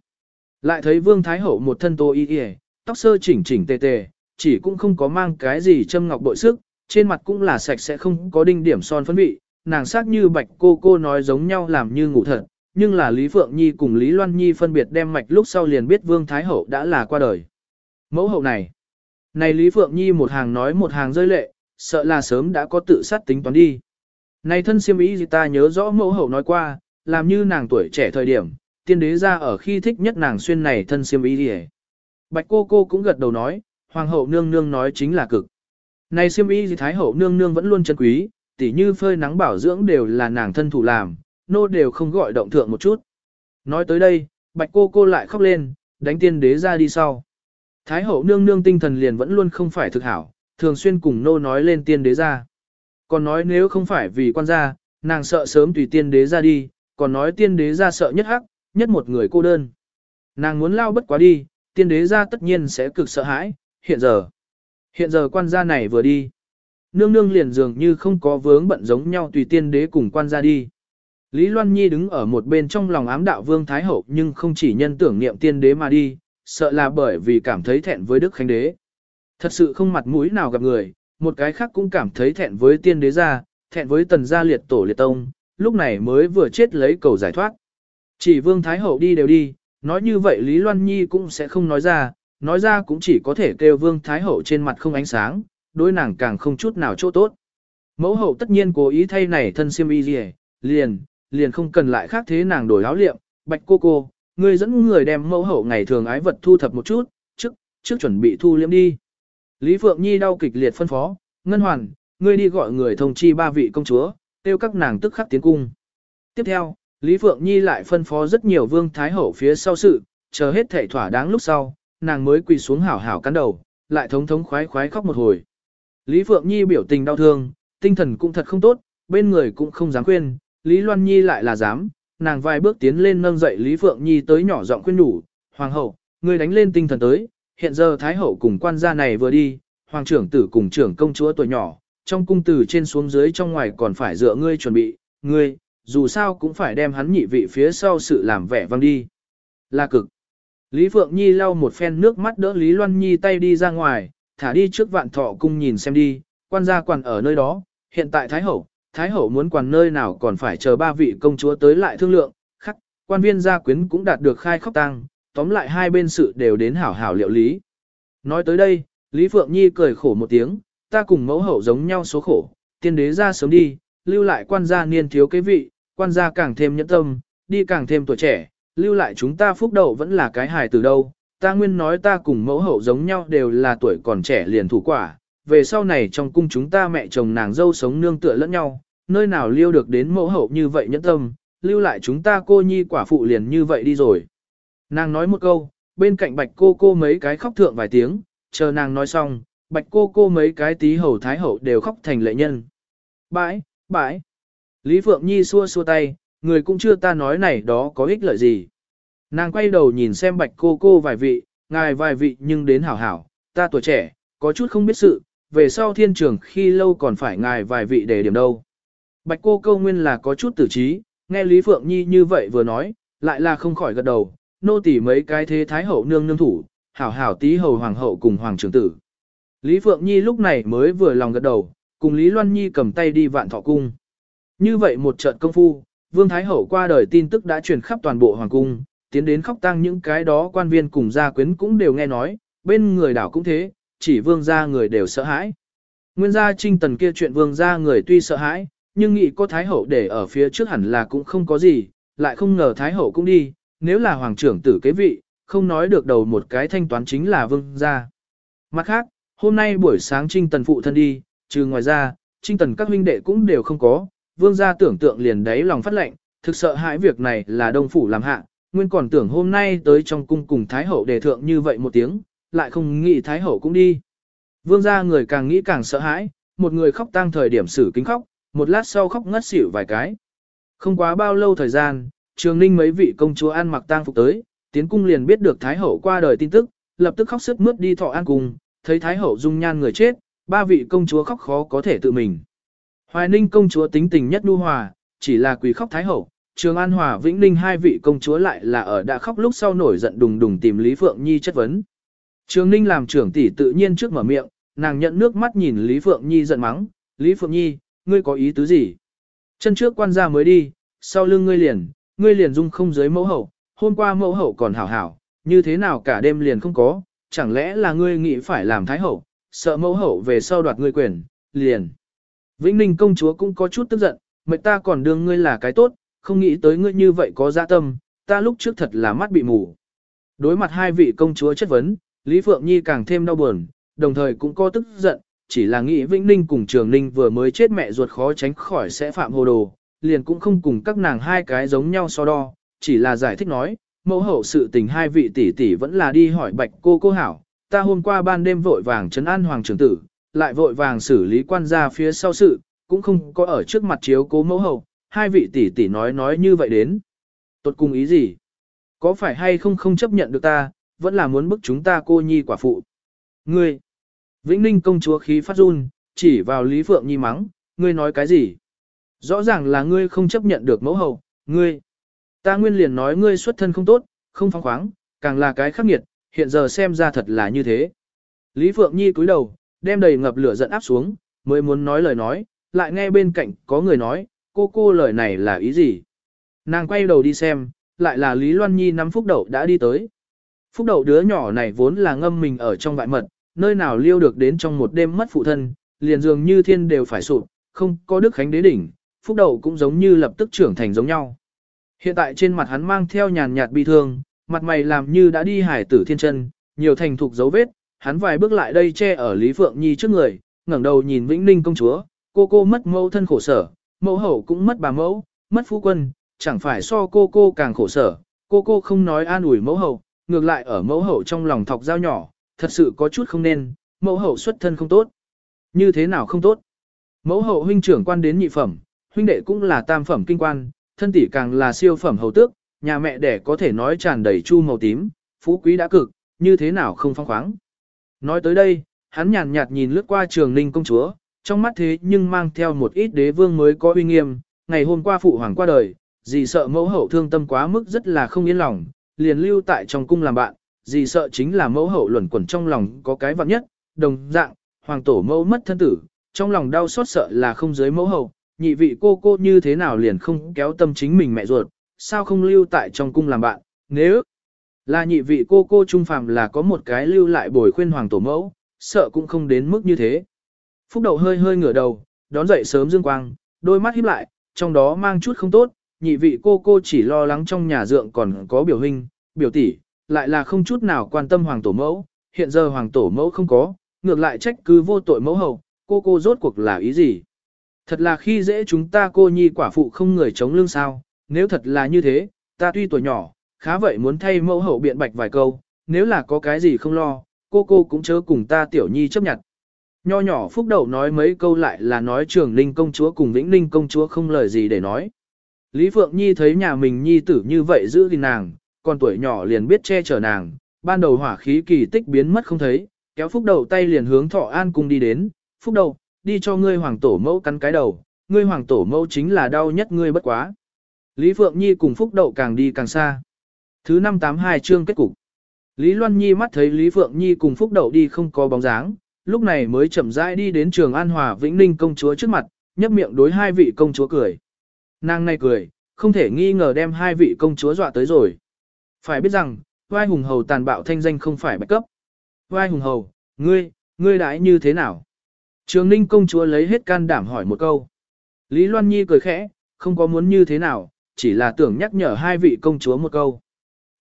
Lại thấy Vương Thái Hậu một thân tô y y, tóc sơ chỉnh chỉnh tề tề, chỉ cũng không có mang cái gì châm ngọc bội sức, trên mặt cũng là sạch sẽ không có đinh điểm son phấn vị, nàng sắc như bạch cô cô nói giống nhau làm như ngủ thật, nhưng là Lý Phượng Nhi cùng Lý Loan Nhi phân biệt đem mạch lúc sau liền biết Vương Thái Hậu đã là qua đời. Mẫu hậu này, này Lý Phượng Nhi một hàng nói một hàng rơi lệ, sợ là sớm đã có tự sát tính toán đi. Này thân siêm ý gì ta nhớ rõ mẫu hậu nói qua, làm như nàng tuổi trẻ thời điểm, tiên đế ra ở khi thích nhất nàng xuyên này thân siêm ý gì Bạch cô cô cũng gật đầu nói, hoàng hậu nương nương nói chính là cực. Này siêm ý gì thái hậu nương nương vẫn luôn chân quý, tỉ như phơi nắng bảo dưỡng đều là nàng thân thủ làm, nô đều không gọi động thượng một chút. Nói tới đây, bạch cô cô lại khóc lên, đánh tiên đế ra đi sau. Thái hậu nương nương tinh thần liền vẫn luôn không phải thực hảo, thường xuyên cùng nô nói lên tiên đế ra. Còn nói nếu không phải vì quan gia, nàng sợ sớm tùy tiên đế ra đi, còn nói tiên đế ra sợ nhất hắc, nhất một người cô đơn. Nàng muốn lao bất quá đi, tiên đế ra tất nhiên sẽ cực sợ hãi, hiện giờ. Hiện giờ quan gia này vừa đi. Nương nương liền dường như không có vướng bận giống nhau tùy tiên đế cùng quan gia đi. Lý Loan Nhi đứng ở một bên trong lòng ám đạo vương Thái Hậu nhưng không chỉ nhân tưởng niệm tiên đế mà đi, sợ là bởi vì cảm thấy thẹn với Đức Khánh Đế. Thật sự không mặt mũi nào gặp người, một cái khác cũng cảm thấy thẹn với tiên đế gia, thẹn với tần gia liệt tổ liệt tông, lúc này mới vừa chết lấy cầu giải thoát. Chỉ vương Thái Hậu đi đều đi, nói như vậy Lý Loan Nhi cũng sẽ không nói ra, nói ra cũng chỉ có thể kêu vương Thái Hậu trên mặt không ánh sáng, đối nàng càng không chút nào chỗ tốt. Mẫu hậu tất nhiên cố ý thay này thân siêm y gì, liền, liền không cần lại khác thế nàng đổi áo liệm, bạch cô cô, ngươi dẫn người đem mẫu hậu ngày thường ái vật thu thập một chút, trước, trước chuẩn bị thu liễm đi. Lý Phượng Nhi đau kịch liệt phân phó, Ngân Hoàn, ngươi đi gọi người thông chi ba vị công chúa, tiêu các nàng tức khắc tiến cung. Tiếp theo, Lý Phượng Nhi lại phân phó rất nhiều vương thái hậu phía sau sự, chờ hết thể thỏa đáng lúc sau, nàng mới quỳ xuống hảo hảo cắn đầu, lại thống thống khoái khoái khóc một hồi. Lý Phượng Nhi biểu tình đau thương, tinh thần cũng thật không tốt, bên người cũng không dám khuyên, Lý Loan Nhi lại là dám, nàng vài bước tiến lên nâng dậy Lý Phượng Nhi tới nhỏ giọng khuyên nhủ, Hoàng hậu, ngươi đánh lên tinh thần tới, hiện giờ Thái hậu cùng quan gia này vừa đi, Hoàng trưởng tử cùng trưởng công chúa tuổi nhỏ, trong cung từ trên xuống dưới trong ngoài còn phải dựa ngươi chuẩn bị, ngươi, dù sao cũng phải đem hắn nhị vị phía sau sự làm vẻ vang đi. Là cực. Lý Phượng Nhi lau một phen nước mắt đỡ Lý Loan Nhi tay đi ra ngoài, thả đi trước vạn thọ cung nhìn xem đi, quan gia quản ở nơi đó, hiện tại Thái Hậu, Thái Hậu muốn quản nơi nào còn phải chờ ba vị công chúa tới lại thương lượng, khắc, quan viên gia quyến cũng đạt được khai khóc tăng, tóm lại hai bên sự đều đến hảo hảo liệu lý. Nói tới đây, Lý Phượng Nhi cười khổ một tiếng, ta cùng mẫu hậu giống nhau số khổ, tiên đế ra sớm đi, lưu lại quan gia niên thiếu cái vị, quan gia càng thêm nhẫn tâm, đi càng thêm tuổi trẻ, lưu lại chúng ta phúc đậu vẫn là cái hài từ đâu. Ta nguyên nói ta cùng mẫu hậu giống nhau đều là tuổi còn trẻ liền thủ quả, về sau này trong cung chúng ta mẹ chồng nàng dâu sống nương tựa lẫn nhau, nơi nào lưu được đến mẫu hậu như vậy nhẫn tâm, lưu lại chúng ta cô nhi quả phụ liền như vậy đi rồi. Nàng nói một câu, bên cạnh bạch cô cô mấy cái khóc thượng vài tiếng, chờ nàng nói xong, bạch cô cô mấy cái tí hầu thái hậu đều khóc thành lệ nhân. Bãi, bãi. Lý Phượng Nhi xua xua tay, người cũng chưa ta nói này đó có ích lợi gì. Nàng quay đầu nhìn xem bạch cô cô vài vị, ngài vài vị nhưng đến hảo hảo, ta tuổi trẻ, có chút không biết sự, về sau thiên trường khi lâu còn phải ngài vài vị để điểm đâu. Bạch cô câu nguyên là có chút tử trí, nghe Lý Phượng Nhi như vậy vừa nói, lại là không khỏi gật đầu, nô tỉ mấy cái thế thái hậu nương nương thủ, hảo hảo tí hầu hoàng hậu cùng hoàng trưởng tử. Lý Phượng Nhi lúc này mới vừa lòng gật đầu, cùng Lý Loan Nhi cầm tay đi vạn thọ cung. Như vậy một trận công phu, Vương Thái Hậu qua đời tin tức đã truyền khắp toàn bộ hoàng cung, tiến đến khóc tang những cái đó quan viên cùng gia quyến cũng đều nghe nói, bên người đảo cũng thế, chỉ vương gia người đều sợ hãi. Nguyên gia trinh tần kia chuyện vương gia người tuy sợ hãi, nhưng nghĩ có Thái Hậu để ở phía trước hẳn là cũng không có gì, lại không ngờ Thái Hậu cũng đi, nếu là hoàng trưởng tử kế vị, không nói được đầu một cái thanh toán chính là vương gia. Mặt khác, hôm nay buổi sáng trinh tần phụ thân đi, trừ ngoài ra, trinh tần các huynh đệ cũng đều không có, vương gia tưởng tượng liền đáy lòng phát lệnh, thực sợ hãi việc này là đông phủ làm hạ, nguyên còn tưởng hôm nay tới trong cung cùng Thái Hậu đề thượng như vậy một tiếng, lại không nghĩ Thái Hậu cũng đi. Vương gia người càng nghĩ càng sợ hãi, một người khóc tang thời điểm xử kính khóc, một lát sau khóc ngất xỉu vài cái. Không quá bao lâu thời gian, trường ninh mấy vị công chúa ăn mặc tang phục tới, tiến cung liền biết được Thái Hậu qua đời tin tức, lập tức khóc sức mướt đi thọ an cùng thấy Thái Hậu dung nhan người chết, ba vị công chúa khóc khó có thể tự mình. Hoài Ninh công chúa tính tình nhất nu hòa, chỉ là quỳ khóc Thái Hậu, Trường An Hòa Vĩnh Ninh hai vị công chúa lại là ở đã khóc lúc sau nổi giận đùng đùng tìm Lý Phượng Nhi chất vấn. Trường Ninh làm trưởng tỷ tự nhiên trước mở miệng, nàng nhận nước mắt nhìn Lý Phượng Nhi giận mắng, Lý Phượng Nhi, ngươi có ý tứ gì? Chân trước quan gia mới đi, sau lưng ngươi liền, ngươi liền dung không dưới mẫu hậu, hôm qua mẫu hậu còn hảo hảo, như thế nào cả đêm liền không có, chẳng lẽ là ngươi nghĩ phải làm thái hậu, sợ mẫu hậu về sau đoạt ngươi quyền, liền. Vĩnh Ninh công chúa cũng có chút tức giận, mệt ta còn đương ngươi là cái tốt, không nghĩ tới ngươi như vậy có dạ tâm, ta lúc trước thật là mắt bị mù. Đối mặt hai vị công chúa chất vấn, Lý Phượng Nhi càng thêm đau buồn, đồng thời cũng có tức giận, chỉ là nghĩ Vĩnh Ninh cùng Trường Ninh vừa mới chết mẹ ruột khó tránh khỏi sẽ phạm hồ đồ, liền cũng không cùng các nàng hai cái giống nhau so đo, chỉ là giải thích nói, mẫu hậu sự tình hai vị tỷ tỷ vẫn là đi hỏi bạch cô cô hảo, ta hôm qua ban đêm vội vàng trấn an hoàng trưởng tử, lại vội vàng xử lý quan gia phía sau sự, cũng không có ở trước mặt chiếu cố mẫu hậu, hai vị tỷ tỷ nói nói như vậy đến. Tốt cùng ý gì? Có phải hay không không chấp nhận được ta, vẫn là muốn bức chúng ta cô nhi quả phụ. Ngươi! Vĩnh Ninh công chúa khí phát run, chỉ vào Lý Phượng Nhi mắng, ngươi nói cái gì? Rõ ràng là ngươi không chấp nhận được mẫu hậu, ngươi! Ta nguyên liền nói ngươi xuất thân không tốt, không phóng khoáng, càng là cái khắc nghiệt, hiện giờ xem ra thật là như thế. Lý Phượng Nhi cúi đầu, đem đầy ngập lửa giận áp xuống, mới muốn nói lời nói, lại nghe bên cạnh có người nói, cô cô lời này là ý gì? Nàng quay đầu đi xem, lại là Lý Loan Nhi nắm phúc đậu đã đi tới. Phúc đậu đứa nhỏ này vốn là ngâm mình ở trong vại mật, nơi nào liêu được đến trong một đêm mất phụ thân, liền dường như thiên đều phải sụp, không có đức khánh đế đỉnh, phúc đậu cũng giống như lập tức trưởng thành giống nhau. Hiện tại trên mặt hắn mang theo nhàn nhạt bi thương, mặt mày làm như đã đi hải tử thiên chân, nhiều thành thục dấu vết, hắn vài bước lại đây che ở Lý Phượng Nhi trước người, ngẩng đầu nhìn Vĩnh Ninh công chúa, cô cô mất mẫu thân khổ sở, mẫu hậu cũng mất bà mẫu, mất phu quân, chẳng phải so cô cô càng khổ sở, cô cô không nói an ủi mẫu hậu, ngược lại ở mẫu hậu trong lòng thọc dao nhỏ, thật sự có chút không nên, mẫu hậu xuất thân không tốt. Như thế nào không tốt? Mẫu hậu huynh trưởng quan đến nhị phẩm, huynh đệ cũng là tam phẩm kinh quan, thân tỷ càng là siêu phẩm hầu tước, nhà mẹ đẻ có thể nói tràn đầy chu màu tím, phú quý đã cực, như thế nào không phong khoáng. Nói tới đây, hắn nhàn nhạt nhìn lướt qua trường ninh công chúa, trong mắt thế nhưng mang theo một ít đế vương mới có uy nghiêm, ngày hôm qua phụ hoàng qua đời, dì sợ mẫu hậu thương tâm quá mức rất là không yên lòng, liền lưu tại trong cung làm bạn, gì sợ chính là mẫu hậu luẩn quẩn trong lòng có cái vặn nhất, đồng dạng, hoàng tổ mẫu mất thân tử, trong lòng đau xót sợ là không dưới mẫu hậu, nhị vị cô cô như thế nào liền không kéo tâm chính mình mẹ ruột, sao không lưu tại trong cung làm bạn, nếu là nhị vị cô cô trung phàm là có một cái lưu lại bồi khuyên hoàng tổ mẫu, sợ cũng không đến mức như thế. Phúc đậu hơi hơi ngửa đầu, đón dậy sớm dương quang, đôi mắt híp lại, trong đó mang chút không tốt, nhị vị cô cô chỉ lo lắng trong nhà dượng còn có biểu hình biểu tỷ, lại là không chút nào quan tâm hoàng tổ mẫu, hiện giờ hoàng tổ mẫu không có, ngược lại trách cứ vô tội mẫu hậu, cô cô rốt cuộc là ý gì. Thật là khi dễ chúng ta cô nhi quả phụ không người chống lưng sao, nếu thật là như thế, ta tuy tuổi nhỏ, khá vậy muốn thay mẫu hậu biện bạch vài câu, nếu là có cái gì không lo, cô cô cũng chớ cùng ta tiểu nhi chấp nhận. Nho nhỏ phúc đầu nói mấy câu lại là nói trường linh công chúa cùng vĩnh linh công chúa không lời gì để nói. Lý Phượng Nhi thấy nhà mình nhi tử như vậy giữ gìn nàng, còn tuổi nhỏ liền biết che chở nàng, ban đầu hỏa khí kỳ tích biến mất không thấy, kéo phúc đầu tay liền hướng thọ an cung đi đến, phúc đầu, đi cho ngươi hoàng tổ mẫu cắn cái đầu, ngươi hoàng tổ mẫu chính là đau nhất ngươi bất quá. Lý Phượng Nhi cùng phúc đậu càng đi càng xa. Thứ 582 chương kết cục. Lý Loan Nhi mắt thấy Lý Phượng Nhi cùng phúc đậu đi không có bóng dáng, lúc này mới chậm rãi đi đến trường An Hòa Vĩnh Ninh công chúa trước mặt, nhấp miệng đối hai vị công chúa cười. Nàng này cười, không thể nghi ngờ đem hai vị công chúa dọa tới rồi. Phải biết rằng, vai hùng hầu tàn bạo thanh danh không phải bạch cấp. Vai hùng hầu, ngươi, ngươi đãi như thế nào? Trường Ninh công chúa lấy hết can đảm hỏi một câu. Lý Loan Nhi cười khẽ, không có muốn như thế nào, chỉ là tưởng nhắc nhở hai vị công chúa một câu.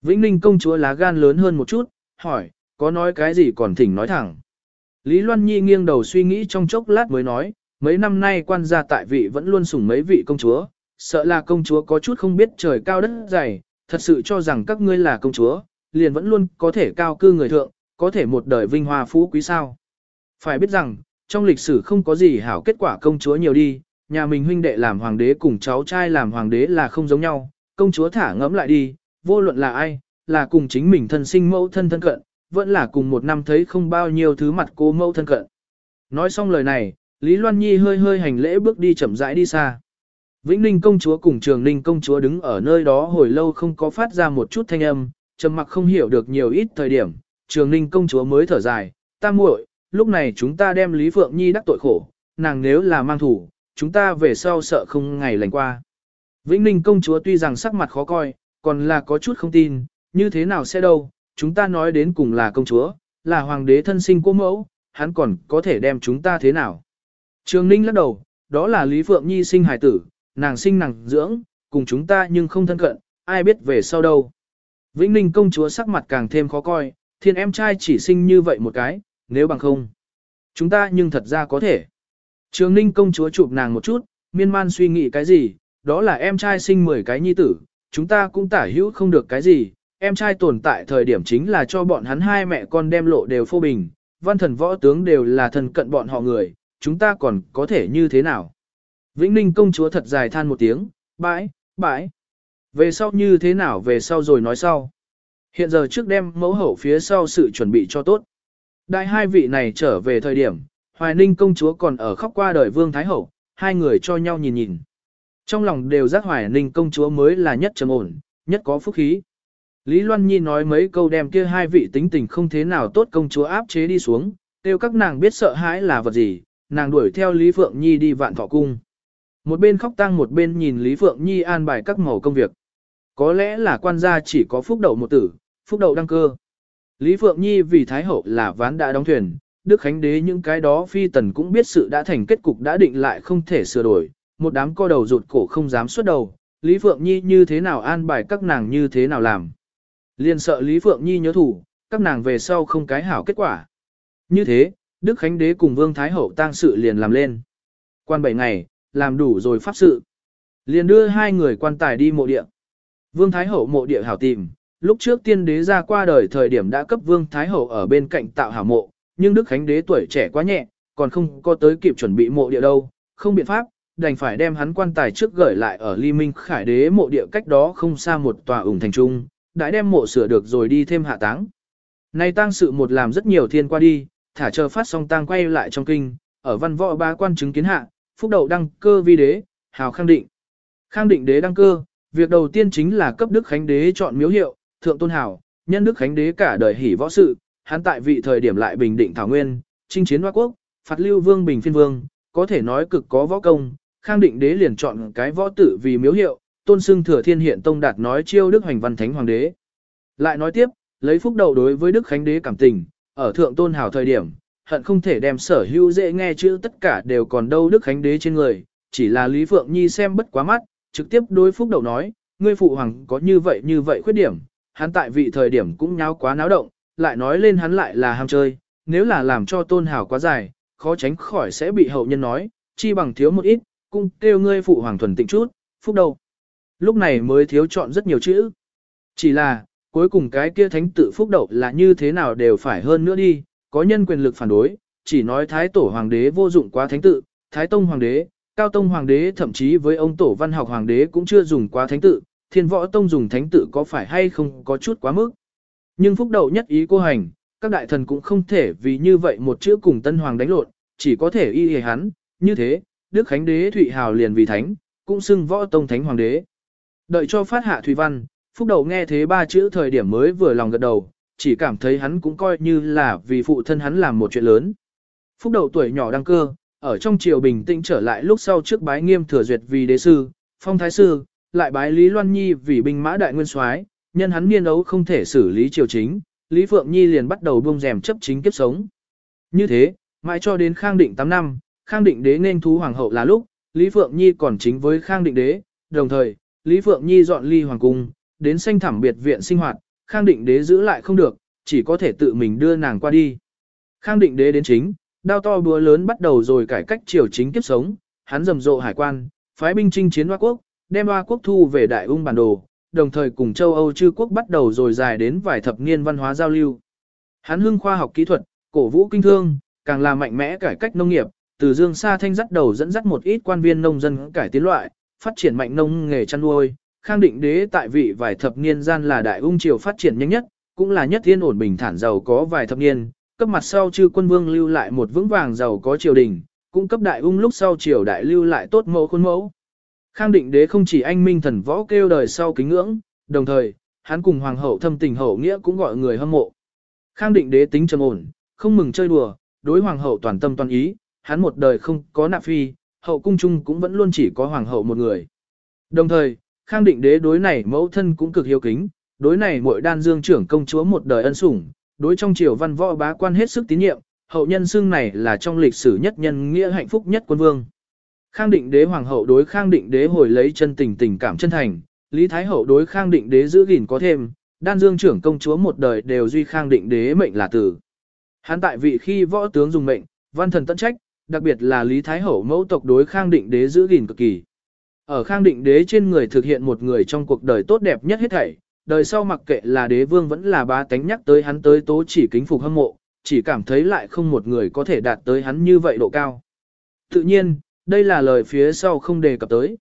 Vĩnh Ninh công chúa lá gan lớn hơn một chút, hỏi, có nói cái gì còn thỉnh nói thẳng. Lý Loan Nhi nghiêng đầu suy nghĩ trong chốc lát mới nói, mấy năm nay quan gia tại vị vẫn luôn sủng mấy vị công chúa, sợ là công chúa có chút không biết trời cao đất dày, thật sự cho rằng các ngươi là công chúa, liền vẫn luôn có thể cao cư người thượng, có thể một đời vinh hoa phú quý sao. Phải biết rằng, trong lịch sử không có gì hảo kết quả công chúa nhiều đi, nhà mình huynh đệ làm hoàng đế cùng cháu trai làm hoàng đế là không giống nhau, công chúa thả ngẫm lại đi, vô luận là ai, là cùng chính mình thân sinh mẫu thân thân cận, vẫn là cùng một năm thấy không bao nhiêu thứ mặt cô mẫu thân cận. Nói xong lời này, Lý Loan Nhi hơi hơi hành lễ bước đi chậm rãi đi xa. Vĩnh Ninh công chúa cùng Trường Ninh công chúa đứng ở nơi đó hồi lâu không có phát ra một chút thanh âm, trầm mặc không hiểu được nhiều ít thời điểm, Trường Ninh công chúa mới thở dài, ta muội, lúc này chúng ta đem Lý Phượng Nhi đắc tội khổ, nàng nếu là mang thủ, chúng ta về sau sợ không ngày lành qua. Vĩnh Ninh công chúa tuy rằng sắc mặt khó coi, còn là có chút không tin, như thế nào sẽ đâu, chúng ta nói đến cùng là công chúa, là hoàng đế thân sinh cô mẫu, hắn còn có thể đem chúng ta thế nào. Trường Ninh lắc đầu, đó là Lý Phượng Nhi sinh hài tử, nàng sinh nàng dưỡng, cùng chúng ta nhưng không thân cận, ai biết về sau đâu. Vĩnh Ninh công chúa sắc mặt càng thêm khó coi, thiên em trai chỉ sinh như vậy một cái, nếu bằng không. Chúng ta nhưng thật ra có thể. Trường Ninh công chúa chụp nàng một chút, miên man suy nghĩ cái gì, đó là em trai sinh 10 cái nhi tử, chúng ta cũng tả hữu không được cái gì, em trai tồn tại thời điểm chính là cho bọn hắn hai mẹ con đem lộ đều phô bình, văn thần võ tướng đều là thần cận bọn họ người, chúng ta còn có thể như thế nào. Vĩnh Ninh công chúa thật dài than một tiếng, bãi, bãi. Về sau như thế nào về sau rồi nói sau. Hiện giờ trước đem mẫu hậu phía sau sự chuẩn bị cho tốt. Đại hai vị này trở về thời điểm, Hoài Ninh công chúa còn ở khóc qua đời Vương Thái Hậu, hai người cho nhau nhìn nhìn. Trong lòng đều giác Hoài Ninh công chúa mới là nhất trầm ổn, nhất có phúc khí. Lý Loan Nhi nói mấy câu đem kia hai vị tính tình không thế nào tốt công chúa áp chế đi xuống, tiêu các nàng biết sợ hãi là vật gì, nàng đuổi theo Lý Phượng Nhi đi vạn thọ cung. Một bên khóc tang một bên nhìn Lý Phượng Nhi an bài các màu công việc. Có lẽ là quan gia chỉ có phúc đậu một tử, phúc đậu đăng cơ. Lý Phượng Nhi vì Thái Hậu là ván đã đóng thuyền, Đức Khánh Đế những cái đó phi tần cũng biết sự đã thành kết cục đã định lại không thể sửa đổi, một đám co đầu rụt cổ không dám xuất đầu, Lý Phượng Nhi như thế nào an bài các nàng như thế nào làm. Liên sợ Lý Phượng Nhi nhớ thủ, các nàng về sau không cái hảo kết quả. Như thế, Đức Khánh Đế cùng Vương Thái Hậu tang sự liền làm lên. Quan bảy ngày, làm đủ rồi pháp sự. Liền đưa hai người quan tài đi mộ địa. Vương Thái Hậu mộ địa hảo tìm, lúc trước tiên đế ra qua đời thời điểm đã cấp Vương Thái Hậu ở bên cạnh tạo hảo mộ, nhưng Đức Khánh đế tuổi trẻ quá nhẹ, còn không có tới kịp chuẩn bị mộ địa đâu, không biện pháp, đành phải đem hắn quan tài trước gửi lại ở Ly Minh Khải đế mộ địa cách đó không xa một tòa ủng thành trung, đã đem mộ sửa được rồi đi thêm hạ táng. Nay tang sự một làm rất nhiều thiên qua đi, thả chờ phát xong tang quay lại trong kinh, ở văn võ ba quan chứng kiến hạ, phúc Đậu đăng cơ vi đế, hào khang định. Khang định đế đăng cơ, việc đầu tiên chính là cấp Đức Khánh đế chọn miếu hiệu, thượng tôn hảo, nhân Đức Khánh đế cả đời hỉ võ sự, hắn tại vị thời điểm lại bình định Thảo Nguyên, chinh chiến Hoa Quốc, phạt lưu vương bình phiên vương, có thể nói cực có võ công, khang định đế liền chọn cái võ tử vì miếu hiệu, tôn xưng thừa thiên hiện tông đạt nói chiêu Đức Hoành Văn Thánh Hoàng đế. Lại nói tiếp, lấy phúc đầu đối với Đức Khánh đế cảm tình, ở thượng tôn hào thời điểm, hận không thể đem sở hữu dễ nghe chữ tất cả đều còn đâu Đức Khánh đế trên người, chỉ là Lý Phượng Nhi xem bất quá mắt, trực tiếp đối phúc đầu nói, ngươi phụ hoàng có như vậy như vậy khuyết điểm, hắn tại vị thời điểm cũng nháo quá náo động, lại nói lên hắn lại là ham chơi, nếu là làm cho tôn hào quá dài, khó tránh khỏi sẽ bị hậu nhân nói, chi bằng thiếu một ít, cung kêu ngươi phụ hoàng thuần tịnh chút, phúc đầu. Lúc này mới thiếu chọn rất nhiều chữ. Chỉ là, cuối cùng cái kia thánh tự phúc đậu là như thế nào đều phải hơn nữa đi, có nhân quyền lực phản đối, chỉ nói thái tổ hoàng đế vô dụng quá thánh tự, thái tông hoàng đế, Cao Tông Hoàng đế thậm chí với ông Tổ Văn học Hoàng đế cũng chưa dùng quá thánh tự, thiên võ tông dùng thánh tự có phải hay không có chút quá mức. Nhưng phúc đậu nhất ý cô hành, các đại thần cũng không thể vì như vậy một chữ cùng tân hoàng đánh lộn, chỉ có thể y hề hắn, như thế, Đức Khánh đế Thụy Hào liền vì thánh, cũng xưng võ tông thánh hoàng đế. Đợi cho phát hạ Thủy Văn, phúc đậu nghe thế ba chữ thời điểm mới vừa lòng gật đầu, chỉ cảm thấy hắn cũng coi như là vì phụ thân hắn làm một chuyện lớn. Phúc đầu tuổi nhỏ đăng cơ, ở trong triều bình tĩnh trở lại lúc sau trước bái nghiêm thừa duyệt vì đế sư, phong thái sư, lại bái Lý Loan Nhi vì binh mã đại nguyên soái, nhân hắn niên ấu không thể xử lý triều chính, Lý Phượng Nhi liền bắt đầu buông rèm chấp chính kiếp sống. Như thế, mãi cho đến Khang Định 8 năm, Khang Định đế nên thú hoàng hậu là lúc, Lý Phượng Nhi còn chính với Khang Định đế, đồng thời, Lý Phượng Nhi dọn ly hoàng cung, đến sanh thẳm biệt viện sinh hoạt, Khang Định đế giữ lại không được, chỉ có thể tự mình đưa nàng qua đi. Khang Định đế đến chính, đao to búa lớn bắt đầu rồi cải cách triều chính kiếp sống, hắn rầm rộ hải quan, phái binh chinh chiến Hoa quốc, đem Hoa quốc thu về đại ung bản đồ, đồng thời cùng châu Âu chư quốc bắt đầu rồi dài đến vài thập niên văn hóa giao lưu. Hắn hưng khoa học kỹ thuật, cổ vũ kinh thương, càng là mạnh mẽ cải cách nông nghiệp, từ Dương Sa Thanh dắt đầu dẫn dắt một ít quan viên nông dân cải tiến loại, phát triển mạnh nông nghề chăn nuôi. Khang định đế tại vị vài thập niên gian là đại ung triều phát triển nhanh nhất, cũng là nhất thiên ổn bình thản giàu có vài thập niên, cấp mặt sau chư quân vương lưu lại một vững vàng giàu có triều đình, cũng cấp đại ung lúc sau triều đại lưu lại tốt mẫu khuôn mẫu. Khang định đế không chỉ anh minh thần võ kêu đời sau kính ngưỡng, đồng thời, hắn cùng hoàng hậu thâm tình hậu nghĩa cũng gọi người hâm mộ. Khang định đế tính trầm ổn, không mừng chơi đùa, đối hoàng hậu toàn tâm toàn ý, hắn một đời không có nạp phi, hậu cung chung cũng vẫn luôn chỉ có hoàng hậu một người. Đồng thời, Khang định đế đối này mẫu thân cũng cực hiếu kính, đối này muội đan dương trưởng công chúa một đời ân sủng, đối trong triều văn võ bá quan hết sức tín nhiệm, hậu nhân xưng này là trong lịch sử nhất nhân nghĩa hạnh phúc nhất quân vương. Khang định đế hoàng hậu đối khang định đế hồi lấy chân tình tình cảm chân thành, Lý Thái hậu đối khang định đế giữ gìn có thêm, đan dương trưởng công chúa một đời đều duy khang định đế mệnh là tử. Hắn tại vị khi võ tướng dùng mệnh, văn thần tận trách, đặc biệt là Lý Thái hậu mẫu tộc đối khang định đế giữ gìn cực kỳ. Ở khang định đế trên người thực hiện một người trong cuộc đời tốt đẹp nhất hết thảy, đời sau mặc kệ là đế vương vẫn là ba tánh nhắc tới hắn tới tố chỉ kính phục hâm mộ, chỉ cảm thấy lại không một người có thể đạt tới hắn như vậy độ cao. Tự nhiên, đây là lời phía sau không đề cập tới.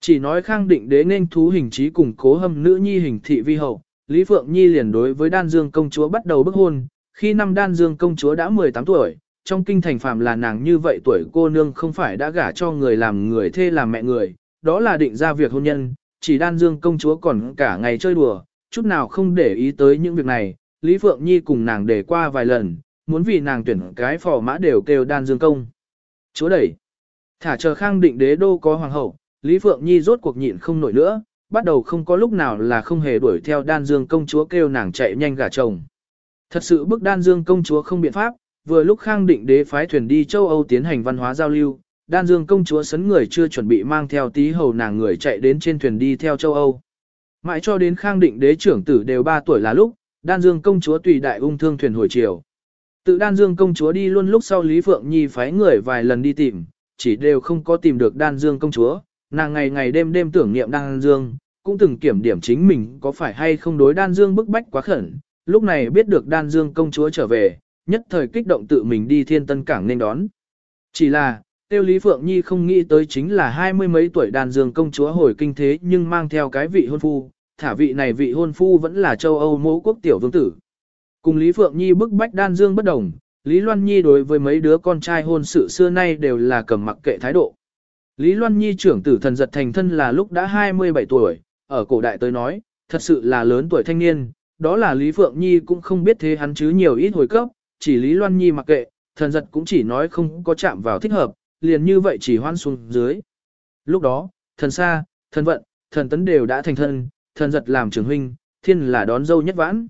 Chỉ nói khang định đế nên thú hình trí cùng cố hâm nữ nhi hình thị vi hậu, Lý Phượng Nhi liền đối với đan dương công chúa bắt đầu bức hôn, khi năm đan dương công chúa đã 18 tuổi, trong kinh thành phạm là nàng như vậy tuổi cô nương không phải đã gả cho người làm người thê làm mẹ người, đó là định ra việc hôn nhân, chỉ đan dương công chúa còn cả ngày chơi đùa, chút nào không để ý tới những việc này, Lý Phượng Nhi cùng nàng để qua vài lần, muốn vì nàng tuyển cái phò mã đều kêu đan dương công. Chúa đẩy. Thả chờ khang định đế đô có hoàng hậu, Lý Phượng Nhi rốt cuộc nhịn không nổi nữa, bắt đầu không có lúc nào là không hề đuổi theo đan dương công chúa kêu nàng chạy nhanh gả chồng. Thật sự bức đan dương công chúa không biện pháp, vừa lúc khang định đế phái thuyền đi châu Âu tiến hành văn hóa giao lưu, đan dương công chúa sấn người chưa chuẩn bị mang theo tí hầu nàng người chạy đến trên thuyền đi theo châu Âu. Mãi cho đến khang định đế trưởng tử đều 3 tuổi là lúc, đan dương công chúa tùy đại ung thương thuyền hồi chiều. Tự đan dương công chúa đi luôn lúc sau Lý Phượng Nhi phái người vài lần đi tìm, chỉ đều không có tìm được đan dương công chúa, nàng ngày ngày đêm đêm tưởng niệm đan dương, cũng từng kiểm điểm chính mình có phải hay không đối đan dương bức bách quá khẩn, lúc này biết được đan dương công chúa trở về, nhất thời kích động tự mình đi thiên tân cảng nên đón. Chỉ là, tiêu Lý Phượng Nhi không nghĩ tới chính là hai mươi mấy tuổi đàn dương công chúa hồi kinh thế nhưng mang theo cái vị hôn phu, thả vị này vị hôn phu vẫn là châu Âu mẫu quốc tiểu vương tử. Cùng Lý Phượng Nhi bức bách đan dương bất đồng, Lý Loan Nhi đối với mấy đứa con trai hôn sự xưa nay đều là cầm mặc kệ thái độ. Lý Loan Nhi trưởng tử thần giật thành thân là lúc đã 27 tuổi, ở cổ đại tới nói, thật sự là lớn tuổi thanh niên, đó là Lý Phượng Nhi cũng không biết thế hắn chứ nhiều ít hồi cấp, chỉ Lý Loan Nhi mặc kệ, thần giật cũng chỉ nói không có chạm vào thích hợp, liền như vậy chỉ hoan xuống dưới. Lúc đó, thần xa, thần vận, thần tấn đều đã thành thân, thần giật làm trưởng huynh, thiên là đón dâu nhất vãn.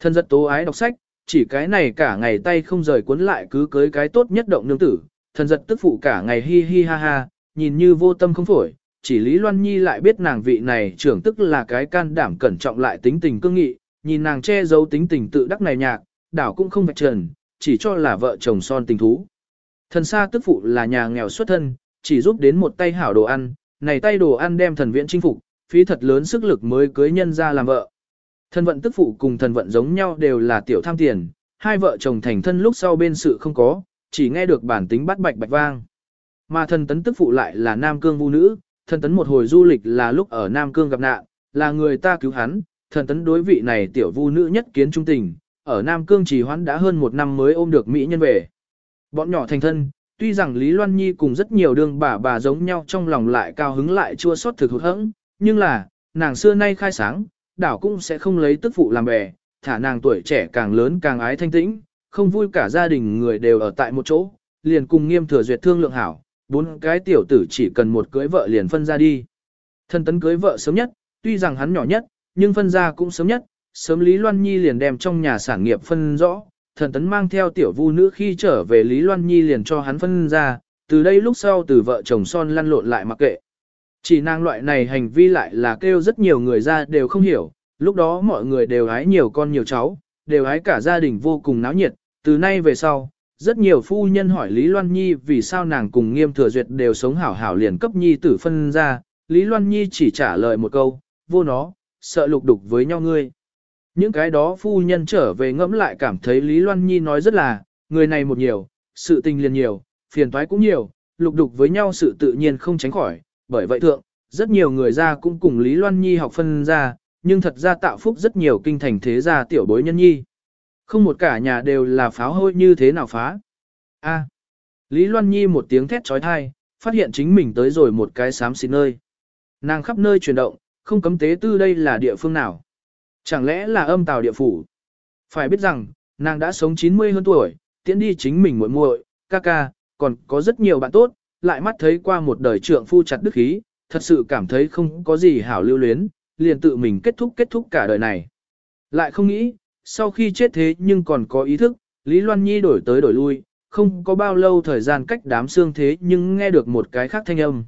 Thần giật tố ái đọc sách, chỉ cái này cả ngày tay không rời cuốn lại cứ cưới cái tốt nhất động nương tử, thần giật tức phụ cả ngày hi hi ha ha, nhìn như vô tâm không phổi, chỉ Lý Loan Nhi lại biết nàng vị này trưởng tức là cái can đảm cẩn trọng lại tính tình cương nghị, nhìn nàng che giấu tính tình tự đắc này nhạc, đảo cũng không vạch trần, chỉ cho là vợ chồng son tình thú. Thần xa tức phụ là nhà nghèo xuất thân, chỉ giúp đến một tay hảo đồ ăn, này tay đồ ăn đem thần viễn chinh phục, phí thật lớn sức lực mới cưới nhân ra làm vợ. Thần vận tức phụ cùng thần vận giống nhau đều là tiểu tham tiền, hai vợ chồng thành thân lúc sau bên sự không có, chỉ nghe được bản tính bắt bạch bạch vang. mà thần tấn tức phụ lại là Nam Cương vũ nữ, thần tấn một hồi du lịch là lúc ở Nam Cương gặp nạn, là người ta cứu hắn, thần tấn đối vị này tiểu vu nữ nhất kiến trung tình, ở Nam Cương trì hoãn đã hơn một năm mới ôm được Mỹ nhân về. Bọn nhỏ thành thân, tuy rằng Lý Loan Nhi cùng rất nhiều đương bà bà giống nhau trong lòng lại cao hứng lại chua xót thực hụt hẫng, nhưng là, nàng xưa nay khai sáng, đảo cũng sẽ không lấy tức phụ làm bè, thả nàng tuổi trẻ càng lớn càng ái thanh tĩnh, không vui cả gia đình người đều ở tại một chỗ, liền cùng nghiêm thừa duyệt thương lượng hảo, bốn cái tiểu tử chỉ cần một cưới vợ liền phân ra đi. Thân tấn cưới vợ sớm nhất, tuy rằng hắn nhỏ nhất, nhưng phân ra cũng sớm nhất, sớm Lý Loan Nhi liền đem trong nhà sản nghiệp phân rõ, thần tấn mang theo tiểu vu nữ khi trở về Lý Loan Nhi liền cho hắn phân ra, từ đây lúc sau từ vợ chồng son lăn lộn lại mặc kệ. Chỉ nàng loại này hành vi lại là kêu rất nhiều người ra đều không hiểu, lúc đó mọi người đều hái nhiều con nhiều cháu, đều hái cả gia đình vô cùng náo nhiệt, từ nay về sau, rất nhiều phu nhân hỏi Lý Loan Nhi vì sao nàng cùng nghiêm thừa duyệt đều sống hảo hảo liền cấp nhi tử phân ra, Lý Loan Nhi chỉ trả lời một câu, vô nó, sợ lục đục với nhau ngươi. Những cái đó phu nhân trở về ngẫm lại cảm thấy Lý Loan Nhi nói rất là, người này một nhiều, sự tình liền nhiều, phiền toái cũng nhiều, lục đục với nhau sự tự nhiên không tránh khỏi, bởi vậy thượng, rất nhiều người ra cũng cùng Lý Loan Nhi học phân ra, nhưng thật ra tạo phúc rất nhiều kinh thành thế gia tiểu bối nhân nhi. Không một cả nhà đều là pháo hôi như thế nào phá. A. Lý Loan Nhi một tiếng thét trói thai, phát hiện chính mình tới rồi một cái xám xịt nơi. Nàng khắp nơi chuyển động, không cấm tế tư đây là địa phương nào. Chẳng lẽ là âm tào địa phủ? Phải biết rằng, nàng đã sống 90 hơn tuổi, tiễn đi chính mình muội muội, ca ca, còn có rất nhiều bạn tốt, lại mắt thấy qua một đời trượng phu chặt đức khí, thật sự cảm thấy không có gì hảo lưu luyến, liền tự mình kết thúc kết thúc cả đời này. Lại không nghĩ, sau khi chết thế nhưng còn có ý thức, Lý Loan Nhi đổi tới đổi lui, không có bao lâu thời gian cách đám xương thế nhưng nghe được một cái khác thanh âm.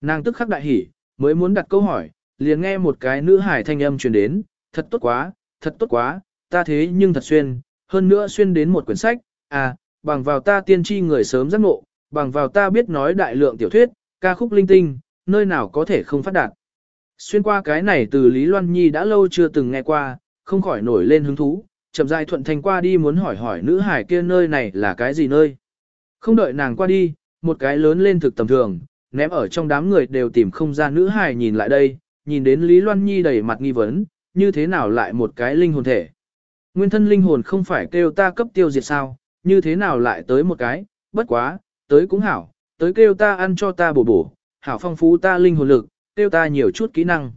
Nàng tức khắc đại hỉ, mới muốn đặt câu hỏi, liền nghe một cái nữ hải thanh âm truyền đến, thật tốt quá, thật tốt quá, ta thế nhưng thật xuyên, hơn nữa xuyên đến một quyển sách, à, bằng vào ta tiên tri người sớm giác ngộ, bằng vào ta biết nói đại lượng tiểu thuyết, ca khúc linh tinh, nơi nào có thể không phát đạt. Xuyên qua cái này từ Lý Loan Nhi đã lâu chưa từng nghe qua, không khỏi nổi lên hứng thú, chậm rãi thuận thành qua đi muốn hỏi hỏi nữ hải kia nơi này là cái gì nơi. Không đợi nàng qua đi, một cái lớn lên thực tầm thường, ném ở trong đám người đều tìm không ra nữ hải nhìn lại đây, nhìn đến Lý Loan Nhi đầy mặt nghi vấn, như thế nào lại một cái linh hồn thể. Nguyên thân linh hồn không phải kêu ta cấp tiêu diệt sao, như thế nào lại tới một cái, bất quá, tới cũng hảo, tới kêu ta ăn cho ta bổ bổ, hảo phong phú ta linh hồn lực, kêu ta nhiều chút kỹ năng.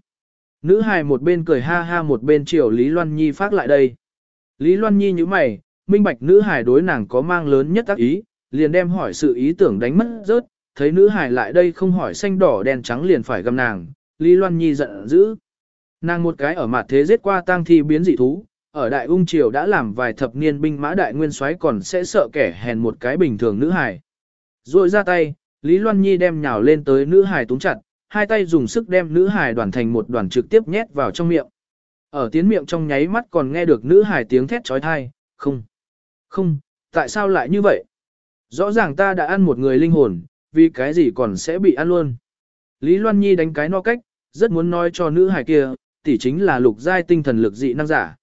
Nữ hài một bên cười ha ha một bên chiều Lý Loan Nhi phát lại đây. Lý Loan Nhi như mày, minh bạch nữ hài đối nàng có mang lớn nhất tác ý, liền đem hỏi sự ý tưởng đánh mất rớt, thấy nữ hài lại đây không hỏi xanh đỏ đen trắng liền phải gầm nàng, Lý Loan Nhi giận dữ. Nàng một cái ở mặt thế giết qua tang thi biến dị thú, ở đại ung triều đã làm vài thập niên binh mã đại nguyên soái còn sẽ sợ kẻ hèn một cái bình thường nữ hài. Rồi ra tay, Lý Loan Nhi đem nhào lên tới nữ hài túng chặt, hai tay dùng sức đem nữ hài đoàn thành một đoàn trực tiếp nhét vào trong miệng. Ở tiến miệng trong nháy mắt còn nghe được nữ hài tiếng thét trói thai, không, không, tại sao lại như vậy? Rõ ràng ta đã ăn một người linh hồn, vì cái gì còn sẽ bị ăn luôn. Lý Loan Nhi đánh cái no cách, rất muốn nói cho nữ hài kia, tỷ chính là lục giai tinh thần lực dị năng giả.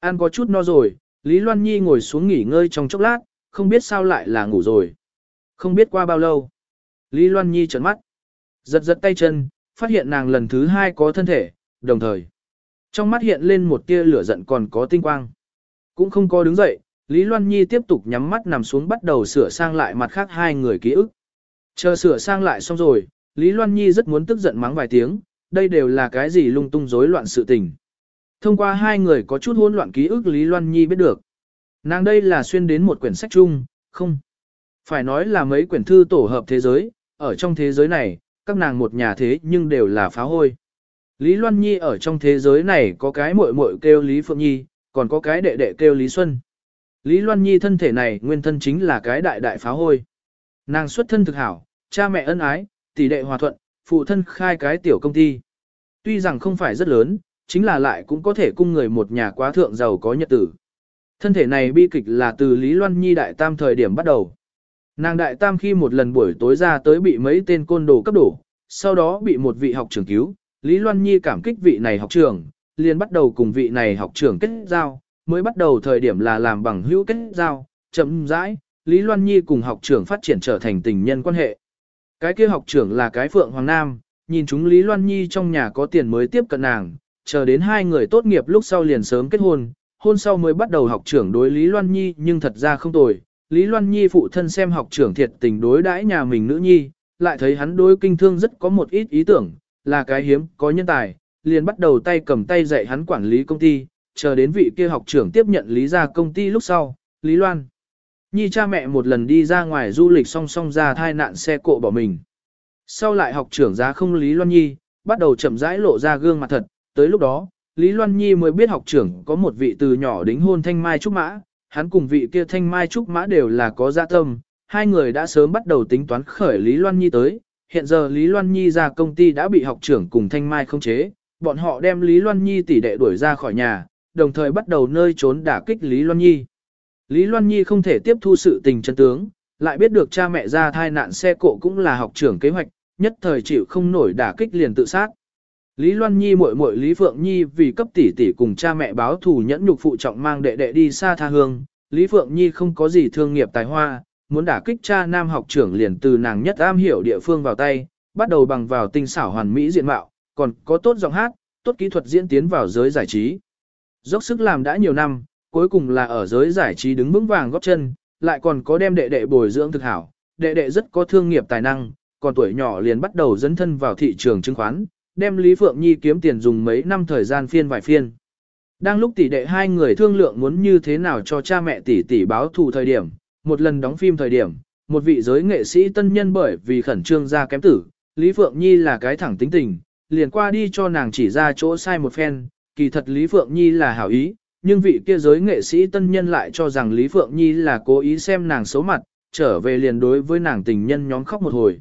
Ăn có chút no rồi, Lý Loan Nhi ngồi xuống nghỉ ngơi trong chốc lát, không biết sao lại là ngủ rồi. Không biết qua bao lâu. Lý Loan Nhi trợn mắt. Giật giật tay chân, phát hiện nàng lần thứ hai có thân thể, đồng thời. Trong mắt hiện lên một tia lửa giận còn có tinh quang. Cũng không có đứng dậy, Lý Loan Nhi tiếp tục nhắm mắt nằm xuống bắt đầu sửa sang lại mặt khác hai người ký ức. Chờ sửa sang lại xong rồi, Lý Loan Nhi rất muốn tức giận mắng vài tiếng, đây đều là cái gì lung tung rối loạn sự tình. Thông qua hai người có chút hỗn loạn ký ức Lý Loan Nhi biết được. Nàng đây là xuyên đến một quyển sách chung, không. Phải nói là mấy quyển thư tổ hợp thế giới, ở trong thế giới này, các nàng một nhà thế nhưng đều là phá hôi. Lý Loan Nhi ở trong thế giới này có cái muội muội kêu Lý Phượng Nhi, còn có cái đệ đệ kêu Lý Xuân. Lý Loan Nhi thân thể này nguyên thân chính là cái đại đại phá hôi. Nàng xuất thân thực hảo, cha mẹ ân ái, tỷ đệ hòa thuận, phụ thân khai cái tiểu công ty. Tuy rằng không phải rất lớn, chính là lại cũng có thể cung người một nhà quá thượng giàu có nhật tử. Thân thể này bi kịch là từ Lý Loan Nhi đại tam thời điểm bắt đầu. Nàng đại tam khi một lần buổi tối ra tới bị mấy tên côn đồ cấp đổ, sau đó bị một vị học trưởng cứu, Lý Loan Nhi cảm kích vị này học trưởng, liền bắt đầu cùng vị này học trưởng kết giao, mới bắt đầu thời điểm là làm bằng hữu kết giao, chậm rãi, Lý Loan Nhi cùng học trưởng phát triển trở thành tình nhân quan hệ. Cái kia học trưởng là cái Phượng Hoàng Nam, nhìn chúng Lý Loan Nhi trong nhà có tiền mới tiếp cận nàng, chờ đến hai người tốt nghiệp lúc sau liền sớm kết hôn, hôn sau mới bắt đầu học trưởng đối Lý Loan Nhi nhưng thật ra không tồi. Lý Loan Nhi phụ thân xem học trưởng thiệt tình đối đãi nhà mình nữ nhi, lại thấy hắn đối kinh thương rất có một ít ý tưởng, là cái hiếm, có nhân tài, liền bắt đầu tay cầm tay dạy hắn quản lý công ty, chờ đến vị kia học trưởng tiếp nhận lý ra công ty lúc sau, Lý Loan. Nhi cha mẹ một lần đi ra ngoài du lịch song song ra thai nạn xe cộ bỏ mình. Sau lại học trưởng giá không Lý Loan Nhi, bắt đầu chậm rãi lộ ra gương mặt thật, tới lúc đó, Lý Loan Nhi mới biết học trưởng có một vị từ nhỏ đính hôn thanh mai trúc mã, hắn cùng vị kia thanh mai trúc mã đều là có dạ tâm, hai người đã sớm bắt đầu tính toán khởi Lý Loan Nhi tới, hiện giờ Lý Loan Nhi ra công ty đã bị học trưởng cùng thanh mai không chế, bọn họ đem Lý Loan Nhi tỷ đệ đuổi ra khỏi nhà, đồng thời bắt đầu nơi trốn đả kích Lý Loan Nhi. Lý Loan Nhi không thể tiếp thu sự tình chân tướng, lại biết được cha mẹ ra thai nạn xe cộ cũng là học trưởng kế hoạch, nhất thời chịu không nổi đả kích liền tự sát. Lý Loan Nhi muội muội Lý Phượng Nhi vì cấp tỷ tỷ cùng cha mẹ báo thù nhẫn nhục phụ trọng mang đệ đệ đi xa tha hương, Lý Phượng Nhi không có gì thương nghiệp tài hoa, muốn đả kích cha nam học trưởng liền từ nàng nhất am hiểu địa phương vào tay, bắt đầu bằng vào tinh xảo hoàn mỹ diện mạo, còn có tốt giọng hát, tốt kỹ thuật diễn tiến vào giới giải trí. Dốc sức làm đã nhiều năm, cuối cùng là ở giới giải trí đứng vững vàng góp chân, lại còn có đem đệ đệ bồi dưỡng thực hảo, đệ đệ rất có thương nghiệp tài năng, còn tuổi nhỏ liền bắt đầu dấn thân vào thị trường chứng khoán, đem Lý Phượng Nhi kiếm tiền dùng mấy năm thời gian phiên vài phiên. Đang lúc tỷ đệ hai người thương lượng muốn như thế nào cho cha mẹ tỷ tỷ báo thù thời điểm, một lần đóng phim thời điểm, một vị giới nghệ sĩ tân nhân bởi vì khẩn trương ra kém tử, Lý Phượng Nhi là cái thẳng tính tình, liền qua đi cho nàng chỉ ra chỗ sai một phen, kỳ thật Lý Phượng Nhi là hảo ý, nhưng vị kia giới nghệ sĩ tân nhân lại cho rằng Lý Phượng Nhi là cố ý xem nàng xấu mặt, trở về liền đối với nàng tình nhân nhóm khóc một hồi.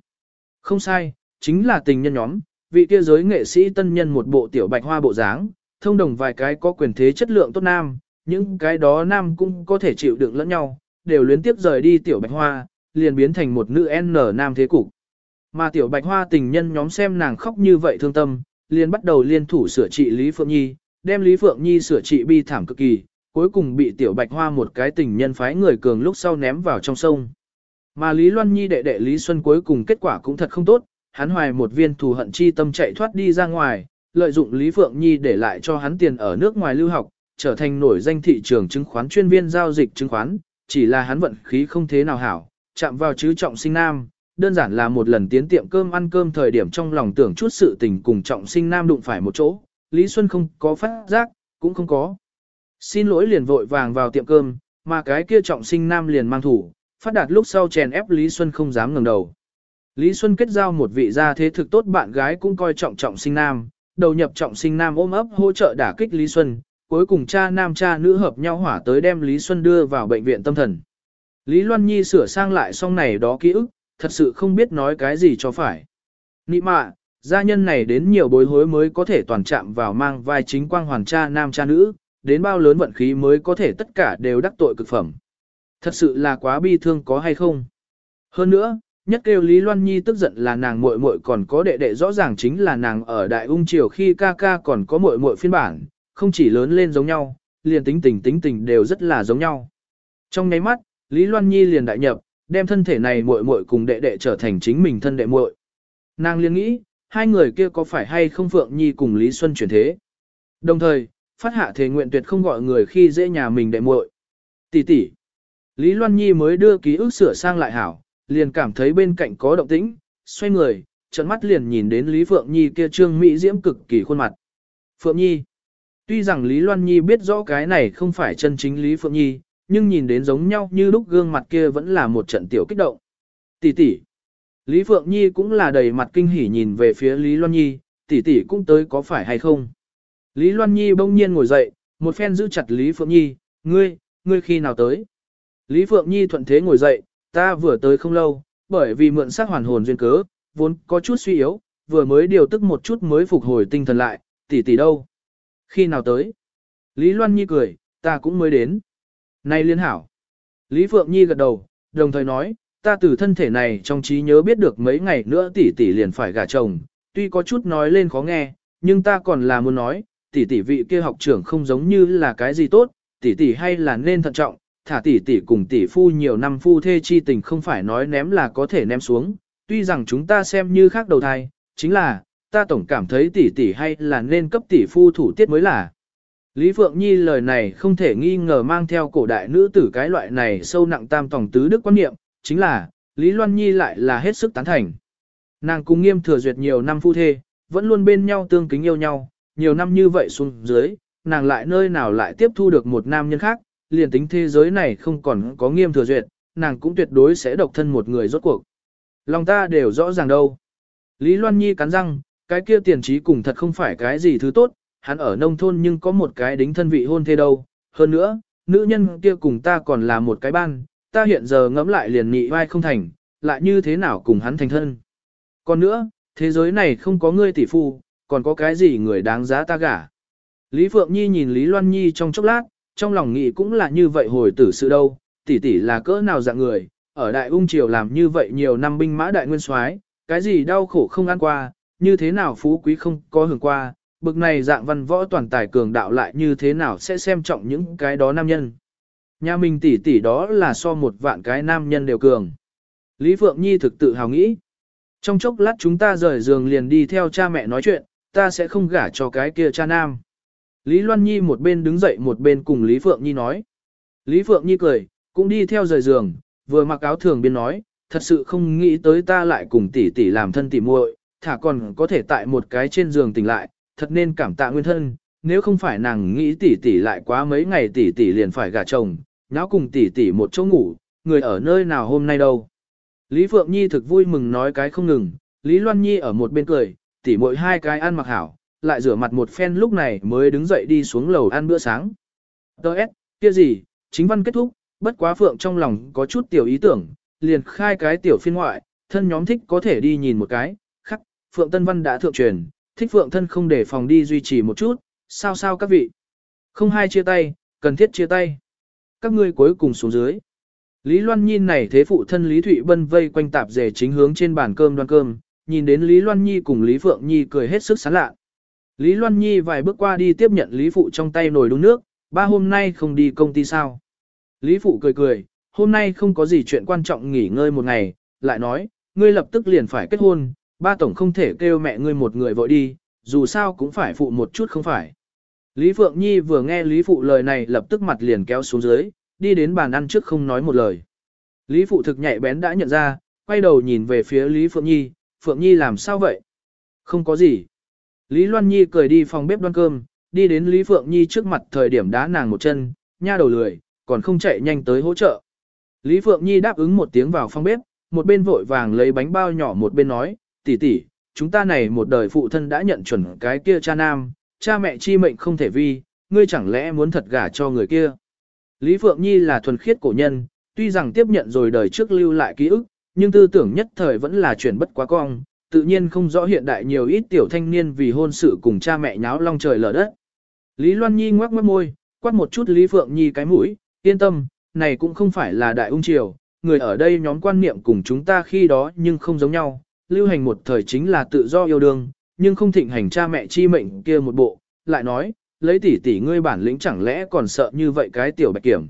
Không sai, chính là tình nhân nhóm, vị kia giới nghệ sĩ tân nhân một bộ tiểu bạch hoa bộ dáng, thông đồng vài cái có quyền thế chất lượng tốt nam, những cái đó nam cũng có thể chịu đựng lẫn nhau, đều luyến tiếp rời đi tiểu bạch hoa, liền biến thành một nữ N nam thế cục. Mà tiểu bạch hoa tình nhân nhóm xem nàng khóc như vậy thương tâm, liền bắt đầu liên thủ sửa trị Lý Phượng Nhi, đem Lý Phượng Nhi sửa trị bi thảm cực kỳ, cuối cùng bị tiểu bạch hoa một cái tình nhân phái người cường lúc sau ném vào trong sông. Mà Lý Loan Nhi đệ đệ Lý Xuân cuối cùng kết quả cũng thật không tốt, hắn hoài một viên thù hận chi tâm chạy thoát đi ra ngoài, lợi dụng Lý Phượng Nhi để lại cho hắn tiền ở nước ngoài lưu học, trở thành nổi danh thị trường chứng khoán chuyên viên giao dịch chứng khoán, chỉ là hắn vận khí không thế nào hảo, chạm vào chứ trọng sinh nam, đơn giản là một lần tiến tiệm cơm ăn cơm thời điểm trong lòng tưởng chút sự tình cùng trọng sinh nam đụng phải một chỗ, Lý Xuân không có phát giác, cũng không có. Xin lỗi liền vội vàng vào tiệm cơm, mà cái kia trọng sinh nam liền mang thủ, phát đạt lúc sau chèn ép Lý Xuân không dám ngẩng đầu. Lý Xuân kết giao một vị gia thế thực tốt bạn gái cũng coi trọng trọng sinh nam, đầu nhập trọng sinh nam ôm ấp hỗ trợ đả kích Lý Xuân, cuối cùng cha nam cha nữ hợp nhau hỏa tới đem Lý Xuân đưa vào bệnh viện tâm thần. Lý Loan Nhi sửa sang lại xong này đó ký ức, thật sự không biết nói cái gì cho phải. Nị mạ, gia nhân này đến nhiều bối hối mới có thể toàn chạm vào mang vai chính quang hoàng cha nam cha nữ, đến bao lớn vận khí mới có thể tất cả đều đắc tội cực phẩm. Thật sự là quá bi thương có hay không? Hơn nữa, nhất kêu Lý Loan Nhi tức giận là nàng muội muội còn có đệ đệ rõ ràng chính là nàng ở Đại Ung Triều khi ca ca còn có muội muội phiên bản, không chỉ lớn lên giống nhau, liền tính tình tính tình đều rất là giống nhau. Trong nháy mắt, Lý Loan Nhi liền đại nhập, đem thân thể này muội muội cùng đệ đệ trở thành chính mình thân đệ muội. Nàng liền nghĩ, hai người kia có phải hay không Phượng Nhi cùng Lý Xuân chuyển thế. Đồng thời, phát hạ thể nguyện tuyệt không gọi người khi dễ nhà mình đệ muội. Tỷ tỷ. Lý Loan Nhi mới đưa ký ức sửa sang lại hảo, liền cảm thấy bên cạnh có động tĩnh, xoay người, trận mắt liền nhìn đến Lý Phượng Nhi kia trương mỹ diễm cực kỳ khuôn mặt. Phượng Nhi. Tuy rằng Lý Loan Nhi biết rõ cái này không phải chân chính Lý Phượng Nhi, nhưng nhìn đến giống nhau như lúc gương mặt kia vẫn là một trận tiểu kích động. Tỷ tỷ. Lý Phượng Nhi cũng là đầy mặt kinh hỉ nhìn về phía Lý Loan Nhi, tỷ tỷ cũng tới có phải hay không. Lý Loan Nhi bỗng nhiên ngồi dậy, một phen giữ chặt Lý Phượng Nhi, ngươi, ngươi khi nào tới. Lý Phượng Nhi thuận thế ngồi dậy, ta vừa tới không lâu, bởi vì mượn sắc hoàn hồn duyên cớ, vốn có chút suy yếu, vừa mới điều tức một chút mới phục hồi tinh thần lại, tỷ tỷ đâu. Khi nào tới? Lý Loan Nhi cười, ta cũng mới đến. Này liên hảo. Lý Phượng Nhi gật đầu, đồng thời nói, ta từ thân thể này trong trí nhớ biết được mấy ngày nữa tỷ tỷ liền phải gả chồng, tuy có chút nói lên khó nghe, nhưng ta còn là muốn nói, tỷ tỷ vị kia học trưởng không giống như là cái gì tốt, tỷ tỷ hay là nên thận trọng, thả tỷ tỷ cùng tỷ phu nhiều năm phu thê chi tình không phải nói ném là có thể ném xuống, tuy rằng chúng ta xem như khác đầu thai, chính là, ta tổng cảm thấy tỷ tỷ hay là nên cấp tỷ phu thủ tiết mới là. Lý Phượng Nhi lời này không thể nghi ngờ mang theo cổ đại nữ tử cái loại này sâu nặng tam tòng tứ đức quan niệm, chính là, Lý Loan Nhi lại là hết sức tán thành. Nàng cùng nghiêm thừa duyệt nhiều năm phu thê, vẫn luôn bên nhau tương kính yêu nhau, nhiều năm như vậy xuống dưới, nàng lại nơi nào lại tiếp thu được một nam nhân khác, liền tính thế giới này không còn có nghiêm thừa duyệt, nàng cũng tuyệt đối sẽ độc thân một người rốt cuộc. Lòng ta đều rõ ràng đâu. Lý Loan Nhi cắn răng, cái kia tiền trí cùng thật không phải cái gì thứ tốt, hắn ở nông thôn nhưng có một cái đính thân vị hôn thê đâu. Hơn nữa, nữ nhân kia cùng ta còn là một cái ban, ta hiện giờ ngẫm lại liền nhị vai không thành, lại như thế nào cùng hắn thành thân. Còn nữa, thế giới này không có ngươi tỷ phu, còn có cái gì người đáng giá ta gả. Lý Phượng Nhi nhìn Lý Loan Nhi trong chốc lát, trong lòng nghĩ cũng là như vậy hồi tử sự đâu, tỷ tỷ là cỡ nào dạng người, ở đại ung triều làm như vậy nhiều năm binh mã đại nguyên soái, cái gì đau khổ không ăn qua, như thế nào phú quý không có hưởng qua, bực này dạng văn võ toàn tài cường đạo lại như thế nào sẽ xem trọng những cái đó nam nhân. Nhà mình tỷ tỷ đó là so một vạn cái nam nhân đều cường. Lý Phượng Nhi thực tự hào nghĩ. Trong chốc lát chúng ta rời giường liền đi theo cha mẹ nói chuyện, ta sẽ không gả cho cái kia cha nam. Lý Loan Nhi một bên đứng dậy một bên cùng Lý Phượng Nhi nói. Lý Phượng Nhi cười, cũng đi theo rời giường, vừa mặc áo thường biên nói, thật sự không nghĩ tới ta lại cùng tỷ tỷ làm thân tỷ muội, thả còn có thể tại một cái trên giường tỉnh lại, thật nên cảm tạ nguyên thân, nếu không phải nàng nghĩ tỷ tỷ lại quá mấy ngày tỷ tỷ liền phải gả chồng, nháo cùng tỷ tỷ một chỗ ngủ, người ở nơi nào hôm nay đâu. Lý Phượng Nhi thực vui mừng nói cái không ngừng, Lý Loan Nhi ở một bên cười, tỷ muội hai cái ăn mặc hảo, lại rửa mặt một phen lúc này mới đứng dậy đi xuống lầu ăn bữa sáng. Đợt, kia gì, chính văn kết thúc, bất quá Phượng trong lòng có chút tiểu ý tưởng, liền khai cái tiểu phiên ngoại, thân nhóm thích có thể đi nhìn một cái, khắc, Phượng Tân Văn đã thượng truyền, thích Phượng thân không để phòng đi duy trì một chút, sao sao các vị. Không hai chia tay, cần thiết chia tay. Các ngươi cuối cùng xuống dưới. Lý Loan Nhi này thế phụ thân Lý Thụy Bân vây quanh tạp dề chính hướng trên bàn cơm đoan cơm, nhìn đến Lý Loan Nhi cùng Lý Phượng Nhi cười hết sức sán lạ. Lý Loan Nhi vài bước qua đi tiếp nhận Lý Phụ trong tay nồi đun nước, ba hôm nay không đi công ty sao. Lý Phụ cười cười, hôm nay không có gì chuyện quan trọng nghỉ ngơi một ngày, lại nói, ngươi lập tức liền phải kết hôn, ba tổng không thể kêu mẹ ngươi một người vội đi, dù sao cũng phải phụ một chút không phải. Lý Phượng Nhi vừa nghe Lý Phụ lời này lập tức mặt liền kéo xuống dưới, đi đến bàn ăn trước không nói một lời. Lý Phụ thực nhạy bén đã nhận ra, quay đầu nhìn về phía Lý Phượng Nhi, Phượng Nhi làm sao vậy? Không có gì. Lý Loan Nhi cười đi phòng bếp đoan cơm, đi đến Lý Phượng Nhi trước mặt thời điểm đá nàng một chân, nha đầu lười, còn không chạy nhanh tới hỗ trợ. Lý Phượng Nhi đáp ứng một tiếng vào phòng bếp, một bên vội vàng lấy bánh bao nhỏ một bên nói, tỷ tỷ, chúng ta này một đời phụ thân đã nhận chuẩn cái kia cha nam, cha mẹ chi mệnh không thể vi, ngươi chẳng lẽ muốn thật gả cho người kia. Lý Phượng Nhi là thuần khiết cổ nhân, tuy rằng tiếp nhận rồi đời trước lưu lại ký ức, nhưng tư tưởng nhất thời vẫn là chuyển bất quá cong, tự nhiên không rõ hiện đại nhiều ít tiểu thanh niên vì hôn sự cùng cha mẹ nháo long trời lở đất. Lý Loan Nhi ngoác mất môi, quát một chút Lý Phượng Nhi cái mũi, yên tâm, này cũng không phải là đại ung triều, người ở đây nhóm quan niệm cùng chúng ta khi đó nhưng không giống nhau, lưu hành một thời chính là tự do yêu đương, nhưng không thịnh hành cha mẹ chi mệnh kia một bộ, lại nói, lấy tỷ tỷ ngươi bản lĩnh chẳng lẽ còn sợ như vậy cái tiểu bạch kiểm.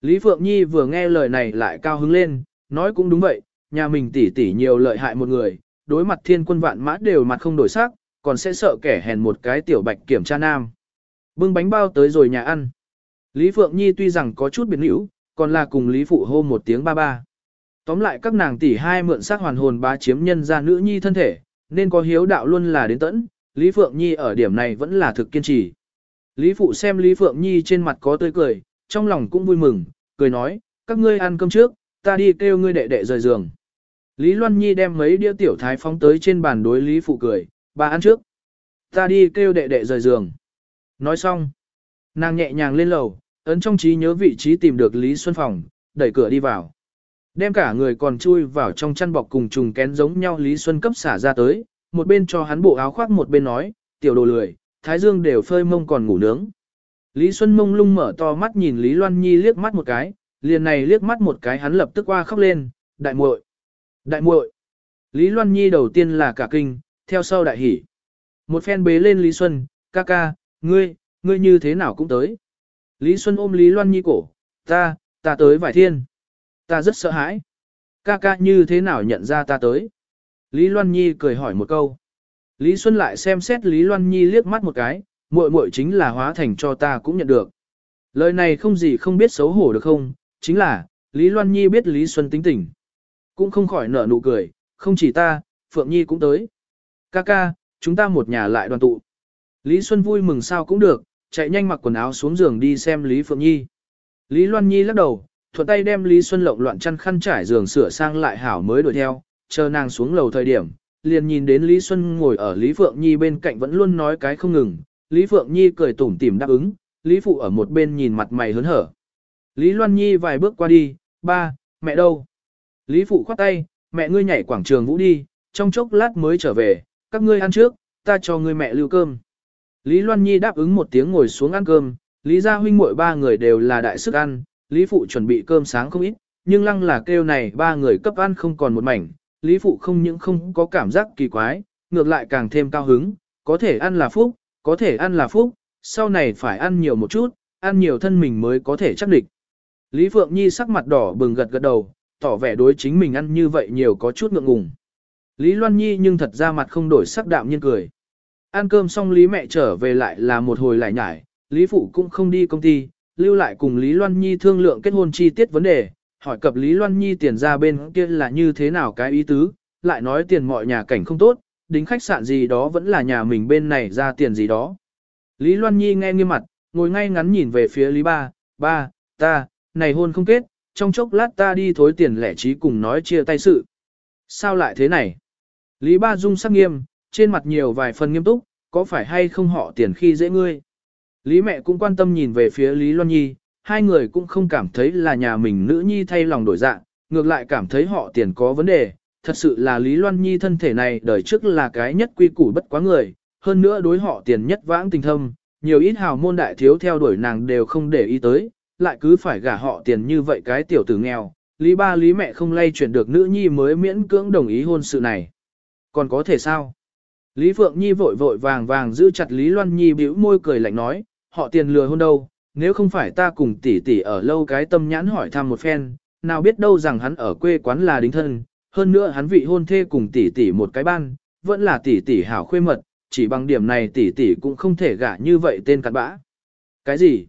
Lý Phượng Nhi vừa nghe lời này lại cao hứng lên, nói cũng đúng vậy, nhà mình tỷ tỷ nhiều lợi hại một người, đối mặt thiên quân vạn mã đều mặt không đổi sắc, còn sẽ sợ kẻ hèn một cái tiểu bạch kiểm tra nam. Bưng bánh bao tới rồi nhà ăn. Lý Phượng Nhi tuy rằng có chút biệt hữu, còn là cùng Lý Phụ hô một tiếng ba ba. Tóm lại các nàng tỷ hai mượn sắc hoàn hồn bá chiếm nhân ra nữ nhi thân thể, nên có hiếu đạo luôn là đến tẫn, Lý Phượng Nhi ở điểm này vẫn là thực kiên trì. Lý Phụ xem Lý Phượng Nhi trên mặt có tươi cười, trong lòng cũng vui mừng, cười nói, các ngươi ăn cơm trước, ta đi kêu ngươi đệ đệ rời giường. Lý Loan Nhi đem mấy đĩa tiểu thái phóng tới trên bàn đối Lý Phụ cười, bà ăn trước. Ta đi kêu đệ đệ rời giường. Nói xong, nàng nhẹ nhàng lên lầu, ấn trong trí nhớ vị trí tìm được Lý Xuân Phòng, đẩy cửa đi vào. Đem cả người còn chui vào trong chăn bọc cùng trùng kén giống nhau Lý Xuân cấp xả ra tới, một bên cho hắn bộ áo khoác một bên nói, tiểu đồ lười, thái dương đều phơi mông còn ngủ nướng. Lý Xuân mông lung mở to mắt nhìn Lý Loan Nhi liếc mắt một cái, liền này liếc mắt một cái hắn lập tức qua khóc lên, đại muội, đại muội. Lý Loan Nhi đầu tiên là cả kinh, theo sau đại hỉ. Một phen bế lên Lý Xuân, ca ca, ngươi, ngươi như thế nào cũng tới. Lý Xuân ôm Lý Loan Nhi cổ, ta, ta tới vải thiên. Ta rất sợ hãi. Ca ca như thế nào nhận ra ta tới. Lý Loan Nhi cười hỏi một câu. Lý Xuân lại xem xét Lý Loan Nhi liếc mắt một cái, muội muội chính là hóa thành cho ta cũng nhận được. Lời này không gì không biết xấu hổ được không, chính là, Lý Loan Nhi biết Lý Xuân tính tình. Cũng không khỏi nở nụ cười, không chỉ ta, Phượng Nhi cũng tới. Ca ca, chúng ta một nhà lại đoàn tụ. Lý Xuân vui mừng sao cũng được, chạy nhanh mặc quần áo xuống giường đi xem Lý Phượng Nhi. Lý Loan Nhi lắc đầu, thuận tay đem Lý Xuân lộng loạn chăn khăn trải giường sửa sang lại hảo mới đuổi theo, chờ nàng xuống lầu thời điểm, liền nhìn đến Lý Xuân ngồi ở Lý Phượng Nhi bên cạnh vẫn luôn nói cái không ngừng. Lý Phượng Nhi cười tủm tỉm đáp ứng, Lý Phụ ở một bên nhìn mặt mày hớn hở. Lý Loan Nhi vài bước qua đi, ba, mẹ đâu? Lý Phụ khoát tay, mẹ ngươi nhảy quảng trường vũ đi, trong chốc lát mới trở về, các ngươi ăn trước, ta cho ngươi mẹ lưu cơm. Lý Loan Nhi đáp ứng một tiếng ngồi xuống ăn cơm, Lý gia huynh muội ba người đều là đại sức ăn, Lý Phụ chuẩn bị cơm sáng không ít, nhưng lăng là kêu này ba người cấp ăn không còn một mảnh, Lý Phụ không những không có cảm giác kỳ quái, ngược lại càng thêm cao hứng, có thể ăn là phúc, có thể ăn là phúc, sau này phải ăn nhiều một chút, ăn nhiều thân mình mới có thể chắc địch. Lý Phượng Nhi sắc mặt đỏ bừng gật gật đầu, tỏ vẻ đối chính mình ăn như vậy nhiều có chút ngượng ngùng. Lý Loan Nhi nhưng thật ra mặt không đổi sắc đạm nhiên cười. Ăn cơm xong Lý mẹ trở về lại là một hồi lại nhải, Lý Phụ cũng không đi công ty, lưu lại cùng Lý Loan Nhi thương lượng kết hôn chi tiết vấn đề, hỏi cập Lý Loan Nhi tiền ra bên kia là như thế nào cái ý tứ, lại nói tiền mọi nhà cảnh không tốt, đính khách sạn gì đó vẫn là nhà mình bên này ra tiền gì đó. Lý Loan Nhi nghe nghiêm mặt, ngồi ngay ngắn nhìn về phía Lý Ba, ba, ta, này hôn không kết, trong chốc lát ta đi thối tiền lẻ trí cùng nói chia tay sự. Sao lại thế này? Lý Ba Dung sắc nghiêm, trên mặt nhiều vài phần nghiêm túc, có phải hay không họ tiền khi dễ ngươi? Lý mẹ cũng quan tâm nhìn về phía Lý Loan Nhi, hai người cũng không cảm thấy là nhà mình nữ nhi thay lòng đổi dạng, ngược lại cảm thấy họ tiền có vấn đề. Thật sự là Lý Loan Nhi thân thể này đời trước là cái nhất quy củ bất quá người, hơn nữa đối họ tiền nhất vãng tình thâm, nhiều ít hào môn đại thiếu theo đuổi nàng đều không để ý tới, lại cứ phải gả họ tiền như vậy cái tiểu tử nghèo. Lý ba lý mẹ không lay chuyển được nữ nhi mới miễn cưỡng đồng ý hôn sự này. Còn có thể sao? Lý Phượng Nhi vội vội vàng vàng giữ chặt Lý Loan Nhi bĩu môi cười lạnh nói, họ tiền lừa hôn đâu, nếu không phải ta cùng tỷ tỷ ở lâu cái tâm nhãn hỏi thăm một phen, nào biết đâu rằng hắn ở quê quán là đính thân, hơn nữa hắn vị hôn thê cùng tỷ tỷ một cái ban, vẫn là tỷ tỷ hảo khuê mật, chỉ bằng điểm này tỷ tỷ cũng không thể gả như vậy tên cặn bã. Cái gì?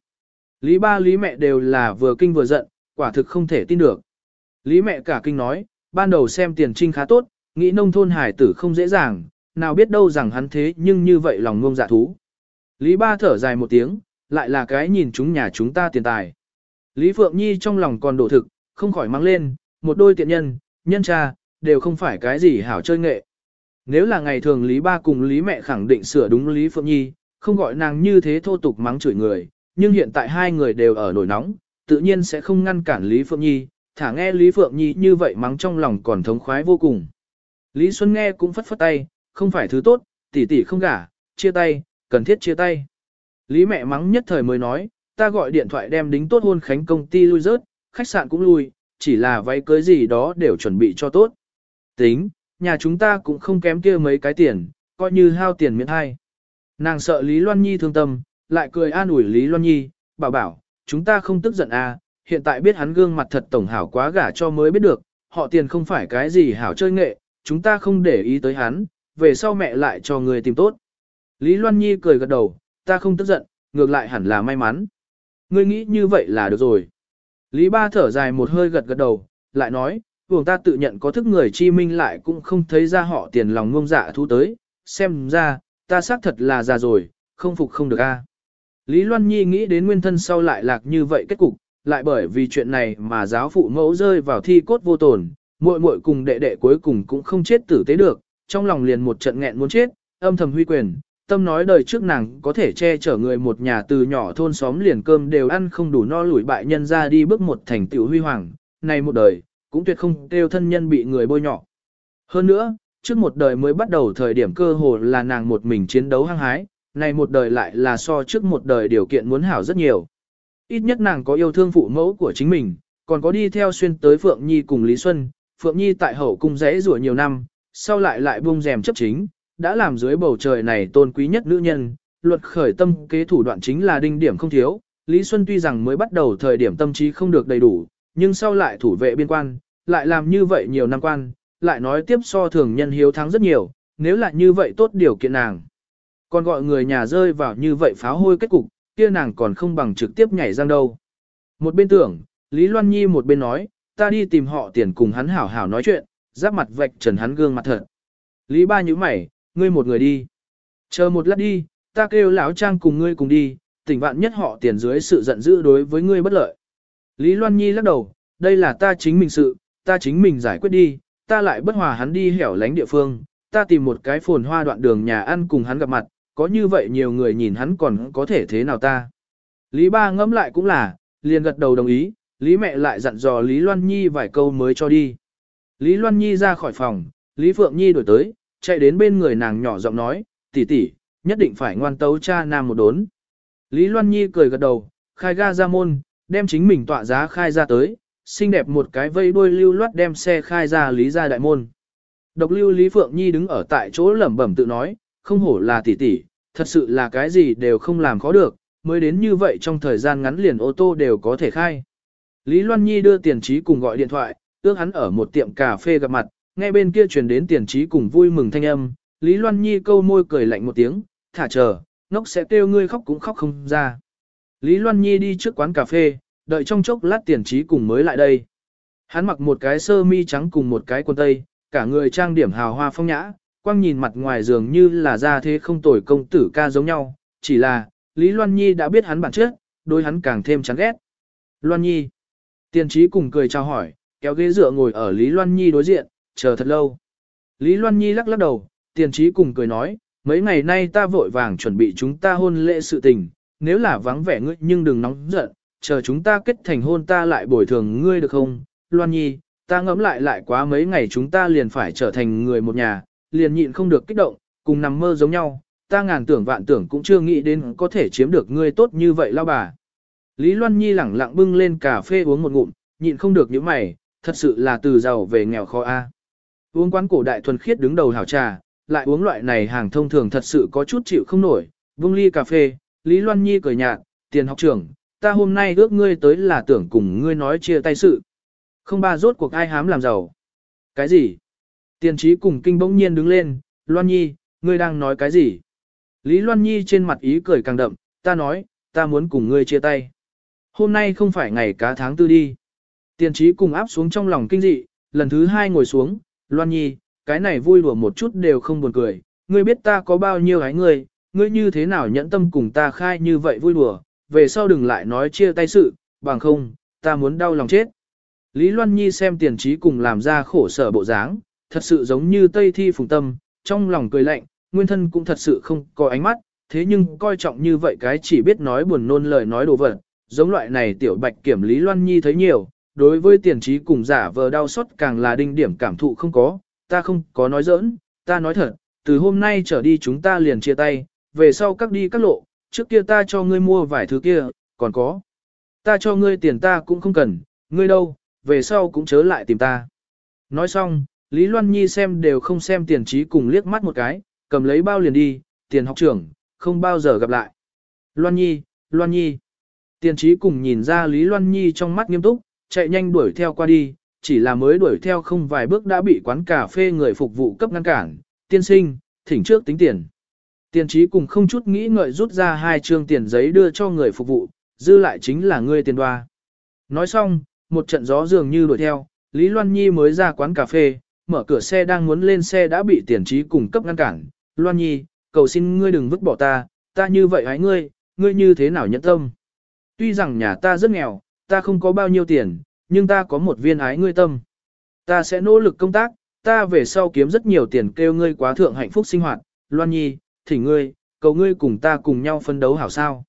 Lý ba lý mẹ đều là vừa kinh vừa giận, quả thực không thể tin được. Lý mẹ cả kinh nói, ban đầu xem tiền trinh khá tốt, nghĩ nông thôn hải tử không dễ dàng, nào biết đâu rằng hắn thế nhưng như vậy lòng ngông dạ thú. Lý ba thở dài một tiếng, lại là cái nhìn chúng nhà chúng ta tiền tài. Lý Phượng Nhi trong lòng còn đổ thực, không khỏi mang lên, một đôi tiện nhân, nhân cha, đều không phải cái gì hảo chơi nghệ. Nếu là ngày thường Lý Ba cùng Lý Mẹ khẳng định sửa đúng Lý Phượng Nhi, không gọi nàng như thế thô tục mắng chửi người, nhưng hiện tại hai người đều ở nổi nóng, tự nhiên sẽ không ngăn cản Lý Phượng Nhi, thả nghe Lý Phượng Nhi như vậy mắng trong lòng còn thống khoái vô cùng. Lý Xuân nghe cũng phất phất tay, không phải thứ tốt, tỷ tỷ không gả, chia tay, cần thiết chia tay. Lý mẹ mắng nhất thời mới nói, ta gọi điện thoại đem đính tốt hôn khánh công ty lui rớt, khách sạn cũng lui, chỉ là váy cưới gì đó đều chuẩn bị cho tốt. Tính, nhà chúng ta cũng không kém kia mấy cái tiền, coi như hao tiền miễn hay. Nàng sợ Lý Loan Nhi thương tâm, lại cười an ủi Lý Loan Nhi, bảo bảo, chúng ta không tức giận à, hiện tại biết hắn gương mặt thật tổng hảo quá gả cho mới biết được, họ tiền không phải cái gì hảo chơi nghệ, chúng ta không để ý tới hắn, về sau mẹ lại cho người tìm tốt. Lý Loan Nhi cười gật đầu, ta không tức giận, ngược lại hẳn là may mắn. Ngươi nghĩ như vậy là được rồi. Lý Ba thở dài một hơi gật gật đầu, lại nói, vùng ta tự nhận có thức người chi minh lại cũng không thấy ra họ tiền lòng ngông dạ thu tới, xem ra, ta xác thật là già rồi, không phục không được a. Lý Loan Nhi nghĩ đến nguyên thân sau lại lạc như vậy kết cục, lại bởi vì chuyện này mà giáo phụ mẫu rơi vào thi cốt vô tổn, muội muội cùng đệ đệ cuối cùng cũng không chết tử tế được, trong lòng liền một trận nghẹn muốn chết, âm thầm huy quyền, tâm nói đời trước nàng có thể che chở người một nhà từ nhỏ thôn xóm liền cơm đều ăn không đủ no lủi bại nhân ra đi bước một thành tiểu huy hoàng, này một đời, cũng tuyệt không kêu thân nhân bị người bôi nhọ. Hơn nữa, trước một đời mới bắt đầu thời điểm cơ hồ là nàng một mình chiến đấu hăng hái, này một đời lại là so trước một đời điều kiện muốn hảo rất nhiều. Ít nhất nàng có yêu thương phụ mẫu của chính mình, còn có đi theo xuyên tới Phượng Nhi cùng Lý Xuân, Phượng Nhi tại hậu cung rẽ rủa nhiều năm, sau lại lại buông rèm chấp chính, đã làm dưới bầu trời này tôn quý nhất nữ nhân, luật khởi tâm kế thủ đoạn chính là đinh điểm không thiếu. Lý Xuân tuy rằng mới bắt đầu thời điểm tâm trí không được đầy đủ, nhưng sau lại thủ vệ biên quan, lại làm như vậy nhiều năm quan, lại nói tiếp so thường nhân hiếu thắng rất nhiều, nếu là như vậy tốt điều kiện nàng. Còn gọi người nhà rơi vào như vậy pháo hôi kết cục, kia nàng còn không bằng trực tiếp nhảy răng đâu. Một bên tưởng, Lý Loan Nhi một bên nói, ta đi tìm họ tiền cùng hắn hảo hảo nói chuyện, giáp mặt vạch trần hắn gương mặt thật. Lý ba nhíu mày, ngươi một người đi. Chờ một lát đi, ta kêu lão trang cùng ngươi cùng đi, tỉnh vạn nhất họ tiền dưới sự giận dữ đối với ngươi bất lợi. Lý Loan Nhi lắc đầu, đây là ta chính mình sự, ta chính mình giải quyết đi, ta lại bất hòa hắn đi hẻo lánh địa phương, ta tìm một cái phồn hoa đoạn đường nhà ăn cùng hắn gặp mặt, có như vậy nhiều người nhìn hắn còn có thể thế nào ta. Lý ba ngẫm lại cũng là, liền gật đầu đồng ý, Lý mẹ lại dặn dò Lý Loan Nhi vài câu mới cho đi. Lý Loan Nhi ra khỏi phòng, Lý Phượng Nhi đổi tới, chạy đến bên người nàng nhỏ giọng nói, tỷ tỷ, nhất định phải ngoan tấu cha nam một đốn. Lý Loan Nhi cười gật đầu, khai ga ra môn, đem chính mình tọa giá khai ra tới, xinh đẹp một cái vây đuôi lưu loát đem xe khai ra Lý ra đại môn. Độc lưu Lý Phượng Nhi đứng ở tại chỗ lẩm bẩm tự nói, không hổ là tỷ tỷ, thật sự là cái gì đều không làm khó được, mới đến như vậy trong thời gian ngắn liền ô tô đều có thể khai. Lý Loan Nhi đưa tiền trí cùng gọi điện thoại, ước hắn ở một tiệm cà phê gặp mặt, nghe bên kia truyền đến tiền trí cùng vui mừng thanh âm, Lý Loan Nhi câu môi cười lạnh một tiếng, thả chờ, ngốc sẽ kêu ngươi khóc cũng khóc không ra. Lý Loan Nhi đi trước quán cà phê, đợi trong chốc lát tiền trí cùng mới lại đây. Hắn mặc một cái sơ mi trắng cùng một cái quần tây, cả người trang điểm hào hoa phong nhã, quang nhìn mặt ngoài dường như là ra thế không tồi công tử ca giống nhau, chỉ là, Lý Loan Nhi đã biết hắn bản chất, đôi hắn càng thêm chán ghét. Loan Nhi. Tiền trí cùng cười chào hỏi, kéo ghế dựa ngồi ở Lý Loan Nhi đối diện, chờ thật lâu. Lý Loan Nhi lắc lắc đầu, tiền trí cùng cười nói, mấy ngày nay ta vội vàng chuẩn bị chúng ta hôn lễ sự tình, nếu là vắng vẻ ngươi nhưng đừng nóng giận, chờ chúng ta kết thành hôn ta lại bồi thường ngươi được không? Loan Nhi, ta ngẫm lại lại quá mấy ngày chúng ta liền phải trở thành người một nhà, liền nhịn không được kích động, cùng nằm mơ giống nhau, ta ngàn tưởng vạn tưởng cũng chưa nghĩ đến có thể chiếm được ngươi tốt như vậy lao bà. Lý Loan Nhi lẳng lặng bưng lên cà phê uống một ngụm, nhịn không được những mày, thật sự là từ giàu về nghèo khó a. Uống quán cổ đại thuần khiết đứng đầu hảo trà, lại uống loại này hàng thông thường thật sự có chút chịu không nổi, vung ly cà phê, Lý Loan Nhi cười nhạt, tiền học trưởng, ta hôm nay ước ngươi tới là tưởng cùng ngươi nói chia tay sự. Không ba rốt cuộc ai hám làm giàu. Cái gì? Tiền trí cùng kinh bỗng nhiên đứng lên, Loan Nhi, ngươi đang nói cái gì? Lý Loan Nhi trên mặt ý cười càng đậm, ta nói, ta muốn cùng ngươi chia tay. Hôm nay không phải ngày cá tháng tư đi. Tiền trí cùng áp xuống trong lòng kinh dị, lần thứ hai ngồi xuống, Loan Nhi, cái này vui đùa một chút đều không buồn cười, ngươi biết ta có bao nhiêu gái ngươi, ngươi như thế nào nhẫn tâm cùng ta khai như vậy vui đùa, về sau đừng lại nói chia tay sự, bằng không, ta muốn đau lòng chết. Lý Loan Nhi xem tiền trí cùng làm ra khổ sở bộ dáng, thật sự giống như Tây Thi Phùng Tâm, trong lòng cười lạnh, nguyên thân cũng thật sự không có ánh mắt, thế nhưng coi trọng như vậy cái chỉ biết nói buồn nôn lời nói đồ vật, giống loại này tiểu bạch kiểm Lý Loan Nhi thấy nhiều, đối với tiền trí cùng giả vờ đau xót càng là đinh điểm cảm thụ không có, ta không có nói giỡn, ta nói thật, từ hôm nay trở đi chúng ta liền chia tay, về sau các đi các lộ, trước kia ta cho ngươi mua vài thứ kia, còn có. Ta cho ngươi tiền ta cũng không cần, ngươi đâu, về sau cũng chớ lại tìm ta. Nói xong, Lý Loan Nhi xem đều không xem tiền trí cùng liếc mắt một cái, cầm lấy bao liền đi, tiền học trưởng, không bao giờ gặp lại. Loan Nhi, Loan Nhi. Tiền trí cùng nhìn ra Lý Loan Nhi trong mắt nghiêm túc, chạy nhanh đuổi theo qua đi, chỉ là mới đuổi theo không vài bước đã bị quán cà phê người phục vụ cấp ngăn cản, tiên sinh, thỉnh trước tính tiền. Tiền trí cùng không chút nghĩ ngợi rút ra hai trương tiền giấy đưa cho người phục vụ, dư lại chính là ngươi tiền đoa. Nói xong, một trận gió dường như đuổi theo, Lý Loan Nhi mới ra quán cà phê, mở cửa xe đang muốn lên xe đã bị tiền trí cùng cấp ngăn cản. Loan Nhi, cầu xin ngươi đừng vứt bỏ ta, ta như vậy hãy ngươi, ngươi như thế nào nhẫn tâm. Tuy rằng nhà ta rất nghèo, ta không có bao nhiêu tiền, nhưng ta có một viên ái ngươi tâm. Ta sẽ nỗ lực công tác, ta về sau kiếm rất nhiều tiền kêu ngươi quá thượng hạnh phúc sinh hoạt. Loan Nhi, thỉnh ngươi, cầu ngươi cùng ta cùng nhau phân đấu hảo sao.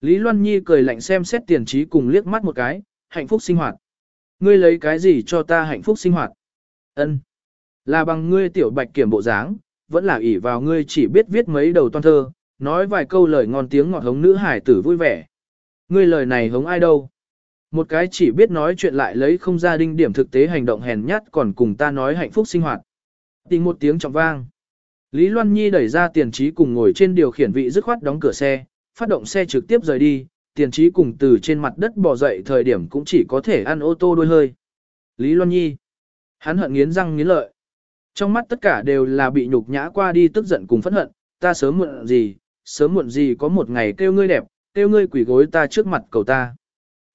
Lý Loan Nhi cười lạnh xem xét tiền trí cùng liếc mắt một cái, hạnh phúc sinh hoạt. Ngươi lấy cái gì cho ta hạnh phúc sinh hoạt? Ân, Là bằng ngươi tiểu bạch kiểm bộ dáng, vẫn là ỷ vào ngươi chỉ biết viết mấy đầu toan thơ, nói vài câu lời ngon tiếng ngọt hống nữ hải tử vui vẻ. Ngươi lời này hống ai đâu? Một cái chỉ biết nói chuyện lại lấy không ra đinh điểm thực tế hành động hèn nhát còn cùng ta nói hạnh phúc sinh hoạt. Tình một tiếng trọng vang. Lý Loan Nhi đẩy ra tiền trí cùng ngồi trên điều khiển vị dứt khoát đóng cửa xe, phát động xe trực tiếp rời đi, tiền trí cùng từ trên mặt đất bò dậy thời điểm cũng chỉ có thể ăn ô tô đôi hơi. Lý Loan Nhi. Hắn hận nghiến răng nghiến lợi. Trong mắt tất cả đều là bị nhục nhã qua đi tức giận cùng phẫn hận, ta sớm muộn gì, sớm muộn gì có một ngày kêu ngươi đẹp, kêu ngươi quỷ gối ta trước mặt cầu ta.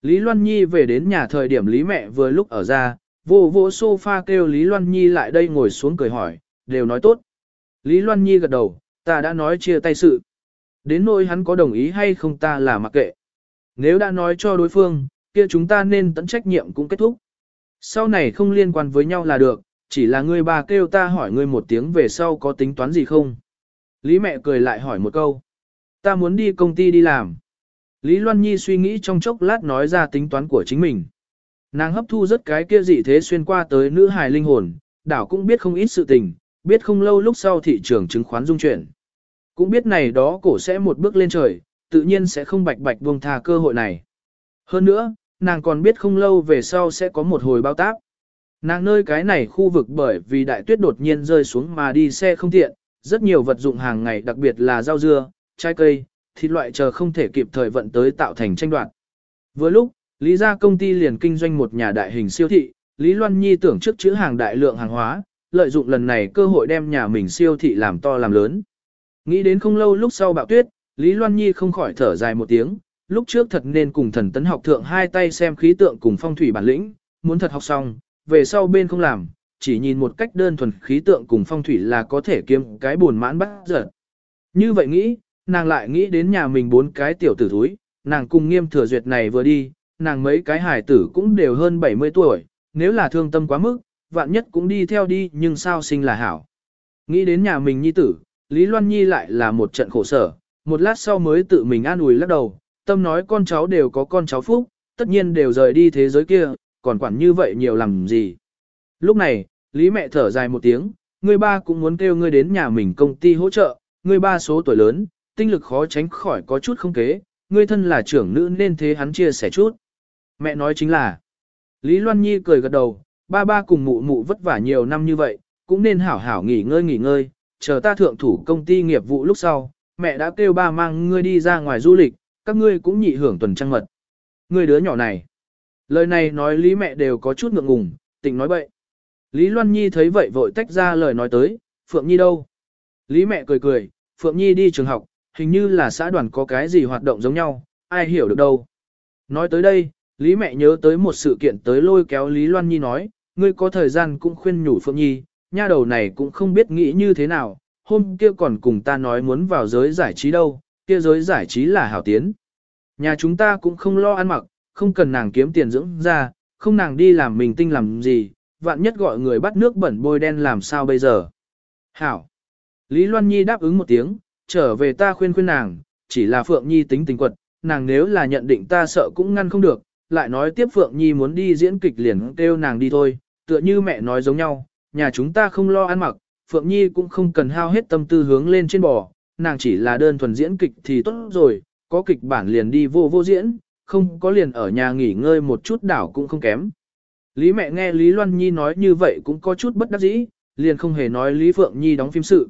Lý Loan Nhi về đến nhà thời điểm Lý mẹ vừa lúc ở ra, vô vô sofa kêu Lý Loan Nhi lại đây ngồi xuống cười hỏi, đều nói tốt. Lý Loan Nhi gật đầu, ta đã nói chia tay sự. Đến nỗi hắn có đồng ý hay không ta là mặc kệ. Nếu đã nói cho đối phương, kia chúng ta nên tận trách nhiệm cũng kết thúc. Sau này không liên quan với nhau là được, chỉ là ngươi bà kêu ta hỏi ngươi một tiếng về sau có tính toán gì không. Lý mẹ cười lại hỏi một câu. Ta muốn đi công ty đi làm. Lý Loan Nhi suy nghĩ trong chốc lát nói ra tính toán của chính mình. Nàng hấp thu rất cái kia dị thế xuyên qua tới nữ hài linh hồn, đảo cũng biết không ít sự tình, biết không lâu lúc sau thị trường chứng khoán dung chuyển. Cũng biết này đó cổ sẽ một bước lên trời, tự nhiên sẽ không bạch bạch buông tha cơ hội này. Hơn nữa, nàng còn biết không lâu về sau sẽ có một hồi bao tác. Nàng nơi cái này khu vực bởi vì đại tuyết đột nhiên rơi xuống mà đi xe không tiện, rất nhiều vật dụng hàng ngày đặc biệt là rau dưa, trái cây, thịt loại chờ không thể kịp thời vận tới tạo thành tranh đoạt. Vừa lúc, Lý gia công ty liền kinh doanh một nhà đại hình siêu thị, Lý Loan Nhi tưởng trước chữ hàng đại lượng hàng hóa, lợi dụng lần này cơ hội đem nhà mình siêu thị làm to làm lớn. Nghĩ đến không lâu lúc sau bạo tuyết, Lý Loan Nhi không khỏi thở dài một tiếng, lúc trước thật nên cùng thần tấn học thượng hai tay xem khí tượng cùng phong thủy bản lĩnh, muốn thật học xong, về sau bên không làm, chỉ nhìn một cách đơn thuần khí tượng cùng phong thủy là có thể kiếm cái buồn mãn bắt giật. Như vậy nghĩ, nàng lại nghĩ đến nhà mình bốn cái tiểu tử thúi, nàng cùng nghiêm thừa duyệt này vừa đi, nàng mấy cái hải tử cũng đều hơn 70 tuổi, nếu là thương tâm quá mức, vạn nhất cũng đi theo đi nhưng sao sinh là hảo. Nghĩ đến nhà mình nhi tử, Lý Loan Nhi lại là một trận khổ sở, một lát sau mới tự mình an ủi lắc đầu, tâm nói con cháu đều có con cháu phúc, tất nhiên đều rời đi thế giới kia, còn quản như vậy nhiều làm gì. Lúc này, Lý mẹ thở dài một tiếng, người ba cũng muốn kêu ngươi đến nhà mình công ty hỗ trợ, người ba số tuổi lớn, tinh lực khó tránh khỏi có chút không kế, ngươi thân là trưởng nữ nên thế hắn chia sẻ chút. Mẹ nói chính là, Lý Loan Nhi cười gật đầu, ba ba cùng mụ mụ vất vả nhiều năm như vậy, cũng nên hảo hảo nghỉ ngơi nghỉ ngơi, chờ ta thượng thủ công ty nghiệp vụ lúc sau, mẹ đã kêu ba mang ngươi đi ra ngoài du lịch, các ngươi cũng nhị hưởng tuần trăng mật. Ngươi đứa nhỏ này. Lời này nói Lý mẹ đều có chút ngượng ngùng, tỉnh nói bậy. Lý Loan Nhi thấy vậy vội tách ra lời nói tới, Phượng Nhi đâu? Lý mẹ cười cười, Phượng Nhi đi trường học, hình như là xã đoàn có cái gì hoạt động giống nhau, ai hiểu được đâu. Nói tới đây, Lý mẹ nhớ tới một sự kiện tới lôi kéo Lý Loan Nhi nói, ngươi có thời gian cũng khuyên nhủ Phượng Nhi, nha đầu này cũng không biết nghĩ như thế nào, hôm kia còn cùng ta nói muốn vào giới giải trí đâu, kia giới giải trí là hảo tiến. Nhà chúng ta cũng không lo ăn mặc, không cần nàng kiếm tiền dưỡng ra, không nàng đi làm mình tinh làm gì, vạn nhất gọi người bắt nước bẩn bôi đen làm sao bây giờ. Hảo. Lý Loan Nhi đáp ứng một tiếng, trở về ta khuyên khuyên nàng, chỉ là Phượng Nhi tính tình quật, nàng nếu là nhận định ta sợ cũng ngăn không được, lại nói tiếp Phượng Nhi muốn đi diễn kịch liền kêu nàng đi thôi, tựa như mẹ nói giống nhau, nhà chúng ta không lo ăn mặc, Phượng Nhi cũng không cần hao hết tâm tư hướng lên trên bò, nàng chỉ là đơn thuần diễn kịch thì tốt rồi, có kịch bản liền đi vô vô diễn, không có liền ở nhà nghỉ ngơi một chút đảo cũng không kém. Lý mẹ nghe Lý Loan Nhi nói như vậy cũng có chút bất đắc dĩ, liền không hề nói Lý Phượng Nhi đóng phim sự.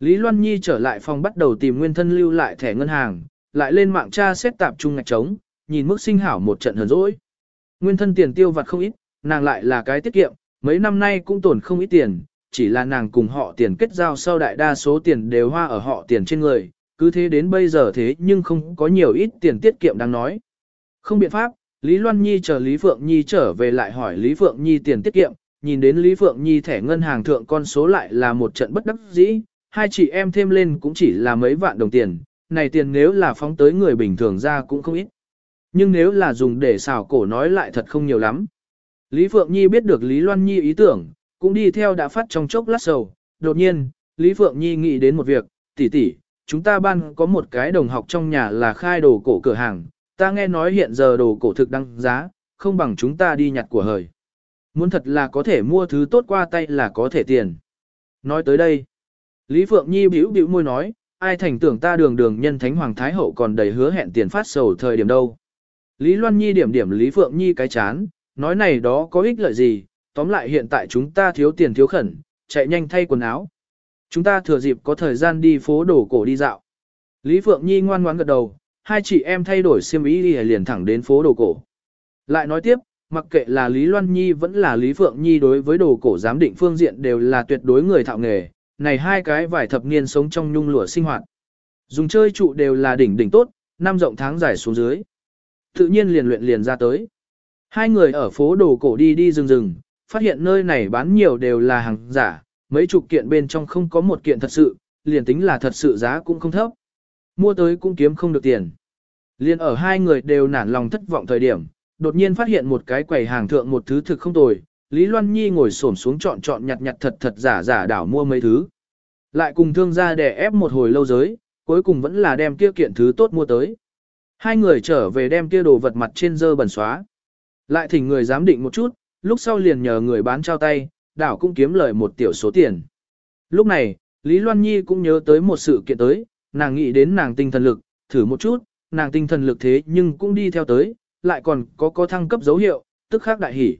Lý Loan Nhi trở lại phòng bắt đầu tìm nguyên thân lưu lại thẻ ngân hàng, lại lên mạng tra xét tạp trung ngạch trống, nhìn mức sinh hảo một trận hờn dỗi. Nguyên thân tiền tiêu vặt không ít, nàng lại là cái tiết kiệm, mấy năm nay cũng tổn không ít tiền, chỉ là nàng cùng họ tiền kết giao sau đại đa số tiền đều hoa ở họ tiền trên người, cứ thế đến bây giờ thế nhưng không có nhiều ít tiền tiết kiệm đang nói. Không biện pháp, Lý Loan Nhi chờ Lý Phượng Nhi trở về lại hỏi Lý Phượng Nhi tiền tiết kiệm, nhìn đến Lý Phượng Nhi thẻ ngân hàng thượng con số lại là một trận bất đắc dĩ, hai chị em thêm lên cũng chỉ là mấy vạn đồng tiền, này tiền nếu là phóng tới người bình thường ra cũng không ít. Nhưng nếu là dùng để xào cổ nói lại thật không nhiều lắm. Lý Phượng Nhi biết được Lý Loan Nhi ý tưởng, cũng đi theo đã phát trong chốc lát sầu. Đột nhiên, Lý Phượng Nhi nghĩ đến một việc, tỷ tỷ, chúng ta ban có một cái đồng học trong nhà là khai đồ cổ cửa hàng, ta nghe nói hiện giờ đồ cổ thực đăng giá, không bằng chúng ta đi nhặt của hời. Muốn thật là có thể mua thứ tốt qua tay là có thể tiền. Nói tới đây, Lý Phượng Nhi bĩu bĩu môi nói, ai thành tưởng ta đường đường nhân thánh hoàng thái hậu còn đầy hứa hẹn tiền phát sầu thời điểm đâu. Lý Loan Nhi điểm điểm Lý Phượng Nhi cái chán, nói này đó có ích lợi gì, tóm lại hiện tại chúng ta thiếu tiền thiếu khẩn, chạy nhanh thay quần áo. Chúng ta thừa dịp có thời gian đi phố đổ cổ đi dạo. Lý Phượng Nhi ngoan ngoãn gật đầu, hai chị em thay đổi xiêm y đi liền thẳng đến phố đồ cổ. Lại nói tiếp, mặc kệ là Lý Loan Nhi vẫn là Lý Phượng Nhi đối với đồ cổ giám định phương diện đều là tuyệt đối người thạo nghề, này hai cái vài thập niên sống trong nhung lụa sinh hoạt. Dùng chơi trụ đều là đỉnh đỉnh tốt, năm rộng tháng dài xuống dưới. Tự nhiên liền luyện liền ra tới. Hai người ở phố đồ cổ đi đi rừng rừng, phát hiện nơi này bán nhiều đều là hàng giả, mấy chục kiện bên trong không có một kiện thật sự, liền tính là thật sự giá cũng không thấp. Mua tới cũng kiếm không được tiền. Liền ở hai người đều nản lòng thất vọng thời điểm, đột nhiên phát hiện một cái quầy hàng thượng một thứ thực không tồi, Lý Loan Nhi ngồi xổm xuống chọn chọn nhặt nhặt thật thật giả giả đảo mua mấy thứ. Lại cùng thương gia đè ép một hồi lâu giới, cuối cùng vẫn là đem kia kiện thứ tốt mua tới. Hai người trở về đem kia đồ vật mặt trên dơ bẩn xóa. Lại thỉnh người giám định một chút, lúc sau liền nhờ người bán trao tay, đảo cũng kiếm lời một tiểu số tiền. Lúc này, Lý Loan Nhi cũng nhớ tới một sự kiện tới, nàng nghĩ đến nàng tinh thần lực, thử một chút, nàng tinh thần lực thế nhưng cũng đi theo tới, lại còn có có thăng cấp dấu hiệu, tức khác đại hỉ.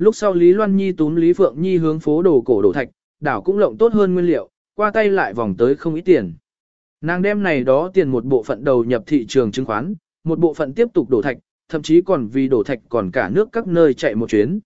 Lúc sau Lý Loan Nhi túm Lý Phượng Nhi hướng phố đồ cổ đổ thạch, đảo cũng lộng tốt hơn nguyên liệu, qua tay lại vòng tới không ít tiền. Nàng đem này đó tiền một bộ phận đầu nhập thị trường chứng khoán, một bộ phận tiếp tục đổ thạch, thậm chí còn vì đổ thạch còn cả nước các nơi chạy một chuyến.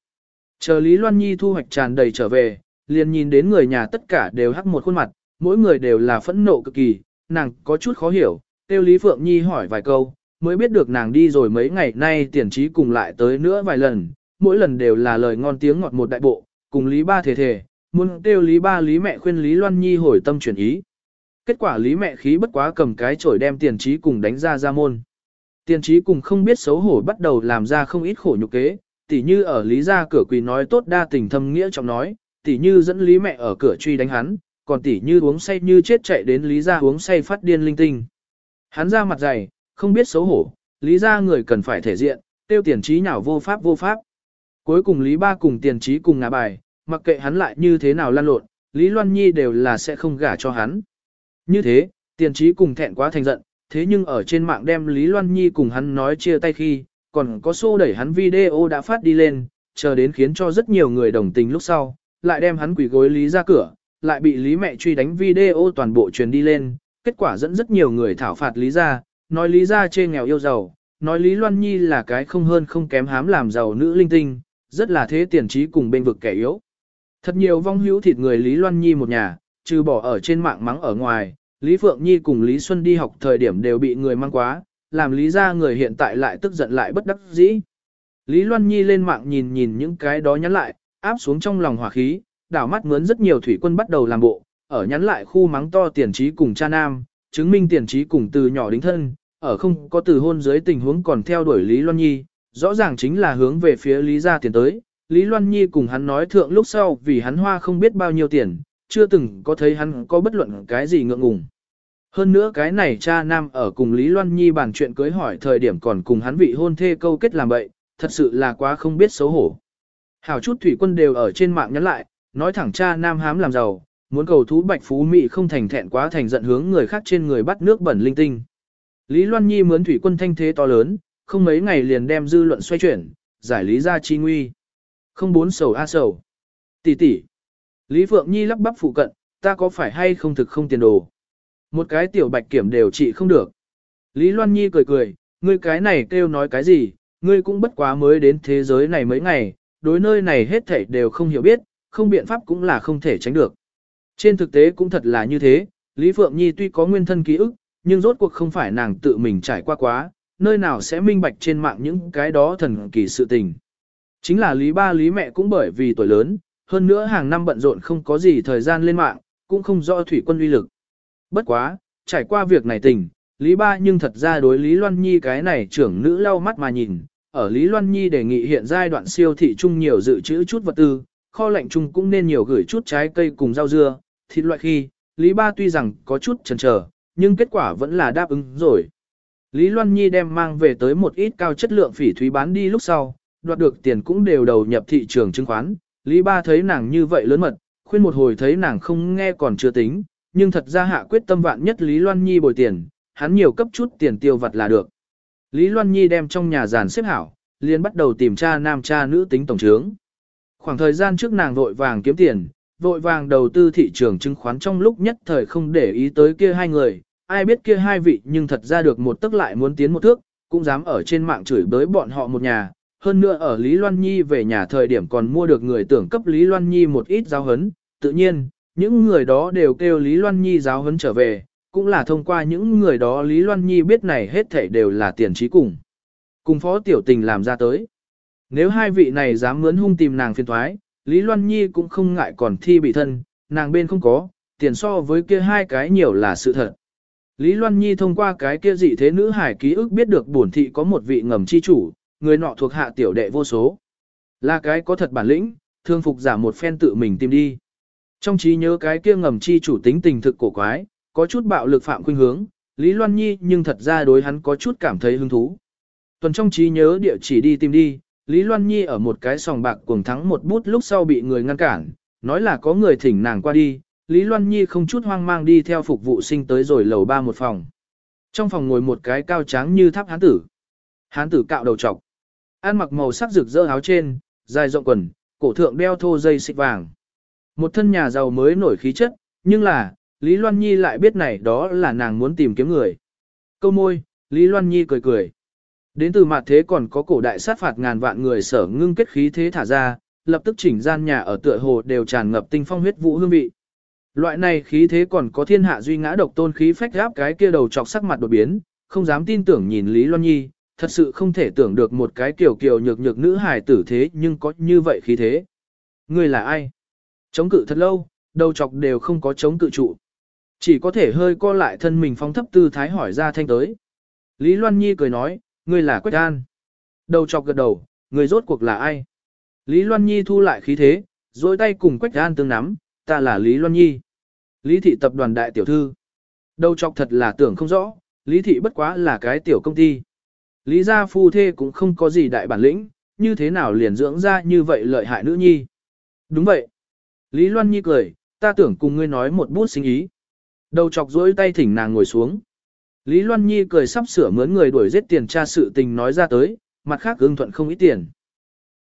Chờ Lý Loan Nhi thu hoạch tràn đầy trở về, liền nhìn đến người nhà tất cả đều hắc một khuôn mặt, mỗi người đều là phẫn nộ cực kỳ, nàng có chút khó hiểu, tiêu Lý Phượng Nhi hỏi vài câu, mới biết được nàng đi rồi mấy ngày nay tiền trí cùng lại tới nữa vài lần, mỗi lần đều là lời ngon tiếng ngọt một đại bộ, cùng Lý Ba thể thể, muốn tiêu Lý Ba Lý mẹ khuyên Lý Loan Nhi hồi tâm chuyển ý. Kết quả Lý mẹ khí bất quá cầm cái chổi đem tiền trí cùng đánh ra ra môn. Tiền trí cùng không biết xấu hổ bắt đầu làm ra không ít khổ nhục kế, tỉ như ở Lý ra cửa quỳ nói tốt đa tình thâm nghĩa trong nói, tỉ như dẫn Lý mẹ ở cửa truy đánh hắn, còn tỉ như uống say như chết chạy đến Lý ra uống say phát điên linh tinh. Hắn ra mặt dày, không biết xấu hổ, Lý ra người cần phải thể diện, tiêu tiền trí nhảo vô pháp vô pháp. Cuối cùng Lý ba cùng tiền trí cùng ngả bài, mặc kệ hắn lại như thế nào lan lộn, Lý Loan Nhi đều là sẽ không gả cho hắn. Như thế, tiền trí cùng thẹn quá thành giận, thế nhưng ở trên mạng đem Lý Loan Nhi cùng hắn nói chia tay khi, còn có xô đẩy hắn video đã phát đi lên, chờ đến khiến cho rất nhiều người đồng tình lúc sau, lại đem hắn quỷ gối Lý ra cửa, lại bị Lý mẹ truy đánh video toàn bộ truyền đi lên, kết quả dẫn rất nhiều người thảo phạt Lý ra, nói Lý ra chê nghèo yêu giàu, nói Lý Loan Nhi là cái không hơn không kém hám làm giàu nữ linh tinh, rất là thế tiền trí cùng bên vực kẻ yếu. Thật nhiều vong hữu thịt người Lý Loan Nhi một nhà, trừ bỏ ở trên mạng mắng ở ngoài, Lý Phượng Nhi cùng Lý Xuân đi học thời điểm đều bị người mang quá, làm Lý ra người hiện tại lại tức giận lại bất đắc dĩ. Lý Loan Nhi lên mạng nhìn nhìn những cái đó nhắn lại, áp xuống trong lòng hỏa khí, đảo mắt mướn rất nhiều thủy quân bắt đầu làm bộ, ở nhắn lại khu mắng to tiền trí cùng cha nam, chứng minh tiền trí cùng từ nhỏ đính thân, ở không có từ hôn dưới tình huống còn theo đuổi Lý Loan Nhi, rõ ràng chính là hướng về phía Lý gia tiền tới. Lý Loan Nhi cùng hắn nói thượng lúc sau vì hắn hoa không biết bao nhiêu tiền, chưa từng có thấy hắn có bất luận cái gì ngượng ngùng. Hơn nữa cái này cha nam ở cùng Lý Loan Nhi bàn chuyện cưới hỏi thời điểm còn cùng hắn vị hôn thê câu kết làm bậy, thật sự là quá không biết xấu hổ. Hảo chút thủy quân đều ở trên mạng nhắn lại, nói thẳng cha nam hám làm giàu, muốn cầu thú bạch phú mỹ không thành thẹn quá thành giận hướng người khác trên người bắt nước bẩn linh tinh. Lý Loan Nhi mướn thủy quân thanh thế to lớn, không mấy ngày liền đem dư luận xoay chuyển, giải lý ra chi nguy. Không bốn sầu a sầu. Tỷ tỷ. Lý Phượng Nhi lắp bắp phụ cận, ta có phải hay không thực không tiền đồ. Một cái tiểu bạch kiểm đều trị không được. Lý Loan Nhi cười cười, ngươi cái này kêu nói cái gì, ngươi cũng bất quá mới đến thế giới này mấy ngày, đối nơi này hết thảy đều không hiểu biết, không biện pháp cũng là không thể tránh được. Trên thực tế cũng thật là như thế, Lý Phượng Nhi tuy có nguyên thân ký ức, nhưng rốt cuộc không phải nàng tự mình trải qua quá, nơi nào sẽ minh bạch trên mạng những cái đó thần kỳ sự tình. Chính là Lý Ba Lý mẹ cũng bởi vì tuổi lớn, hơn nữa hàng năm bận rộn không có gì thời gian lên mạng, cũng không rõ thủy quân uy lực. Bất quá, trải qua việc này tình, Lý Ba nhưng thật ra đối Lý Loan Nhi cái này trưởng nữ lau mắt mà nhìn, ở Lý Loan Nhi đề nghị hiện giai đoạn siêu thị chung nhiều dự trữ chút vật tư, kho lạnh chung cũng nên nhiều gửi chút trái cây cùng rau dưa, thịt loại khi, Lý Ba tuy rằng có chút chần chờ, nhưng kết quả vẫn là đáp ứng rồi. Lý Loan Nhi đem mang về tới một ít cao chất lượng phỉ thúy bán đi lúc sau, đoạt được tiền cũng đều đầu nhập thị trường chứng khoán. Lý Ba thấy nàng như vậy lớn mật, khuyên một hồi thấy nàng không nghe còn chưa tính, nhưng thật ra hạ quyết tâm vạn nhất Lý Loan Nhi bồi tiền, hắn nhiều cấp chút tiền tiêu vặt là được. Lý Loan Nhi đem trong nhà giàn xếp hảo, liền bắt đầu tìm cha nam cha nữ tính tổng trướng. Khoảng thời gian trước nàng vội vàng kiếm tiền, vội vàng đầu tư thị trường chứng khoán trong lúc nhất thời không để ý tới kia hai người, ai biết kia hai vị nhưng thật ra được một tức lại muốn tiến một thước, cũng dám ở trên mạng chửi bới bọn họ một nhà, hơn nữa ở Lý Loan Nhi về nhà thời điểm còn mua được người tưởng cấp Lý Loan Nhi một ít giáo hấn, tự nhiên, những người đó đều kêu Lý Loan Nhi giáo hấn trở về, cũng là thông qua những người đó Lý Loan Nhi biết này hết thảy đều là tiền trí cùng. Cùng phó tiểu tình làm ra tới. Nếu hai vị này dám mướn hung tìm nàng phiền thoái, Lý Loan Nhi cũng không ngại còn thi bị thân, nàng bên không có, tiền so với kia hai cái nhiều là sự thật. Lý Loan Nhi thông qua cái kia dị thế nữ hải ký ức biết được bổn thị có một vị ngầm chi chủ, người nọ thuộc hạ tiểu đệ vô số. Là cái có thật bản lĩnh, thương phục giả một phen tự mình tìm đi. Trong trí nhớ cái kia ngầm chi chủ tính tình thực cổ quái, có chút bạo lực phạm khuynh hướng, Lý Loan Nhi nhưng thật ra đối hắn có chút cảm thấy hứng thú. Tuần trong trí nhớ địa chỉ đi tìm đi, Lý Loan Nhi ở một cái sòng bạc cuồng thắng một bút lúc sau bị người ngăn cản, nói là có người thỉnh nàng qua đi, Lý Loan Nhi không chút hoang mang đi theo phục vụ sinh tới rồi lầu ba một phòng. Trong phòng ngồi một cái cao tráng như tháp hán tử. Hán tử cạo đầu trọc. Ăn mặc màu sắc rực rỡ áo trên, dài rộng quần, cổ thượng đeo thô dây xích vàng. Một thân nhà giàu mới nổi khí chất, nhưng là, Lý Loan Nhi lại biết này đó là nàng muốn tìm kiếm người. Câu môi, Lý Loan Nhi cười cười. Đến từ mặt thế còn có cổ đại sát phạt ngàn vạn người sở ngưng kết khí thế thả ra, lập tức chỉnh gian nhà ở tựa hồ đều tràn ngập tinh phong huyết vũ hương vị. Loại này khí thế còn có thiên hạ duy ngã độc tôn khí phách gáp cái kia đầu chọc sắc mặt đột biến, không dám tin tưởng nhìn Lý Loan Nhi, thật sự không thể tưởng được một cái kiểu kiều nhược nhược nữ hài tử thế nhưng có như vậy khí thế. Người là ai? Chống cự thật lâu, đầu chọc đều không có chống cự trụ. Chỉ có thể hơi co lại thân mình phóng thấp tư thái hỏi ra thanh tới. Lý Loan Nhi cười nói, ngươi là Quách An. Đầu chọc gật đầu, người rốt cuộc là ai? Lý Loan Nhi thu lại khí thế, dối tay cùng Quách An tương nắm, ta là Lý Loan Nhi. Lý thị tập đoàn đại tiểu thư. Đầu chọc thật là tưởng không rõ, Lý thị bất quá là cái tiểu công ty. Lý gia phu thê cũng không có gì đại bản lĩnh, như thế nào liền dưỡng ra như vậy lợi hại nữ nhi. Đúng vậy. Lý Loan Nhi cười, ta tưởng cùng ngươi nói một bút sinh ý. Đầu chọc dỗi tay thỉnh nàng ngồi xuống. Lý Loan Nhi cười sắp sửa mướn người đuổi giết tiền tra sự tình nói ra tới, mặt khác ưng thuận không ít tiền.